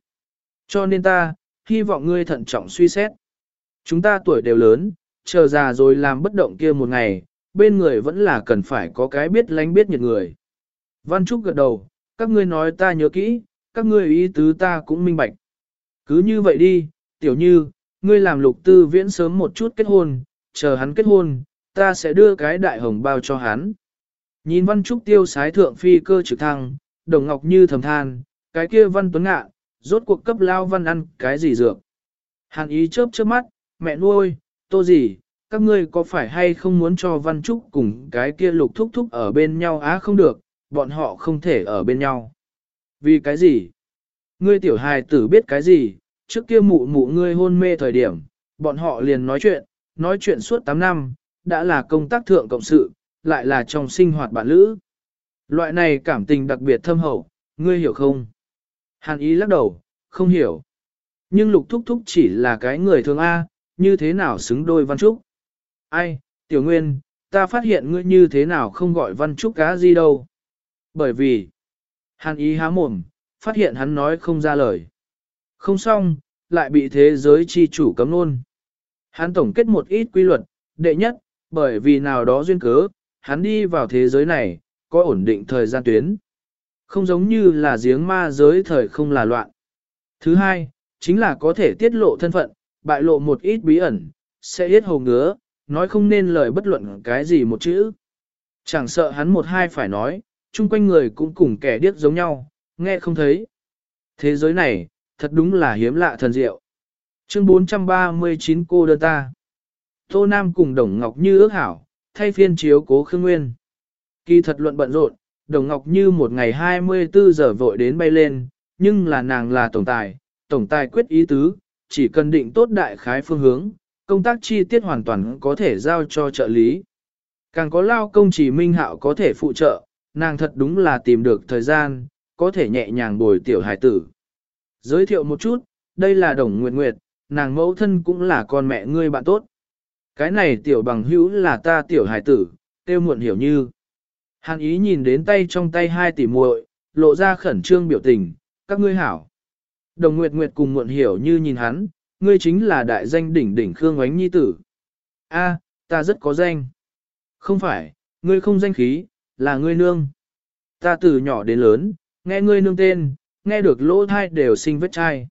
Cho nên ta, hy vọng ngươi thận trọng suy xét. Chúng ta tuổi đều lớn, chờ già rồi làm bất động kia một ngày, bên người vẫn là cần phải có cái biết lánh biết nhiệt người. Văn Trúc gật đầu, các ngươi nói ta nhớ kỹ, các ngươi ý tứ ta cũng minh bạch. Cứ như vậy đi, tiểu như, ngươi làm lục tư viễn sớm một chút kết hôn, chờ hắn kết hôn, ta sẽ đưa cái đại hồng bao cho hắn. Nhìn Văn Trúc tiêu sái thượng phi cơ trực thăng, đồng ngọc như thầm than, cái kia Văn Tuấn Ngạ, rốt cuộc cấp lao Văn ăn cái gì dược. Hàn ý chớp chớp mắt, mẹ nuôi, tô gì, các ngươi có phải hay không muốn cho Văn Trúc cùng cái kia lục thúc thúc ở bên nhau á không được, bọn họ không thể ở bên nhau. Vì cái gì? Ngươi tiểu hài tử biết cái gì, trước kia mụ mụ ngươi hôn mê thời điểm, bọn họ liền nói chuyện, nói chuyện suốt 8 năm, đã là công tác thượng cộng sự, lại là trong sinh hoạt bạn lữ. Loại này cảm tình đặc biệt thâm hậu, ngươi hiểu không? Hàn ý lắc đầu, không hiểu. Nhưng lục thúc thúc chỉ là cái người thường A, như thế nào xứng đôi văn trúc? Ai, tiểu nguyên, ta phát hiện ngươi như thế nào không gọi văn trúc cá gì đâu. Bởi vì, hàn ý há mồm, phát hiện hắn nói không ra lời. Không xong, lại bị thế giới chi chủ cấm luôn. Hắn tổng kết một ít quy luật, đệ nhất, bởi vì nào đó duyên cớ, hắn đi vào thế giới này, có ổn định thời gian tuyến. Không giống như là giếng ma giới thời không là loạn. Thứ hai, chính là có thể tiết lộ thân phận, bại lộ một ít bí ẩn, sẽ hết hồ ngứa, nói không nên lời bất luận cái gì một chữ. Chẳng sợ hắn một hai phải nói, chung quanh người cũng cùng kẻ điếc giống nhau, nghe không thấy. Thế giới này, thật đúng là hiếm lạ thần diệu. Chương 439 cô đơn ta. Tô Nam cùng Đồng Ngọc Như ước hảo, thay phiên chiếu cố Khương Nguyên. Kỳ thật luận bận rộn, Đồng Ngọc Như một ngày 24 giờ vội đến bay lên, nhưng là nàng là tổng tài, tổng tài quyết ý tứ, chỉ cần định tốt đại khái phương hướng, công tác chi tiết hoàn toàn có thể giao cho trợ lý. Càng có lao công chỉ minh hạo có thể phụ trợ, nàng thật đúng là tìm được thời gian, có thể nhẹ nhàng bồi tiểu hài tử. Giới thiệu một chút, đây là Đồng Nguyệt Nguyệt, nàng mẫu thân cũng là con mẹ ngươi bạn tốt. Cái này tiểu bằng hữu là ta tiểu hài tử, tiêu muộn hiểu như. Hàn ý nhìn đến tay trong tay hai tỷ muội, lộ ra khẩn trương biểu tình, các ngươi hảo. Đồng Nguyệt Nguyệt cùng muộn hiểu như nhìn hắn, ngươi chính là đại danh đỉnh đỉnh Khương Ngoánh Nhi tử. A, ta rất có danh. Không phải, ngươi không danh khí, là ngươi nương. Ta từ nhỏ đến lớn, nghe ngươi nương tên, nghe được lỗ thai đều sinh vết chai.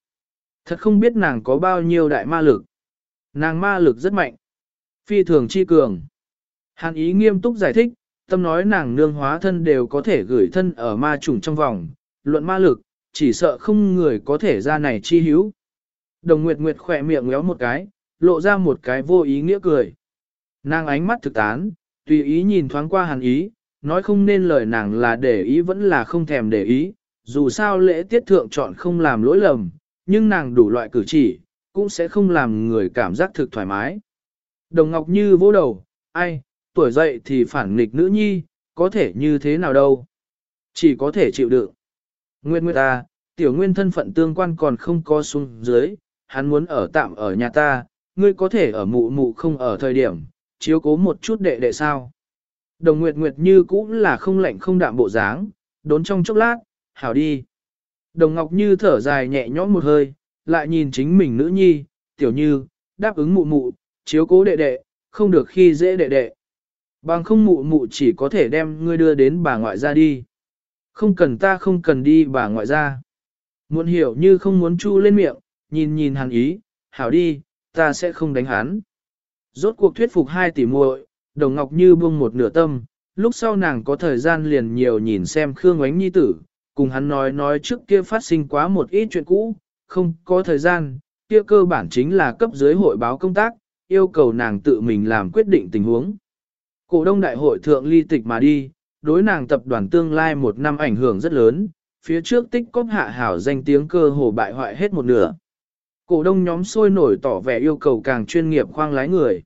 Thật không biết nàng có bao nhiêu đại ma lực. Nàng ma lực rất mạnh. Phi thường chi cường. Hàn ý nghiêm túc giải thích, tâm nói nàng nương hóa thân đều có thể gửi thân ở ma trùng trong vòng, luận ma lực, chỉ sợ không người có thể ra này chi hữu. Đồng Nguyệt Nguyệt khỏe miệng ngéo một cái, lộ ra một cái vô ý nghĩa cười. Nàng ánh mắt thực tán, tùy ý nhìn thoáng qua hàn ý, nói không nên lời nàng là để ý vẫn là không thèm để ý, dù sao lễ tiết thượng chọn không làm lỗi lầm, nhưng nàng đủ loại cử chỉ, cũng sẽ không làm người cảm giác thực thoải mái. Đồng Ngọc Như vỗ đầu, ai, tuổi dậy thì phản nghịch nữ nhi, có thể như thế nào đâu. Chỉ có thể chịu đựng. Nguyên Nguyên ta, à, tiểu nguyên thân phận tương quan còn không có xuống dưới, hắn muốn ở tạm ở nhà ta, ngươi có thể ở mụ mụ không ở thời điểm, chiếu cố một chút đệ đệ sao. Đồng Nguyệt Nguyệt như cũng là không lạnh không đạm bộ dáng, đốn trong chốc lát, hảo đi. Đồng Ngọc Như thở dài nhẹ nhõm một hơi, lại nhìn chính mình nữ nhi, tiểu như, đáp ứng mụ mụ, chiếu cố đệ đệ, không được khi dễ đệ đệ. Bằng không mụ mụ chỉ có thể đem ngươi đưa đến bà ngoại ra đi. Không cần ta không cần đi bà ngoại ra. Muốn hiểu như không muốn chu lên miệng, nhìn nhìn hàn ý, hảo đi, ta sẽ không đánh hắn. Rốt cuộc thuyết phục hai tỷ muội, đồng ngọc như buông một nửa tâm, lúc sau nàng có thời gian liền nhiều nhìn xem Khương Ngoánh Nhi tử, cùng hắn nói nói trước kia phát sinh quá một ít chuyện cũ, không có thời gian, kia cơ bản chính là cấp dưới hội báo công tác, yêu cầu nàng tự mình làm quyết định tình huống. Cổ đông đại hội thượng ly tịch mà đi, đối nàng tập đoàn tương lai một năm ảnh hưởng rất lớn, phía trước tích cóp hạ hảo danh tiếng cơ hồ bại hoại hết một nửa. Cổ đông nhóm sôi nổi tỏ vẻ yêu cầu càng chuyên nghiệp khoang lái người.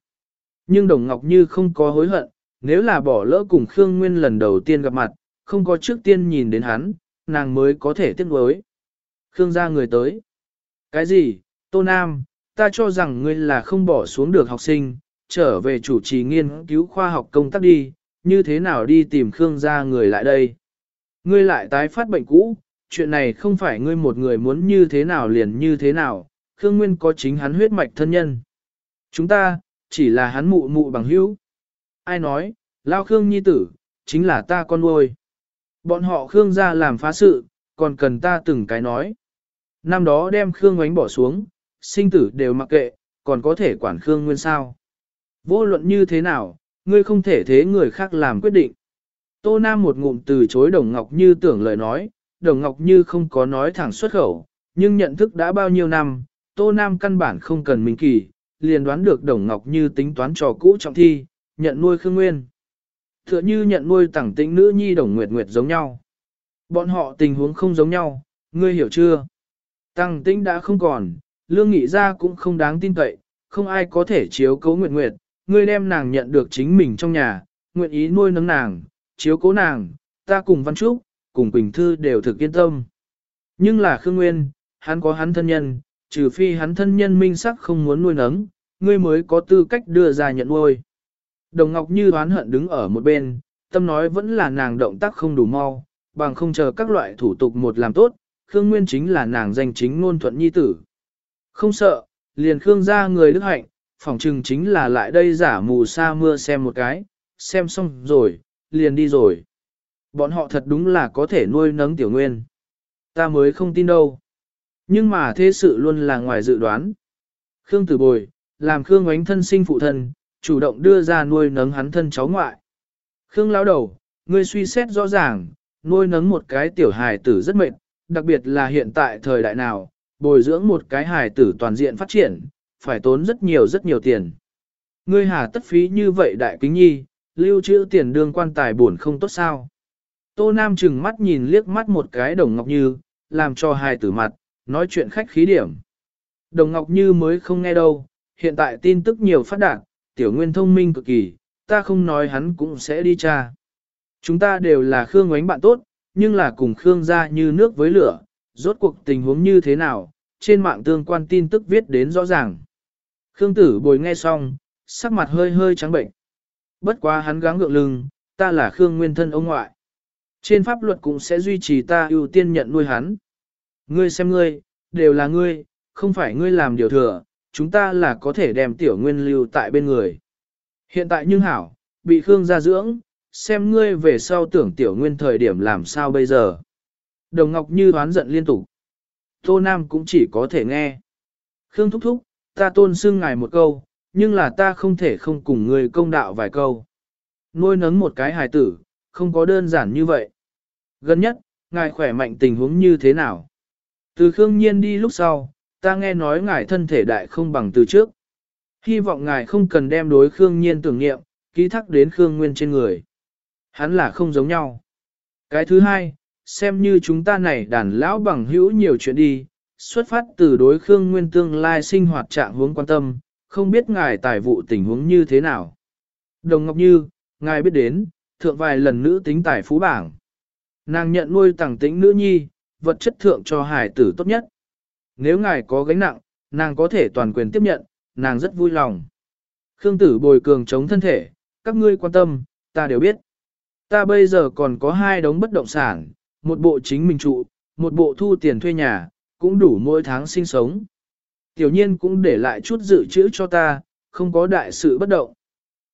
Nhưng Đồng Ngọc Như không có hối hận, nếu là bỏ lỡ cùng Khương Nguyên lần đầu tiên gặp mặt, không có trước tiên nhìn đến hắn, nàng mới có thể tiếc nuối. Khương gia người tới. Cái gì, Tô Nam, ta cho rằng ngươi là không bỏ xuống được học sinh, trở về chủ trì nghiên cứu khoa học công tác đi, như thế nào đi tìm Khương gia người lại đây. Ngươi lại tái phát bệnh cũ, chuyện này không phải ngươi một người muốn như thế nào liền như thế nào, Khương Nguyên có chính hắn huyết mạch thân nhân. Chúng ta, chỉ là hắn mụ mụ bằng hữu. Ai nói, Lao Khương Nhi tử, chính là ta con nuôi. Bọn họ Khương gia làm phá sự, còn cần ta từng cái nói. Năm đó đem Khương ánh bỏ xuống, sinh tử đều mặc kệ, còn có thể quản Khương Nguyên sao. Vô luận như thế nào, ngươi không thể thế người khác làm quyết định. Tô Nam một ngụm từ chối Đồng Ngọc Như tưởng lời nói, Đồng Ngọc Như không có nói thẳng xuất khẩu, nhưng nhận thức đã bao nhiêu năm, Tô Nam căn bản không cần minh kỳ, liền đoán được Đồng Ngọc Như tính toán trò cũ trọng thi, nhận nuôi Khương Nguyên. Tựa như nhận nuôi tẳng tĩnh nữ nhi Đồng Nguyệt Nguyệt giống nhau. Bọn họ tình huống không giống nhau, ngươi hiểu chưa? Tăng tĩnh đã không còn, lương nghị ra cũng không đáng tin cậy, không ai có thể chiếu cố Nguyệt Nguyệt, ngươi đem nàng nhận được chính mình trong nhà, nguyện ý nuôi nấng nàng, chiếu cố nàng, ta cùng Văn Trúc, cùng Quỳnh Thư đều thực yên tâm. Nhưng là Khương Nguyên, hắn có hắn thân nhân, trừ phi hắn thân nhân minh sắc không muốn nuôi nấng, ngươi mới có tư cách đưa ra nhận nuôi. Đồng Ngọc Như oán hận đứng ở một bên, tâm nói vẫn là nàng động tác không đủ mau, bằng không chờ các loại thủ tục một làm tốt, Khương Nguyên chính là nàng danh chính ngôn thuận nhi tử. Không sợ, liền Khương ra người đức hạnh, phỏng chừng chính là lại đây giả mù sa mưa xem một cái, xem xong rồi, liền đi rồi. Bọn họ thật đúng là có thể nuôi nấng tiểu nguyên. Ta mới không tin đâu. Nhưng mà thế sự luôn là ngoài dự đoán. Khương Tử Bồi, làm Khương ánh thân sinh phụ thân, chủ động đưa ra nuôi nấng hắn thân cháu ngoại. Khương lão đầu, ngươi suy xét rõ ràng, nuôi nấng một cái tiểu hài tử rất mệt, đặc biệt là hiện tại thời đại nào, bồi dưỡng một cái hài tử toàn diện phát triển, phải tốn rất nhiều rất nhiều tiền. Ngươi hà tất phí như vậy đại kính nhi, lưu trữ tiền đương quan tài buồn không tốt sao. Tô Nam chừng mắt nhìn liếc mắt một cái đồng ngọc như, làm cho hài tử mặt, nói chuyện khách khí điểm. Đồng ngọc như mới không nghe đâu, hiện tại tin tức nhiều phát đạt, tiểu nguyên thông minh cực kỳ, ta không nói hắn cũng sẽ đi tra. Chúng ta đều là Khương ánh bạn tốt, nhưng là cùng Khương gia như nước với lửa, rốt cuộc tình huống như thế nào, trên mạng tương quan tin tức viết đến rõ ràng. Khương tử bồi nghe xong, sắc mặt hơi hơi trắng bệnh. Bất quá hắn gắng gượng lưng, ta là Khương Nguyên thân ông ngoại. Trên pháp luật cũng sẽ duy trì ta ưu tiên nhận nuôi hắn. Ngươi xem ngươi, đều là ngươi, không phải ngươi làm điều thừa, chúng ta là có thể đem tiểu nguyên lưu tại bên người. Hiện tại nhưng hảo, bị Khương gia dưỡng, xem ngươi về sau tưởng tiểu nguyên thời điểm làm sao bây giờ. Đồng Ngọc Như đoán giận liên tục. Tô Nam cũng chỉ có thể nghe. Khương thúc thúc, ta tôn xưng ngài một câu, nhưng là ta không thể không cùng người công đạo vài câu. Nuôi nấng một cái hài tử, không có đơn giản như vậy. Gần nhất, ngài khỏe mạnh tình huống như thế nào? Từ Khương Nhiên đi lúc sau, ta nghe nói ngài thân thể đại không bằng từ trước. Hy vọng ngài không cần đem đối Khương Nhiên tưởng nghiệm, ký thác đến Khương Nguyên trên người. Hắn là không giống nhau. Cái thứ hai, xem như chúng ta này đàn lão bằng hữu nhiều chuyện đi, xuất phát từ đối Khương Nguyên tương lai sinh hoạt trạng hướng quan tâm, không biết ngài tài vụ tình huống như thế nào. Đồng Ngọc Như, ngài biết đến, thượng vài lần nữ tính tài phú bảng. Nàng nhận nuôi tàng tính nữ nhi, vật chất thượng cho hải tử tốt nhất. Nếu ngài có gánh nặng, nàng có thể toàn quyền tiếp nhận, nàng rất vui lòng. Khương tử bồi cường chống thân thể, các ngươi quan tâm, ta đều biết. Ta bây giờ còn có hai đống bất động sản, một bộ chính mình trụ, một bộ thu tiền thuê nhà, cũng đủ mỗi tháng sinh sống. Tiểu nhiên cũng để lại chút dự trữ cho ta, không có đại sự bất động.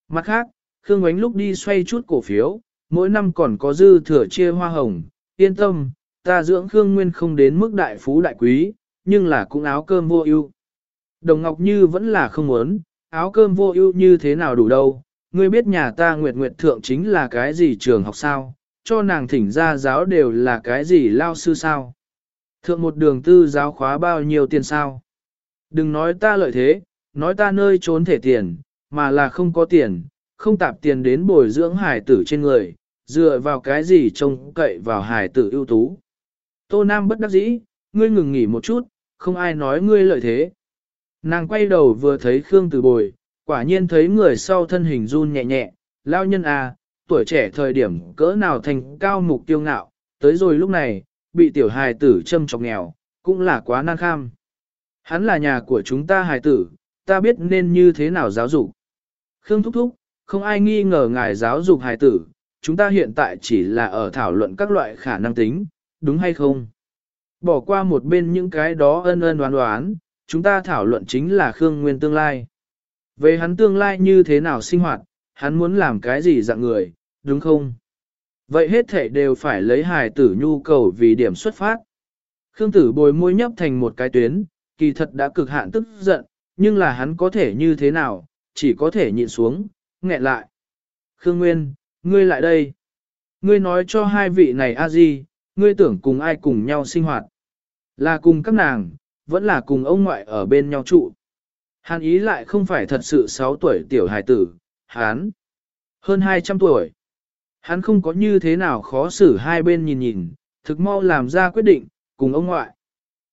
Mặt khác, Khương Ngoánh lúc đi xoay chút cổ phiếu, mỗi năm còn có dư thừa chia hoa hồng, yên tâm, ta dưỡng Khương Nguyên không đến mức đại phú đại quý, nhưng là cũng áo cơm vô ưu. Đồng Ngọc Như vẫn là không muốn, áo cơm vô ưu như thế nào đủ đâu, ngươi biết nhà ta Nguyệt Nguyệt Thượng chính là cái gì trường học sao, cho nàng thỉnh ra giáo đều là cái gì lao sư sao. Thượng một đường tư giáo khóa bao nhiêu tiền sao. Đừng nói ta lợi thế, nói ta nơi trốn thể tiền, mà là không có tiền, không tạp tiền đến bồi dưỡng hải tử trên người, dựa vào cái gì trông cậy vào hải tử ưu tú. Tô Nam bất đắc dĩ, ngươi ngừng nghỉ một chút, không ai nói ngươi lợi thế. Nàng quay đầu vừa thấy Khương Tử Bồi, quả nhiên thấy người sau thân hình run nhẹ nhẹ, lao nhân à, tuổi trẻ thời điểm cỡ nào thành cao mục tiêu ngạo, tới rồi lúc này, bị tiểu hài tử châm chọc nghèo, cũng là quá nan kham. Hắn là nhà của chúng ta hài tử, ta biết nên như thế nào giáo dục. Khương Thúc Thúc, không ai nghi ngờ ngài giáo dục hài tử, chúng ta hiện tại chỉ là ở thảo luận các loại khả năng tính, đúng hay không? Bỏ qua một bên những cái đó ân ân đoán đoán, chúng ta thảo luận chính là Khương Nguyên tương lai. Về hắn tương lai như thế nào sinh hoạt, hắn muốn làm cái gì dạng người, đúng không? Vậy hết thể đều phải lấy hài tử nhu cầu vì điểm xuất phát. Khương tử bồi môi nhấp thành một cái tuyến, kỳ thật đã cực hạn tức giận, nhưng là hắn có thể như thế nào, chỉ có thể nhịn xuống, nghẹn lại. Khương Nguyên, ngươi lại đây. Ngươi nói cho hai vị này a di, ngươi tưởng cùng ai cùng nhau sinh hoạt. Là cùng các nàng, vẫn là cùng ông ngoại ở bên nhau trụ. Hàn ý lại không phải thật sự 6 tuổi tiểu hài tử, hán. Hơn 200 tuổi. Hắn không có như thế nào khó xử hai bên nhìn nhìn, thực mau làm ra quyết định, cùng ông ngoại.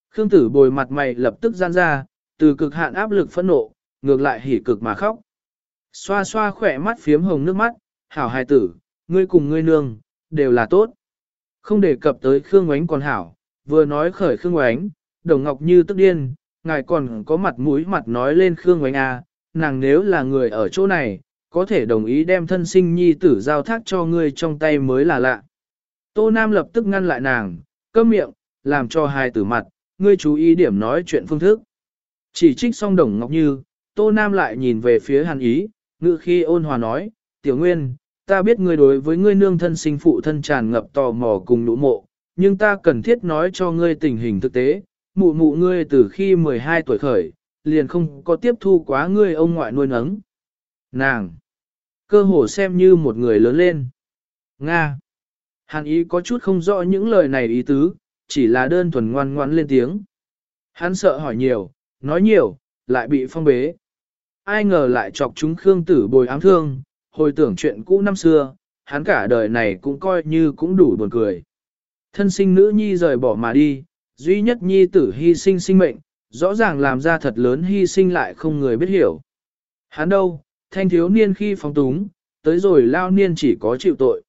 Khương tử bồi mặt mày lập tức gian ra, từ cực hạn áp lực phẫn nộ, ngược lại hỉ cực mà khóc. Xoa xoa khỏe mắt phiếm hồng nước mắt, hảo hài tử, ngươi cùng ngươi nương, đều là tốt. Không đề cập tới Khương Ngoánh còn hảo, vừa nói khởi Khương Ngoánh, đồng ngọc như tức điên, ngài còn có mặt mũi mặt nói lên Khương Ngoánh à, nàng nếu là người ở chỗ này, có thể đồng ý đem thân sinh nhi tử giao thác cho ngươi trong tay mới là lạ. Tô Nam lập tức ngăn lại nàng, cấm miệng, làm cho hai tử mặt, ngươi chú ý điểm nói chuyện phương thức. Chỉ trích xong đồng ngọc như, Tô Nam lại nhìn về phía hàn ý, ngự khi ôn hòa nói, tiểu nguyên, ta biết ngươi đối với ngươi nương thân sinh phụ thân tràn ngập tò mò cùng nụ mộ, nhưng ta cần thiết nói cho ngươi tình hình thực tế, mụ mụ ngươi từ khi 12 tuổi khởi, liền không có tiếp thu quá ngươi ông ngoại nuôi nấng. Nàng, cơ hồ xem như một người lớn lên. Nga, hàn ý có chút không rõ những lời này ý tứ, chỉ là đơn thuần ngoan ngoãn lên tiếng. Hắn sợ hỏi nhiều, nói nhiều, lại bị phong bế. Ai ngờ lại chọc chúng Khương tử bồi ám thương, hồi tưởng chuyện cũ năm xưa, hắn cả đời này cũng coi như cũng đủ buồn cười. Thân sinh nữ nhi rời bỏ mà đi, duy nhất nhi tử hy sinh sinh mệnh, rõ ràng làm ra thật lớn hy sinh lại không người biết hiểu. Hắn đâu, thanh thiếu niên khi phóng túng, tới rồi lao niên chỉ có chịu tội.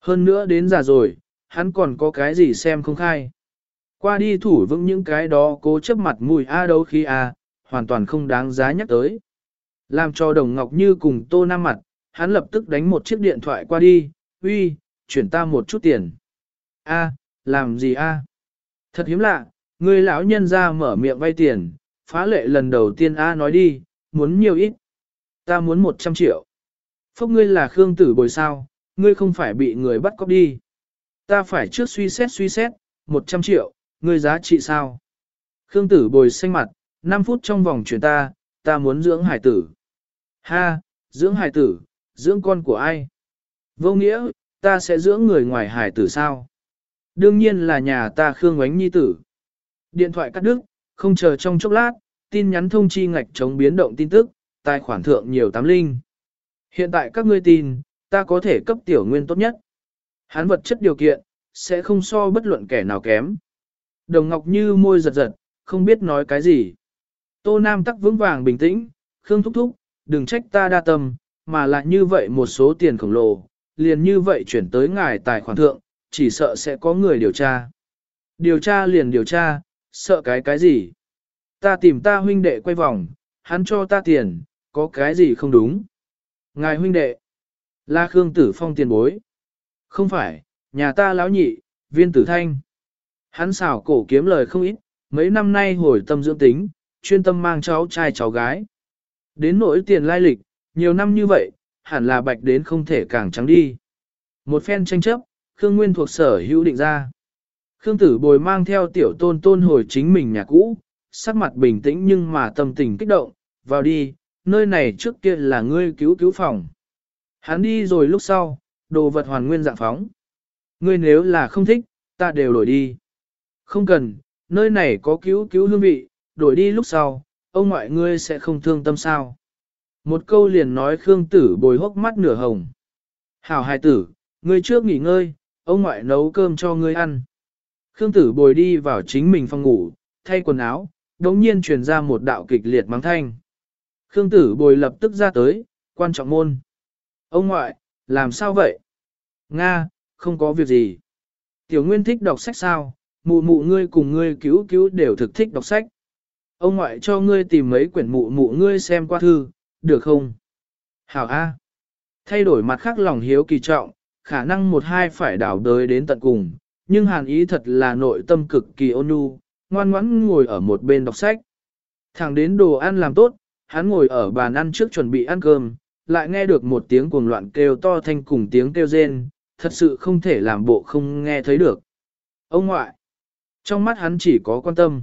Hơn nữa đến già rồi, hắn còn có cái gì xem không khai. Qua đi thủ vững những cái đó cố chấp mặt mùi A đâu khi A, hoàn toàn không đáng giá nhắc tới. Làm cho đồng ngọc như cùng tô nam mặt, hắn lập tức đánh một chiếc điện thoại qua đi, uy, chuyển ta một chút tiền. A, làm gì a? Thật hiếm lạ, người lão nhân ra mở miệng vay tiền, phá lệ lần đầu tiên A nói đi, muốn nhiều ít. Ta muốn 100 triệu. Phúc ngươi là Khương tử bồi sao, ngươi không phải bị người bắt cóc đi. Ta phải trước suy xét suy xét, 100 triệu, ngươi giá trị sao? Khương tử bồi xanh mặt, 5 phút trong vòng chuyển ta, ta muốn dưỡng hải tử. Ha, dưỡng hải tử, dưỡng con của ai? Vô nghĩa, ta sẽ dưỡng người ngoài hải tử sao? Đương nhiên là nhà ta Khương Ngoánh Nhi tử. Điện thoại cắt đứt, không chờ trong chốc lát, tin nhắn thông chi ngạch chống biến động tin tức, tài khoản thượng nhiều tám linh. Hiện tại các ngươi tin, ta có thể cấp tiểu nguyên tốt nhất. Hắn vật chất điều kiện, sẽ không so bất luận kẻ nào kém. Đồng Ngọc Như môi giật giật, không biết nói cái gì. Tô Nam tắc vững vàng bình tĩnh, Khương thúc thúc, đừng trách ta đa tâm, mà là như vậy một số tiền khổng lồ, liền như vậy chuyển tới ngài tài khoản thượng, chỉ sợ sẽ có người điều tra. Điều tra liền điều tra, sợ cái cái gì? Ta tìm ta huynh đệ quay vòng, hắn cho ta tiền, có cái gì không đúng? Ngài huynh đệ, là Khương Tử Phong tiền bối. Không phải, nhà ta lão nhị, viên tử thanh. Hắn xảo cổ kiếm lời không ít, mấy năm nay hồi tâm dưỡng tính, chuyên tâm mang cháu trai cháu gái. Đến nỗi tiền lai lịch, nhiều năm như vậy, hẳn là bạch đến không thể càng trắng đi. Một phen tranh chấp, Khương Nguyên thuộc sở hữu định ra. Khương Tử Bồi mang theo tiểu tôn tôn hồi chính mình nhà cũ, sắc mặt bình tĩnh nhưng mà tâm tình kích động, vào đi, nơi này trước kia là ngươi cứu cứu phòng. Hắn đi rồi lúc sau, đồ vật hoàn nguyên dạng phóng. Ngươi nếu là không thích, ta đều đổi đi. Không cần, nơi này có cứu cứu hương vị, đổi đi lúc sau, ông ngoại ngươi sẽ không thương tâm sao. Một câu liền nói Khương Tử bồi hốc mắt nửa hồng. Hảo hài tử, ngươi trước nghỉ ngơi, ông ngoại nấu cơm cho ngươi ăn. Khương Tử bồi đi vào chính mình phòng ngủ, thay quần áo, đống nhiên truyền ra một đạo kịch liệt mắng thanh. Khương Tử bồi lập tức ra tới, quan trọng môn. Ông ngoại, làm sao vậy? Nga, không có việc gì. Tiểu Nguyên thích đọc sách sao? Mụ mụ ngươi cùng ngươi cứu cứu đều thực thích đọc sách. Ông ngoại cho ngươi tìm mấy quyển mụ mụ ngươi xem qua thư, được không? Hảo A. Thay đổi mặt khác lòng hiếu kỳ trọng, khả năng một hai phải đảo đới đến tận cùng, nhưng hàn ý thật là nội tâm cực kỳ ôn nhu, ngoan ngoãn ngồi ở một bên đọc sách. Thẳng đến đồ ăn làm tốt, hắn ngồi ở bàn ăn trước chuẩn bị ăn cơm, lại nghe được một tiếng cuồng loạn kêu to thanh cùng tiếng kêu rên, thật sự không thể làm bộ không nghe thấy được. Ông ngoại, trong mắt hắn chỉ có quan tâm.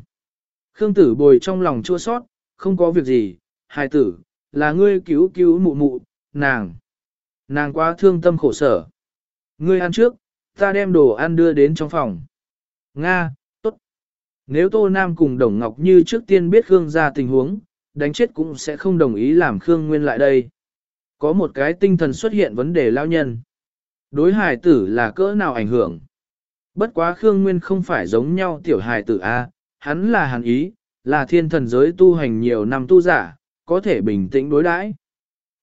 Khương tử bồi trong lòng chua sót, không có việc gì, hài tử, là ngươi cứu cứu mụ mụ, nàng. Nàng quá thương tâm khổ sở. Ngươi ăn trước, ta đem đồ ăn đưa đến trong phòng. Nga, tốt. Nếu Tô Nam cùng Đồng Ngọc Như trước tiên biết Khương ra tình huống, đánh chết cũng sẽ không đồng ý làm Khương Nguyên lại đây. Có một cái tinh thần xuất hiện vấn đề lao nhân. Đối hài tử là cỡ nào ảnh hưởng? Bất quá Khương Nguyên không phải giống nhau tiểu hài tử A, hắn là hàn ý, là thiên thần giới tu hành nhiều năm tu giả, có thể bình tĩnh đối đãi.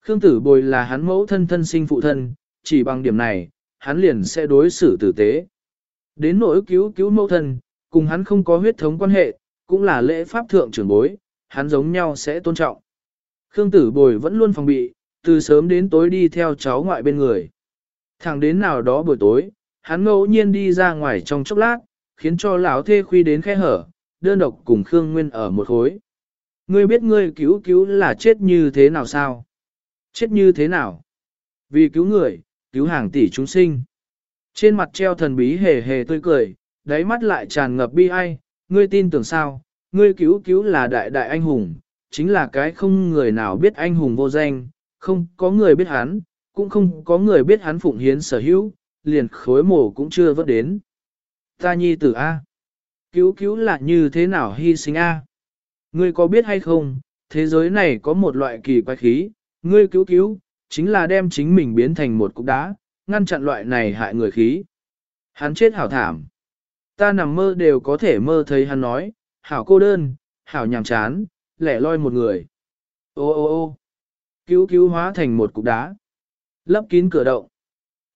Khương tử bồi là hắn mẫu thân thân sinh phụ thân, chỉ bằng điểm này, hắn liền sẽ đối xử tử tế. Đến nỗi cứu cứu mẫu thân, cùng hắn không có huyết thống quan hệ, cũng là lễ pháp thượng trưởng bối, hắn giống nhau sẽ tôn trọng. Khương tử bồi vẫn luôn phòng bị, từ sớm đến tối đi theo cháu ngoại bên người. Thẳng đến nào đó buổi tối, hắn ngẫu nhiên đi ra ngoài trong chốc lát, khiến cho lão thê khuy đến khe hở, đơn độc cùng Khương Nguyên ở một khối. Ngươi biết ngươi cứu cứu là chết như thế nào sao? Chết như thế nào? Vì cứu người, cứu hàng tỷ chúng sinh. Trên mặt treo thần bí hề hề tươi cười, đáy mắt lại tràn ngập bi ai, ngươi tin tưởng sao? Ngươi cứu cứu là đại đại anh hùng, chính là cái không người nào biết anh hùng vô danh, không có người biết hắn, cũng không có người biết hắn phụng hiến sở hữu, liền khối mổ cũng chưa vớt đến. Ta nhi tử A. Cứu cứu là như thế nào hy sinh A. Ngươi có biết hay không, thế giới này có một loại kỳ quái khí, ngươi cứu cứu, chính là đem chính mình biến thành một cục đá, ngăn chặn loại này hại người khí. Hắn chết hảo thảm. Ta nằm mơ đều có thể mơ thấy hắn nói, hảo cô đơn, hảo nhàm chán, lẻ loi một người. Ô ô ô cứu cứu hóa thành một cục đá. Lấp kín cửa động.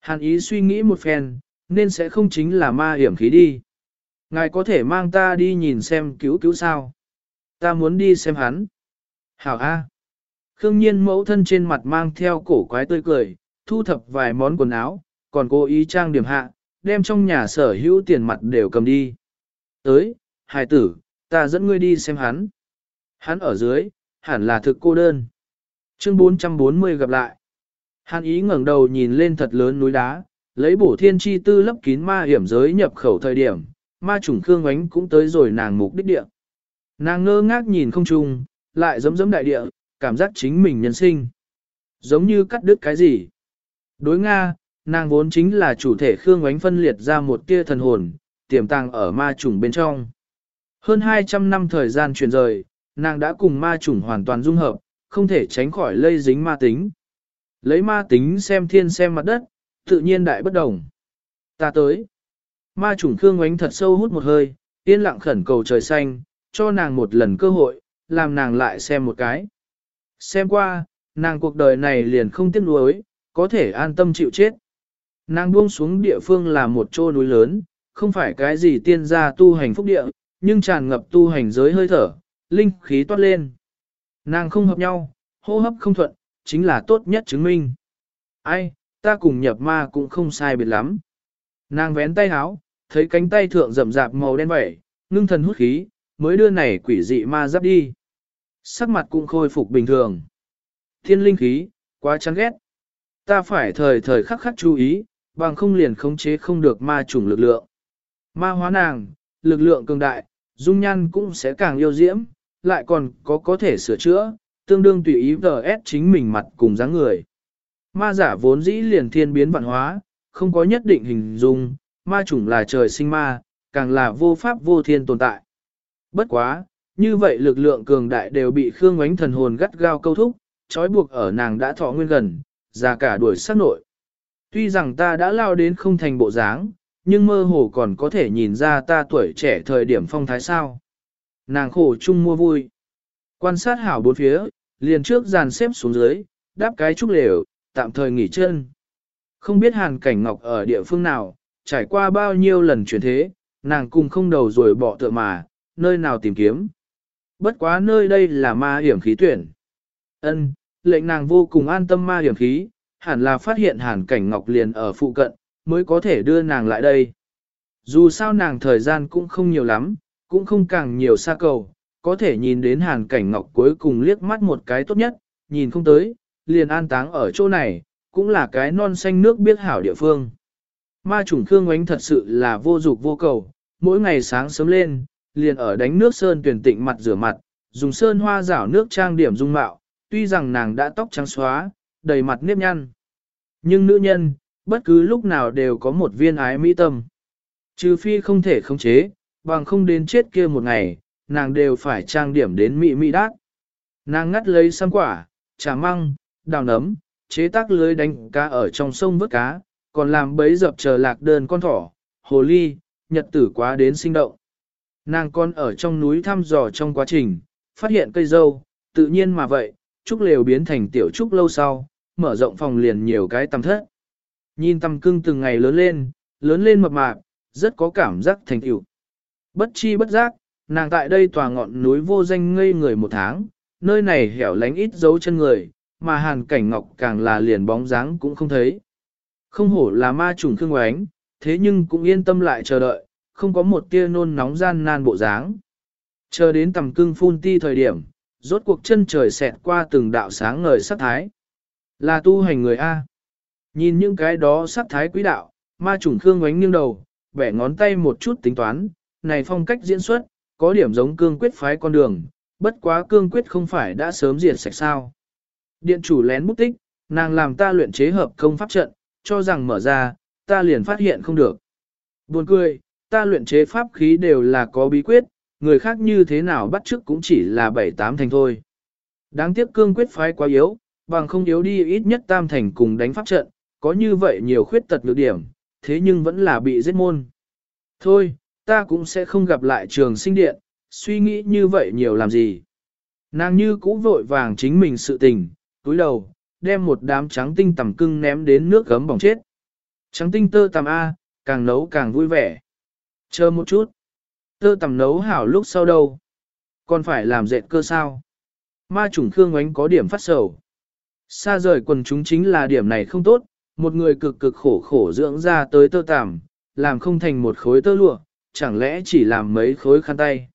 Hàn ý suy nghĩ một phen, nên sẽ không chính là ma hiểm khí đi. Ngài có thể mang ta đi nhìn xem cứu cứu sao. Ta muốn đi xem hắn. Hảo A. Khương nhiên mẫu thân trên mặt mang theo cổ quái tươi cười, thu thập vài món quần áo, còn cố ý trang điểm hạ, đem trong nhà sở hữu tiền mặt đều cầm đi. Tới, hài tử, ta dẫn ngươi đi xem hắn. Hắn ở dưới, hẳn là thực cô đơn. Chương 440 gặp lại. Hàn ý ngẩng đầu nhìn lên thật lớn núi đá, lấy bổ thiên chi tư lấp kín ma hiểm giới nhập khẩu thời điểm, ma chủng Khương ánh cũng tới rồi nàng mục đích địa. Nàng ngơ ngác nhìn không trung, lại giấm giấm đại địa, cảm giác chính mình nhân sinh. Giống như cắt đứt cái gì. Đối Nga, nàng vốn chính là chủ thể Khương ánh phân liệt ra một tia thần hồn, tiềm tàng ở ma chủng bên trong. Hơn 200 năm thời gian chuyển rời, nàng đã cùng ma chủng hoàn toàn dung hợp, không thể tránh khỏi lây dính ma tính. Lấy ma tính xem thiên xem mặt đất, tự nhiên đại bất đồng. Ta tới. Ma chủng Khương Ngoánh thật sâu hút một hơi, yên lặng khẩn cầu trời xanh, cho nàng một lần cơ hội, làm nàng lại xem một cái. Xem qua, nàng cuộc đời này liền không tiếc nuối, có thể an tâm chịu chết. Nàng buông xuống địa phương là một chỗ núi lớn, không phải cái gì tiên gia tu hành phúc địa, nhưng tràn ngập tu hành giới hơi thở, linh khí toát lên. Nàng không hợp nhau, hô hấp không thuận, chính là tốt nhất chứng minh. Ai, ta cùng nhập ma cũng không sai biệt lắm. Nàng vén tay háo, thấy cánh tay thượng rậm rạp màu đen vẩy, ngưng thần hút khí, mới đưa này quỷ dị ma giáp đi. Sắc mặt cũng khôi phục bình thường. Thiên linh khí, quá chán ghét. Ta phải thời thời khắc khắc chú ý, bằng không liền khống chế không được ma chủng lực lượng. Ma hóa nàng, lực lượng cường đại, dung nhan cũng sẽ càng yêu diễm, lại còn có có thể sửa chữa, tương đương tùy ý VS chính mình mặt cùng dáng người. Ma giả vốn dĩ liền thiên biến vạn hóa, không có nhất định hình dung, ma chủng là trời sinh ma, càng là vô pháp vô thiên tồn tại. Bất quá, như vậy lực lượng cường đại đều bị Khương Ngoánh thần hồn gắt gao câu thúc, trói buộc ở nàng đã thọ nguyên gần, già cả đuổi sát nội. Tuy rằng ta đã lao đến không thành bộ dáng, nhưng mơ hồ còn có thể nhìn ra ta tuổi trẻ thời điểm phong thái sao. Nàng khổ chung mua vui. Quan sát hảo bốn phía, liền trước dàn xếp xuống dưới, đáp cái trúc lều, tạm thời nghỉ chân. Không biết hàn cảnh ngọc ở địa phương nào, trải qua bao nhiêu lần chuyển thế, nàng cùng không đầu rồi bỏ tựa mà, nơi nào tìm kiếm. bất quá nơi đây là ma hiểm khí tuyển. Ân, lệnh nàng vô cùng an tâm ma hiểm khí, hẳn là phát hiện hàn cảnh ngọc liền ở phụ cận, mới có thể đưa nàng lại đây. Dù sao nàng thời gian cũng không nhiều lắm, cũng không càng nhiều xa cầu, có thể nhìn đến hàn cảnh ngọc cuối cùng liếc mắt một cái tốt nhất, nhìn không tới, liền an táng ở chỗ này, cũng là cái non xanh nước biết hảo địa phương. Ma chủng Khương Ngoánh thật sự là vô dục vô cầu, mỗi ngày sáng sớm lên, liền ở đánh nước sơn tuyển tịnh mặt rửa mặt, dùng sơn hoa rảo nước trang điểm dung mạo, tuy rằng nàng đã tóc trắng xóa, đầy mặt nếp nhăn. Nhưng nữ nhân, bất cứ lúc nào đều có một viên ái mỹ tâm. Trừ phi không thể khống chế, bằng không đến chết kia một ngày, nàng đều phải trang điểm đến mỹ mỹ đát. Nàng ngắt lấy xăm quả, trà măng, đào nấm, chế tác lưới đánh cá ở trong sông vớt cá, còn làm bấy dập chờ lạc đơn con thỏ, hồ ly, nhật tử quá đến sinh động. Nàng con ở trong núi thăm dò trong quá trình, phát hiện cây dâu, tự nhiên mà vậy, trúc lều biến thành tiểu trúc lâu sau, mở rộng phòng liền nhiều cái tầm thất. Nhìn tầm cưng từng ngày lớn lên, lớn lên mập mạp, rất có cảm giác thành tựu. Bất chi bất giác, nàng tại đây tòa ngọn núi vô danh ngây người một tháng, nơi này hẻo lánh ít dấu chân người, mà hàn cảnh ngọc càng là liền bóng dáng cũng không thấy. Không hổ là ma trùng khương oánh, thế nhưng cũng yên tâm lại chờ đợi, không có một tia nôn nóng gian nan bộ dáng. Chờ đến tầm cưng phun ti thời điểm, rốt cuộc chân trời xẹt qua từng đạo sáng ngời sắc thái. Là tu hành người A. Nhìn những cái đó sắc thái quý đạo, ma trùng khương ngoánh nghiêng đầu, bẻ ngón tay một chút tính toán, này phong cách diễn xuất, có điểm giống cương quyết phái con đường, bất quá cương quyết không phải đã sớm diệt sạch sao. Điện chủ lén bút tích, nàng làm ta luyện chế hợp công pháp trận, cho rằng mở ra, ta liền phát hiện không được. Buồn cười, ta luyện chế pháp khí đều là có bí quyết, người khác như thế nào bắt chước cũng chỉ là bảy tám thành thôi. Đáng tiếc cương quyết phái quá yếu, bằng không yếu đi ít nhất tam thành cùng đánh pháp trận, có như vậy nhiều khuyết tật nhược điểm, thế nhưng vẫn là bị giết môn. Thôi, ta cũng sẽ không gặp lại trường sinh điện, suy nghĩ như vậy nhiều làm gì. Nàng như cũ vội vàng chính mình sự tình, túi đầu, đem một đám trắng tinh tầm cưng ném đến nước gấm bỏng chết. Trắng tinh tơ tầm A, càng nấu càng vui vẻ. Chờ một chút. Tơ tầm nấu hảo lúc sau đâu. Còn phải làm dệt cơ sao. Ma chủng Khương Ngoánh có điểm phát sầu. Xa rời quần chúng chính là điểm này không tốt, một người cực cực khổ khổ dưỡng ra tới tơ tằm, làm không thành một khối tơ lụa, chẳng lẽ chỉ làm mấy khối khăn tay.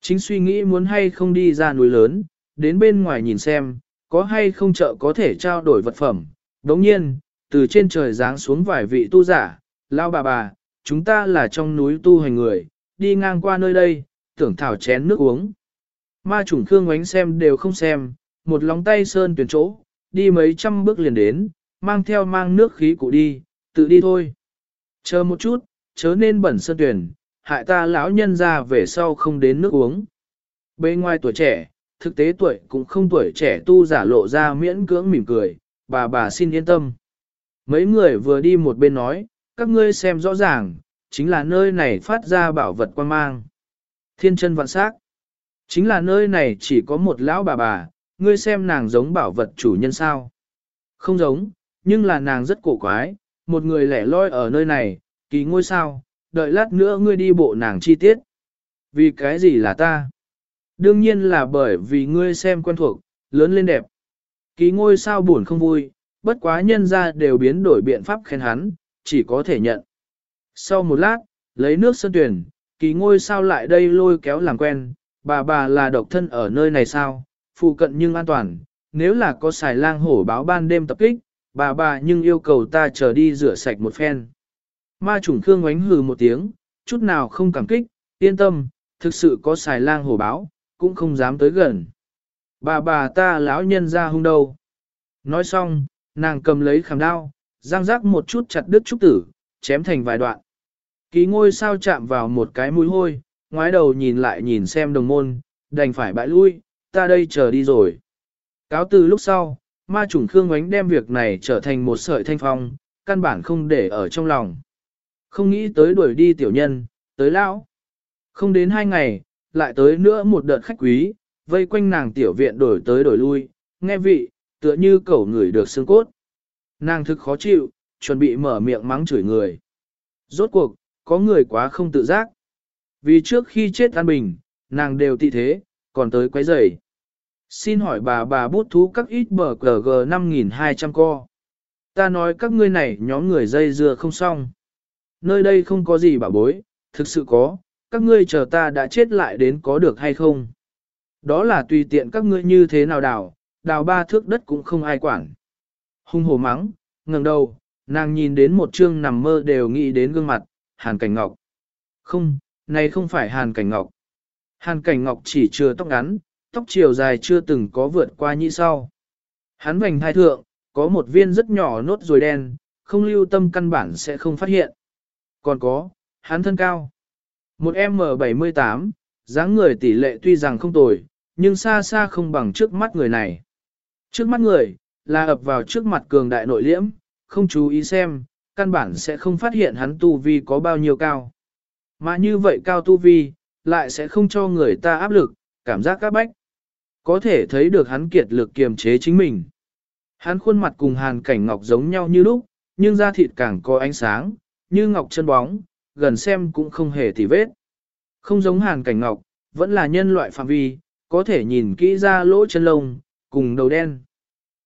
Chính suy nghĩ muốn hay không đi ra núi lớn, đến bên ngoài nhìn xem, có hay không chợ có thể trao đổi vật phẩm. Đồng nhiên, từ trên trời giáng xuống vài vị tu giả, lao bà bà, chúng ta là trong núi tu hành người, đi ngang qua nơi đây, tưởng thảo chén nước uống. Ma chủng khương ánh xem đều không xem, một lòng tay sơn tuyển chỗ, đi mấy trăm bước liền đến, mang theo mang nước khí cụ đi, tự đi thôi. Chờ một chút, chớ nên bẩn sơn tuyển, hại ta lão nhân ra về sau không đến nước uống. Bên ngoài tuổi trẻ, thực tế tuổi cũng không tuổi trẻ tu giả lộ ra miễn cưỡng mỉm cười, bà bà xin yên tâm. Mấy người vừa đi một bên nói, các ngươi xem rõ ràng, chính là nơi này phát ra bảo vật quan mang. Thiên chân vạn sắc. Chính là nơi này chỉ có một lão bà bà, ngươi xem nàng giống bảo vật chủ nhân sao. Không giống, nhưng là nàng rất cổ quái, một người lẻ loi ở nơi này, kỳ ngôi sao, đợi lát nữa ngươi đi bộ nàng chi tiết. Vì cái gì là ta? Đương nhiên là bởi vì ngươi xem quen thuộc, lớn lên đẹp. kỳ ngôi sao buồn không vui, bất quá nhân ra đều biến đổi biện pháp khen hắn, chỉ có thể nhận. Sau một lát, lấy nước sơn tuyển, kỳ ngôi sao lại đây lôi kéo làm quen, bà bà là độc thân ở nơi này sao, phụ cận nhưng an toàn, nếu là có xài lang hổ báo ban đêm tập kích, bà bà nhưng yêu cầu ta chờ đi rửa sạch một phen. Ma chủng Khương oánh hừ một tiếng, chút nào không cảm kích, yên tâm, thực sự có xài lang hổ báo, cũng không dám tới gần. Bà bà ta lão nhân ra hung đâu. Nói xong, nàng cầm lấy khảm đao, giang rác một chút chặt đứt trúc tử, chém thành vài đoạn. Ký ngôi sao chạm vào một cái mũi hôi, ngoái đầu nhìn lại nhìn xem đồng môn, đành phải bãi lui, ta đây chờ đi rồi. Cáo từ lúc sau, ma chủng Khương Ngoánh đem việc này trở thành một sợi thanh phong, căn bản không để ở trong lòng. Không nghĩ tới đuổi đi tiểu nhân, tới lão. Không đến hai ngày, lại tới nữa một đợt khách quý, vây quanh nàng tiểu viện đổi tới đổi lui, nghe vị, tựa như cẩu người được xương cốt. Nàng thực khó chịu, chuẩn bị mở miệng mắng chửi người. Rốt cuộc, có người quá không tự giác. Vì trước khi chết an bình, nàng đều tị thế, còn tới quấy rầy. Xin hỏi bà bà bút thú các ít bờ cờ g 5200 co. Ta nói các ngươi này nhóm người dây dưa không xong. Nơi đây không có gì bảo bối, thực sự có, các ngươi chờ ta đã chết lại đến có được hay không. Đó là tùy tiện các ngươi như thế nào đào, đào ba thước đất cũng không ai quản. Hung hổ mắng, ngẩng đầu, nàng nhìn đến một chương nằm mơ đều nghĩ đến gương mặt, Hàn Cảnh Ngọc. Không, này không phải Hàn Cảnh Ngọc. Hàn Cảnh Ngọc chỉ chưa tóc ngắn, tóc chiều dài chưa từng có vượt qua như sau. Hắn vành thai thượng, có một viên rất nhỏ nốt ruồi đen, không lưu tâm căn bản sẽ không phát hiện. Còn có, hắn thân cao. Một M78, dáng người tỷ lệ tuy rằng không tồi, nhưng xa xa không bằng trước mắt người này. Trước mắt người, là ập vào trước mặt cường đại nội liễm, không chú ý xem, căn bản sẽ không phát hiện hắn tu vi có bao nhiêu cao. Mà như vậy cao tu vi, lại sẽ không cho người ta áp lực, cảm giác các bách. Có thể thấy được hắn kiệt lực kiềm chế chính mình. Hắn khuôn mặt cùng hàn cảnh ngọc giống nhau như lúc, nhưng da thịt càng có ánh sáng, như ngọc chân bóng, gần xem cũng không hề tì vết. Không giống hàn cảnh ngọc, vẫn là nhân loại phạm vi, có thể nhìn kỹ ra lỗ chân lông, cùng đầu đen.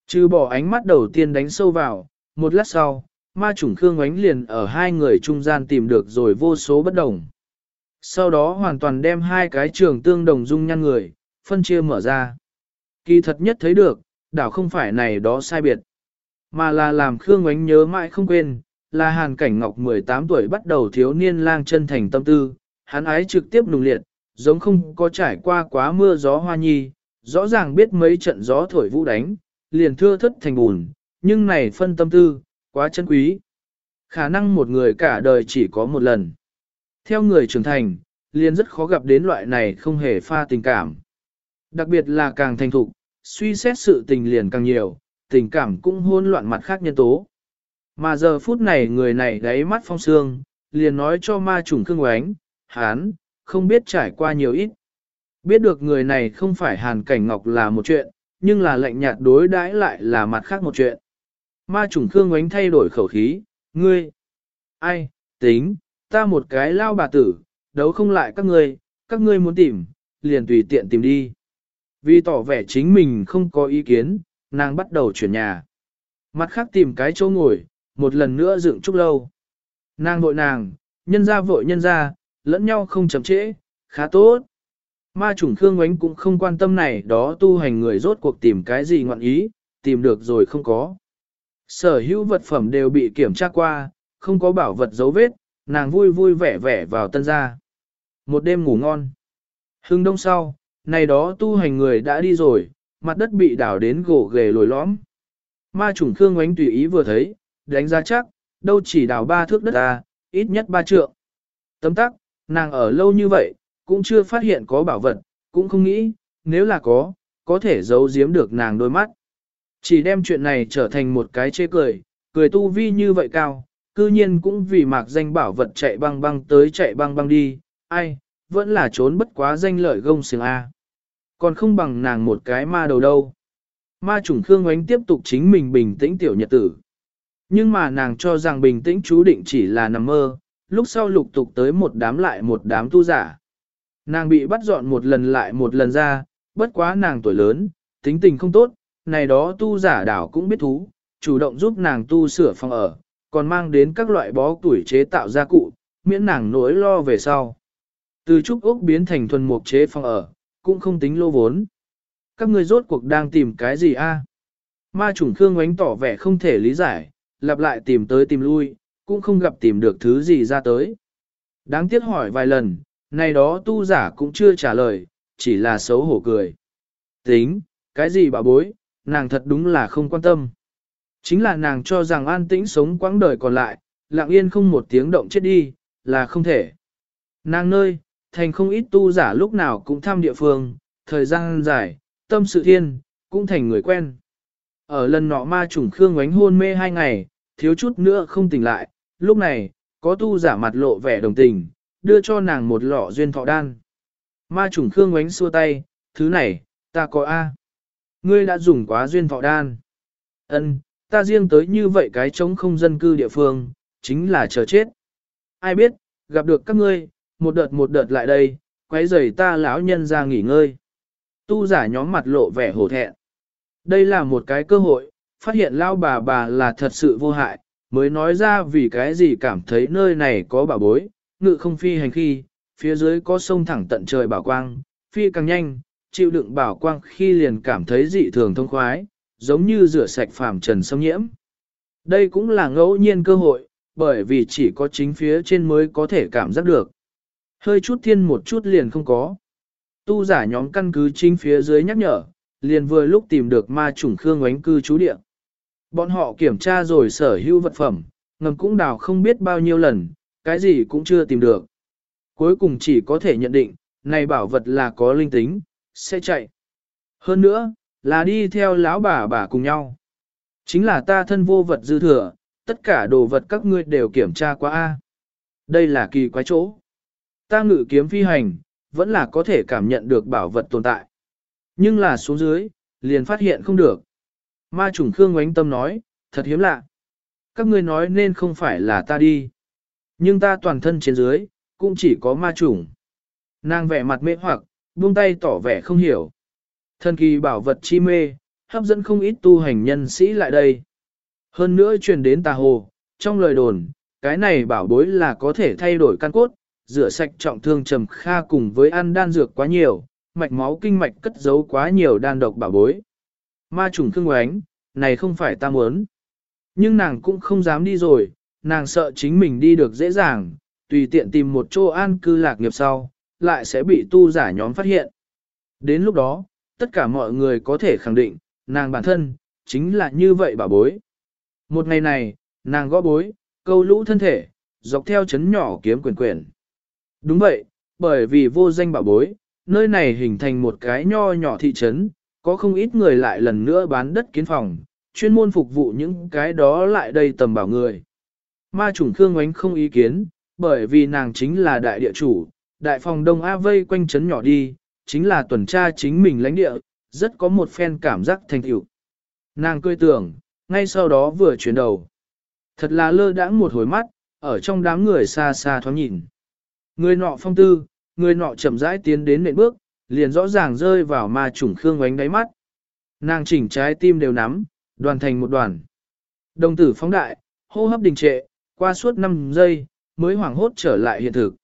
Trừ bỏ ánh mắt đầu tiên đánh sâu vào, một lát sau, ma chủng Khương ánh liền ở hai người trung gian tìm được rồi vô số bất đồng. Sau đó hoàn toàn đem hai cái trường tương đồng dung nhăn người, phân chia mở ra. Kỳ thật nhất thấy được, đảo không phải này đó sai biệt, mà là làm Khương ánh nhớ mãi không quên, là Hàn Cảnh Ngọc 18 tuổi bắt đầu thiếu niên lang chân thành tâm tư, hắn ái trực tiếp nùng liệt, giống không có trải qua quá mưa gió hoa nhi, rõ ràng biết mấy trận gió thổi vũ đánh, liền thưa thất thành bùn, nhưng này phân tâm tư, quá chân quý. Khả năng một người cả đời chỉ có một lần. Theo người trưởng thành, liền rất khó gặp đến loại này không hề pha tình cảm. Đặc biệt là càng thành thục, suy xét sự tình liền càng nhiều, tình cảm cũng hôn loạn mặt khác nhân tố. Mà giờ phút này người này đáy mắt phong sương, liền nói cho ma trùng khương oánh, hán, không biết trải qua nhiều ít. Biết được người này không phải hàn cảnh ngọc là một chuyện, nhưng là lạnh nhạt đối đãi lại là mặt khác một chuyện. Ma trùng khương oánh thay đổi khẩu khí, ngươi, ai, tính, ta một cái lao bà tử, đấu không lại các ngươi, các ngươi muốn tìm, liền tùy tiện tìm đi. Vì tỏ vẻ chính mình không có ý kiến, nàng bắt đầu chuyển nhà. Mặt khác tìm cái chỗ ngồi, một lần nữa dựng trúc lâu. Nàng vội nàng, nhân ra vội nhân ra, lẫn nhau không chậm trễ, khá tốt. Ma chủng Khương Ngoánh cũng không quan tâm này đó tu hành người rốt cuộc tìm cái gì ngoạn ý, tìm được rồi không có. Sở hữu vật phẩm đều bị kiểm tra qua, không có bảo vật dấu vết, nàng vui vui vẻ vẻ vào tân gia. Một đêm ngủ ngon. Hưng đông sau, này đó tu hành người đã đi rồi, mặt đất bị đảo đến gỗ ghề lồi lõm. Ma chủng Khương Ngoánh tùy ý vừa thấy, đánh giá chắc, đâu chỉ đào ba thước đất ta, ít nhất ba trượng. Tấm tắc, nàng ở lâu như vậy, cũng chưa phát hiện có bảo vật, cũng không nghĩ, nếu là có, có thể giấu giếm được nàng đôi mắt. Chỉ đem chuyện này trở thành một cái chê cười, cười tu vi như vậy cao, cư nhiên cũng vì mạc danh bảo vật chạy băng băng tới chạy băng băng đi, ai, vẫn là trốn bất quá danh lợi gông xiềng A. Còn không bằng nàng một cái ma đầu đâu. Ma chủng Khương Ngoánh tiếp tục chính mình bình tĩnh tiểu nhật tử. Nhưng mà nàng cho rằng bình tĩnh chú định chỉ là nằm mơ, lúc sau lục tục tới một đám lại một đám tu giả. Nàng bị bắt dọn một lần lại một lần ra, bất quá nàng tuổi lớn, tính tình không tốt, này đó tu giả đảo cũng biết thú, chủ động giúp nàng tu sửa phòng ở, còn mang đến các loại bó tuổi chế tạo gia cụ, miễn nàng nỗi lo về sau. Từ trúc ốc biến thành thuần mục chế phòng ở, cũng không tính lô vốn. Các người rốt cuộc đang tìm cái gì a? Ma chủng Khương Ngoánh tỏ vẻ không thể lý giải, lặp lại tìm tới tìm lui, cũng không gặp tìm được thứ gì ra tới. Đáng tiếc hỏi vài lần, này đó tu giả cũng chưa trả lời, chỉ là xấu hổ cười. Tính, cái gì bà bối, nàng thật đúng là không quan tâm. Chính là nàng cho rằng an tĩnh sống quãng đời còn lại, lặng yên không một tiếng động chết đi, là không thể. Nàng nơi, thành không ít tu giả lúc nào cũng thăm địa phương, thời gian dài, tâm sự thiên, cũng thành người quen. Ở lần nọ ma trùng Khương ngoánh hôn mê hai ngày, thiếu chút nữa không tỉnh lại, lúc này, có tu giả mặt lộ vẻ đồng tình, đưa cho nàng một lọ duyên thọ đan. Ma trùng Khương ngoánh xua tay, thứ này, ta có A. Ngươi đã dùng quá duyên thọ đan. Ân, ta riêng tới như vậy cái chống không dân cư địa phương, chính là chờ chết. Ai biết, gặp được các ngươi, một đợt một đợt lại đây, quấy rầy ta lão nhân ra nghỉ ngơi. Tu giả nhóm mặt lộ vẻ hổ thẹn. Đây là một cái cơ hội, phát hiện lao bà bà là thật sự vô hại, mới nói ra vì cái gì cảm thấy nơi này có bảo bối, ngự không phi hành khi, phía dưới có sông thẳng tận trời bảo quang, phi càng nhanh, chịu đựng bảo quang khi liền cảm thấy dị thường thông khoái, giống như rửa sạch phàm trần xâm nhiễm. Đây cũng là ngẫu nhiên cơ hội, bởi vì chỉ có chính phía trên mới có thể cảm giác được. Hơi chút thiên một chút liền không có. Tu giả nhóm căn cứ chính phía dưới nhắc nhở, liền vừa lúc tìm được ma chủng khương oánh cư trú địa. Bọn họ kiểm tra rồi sở hữu vật phẩm, ngầm cũng đào không biết bao nhiêu lần, cái gì cũng chưa tìm được. Cuối cùng chỉ có thể nhận định, này bảo vật là có linh tính, sẽ chạy. Hơn nữa, là đi theo lão bà bà cùng nhau. Chính là ta thân vô vật dư thừa, tất cả đồ vật các ngươi đều kiểm tra qua A. Đây là kỳ quái chỗ. Ta ngự kiếm phi hành, vẫn là có thể cảm nhận được bảo vật tồn tại. Nhưng là xuống dưới, liền phát hiện không được. Ma trùng Khương ngoánh tâm nói, thật hiếm lạ. Các ngươi nói nên không phải là ta đi. Nhưng ta toàn thân trên dưới, cũng chỉ có ma trùng. Nàng vẻ mặt mê hoặc, buông tay tỏ vẻ không hiểu. Thần kỳ bảo vật chi mê, hấp dẫn không ít tu hành nhân sĩ lại đây. Hơn nữa truyền đến tà hồ, trong lời đồn, cái này bảo bối là có thể thay đổi căn cốt, rửa sạch trọng thương trầm kha cùng với ăn đan dược quá nhiều, mạch máu kinh mạch cất giấu quá nhiều đan độc bảo bối. Ma trùng thương oánh, này không phải ta muốn. Nhưng nàng cũng không dám đi rồi, nàng sợ chính mình đi được dễ dàng, tùy tiện tìm một chỗ an cư lạc nghiệp sau, lại sẽ bị tu giả nhóm phát hiện. Đến lúc đó, tất cả mọi người có thể khẳng định, nàng bản thân, chính là như vậy bà bối. Một ngày này, nàng gõ bối, câu lũ thân thể, dọc theo chấn nhỏ kiếm quyền quyền. Đúng vậy, bởi vì vô danh bảo bối, nơi này hình thành một cái nho nhỏ thị trấn, có không ít người lại lần nữa bán đất kiến phòng, chuyên môn phục vụ những cái đó lại đây tầm bảo người. Ma chủng Khương Ngoánh không ý kiến, bởi vì nàng chính là đại địa chủ, đại phòng Đông A vây quanh trấn nhỏ đi, chính là tuần tra chính mình lãnh địa, rất có một phen cảm giác thành tựu. Nàng cười tưởng, ngay sau đó vừa chuyển đầu. Thật là lơ đãng một hồi mắt, ở trong đám người xa xa thoáng nhìn. Người nọ phong tư, người nọ chậm rãi tiến đến nệm bước, liền rõ ràng rơi vào ma trùng khương ánh đáy mắt. Nàng chỉnh trái tim đều nắm, đoàn thành một đoàn. Đồng tử phóng đại, hô hấp đình trệ, qua suốt 5 giây, mới hoảng hốt trở lại hiện thực.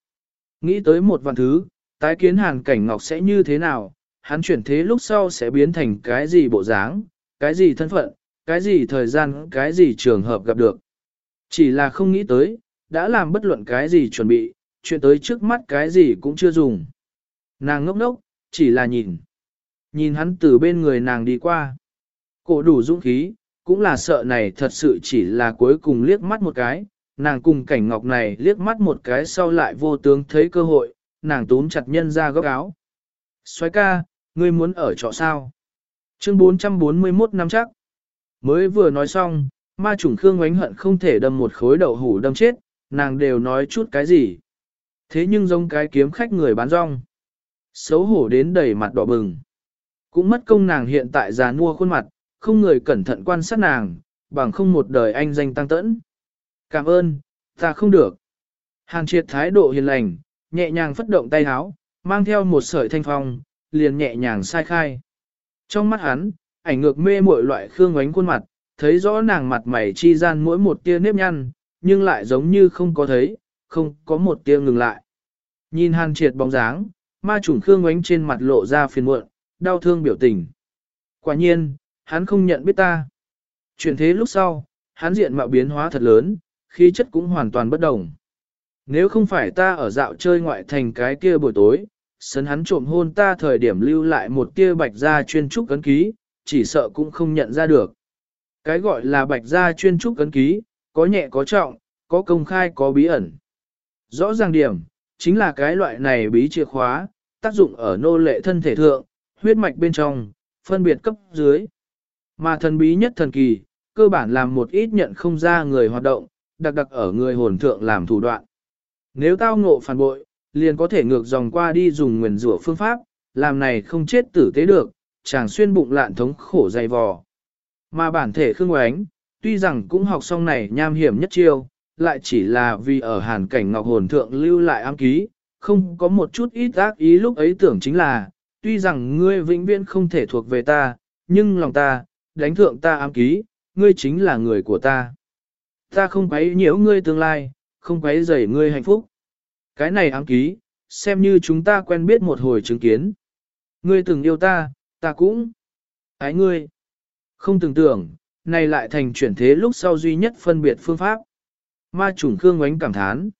Nghĩ tới một vạn thứ, tái kiến hàn cảnh ngọc sẽ như thế nào, hắn chuyển thế lúc sau sẽ biến thành cái gì bộ dáng, cái gì thân phận, cái gì thời gian, cái gì trường hợp gặp được. Chỉ là không nghĩ tới, đã làm bất luận cái gì chuẩn bị, chuyện tới trước mắt cái gì cũng chưa dùng. Nàng ngốc ngốc, chỉ là nhìn. Nhìn hắn từ bên người nàng đi qua. Cổ đủ dũng khí, cũng là sợ này thật sự chỉ là cuối cùng liếc mắt một cái, nàng cùng cảnh ngọc này liếc mắt một cái sau lại vô tướng thấy cơ hội, nàng túm chặt nhân ra góc áo. Xoái ca, ngươi muốn ở trọ sao? Chương 441 năm chắc. Mới vừa nói xong, ma chủng Khương oánh hận không thể đâm một khối đậu hủ đâm chết, nàng đều nói chút cái gì. Thế nhưng giống cái kiếm khách người bán rong. Xấu hổ đến đầy mặt đỏ bừng. Cũng mất công nàng hiện tại già nua khuôn mặt, không người cẩn thận quan sát nàng, bằng không một đời anh danh tăng tẫn. Cảm ơn, ta không được. Hàn triệt thái độ hiền lành, nhẹ nhàng phất động tay háo, mang theo một sợi thanh phong, liền nhẹ nhàng sai khai. Trong mắt hắn, ảnh ngược mê muội loại khương ánh khuôn mặt, thấy rõ nàng mặt mày chi gian mỗi một tia nếp nhăn, nhưng lại giống như không có thấy, không có một tia ngừng lại. Nhìn hàn triệt bóng dáng, ma chủng khương ánh trên mặt lộ ra phiền muộn, đau thương biểu tình. Quả nhiên, hắn không nhận biết ta. Chuyển thế lúc sau, hắn diện mạo biến hóa thật lớn, khí chất cũng hoàn toàn bất đồng. Nếu không phải ta ở dạo chơi ngoại thành cái kia buổi tối, sấn hắn trộm hôn ta thời điểm lưu lại một tia bạch da chuyên trúc cấn ký, chỉ sợ cũng không nhận ra được. Cái gọi là bạch da chuyên trúc cấn ký, có nhẹ có trọng, có công khai có bí ẩn. Rõ ràng điểm, chính là cái loại này bí chìa khóa, tác dụng ở nô lệ thân thể thượng, huyết mạch bên trong, phân biệt cấp dưới. Mà thần bí nhất thần kỳ, cơ bản làm một ít nhận không ra người hoạt động, đặc đặc ở người hồn thượng làm thủ đoạn. Nếu tao ngộ phản bội, liền có thể ngược dòng qua đi dùng nguyền rủa phương pháp, làm này không chết tử tế được, chàng xuyên bụng lạn thống khổ dày vò. Mà bản thể Khương Oánh, tuy rằng cũng học xong này nham hiểm nhất chiêu, lại chỉ là vì ở hàn cảnh ngọc hồn thượng lưu lại ám ký, không có một chút ít ác ý lúc ấy tưởng chính là, tuy rằng ngươi vĩnh viễn không thể thuộc về ta, nhưng lòng ta, đánh thượng ta ám ký, ngươi chính là người của ta. Ta không quấy nhiễu ngươi tương lai, không quấy rầy ngươi hạnh phúc. Cái này ám ký, xem như chúng ta quen biết một hồi chứng kiến. Ngươi từng yêu ta, ta cũng ái ngươi. Không tưởng tưởng, này lại thành chuyển thế lúc sau duy nhất phân biệt phương pháp. Ma chủng Khương ánh cảm thán.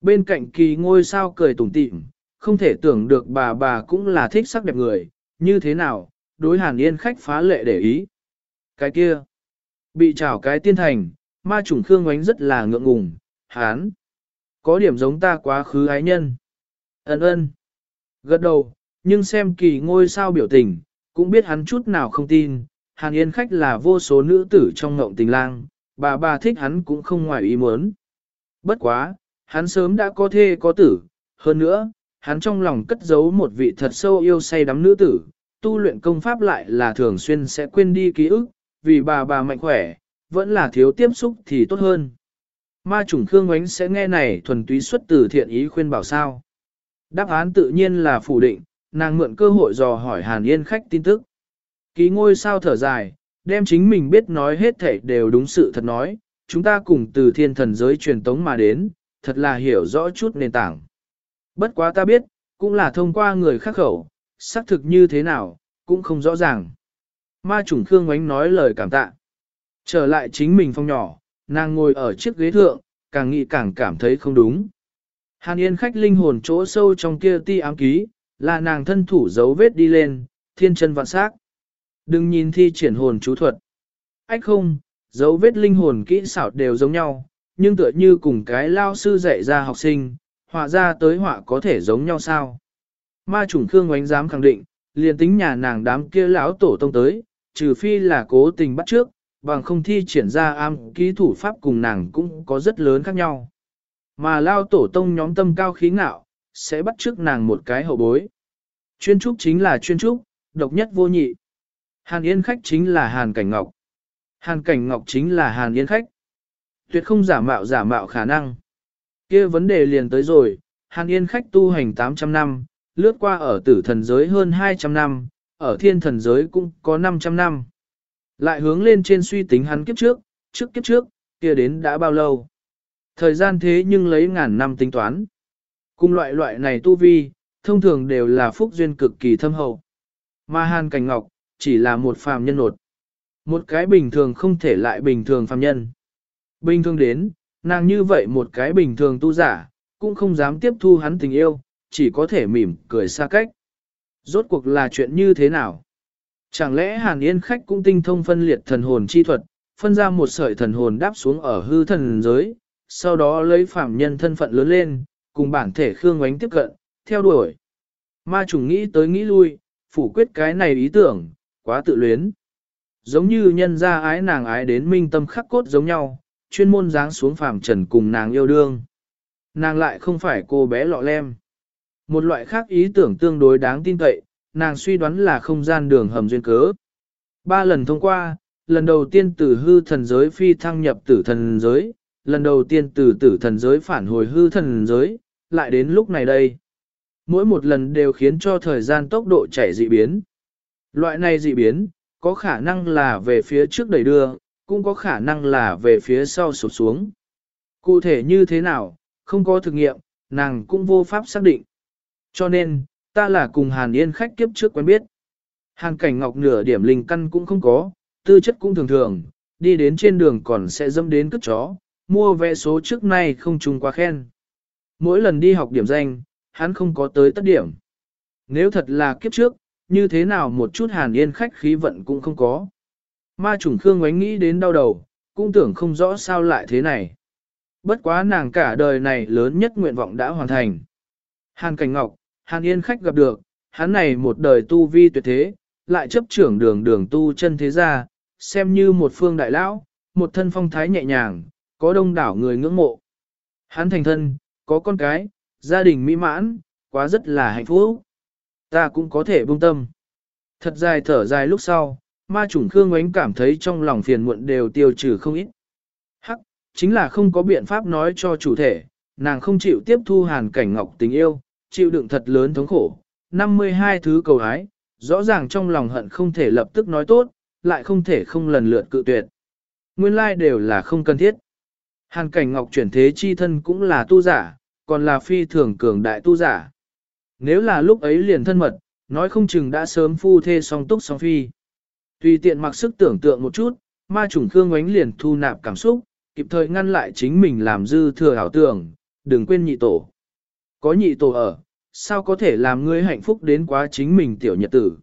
Bên cạnh kỳ ngôi sao cười tủm tỉm, không thể tưởng được bà bà cũng là thích sắc đẹp người, như thế nào, đối hàn yên khách phá lệ để ý. Cái kia, bị trảo cái tiên thành, ma chủng Khương ánh rất là ngượng ngùng, hán. Có điểm giống ta quá khứ ái nhân. Ấn ơn. Gật đầu, nhưng xem kỳ ngôi sao biểu tình, cũng biết hắn chút nào không tin, Hàn Yên khách là vô số nữ tử trong ngộng tình lang, bà bà thích hắn cũng không ngoài ý muốn. Bất quá, hắn sớm đã có thê có tử, hơn nữa, hắn trong lòng cất giấu một vị thật sâu yêu say đắm nữ tử, tu luyện công pháp lại là thường xuyên sẽ quên đi ký ức, vì bà bà mạnh khỏe, vẫn là thiếu tiếp xúc thì tốt hơn. Ma chủng Khương Ngoánh sẽ nghe này thuần túy xuất từ thiện ý khuyên bảo sao. Đáp án tự nhiên là phủ định, nàng mượn cơ hội dò hỏi Hàn Yên khách tin tức. Ký ngôi sao thở dài, đem chính mình biết nói hết thảy đều đúng sự thật nói, chúng ta cùng từ thiên thần giới truyền tống mà đến, thật là hiểu rõ chút nền tảng. Bất quá ta biết, cũng là thông qua người khác khẩu, xác thực như thế nào, cũng không rõ ràng. Ma chủng Khương Ngoánh nói lời cảm tạ. Trở lại chính mình phong nhỏ, nàng ngồi ở chiếc ghế thượng, càng nghĩ càng cảm thấy không đúng. Hàn Yên khách linh hồn chỗ sâu trong kia ti ám ký, là nàng thân thủ dấu vết đi lên, thiên chân vạn sắc. Đừng nhìn thi triển hồn chú thuật. Ách không, dấu vết linh hồn kỹ xảo đều giống nhau, nhưng tựa như cùng cái lao sư dạy ra học sinh, họa ra tới họa có thể giống nhau sao. Ma chủng Khương oánh dám khẳng định, liền tính nhà nàng đám kia lão tổ tông tới, trừ phi là cố tình bắt trước, bằng không thi triển ra am kỹ thủ pháp cùng nàng cũng có rất lớn khác nhau. Mà lao tổ tông nhóm tâm cao khí ngạo, sẽ bắt trước nàng một cái hậu bối. Chuyên trúc chính là chuyên trúc, độc nhất vô nhị. Hàn Yên khách chính là Hàn Cảnh Ngọc. Hàn Cảnh Ngọc chính là Hàn Yên khách. Tuyệt không giả mạo giả mạo khả năng. kia vấn đề liền tới rồi, Hàn Yên khách tu hành 800 năm, lướt qua ở tử thần giới hơn 200 năm, ở thiên thần giới cũng có 500 năm. Lại hướng lên trên suy tính hắn kiếp trước, trước kiếp trước, kia đến đã bao lâu. Thời gian thế nhưng lấy ngàn năm tính toán. Cùng loại loại này tu vi, thông thường đều là phúc duyên cực kỳ thâm hậu. Mà Hàn Cảnh Ngọc, chỉ là một phàm nhân nột. Một cái bình thường không thể lại bình thường phàm nhân. Bình thường đến, nàng như vậy một cái bình thường tu giả, cũng không dám tiếp thu hắn tình yêu, chỉ có thể mỉm cười xa cách. Rốt cuộc là chuyện như thế nào? Chẳng lẽ Hàn Yên khách cũng tinh thông phân liệt thần hồn chi thuật, phân ra một sợi thần hồn đáp xuống ở hư thần giới, sau đó lấy phạm nhân thân phận lớn lên, cùng bản thể Khương oánh tiếp cận, theo đuổi. Ma trùng nghĩ tới nghĩ lui, phủ quyết cái này ý tưởng, quá tự luyến. Giống như nhân gia ái nàng ái đến minh tâm khắc cốt giống nhau, chuyên môn dáng xuống phàm trần cùng nàng yêu đương. Nàng lại không phải cô bé lọ lem. Một loại khác ý tưởng tương đối đáng tin cậy, nàng suy đoán là không gian đường hầm duyên cớ. Ba lần thông qua, lần đầu tiên từ hư thần giới phi thăng nhập tử thần giới, lần đầu tiên từ tử thần giới phản hồi hư thần giới, lại đến lúc này đây. Mỗi một lần đều khiến cho thời gian tốc độ chảy dị biến. Loại này dị biến, có khả năng là về phía trước đẩy đưa, cũng có khả năng là về phía sau sụp xuống. Cụ thể như thế nào, không có thực nghiệm, nàng cũng vô pháp xác định. Cho nên, ta là cùng Hàn Yên khách kiếp trước quen biết. Hàn cảnh ngọc nửa điểm linh căn cũng không có, tư chất cũng thường thường, đi đến trên đường còn sẽ dâm đến cất chó, mua vẽ số trước nay không trùng quá khen. Mỗi lần đi học điểm danh, hắn không có tới tất điểm. Nếu thật là kiếp trước, như thế nào một chút hàn yên khách khí vận cũng không có. Ma trùng Khương ngoánh nghĩ đến đau đầu, cũng tưởng không rõ sao lại thế này. Bất quá nàng cả đời này lớn nhất nguyện vọng đã hoàn thành. Hàn Cảnh Ngọc, Hàn Yên khách gặp được, hắn này một đời tu vi tuyệt thế, lại chấp trưởng đường đường tu chân thế gia, xem như một phương đại lão, một thân phong thái nhẹ nhàng, có đông đảo người ngưỡng mộ. Hắn thành thân, có con cái, gia đình mỹ mãn, quá rất là hạnh phúc. Ta cũng có thể buông tâm. Thật dài thở dài lúc sau, ma chủng Khương Ngoánh cảm thấy trong lòng phiền muộn đều tiêu trừ không ít. Hắc, chính là không có biện pháp nói cho chủ thể, nàng không chịu tiếp thu hàn cảnh ngọc tình yêu, chịu đựng thật lớn thống khổ, 52 thứ cầu hái, rõ ràng trong lòng hận không thể lập tức nói tốt, lại không thể không lần lượt cự tuyệt. Nguyên lai like đều là không cần thiết. Hàn cảnh ngọc chuyển thế chi thân cũng là tu giả, còn là phi thường cường đại tu giả. Nếu là lúc ấy liền thân mật, nói không chừng đã sớm phu thê song túc song phi. Tùy tiện mặc sức tưởng tượng một chút, ma trùng Khương Ngoánh liền thu nạp cảm xúc, kịp thời ngăn lại chính mình làm dư thừa ảo tưởng, đừng quên nhị tổ. Có nhị tổ ở, sao có thể làm ngươi hạnh phúc đến quá chính mình tiểu nhật tử.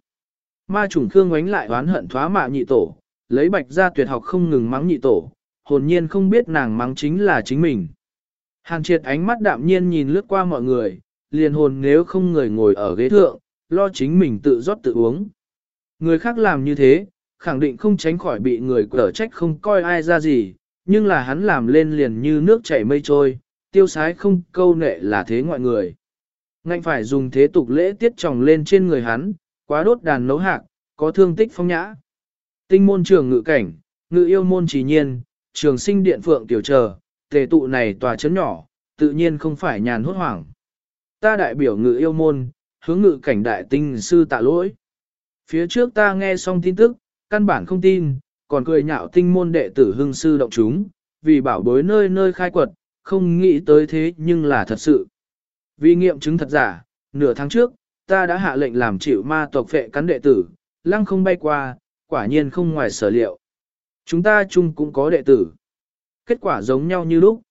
Ma trùng Khương Ngoánh lại oán hận thoá mạ nhị tổ, lấy bạch ra tuyệt học không ngừng mắng nhị tổ, hồn nhiên không biết nàng mắng chính là chính mình. Hàn triệt ánh mắt đạm nhiên nhìn lướt qua mọi người, liền hồn nếu không người ngồi ở ghế thượng, lo chính mình tự rót tự uống. Người khác làm như thế, khẳng định không tránh khỏi bị người cở trách không coi ai ra gì, nhưng là hắn làm lên liền như nước chảy mây trôi, tiêu sái không câu nệ là thế ngoại người. Ngạnh phải dùng thế tục lễ tiết tròng lên trên người hắn, quá đốt đàn nấu hạc, có thương tích phong nhã. Tinh môn trường ngự cảnh, ngự yêu môn trí nhiên, trường sinh điện phượng tiểu chờ, tề tụ này tòa chấn nhỏ, tự nhiên không phải nhàn hốt hoảng. Ta đại biểu ngự yêu môn, hướng ngự cảnh đại tinh sư tạ lỗi. Phía trước ta nghe xong tin tức, căn bản không tin, còn cười nhạo tinh môn đệ tử hưng sư động chúng, vì bảo bối nơi nơi khai quật, không nghĩ tới thế nhưng là thật sự. Vì nghiệm chứng thật giả, nửa tháng trước, ta đã hạ lệnh làm chịu ma tộc phệ cắn đệ tử, lăng không bay qua, quả nhiên không ngoài sở liệu. Chúng ta chung cũng có đệ tử. Kết quả giống nhau như lúc.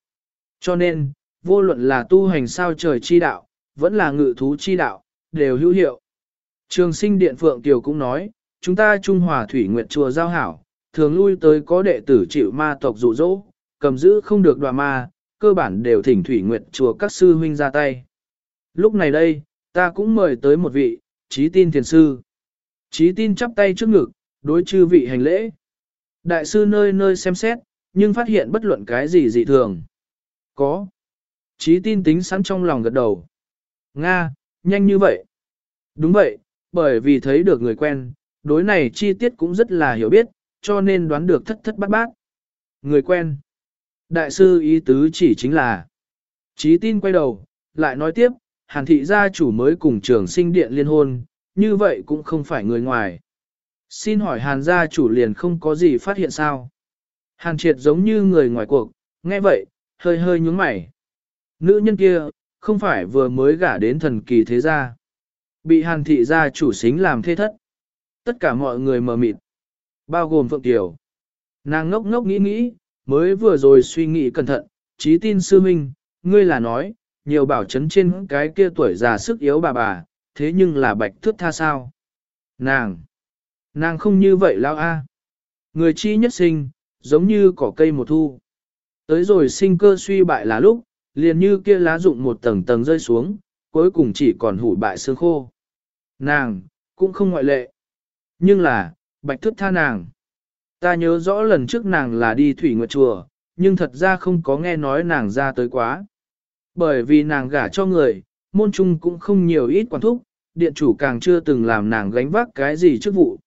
Cho nên, vô luận là tu hành sao trời chi đạo, vẫn là ngự thú chi đạo, đều hữu hiệu. Trường sinh điện Phượng tiểu cũng nói, chúng ta Trung Hòa Thủy Nguyệt Chùa Giao Hảo, thường lui tới có đệ tử chịu ma tộc dụ dỗ, cầm giữ không được đoà ma, cơ bản đều thỉnh Thủy Nguyệt Chùa các sư huynh ra tay. Lúc này đây, ta cũng mời tới một vị, trí tin thiền sư. Trí tin chắp tay trước ngực, đối chư vị hành lễ. Đại sư nơi nơi xem xét, nhưng phát hiện bất luận cái gì dị thường. Có. Trí tin tính sẵn trong lòng gật đầu. Nga, nhanh như vậy. Đúng vậy, bởi vì thấy được người quen, đối này chi tiết cũng rất là hiểu biết, cho nên đoán được thất thất bát bát. Người quen. Đại sư ý tứ chỉ chính là. Trí tin quay đầu, lại nói tiếp, hàn thị gia chủ mới cùng trường sinh điện liên hôn, như vậy cũng không phải người ngoài. Xin hỏi hàn gia chủ liền không có gì phát hiện sao? Hàn triệt giống như người ngoài cuộc, nghe vậy, hơi hơi nhúng mày. Nữ nhân kia, không phải vừa mới gả đến thần kỳ thế gia. Bị hàn thị gia chủ xính làm thê thất. Tất cả mọi người mờ mịt. Bao gồm Phượng Tiểu. Nàng ngốc ngốc nghĩ nghĩ, mới vừa rồi suy nghĩ cẩn thận, trí tin sư minh, ngươi là nói, nhiều bảo chấn trên cái kia tuổi già sức yếu bà bà, thế nhưng là bạch thước tha sao. Nàng, nàng không như vậy lao a. Người chi nhất sinh, giống như cỏ cây một thu. Tới rồi sinh cơ suy bại là lúc, liền như kia lá rụng một tầng tầng rơi xuống, cuối cùng chỉ còn hủ bại xương khô. Nàng, cũng không ngoại lệ. Nhưng là, bạch thức tha nàng. Ta nhớ rõ lần trước nàng là đi thủy nguyệt chùa, nhưng thật ra không có nghe nói nàng ra tới quá. Bởi vì nàng gả cho người, môn trung cũng không nhiều ít quản thúc, điện chủ càng chưa từng làm nàng gánh vác cái gì chức vụ.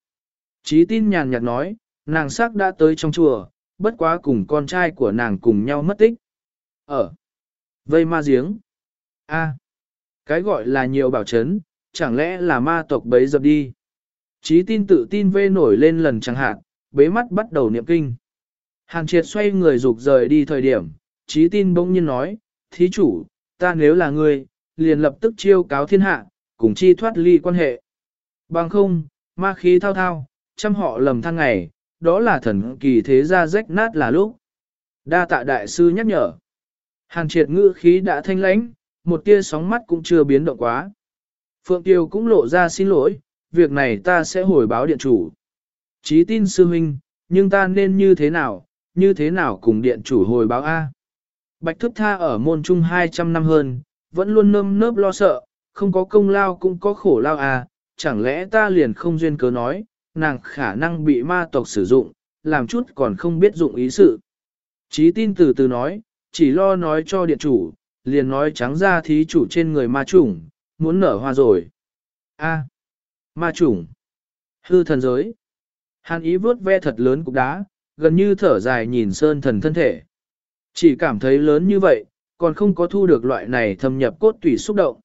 Chí tin nhàn nhạt nói, nàng xác đã tới trong chùa, bất quá cùng con trai của nàng cùng nhau mất tích. Ở vây ma giếng. A. cái gọi là nhiều bảo chấn, chẳng lẽ là ma tộc bấy dập đi. Chí tin tự tin vê nổi lên lần chẳng hạn, bế mắt bắt đầu niệm kinh. hàng triệt xoay người rục rời đi thời điểm, chí tin bỗng nhiên nói, thí chủ, ta nếu là người liền lập tức chiêu cáo thiên hạ, cùng chi thoát ly quan hệ. Bằng không, ma khí thao thao, trăm họ lầm thăng ngày, đó là thần kỳ thế gia rách nát là lúc. Đa tạ đại sư nhắc nhở. Hàn triệt ngữ khí đã thanh lãnh, một tia sóng mắt cũng chưa biến động quá. Phượng Tiêu cũng lộ ra xin lỗi, việc này ta sẽ hồi báo điện chủ. Chí tin sư huynh, nhưng ta nên như thế nào, như thế nào cùng điện chủ hồi báo A. Bạch thức tha ở môn trung 200 năm hơn, vẫn luôn nơm nớp lo sợ, không có công lao cũng có khổ lao à, chẳng lẽ ta liền không duyên cớ nói, nàng khả năng bị ma tộc sử dụng, làm chút còn không biết dụng ý sự. Chí tin từ từ nói, chỉ lo nói cho điện chủ, liền nói trắng ra thí chủ trên người ma chủng, muốn nở hoa rồi. A. ma chủng. Hư thần giới. Hàn ý vớt ve thật lớn cục đá, gần như thở dài nhìn sơn thần thân thể. Chỉ cảm thấy lớn như vậy, còn không có thu được loại này thâm nhập cốt tủy xúc động.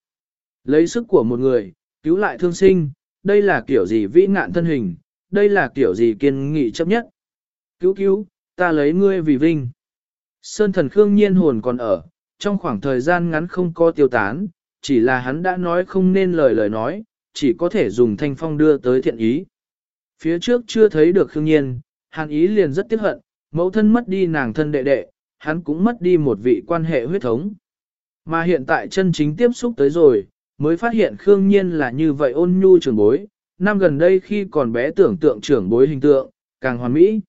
Lấy sức của một người, Cứu lại thương sinh, đây là kiểu gì vĩ ngạn thân hình, đây là kiểu gì kiên nghị chấp nhất. Cứu cứu, ta lấy ngươi vì vinh. Sơn thần Khương nhiên hồn còn ở, trong khoảng thời gian ngắn không có tiêu tán, chỉ là hắn đã nói không nên lời lời nói, chỉ có thể dùng thanh phong đưa tới thiện ý. Phía trước chưa thấy được Khương nhiên, hàn ý liền rất tiếc hận, mẫu thân mất đi nàng thân đệ đệ, hắn cũng mất đi một vị quan hệ huyết thống. Mà hiện tại chân chính tiếp xúc tới rồi, mới phát hiện Khương Nhiên là như vậy ôn nhu trưởng bối, năm gần đây khi còn bé tưởng tượng trưởng bối hình tượng, càng hoàn mỹ.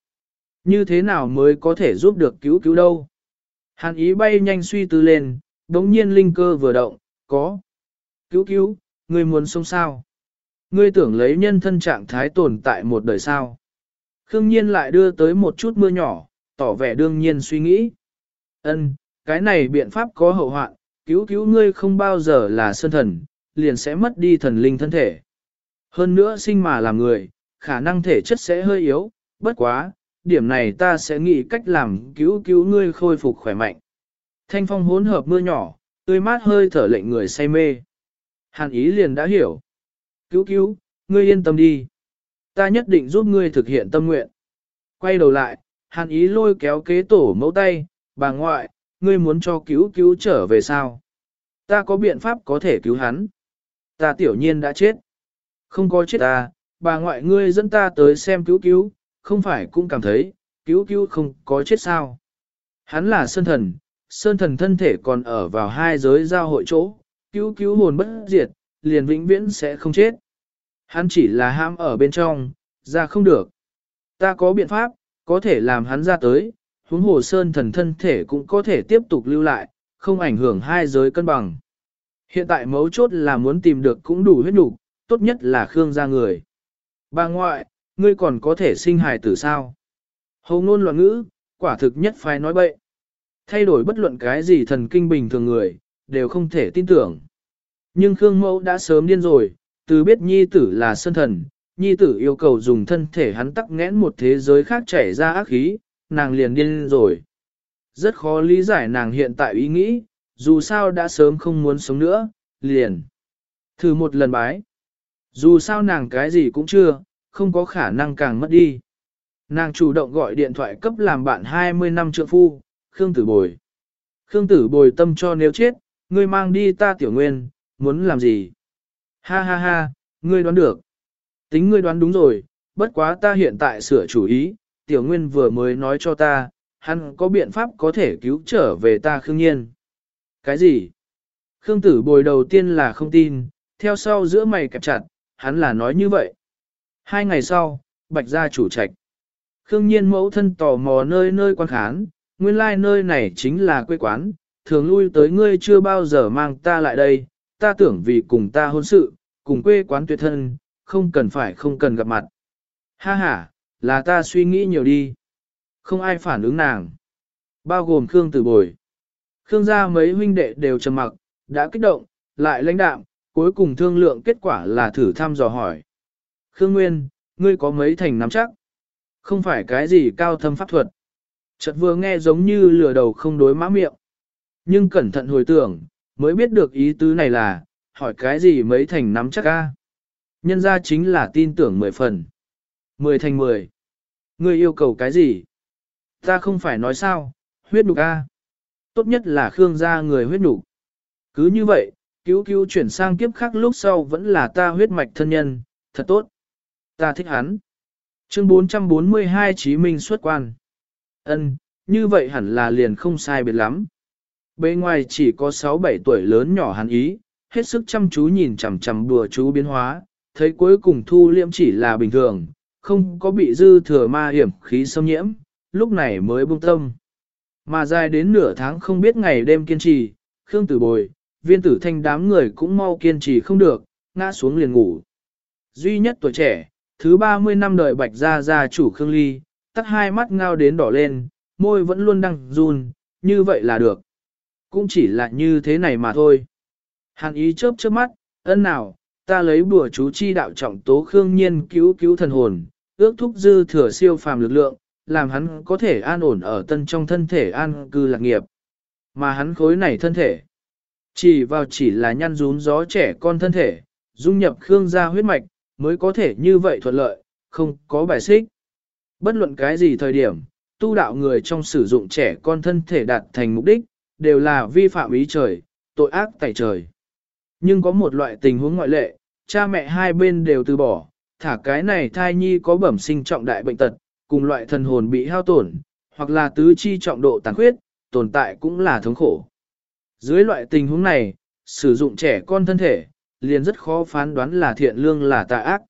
Như thế nào mới có thể giúp được cứu cứu đâu? Hàn ý bay nhanh suy tư lên, đống nhiên linh cơ vừa động, có. Cứu cứu, ngươi muốn sống sao? Ngươi tưởng lấy nhân thân trạng thái tồn tại một đời sao? Khương Nhiên lại đưa tới một chút mưa nhỏ, tỏ vẻ đương nhiên suy nghĩ. Ân, cái này biện pháp có hậu hoạn, cứu cứu ngươi không bao giờ là sơn thần, liền sẽ mất đi thần linh thân thể. Hơn nữa sinh mà làm người, khả năng thể chất sẽ hơi yếu, bất quá, điểm này ta sẽ nghĩ cách làm cứu cứu ngươi khôi phục khỏe mạnh. Thanh phong hỗn hợp mưa nhỏ, tươi mát hơi thở lệnh người say mê. Hàn ý liền đã hiểu. Cứu cứu, ngươi yên tâm đi. Ta nhất định giúp ngươi thực hiện tâm nguyện. Quay đầu lại, hàn ý lôi kéo kế tổ mẫu tay, bà ngoại, ngươi muốn cho cứu cứu trở về sao? Ta có biện pháp có thể cứu hắn. Ta tiểu nhiên đã chết. Không có chết ta, bà ngoại ngươi dẫn ta tới xem cứu cứu, không phải cũng cảm thấy, cứu cứu không có chết sao. Hắn là sơn thần, sơn thần thân thể còn ở vào hai giới giao hội chỗ, cứu cứu hồn bất diệt, liền vĩnh viễn sẽ không chết. Hắn chỉ là ham ở bên trong, ra không được. Ta có biện pháp, có thể làm hắn ra tới, huống hồ sơn thần thân thể cũng có thể tiếp tục lưu lại, không ảnh hưởng hai giới cân bằng. Hiện tại mấu chốt là muốn tìm được cũng đủ huyết đủ, tốt nhất là Khương gia người. Bà ngoại, ngươi còn có thể sinh hài tử sao? Hầu ngôn loạn ngữ, quả thực nhất phải nói bậy. Thay đổi bất luận cái gì thần kinh bình thường người, đều không thể tin tưởng. Nhưng Khương Mẫu đã sớm điên rồi, từ biết nhi tử là sơn thần, nhi tử yêu cầu dùng thân thể hắn tắc nghẽn một thế giới khác chảy ra ác khí, nàng liền điên rồi. Rất khó lý giải nàng hiện tại ý nghĩ, dù sao đã sớm không muốn sống nữa, liền. Thử một lần bái. Dù sao nàng cái gì cũng chưa, không có khả năng càng mất đi. Nàng chủ động gọi điện thoại cấp làm bạn 20 năm trượng phu, Khương Tử Bồi. Khương Tử Bồi tâm cho nếu chết, ngươi mang đi ta tiểu nguyên, muốn làm gì? Ha ha ha, ngươi đoán được. Tính ngươi đoán đúng rồi, bất quá ta hiện tại sửa chủ ý, tiểu nguyên vừa mới nói cho ta, hắn có biện pháp có thể cứu trở về ta khương nhiên. Cái gì? Khương tử bồi đầu tiên là không tin, theo sau giữa mày kẹp chặt, hắn là nói như vậy. Hai ngày sau, bạch gia chủ trạch. Khương nhiên mẫu thân tò mò nơi nơi quan khán, nguyên lai like nơi này chính là quê quán, thường lui tới ngươi chưa bao giờ mang ta lại đây, ta tưởng vì cùng ta hôn sự, cùng quê quán tuyệt thân, không cần phải không cần gặp mặt. Ha ha, là ta suy nghĩ nhiều đi. Không ai phản ứng nàng. Bao gồm Khương Tử Bồi. Khương gia mấy huynh đệ đều trầm mặc, đã kích động, lại lãnh đạm, cuối cùng thương lượng kết quả là thử thăm dò hỏi. Khương Nguyên, ngươi có mấy thành nắm chắc? Không phải cái gì cao thâm pháp thuật. Chợt vừa nghe giống như lừa đầu không đối mã miệng. Nhưng cẩn thận hồi tưởng, mới biết được ý tứ này là, hỏi cái gì mấy thành nắm chắc a? Nhân ra chính là tin tưởng mười phần. Mười thành mười. Ngươi yêu cầu cái gì? Ta không phải nói sao, huyết nục a. Tốt nhất là Khương gia người huyết nục. Cứ như vậy, cứu cứu chuyển sang kiếp khác lúc sau vẫn là ta huyết mạch thân nhân, thật tốt. Ta thích hắn. Chương 442 Chí Minh xuất quan. Ân, như vậy hẳn là liền không sai biệt lắm. Bên ngoài chỉ có 6-7 tuổi lớn nhỏ hắn ý, hết sức chăm chú nhìn chằm chằm đùa chú biến hóa, thấy cuối cùng thu liễm chỉ là bình thường, không có bị dư thừa ma hiểm khí xâm nhiễm, lúc này mới buông tâm. Mà dài đến nửa tháng không biết ngày đêm kiên trì, Khương Tử Bồi, viên tử thanh đám người cũng mau kiên trì không được, ngã xuống liền ngủ. Duy nhất tuổi trẻ, thứ 30 năm đời bạch gia gia chủ Khương Ly, tắt hai mắt ngao đến đỏ lên, môi vẫn luôn đang run, như vậy là được. Cũng chỉ là như thế này mà thôi. Hàn ý chớp chớp mắt, ân nào, ta lấy bùa chú chi đạo trọng tố Khương Nhiên cứu cứu thần hồn, ước thúc dư thừa siêu phàm lực lượng, làm hắn có thể an ổn ở tân trong thân thể an cư lạc nghiệp. Mà hắn khối này thân thể, chỉ vào chỉ là nhăn rún gió trẻ con thân thể, dung nhập Khương gia huyết mạch, mới có thể như vậy thuận lợi, không có bài xích. Bất luận cái gì thời điểm, tu đạo người trong sử dụng trẻ con thân thể đạt thành mục đích, đều là vi phạm ý trời, tội ác tại trời. Nhưng có một loại tình huống ngoại lệ, cha mẹ hai bên đều từ bỏ, thả cái này thai nhi có bẩm sinh trọng đại bệnh tật, cùng loại thần hồn bị hao tổn, hoặc là tứ chi trọng độ tàn khuyết, tồn tại cũng là thống khổ. Dưới loại tình huống này, sử dụng trẻ con thân thể, liền rất khó phán đoán là thiện lương là tà ác.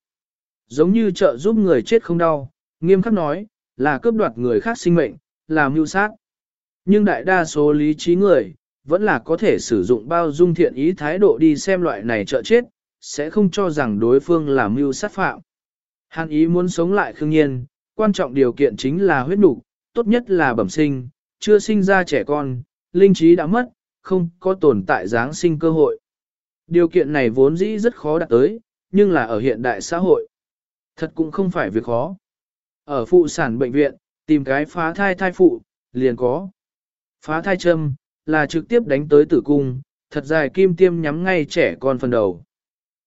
Giống như trợ giúp người chết không đau, nghiêm khắc nói, là cướp đoạt người khác sinh mệnh, là mưu sát. Nhưng đại đa số lý trí người, vẫn là có thể sử dụng bao dung thiện ý thái độ đi xem loại này trợ chết, sẽ không cho rằng đối phương là mưu sát phạm. Hàn ý muốn sống lại khương nhiên, quan trọng điều kiện chính là huyết nục, tốt nhất là bẩm sinh, chưa sinh ra trẻ con, linh trí đã mất, không có tồn tại giáng sinh cơ hội. Điều kiện này vốn dĩ rất khó đạt tới, nhưng là ở hiện đại xã hội. Thật cũng không phải việc khó. Ở phụ sản bệnh viện, tìm cái phá thai thai phụ, liền có. Phá thai châm, là trực tiếp đánh tới tử cung, thật dài kim tiêm nhắm ngay trẻ con phần đầu.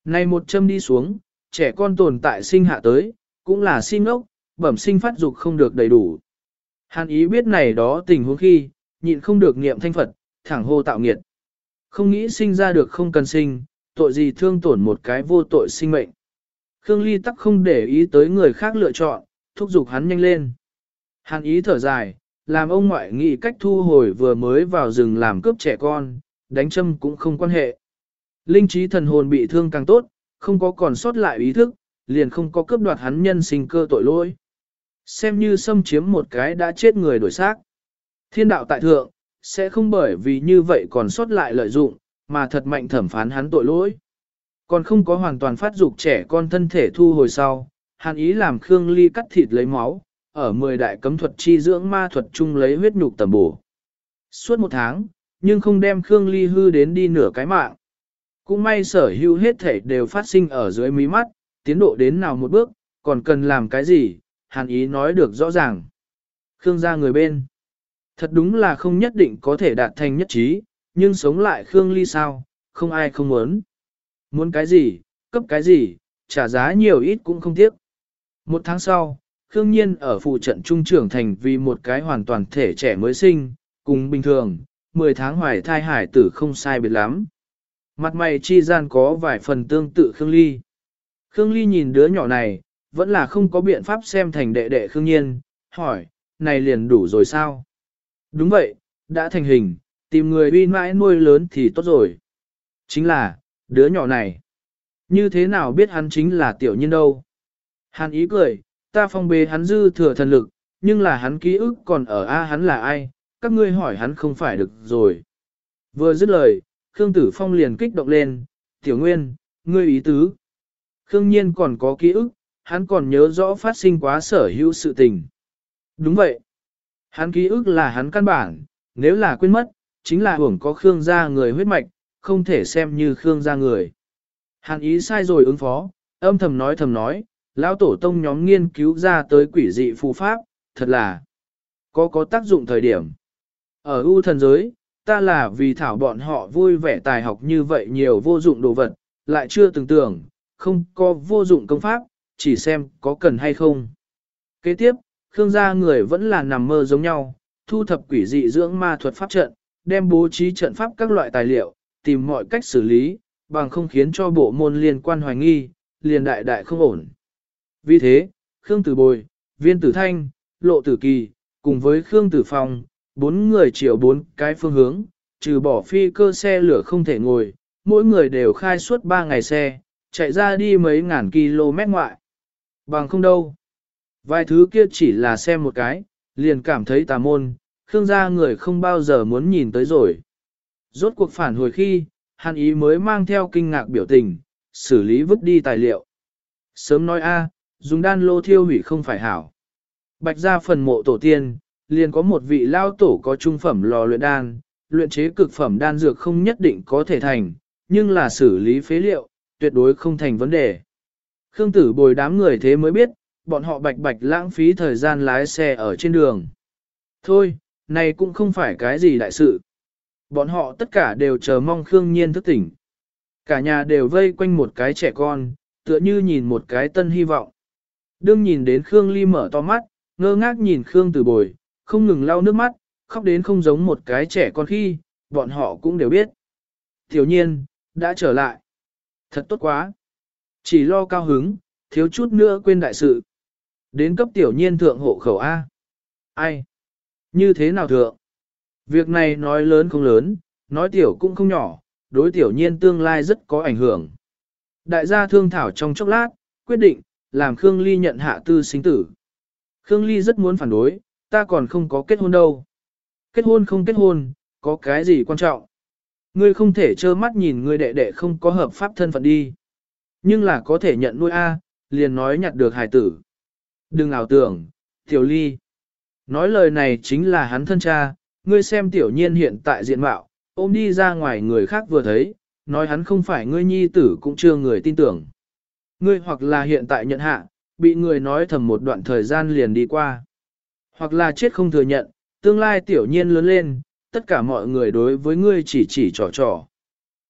Này một châm đi xuống, trẻ con tồn tại sinh hạ tới, cũng là sinh ốc, bẩm sinh phát dục không được đầy đủ. Hàn ý biết này đó tình huống khi, nhịn không được niệm thanh Phật, thẳng hô tạo nghiệt. Không nghĩ sinh ra được không cần sinh, tội gì thương tổn một cái vô tội sinh mệnh. Khương Ly tắc không để ý tới người khác lựa chọn, thúc giục hắn nhanh lên. Hàn ý thở dài, làm ông ngoại nghĩ cách thu hồi vừa mới vào rừng làm cướp trẻ con, đánh châm cũng không quan hệ. Linh trí thần hồn bị thương càng tốt, không có còn sót lại ý thức, liền không có cướp đoạt hắn nhân sinh cơ tội lỗi. Xem như xâm chiếm một cái đã chết người đổi xác. Thiên đạo tại thượng, sẽ không bởi vì như vậy còn sót lại lợi dụng, mà thật mạnh thẩm phán hắn tội lỗi. Còn không có hoàn toàn phát dục trẻ con thân thể thu hồi sau, hàn ý làm Khương Ly cắt thịt lấy máu, ở 10 đại cấm thuật chi dưỡng ma thuật chung lấy huyết nhục tầm bổ. Suốt một tháng, nhưng không đem Khương Ly hư đến đi nửa cái mạng. Cũng may sở hữu hết thể đều phát sinh ở dưới mí mắt, tiến độ đến nào một bước, còn cần làm cái gì, hàn ý nói được rõ ràng. Khương ra người bên. Thật đúng là không nhất định có thể đạt thành nhất trí, nhưng sống lại Khương Ly sao, không ai không muốn. Muốn cái gì, cấp cái gì, trả giá nhiều ít cũng không tiếc. Một tháng sau, Khương Nhiên ở phụ trận trung trưởng thành vì một cái hoàn toàn thể trẻ mới sinh, cùng bình thường, 10 tháng hoài thai hải tử không sai biệt lắm. Mặt mày chi gian có vài phần tương tự Khương Ly. Khương Ly nhìn đứa nhỏ này, vẫn là không có biện pháp xem thành đệ đệ Khương Nhiên, hỏi, này liền đủ rồi sao? Đúng vậy, đã thành hình, tìm người uy mãi nuôi lớn thì tốt rồi. Chính là, đứa nhỏ này. Như thế nào biết hắn chính là tiểu nhân đâu? Hàn ý cười, ta phong bế hắn dư thừa thần lực, nhưng là hắn ký ức còn ở A hắn là ai, các ngươi hỏi hắn không phải được rồi. Vừa dứt lời, Khương Tử Phong liền kích động lên, tiểu nguyên, ngươi ý tứ. Khương Nhiên còn có ký ức, hắn còn nhớ rõ phát sinh quá sở hữu sự tình. Đúng vậy. Hắn ký ức là hắn căn bản, nếu là quên mất, chính là hưởng có Khương gia người huyết mạch, không thể xem như Khương gia người. Hắn ý sai rồi ứng phó, âm thầm nói thầm nói, lão tổ tông nhóm nghiên cứu ra tới quỷ dị phù pháp, thật là có có tác dụng thời điểm. Ở ưu thần giới, ta là vì thảo bọn họ vui vẻ tài học như vậy nhiều vô dụng đồ vật, lại chưa từng tưởng, không có vô dụng công pháp, chỉ xem có cần hay không. Kế tiếp, Khương gia người vẫn là nằm mơ giống nhau, thu thập quỷ dị dưỡng ma thuật pháp trận, đem bố trí trận pháp các loại tài liệu, tìm mọi cách xử lý, bằng không khiến cho bộ môn liên quan hoài nghi, liền đại đại không ổn. Vì thế, Khương Tử Bồi, Viên Tử Thanh, Lộ Tử Kỳ, cùng với Khương Tử Phong, bốn người chiều bốn cái phương hướng, trừ bỏ phi cơ xe lửa không thể ngồi, mỗi người đều khai suốt ba ngày xe, chạy ra đi mấy ngàn km ngoại. Bằng không đâu. Vài thứ kia chỉ là xem một cái, liền cảm thấy tà môn, Khương gia người không bao giờ muốn nhìn tới rồi. Rốt cuộc phản hồi khi, Hàn Ý mới mang theo kinh ngạc biểu tình, xử lý vứt đi tài liệu. Sớm nói a, dùng đan lô thiêu hủy không phải hảo. Bạch ra phần mộ tổ tiên, liền có một vị lao tổ có trung phẩm lò luyện đan, luyện chế cực phẩm đan dược không nhất định có thể thành, nhưng là xử lý phế liệu, tuyệt đối không thành vấn đề. Khương tử bồi đám người thế mới biết, bọn họ bạch bạch lãng phí thời gian lái xe ở trên đường. Thôi, này cũng không phải cái gì đại sự. Bọn họ tất cả đều chờ mong Khương Nhiên thức tỉnh. Cả nhà đều vây quanh một cái trẻ con, tựa như nhìn một cái tân hy vọng. Đương nhìn đến Khương Ly mở to mắt, ngơ ngác nhìn Khương từ Bồi, không ngừng lau nước mắt, khóc đến không giống một cái trẻ con khi, bọn họ cũng đều biết. thiếu nhiên, đã trở lại. Thật tốt quá. Chỉ lo cao hứng, thiếu chút nữa quên đại sự. Đến cấp tiểu nhiên thượng hộ khẩu A. Ai? Như thế nào thượng? Việc này nói lớn không lớn, nói tiểu cũng không nhỏ, đối tiểu nhiên tương lai rất có ảnh hưởng. Đại gia thương thảo trong chốc lát, quyết định, làm Khương Ly nhận hạ tư sinh tử. Khương Ly rất muốn phản đối, ta còn không có kết hôn đâu. Kết hôn không kết hôn, có cái gì quan trọng? Ngươi không thể trơ mắt nhìn ngươi đệ đệ không có hợp pháp thân phận đi. Nhưng là có thể nhận nuôi A, liền nói nhặt được hài tử. Đừng ảo tưởng, tiểu ly. Nói lời này chính là hắn thân cha, ngươi xem tiểu nhiên hiện tại diện mạo, ôm đi ra ngoài người khác vừa thấy, nói hắn không phải ngươi nhi tử cũng chưa người tin tưởng. Ngươi hoặc là hiện tại nhận hạ, bị người nói thầm một đoạn thời gian liền đi qua. Hoặc là chết không thừa nhận, tương lai tiểu nhiên lớn lên, tất cả mọi người đối với ngươi chỉ chỉ trò trò.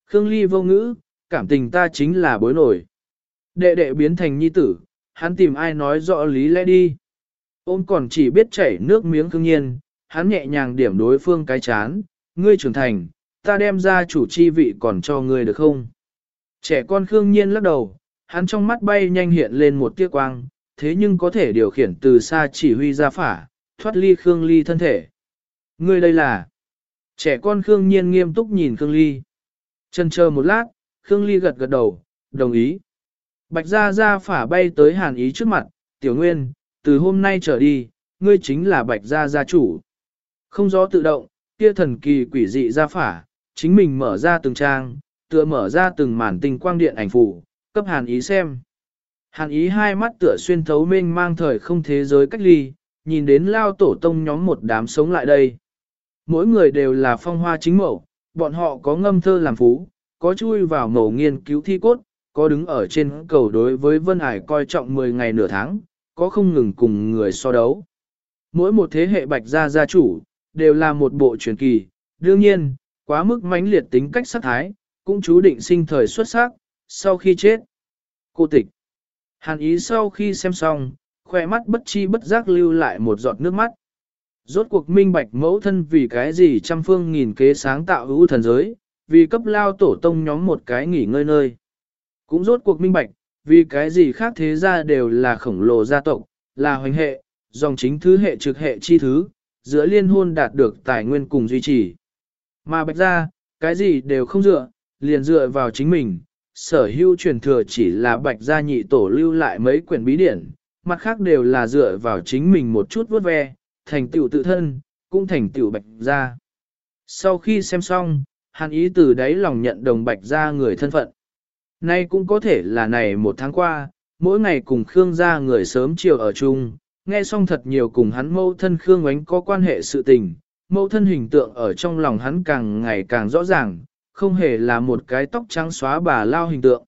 Khương Ly vô ngữ, cảm tình ta chính là bối nổi. Đệ đệ biến thành nhi tử, hắn tìm ai nói rõ lý lẽ đi. Ôm còn chỉ biết chảy nước miếng cương nhiên, hắn nhẹ nhàng điểm đối phương cái chán, ngươi trưởng thành, ta đem ra chủ chi vị còn cho ngươi được không? Trẻ con Khương Nhiên lắc đầu, hắn trong mắt bay nhanh hiện lên một tia quang, thế nhưng có thể điều khiển từ xa chỉ huy ra phả, thoát ly Khương Ly thân thể. Ngươi đây là... Trẻ con Khương Nhiên nghiêm túc nhìn Khương Ly. Chân chờ một lát, Khương Ly gật gật đầu, đồng ý. Bạch Gia Gia phả bay tới hàn ý trước mặt, tiểu nguyên, từ hôm nay trở đi, ngươi chính là Bạch Gia Gia chủ. Không gió tự động, kia thần kỳ quỷ dị gia phả, chính mình mở ra từng trang, tựa mở ra từng màn tình quang điện ảnh phủ, cấp hàn ý xem. Hàn ý hai mắt tựa xuyên thấu mênh mang thời không thế giới cách ly, nhìn đến lao tổ tông nhóm một đám sống lại đây. Mỗi người đều là phong hoa chính mẫu, bọn họ có ngâm thơ làm phú, có chui vào mẫu nghiên cứu thi cốt, có đứng ở trên cầu đối với Vân Hải coi trọng 10 ngày nửa tháng, có không ngừng cùng người so đấu. Mỗi một thế hệ bạch gia gia chủ, đều là một bộ truyền kỳ, đương nhiên, quá mức mãnh liệt tính cách sát thái, cũng chú định sinh thời xuất sắc, sau khi chết. Cô tịch. Hàn ý sau khi xem xong, khỏe mắt bất chi bất giác lưu lại một giọt nước mắt. Rốt cuộc minh bạch mẫu thân vì cái gì trăm phương nghìn kế sáng tạo hữu thần giới, vì cấp lao tổ tông nhóm một cái nghỉ ngơi nơi. Cũng rốt cuộc minh bạch, vì cái gì khác thế gia đều là khổng lồ gia tộc, là hoành hệ, dòng chính thứ hệ trực hệ chi thứ, giữa liên hôn đạt được tài nguyên cùng duy trì. Mà bạch ra, cái gì đều không dựa, liền dựa vào chính mình, sở hữu truyền thừa chỉ là bạch gia nhị tổ lưu lại mấy quyển bí điển, mặt khác đều là dựa vào chính mình một chút vuốt ve, thành tựu tự thân, cũng thành tựu bạch gia. Sau khi xem xong, hàn ý từ đáy lòng nhận đồng bạch gia người thân phận. Nay cũng có thể là này một tháng qua, mỗi ngày cùng Khương gia người sớm chiều ở chung, nghe xong thật nhiều cùng hắn mâu thân Khương ánh có quan hệ sự tình, mâu thân hình tượng ở trong lòng hắn càng ngày càng rõ ràng, không hề là một cái tóc trắng xóa bà lao hình tượng.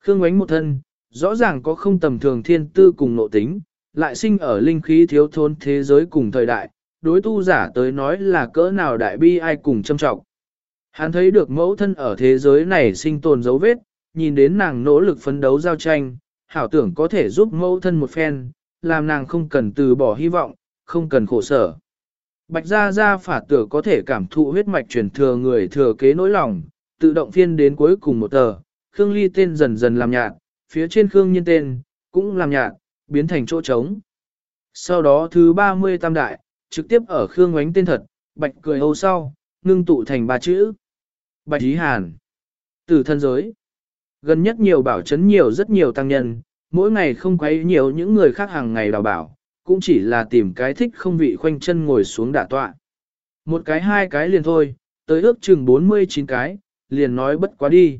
Khương ánh một thân, rõ ràng có không tầm thường thiên tư cùng nộ tính, lại sinh ở linh khí thiếu thốn thế giới cùng thời đại, đối tu giả tới nói là cỡ nào đại bi ai cùng châm trọng. Hắn thấy được mẫu thân ở thế giới này sinh tồn dấu vết, nhìn đến nàng nỗ lực phấn đấu giao tranh, hảo tưởng có thể giúp mẫu thân một phen, làm nàng không cần từ bỏ hy vọng, không cần khổ sở. Bạch Gia Gia phả tử có thể cảm thụ huyết mạch truyền thừa người thừa kế nỗi lòng, tự động phiên đến cuối cùng một tờ, Khương Ly tên dần dần làm nhạt, phía trên Khương Nhiên tên, cũng làm nhạt, biến thành chỗ trống. Sau đó thứ 30 tam đại, trực tiếp ở Khương Ngoánh tên thật, Bạch cười hâu sau, ngưng tụ thành ba chữ. Bạch Ý Hàn. Tử thân giới. Gần nhất nhiều bảo chấn nhiều rất nhiều tăng nhân, mỗi ngày không quấy nhiều những người khác hàng ngày đào bảo, cũng chỉ là tìm cái thích không vị khoanh chân ngồi xuống đả tọa. Một cái hai cái liền thôi, tới ước chừng 49 cái, liền nói bất quá đi.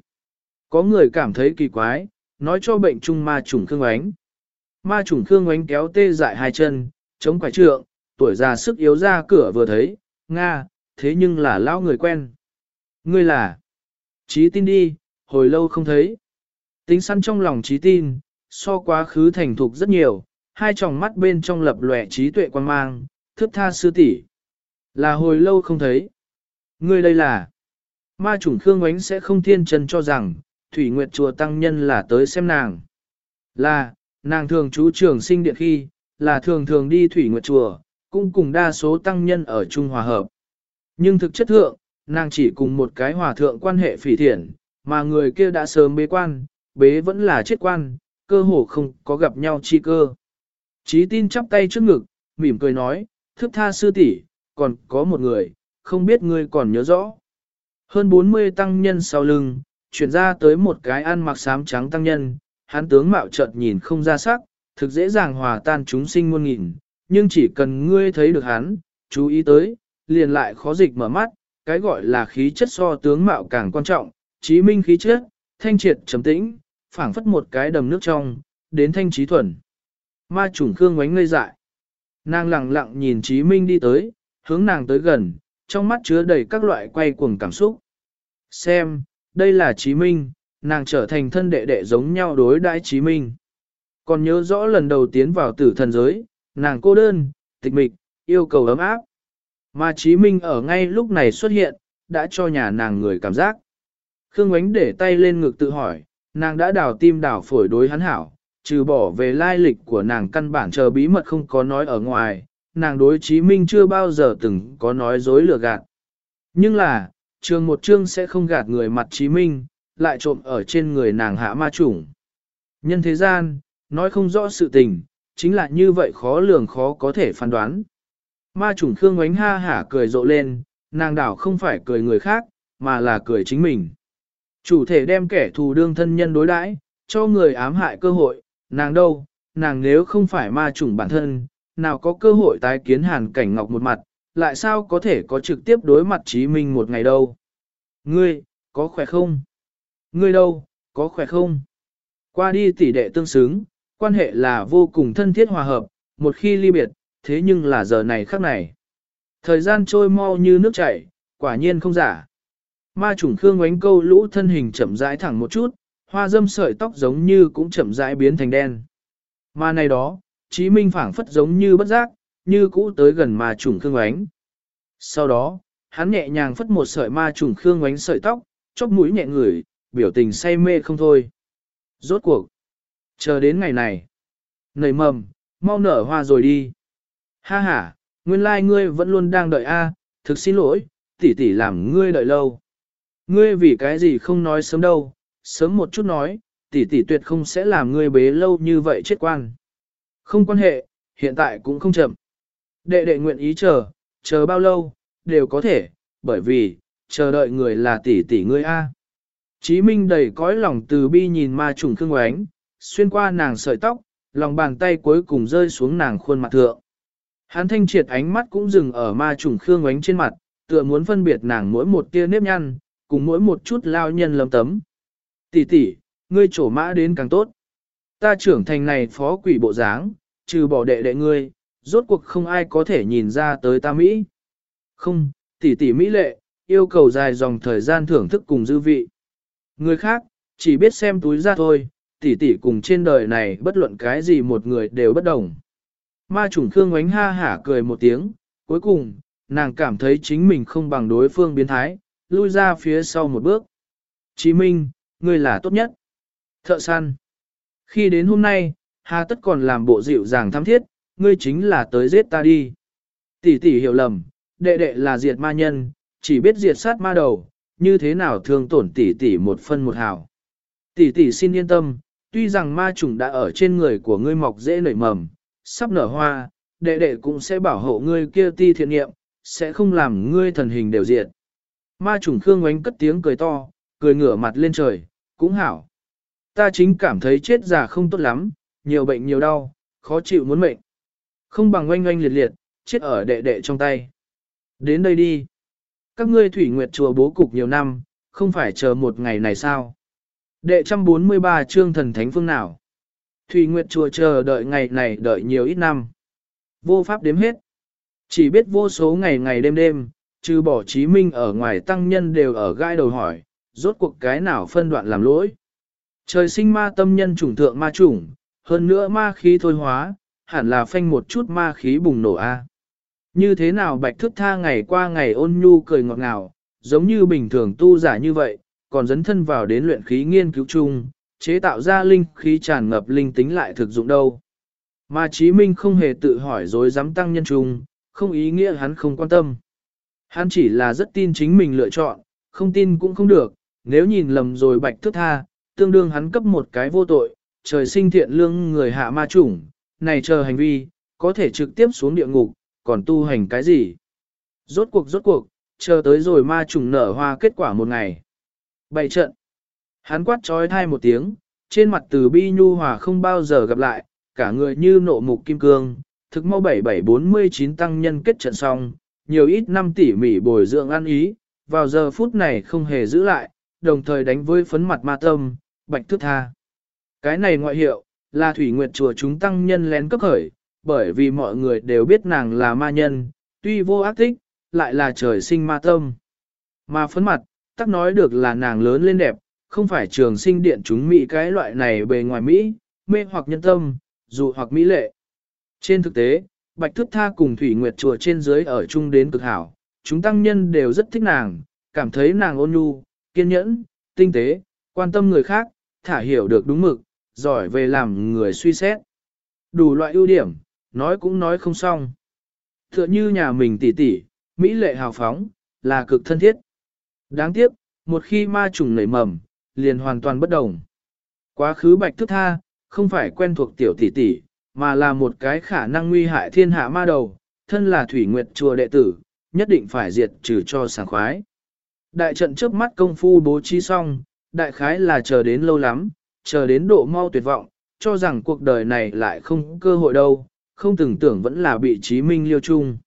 Có người cảm thấy kỳ quái, nói cho bệnh trung ma trùng khương ánh. Ma trùng khương ánh kéo tê dại hai chân, chống quải trượng, tuổi già sức yếu ra cửa vừa thấy, Nga, thế nhưng là lão người quen. Ngươi là, trí tin đi, hồi lâu không thấy. Tính săn trong lòng trí tin, so quá khứ thành thục rất nhiều, hai tròng mắt bên trong lập lòe trí tuệ quan mang, thước tha sư tỷ Là hồi lâu không thấy. Ngươi đây là, ma chủng Khương Ngoánh sẽ không thiên chân cho rằng, Thủy Nguyệt chùa tăng nhân là tới xem nàng. Là, nàng thường chú trường sinh điện khi, là thường thường đi Thủy Nguyệt chùa, cũng cùng đa số tăng nhân ở Trung Hòa Hợp. Nhưng thực chất thượng, nàng chỉ cùng một cái hòa thượng quan hệ phỉ thiện, mà người kia đã sớm bế quan, bế vẫn là chết quan, cơ hồ không có gặp nhau chi cơ. Chí tin chắp tay trước ngực, mỉm cười nói, thức tha sư tỷ, còn có một người, không biết ngươi còn nhớ rõ. Hơn 40 tăng nhân sau lưng, chuyển ra tới một cái ăn mặc xám trắng tăng nhân, hắn tướng mạo chợt nhìn không ra sắc, thực dễ dàng hòa tan chúng sinh muôn nghìn, nhưng chỉ cần ngươi thấy được hắn, chú ý tới, liền lại khó dịch mở mắt, cái gọi là khí chất so tướng mạo càng quan trọng, Chí minh khí chất, thanh triệt trầm tĩnh, phảng phất một cái đầm nước trong, đến thanh trí thuần. Ma trùng khương ngoánh ngây dại. Nàng lặng lặng nhìn Chí minh đi tới, hướng nàng tới gần, trong mắt chứa đầy các loại quay cuồng cảm xúc. Xem, đây là Chí minh, nàng trở thành thân đệ đệ giống nhau đối đãi Chí minh. Còn nhớ rõ lần đầu tiến vào tử thần giới, nàng cô đơn, tịch mịch, yêu cầu ấm áp. Mà Chí minh ở ngay lúc này xuất hiện, đã cho nhà nàng người cảm giác. Khương Ngoánh để tay lên ngực tự hỏi, nàng đã đào tim đào phổi đối hắn hảo, trừ bỏ về lai lịch của nàng căn bản chờ bí mật không có nói ở ngoài, nàng đối Chí Minh chưa bao giờ từng có nói dối lừa gạt. Nhưng là, trường một chương sẽ không gạt người mặt Chí Minh, lại trộm ở trên người nàng hạ ma chủng. Nhân thế gian, nói không rõ sự tình, chính là như vậy khó lường khó có thể phán đoán. Ma chủng Khương Ngoánh ha hả cười rộ lên, nàng đảo không phải cười người khác, mà là cười chính mình. Chủ thể đem kẻ thù đương thân nhân đối đãi, cho người ám hại cơ hội, nàng đâu, nàng nếu không phải ma chủng bản thân, nào có cơ hội tái kiến hàn cảnh ngọc một mặt, lại sao có thể có trực tiếp đối mặt Chí Minh một ngày đâu. Ngươi, có khỏe không? Ngươi đâu, có khỏe không? Qua đi tỷ đệ tương xứng, quan hệ là vô cùng thân thiết hòa hợp, một khi ly biệt, thế nhưng là giờ này khắc này. Thời gian trôi mau như nước chảy, quả nhiên không giả. Ma trùng khương ngoánh câu lũ thân hình chậm rãi thẳng một chút, hoa dâm sợi tóc giống như cũng chậm rãi biến thành đen. Mà này đó, Chí Minh phảng phất giống như bất giác, như cũ tới gần ma trùng khương ngoánh. Sau đó, hắn nhẹ nhàng phất một sợi ma trùng khương ngoánh sợi tóc, chóp mũi nhẹ ngửi, biểu tình say mê không thôi. Rốt cuộc, chờ đến ngày này, nảy mầm, mau nở hoa rồi đi. Ha ha, nguyên lai like ngươi vẫn luôn đang đợi a, thực xin lỗi, tỷ tỷ làm ngươi đợi lâu. Ngươi vì cái gì không nói sớm đâu, sớm một chút nói, tỷ tỷ tuyệt không sẽ làm ngươi bế lâu như vậy chết quan. Không quan hệ, hiện tại cũng không chậm. Đệ đệ nguyện ý chờ, chờ bao lâu, đều có thể, bởi vì, chờ đợi người là tỷ tỷ ngươi A. Chí Minh đầy cõi lòng từ bi nhìn ma trùng khương oánh, xuyên qua nàng sợi tóc, lòng bàn tay cuối cùng rơi xuống nàng khuôn mặt thượng. Hắn thanh triệt ánh mắt cũng dừng ở ma trùng khương oánh trên mặt, tựa muốn phân biệt nàng mỗi một tia nếp nhăn, cùng mỗi một chút lao nhân lấm tấm. Tỷ tỷ, ngươi trổ mã đến càng tốt. Ta trưởng thành này phó quỷ bộ dáng, trừ bỏ đệ đệ ngươi, rốt cuộc không ai có thể nhìn ra tới ta Mỹ. Không, tỷ tỷ Mỹ lệ, yêu cầu dài dòng thời gian thưởng thức cùng dư vị. Người khác, chỉ biết xem túi ra thôi, tỷ tỷ cùng trên đời này bất luận cái gì một người đều bất đồng. Ma chủng Khương oánh ha hả cười một tiếng, cuối cùng, nàng cảm thấy chính mình không bằng đối phương biến thái, lui ra phía sau một bước. Chí Minh, ngươi là tốt nhất. Thợ săn. Khi đến hôm nay, hà tất còn làm bộ dịu dàng thắm thiết, ngươi chính là tới giết ta đi. Tỷ tỷ hiểu lầm, đệ đệ là diệt ma nhân, chỉ biết diệt sát ma đầu, như thế nào thương tổn tỷ tỷ một phân một hào. Tỷ tỷ xin yên tâm, tuy rằng ma trùng đã ở trên người của ngươi mọc dễ nảy mầm, sắp nở hoa, đệ đệ cũng sẽ bảo hộ ngươi kia ti thiện nghiệm, sẽ không làm ngươi thần hình đều diệt. Ma trùng Khương Ngoánh cất tiếng cười to, cười ngửa mặt lên trời, cũng hảo. Ta chính cảm thấy chết già không tốt lắm, nhiều bệnh nhiều đau, khó chịu muốn mệnh. Không bằng oanh oanh liệt liệt, chết ở đệ đệ trong tay. Đến đây đi. Các ngươi thủy nguyệt chùa bố cục nhiều năm, không phải chờ một ngày này sao? Đệ trăm bốn mươi ba trương thần thánh phương nào? Thủy nguyệt chùa chờ đợi ngày này đợi nhiều ít năm. Vô pháp đếm hết. Chỉ biết vô số ngày ngày đêm đêm, trừ bỏ chí minh ở ngoài tăng nhân đều ở gai đầu hỏi, rốt cuộc cái nào phân đoạn làm lỗi. Trời sinh ma tâm nhân chủng thượng ma chủng, hơn nữa ma khí thôi hóa, hẳn là phanh một chút ma khí bùng nổ a. Như thế nào bạch thức tha ngày qua ngày ôn nhu cười ngọt ngào, giống như bình thường tu giả như vậy, còn dấn thân vào đến luyện khí nghiên cứu chung, chế tạo ra linh khí tràn ngập linh tính lại thực dụng đâu. Mà Chí Minh không hề tự hỏi dối dám tăng nhân trung, không ý nghĩa hắn không quan tâm. Hắn chỉ là rất tin chính mình lựa chọn, không tin cũng không được, nếu nhìn lầm rồi bạch thức tha, tương đương hắn cấp một cái vô tội, trời sinh thiện lương người hạ ma chủng, này chờ hành vi, có thể trực tiếp xuống địa ngục, còn tu hành cái gì? Rốt cuộc rốt cuộc, chờ tới rồi ma trùng nở hoa kết quả một ngày. Bày trận. Hắn quát trói thai một tiếng, trên mặt từ bi nhu hòa không bao giờ gặp lại, cả người như nộ mục kim cương, thực mau 7749 tăng nhân kết trận xong, nhiều ít năm tỉ mỉ bồi dưỡng ăn ý, vào giờ phút này không hề giữ lại, đồng thời đánh với phấn mặt ma tâm, bạch thức tha. Cái này ngoại hiệu, là thủy nguyệt chùa chúng tăng nhân lén cấp khởi, bởi vì mọi người đều biết nàng là ma nhân, tuy vô ác thích, lại là trời sinh ma tâm. Mà phấn mặt, tắc nói được là nàng lớn lên đẹp, không phải trường sinh điện chúng Mỹ cái loại này bề ngoài Mỹ, mê hoặc nhân tâm, dù hoặc Mỹ lệ. Trên thực tế, Bạch Thức Tha cùng Thủy Nguyệt chùa trên dưới ở chung đến cực hảo, chúng tăng nhân đều rất thích nàng, cảm thấy nàng ôn nhu, kiên nhẫn, tinh tế, quan tâm người khác, thả hiểu được đúng mực, giỏi về làm người suy xét. Đủ loại ưu điểm, nói cũng nói không xong. Tựa như nhà mình tỷ tỷ, Mỹ lệ hào phóng, là cực thân thiết. Đáng tiếc, một khi ma trùng nảy mầm, liền hoàn toàn bất đồng. Quá khứ bạch thức tha, không phải quen thuộc tiểu tỷ tỷ, mà là một cái khả năng nguy hại thiên hạ ma đầu, thân là thủy nguyệt chùa đệ tử, nhất định phải diệt trừ cho sảng khoái. Đại trận trước mắt công phu bố trí xong, đại khái là chờ đến lâu lắm, chờ đến độ mau tuyệt vọng, cho rằng cuộc đời này lại không cơ hội đâu, không từng tưởng vẫn là bị Chí Minh liêu chung.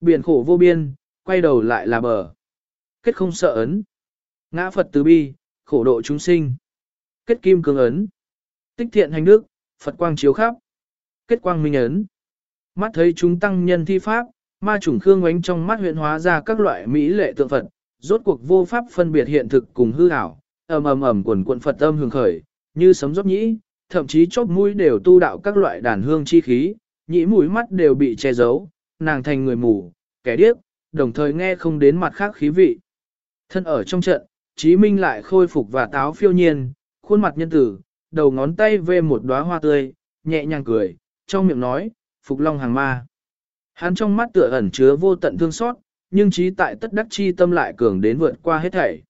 Biển khổ vô biên, quay đầu lại là bờ. Kết không sợ ấn. Ngã Phật từ bi, khổ độ chúng sinh. Kết kim cường ấn. Tích thiện hành đức, Phật quang chiếu khắp. Kết quang minh ấn. Mắt thấy chúng tăng nhân thi pháp, ma chủng khương ánh trong mắt huyện hóa ra các loại mỹ lệ tượng Phật, rốt cuộc vô pháp phân biệt hiện thực cùng hư ảo, ầm ầm ầm quần quần Phật âm hưởng khởi, như sấm dốc nhĩ, thậm chí chóp mũi đều tu đạo các loại đàn hương chi khí, nhĩ mũi mắt đều bị che giấu, nàng thành người mù, kẻ điếc, đồng thời nghe không đến mặt khác khí vị. Thân ở trong trận, Chí Minh lại khôi phục và táo phiêu nhiên, khuôn mặt nhân tử, đầu ngón tay về một đóa hoa tươi, nhẹ nhàng cười, trong miệng nói, phục long hàng ma. Hắn trong mắt tựa ẩn chứa vô tận thương xót, nhưng trí tại tất đắc chi tâm lại cường đến vượt qua hết thảy.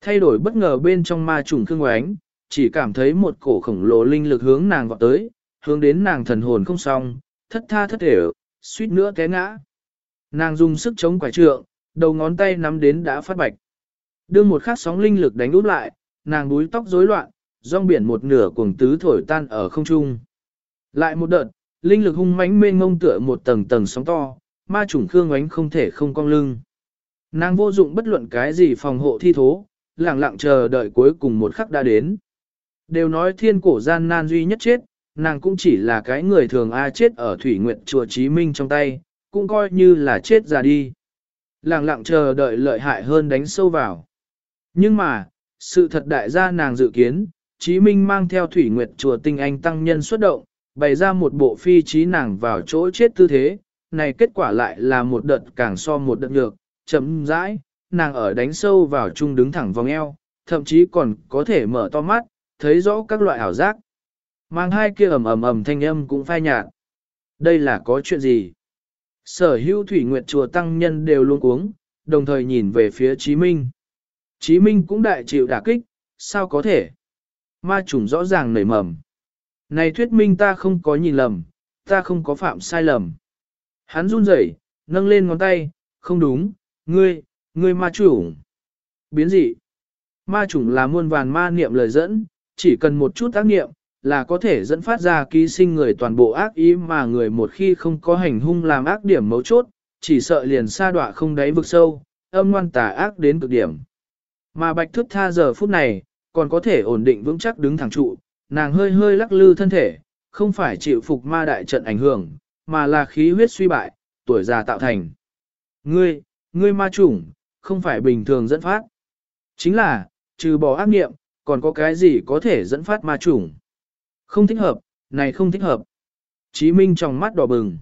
Thay đổi bất ngờ bên trong ma trùng khương oánh, chỉ cảm thấy một cổ khổng lồ linh lực hướng nàng vọt tới, hướng đến nàng thần hồn không xong, thất tha thất thể, suýt nữa té ngã. Nàng dùng sức chống quải trượng, đầu ngón tay nắm đến đã phát bạch. Đưa một khắc sóng linh lực đánh úp lại, nàng búi tóc rối loạn, rong biển một nửa cuồng tứ thổi tan ở không trung. Lại một đợt, linh lực hung mãnh mênh ngông tựa một tầng tầng sóng to, ma chủng khương ánh không thể không cong lưng. Nàng vô dụng bất luận cái gì phòng hộ thi thố, lặng lặng chờ đợi cuối cùng một khắc đã đến. Đều nói thiên cổ gian nan duy nhất chết, nàng cũng chỉ là cái người thường A chết ở Thủy Nguyệt Chùa Chí Minh trong tay, cũng coi như là chết ra đi. Lặng lặng chờ đợi lợi hại hơn đánh sâu vào. Nhưng mà, sự thật đại gia nàng dự kiến, Chí Minh mang theo Thủy Nguyệt Chùa Tinh Anh tăng nhân xuất động, bày ra một bộ phi trí nàng vào chỗ chết tư thế, này kết quả lại là một đợt càng so một đợt nhược, chấm rãi, nàng ở đánh sâu vào chung đứng thẳng vòng eo, thậm chí còn có thể mở to mắt, thấy rõ các loại ảo giác. Mang hai kia ầm ầm ầm thanh âm cũng phai nhạt. Đây là có chuyện gì? Sở hữu thủy nguyệt chùa tăng nhân đều luôn uống, đồng thời nhìn về phía Chí Minh. Chí Minh cũng đại chịu đả kích, sao có thể? Ma trùng rõ ràng nảy mầm. Này thuyết minh ta không có nhìn lầm, ta không có phạm sai lầm. Hắn run rẩy, nâng lên ngón tay, không đúng, ngươi, ngươi ma chủng. Biến dị. Ma chủng là muôn vàn ma niệm lời dẫn, chỉ cần một chút tác niệm, là có thể dẫn phát ra ký sinh người toàn bộ ác ý mà người một khi không có hành hung làm ác điểm mấu chốt, chỉ sợ liền sa đọa không đáy vực sâu, âm ngoan tà ác đến cực điểm. Mà bạch thức tha giờ phút này, còn có thể ổn định vững chắc đứng thẳng trụ, nàng hơi hơi lắc lư thân thể, không phải chịu phục ma đại trận ảnh hưởng, mà là khí huyết suy bại, tuổi già tạo thành. Ngươi, ngươi ma chủng, không phải bình thường dẫn phát. Chính là, trừ bỏ ác nghiệm, còn có cái gì có thể dẫn phát ma chủng. Không thích hợp, này không thích hợp. Chí Minh trong mắt đỏ bừng.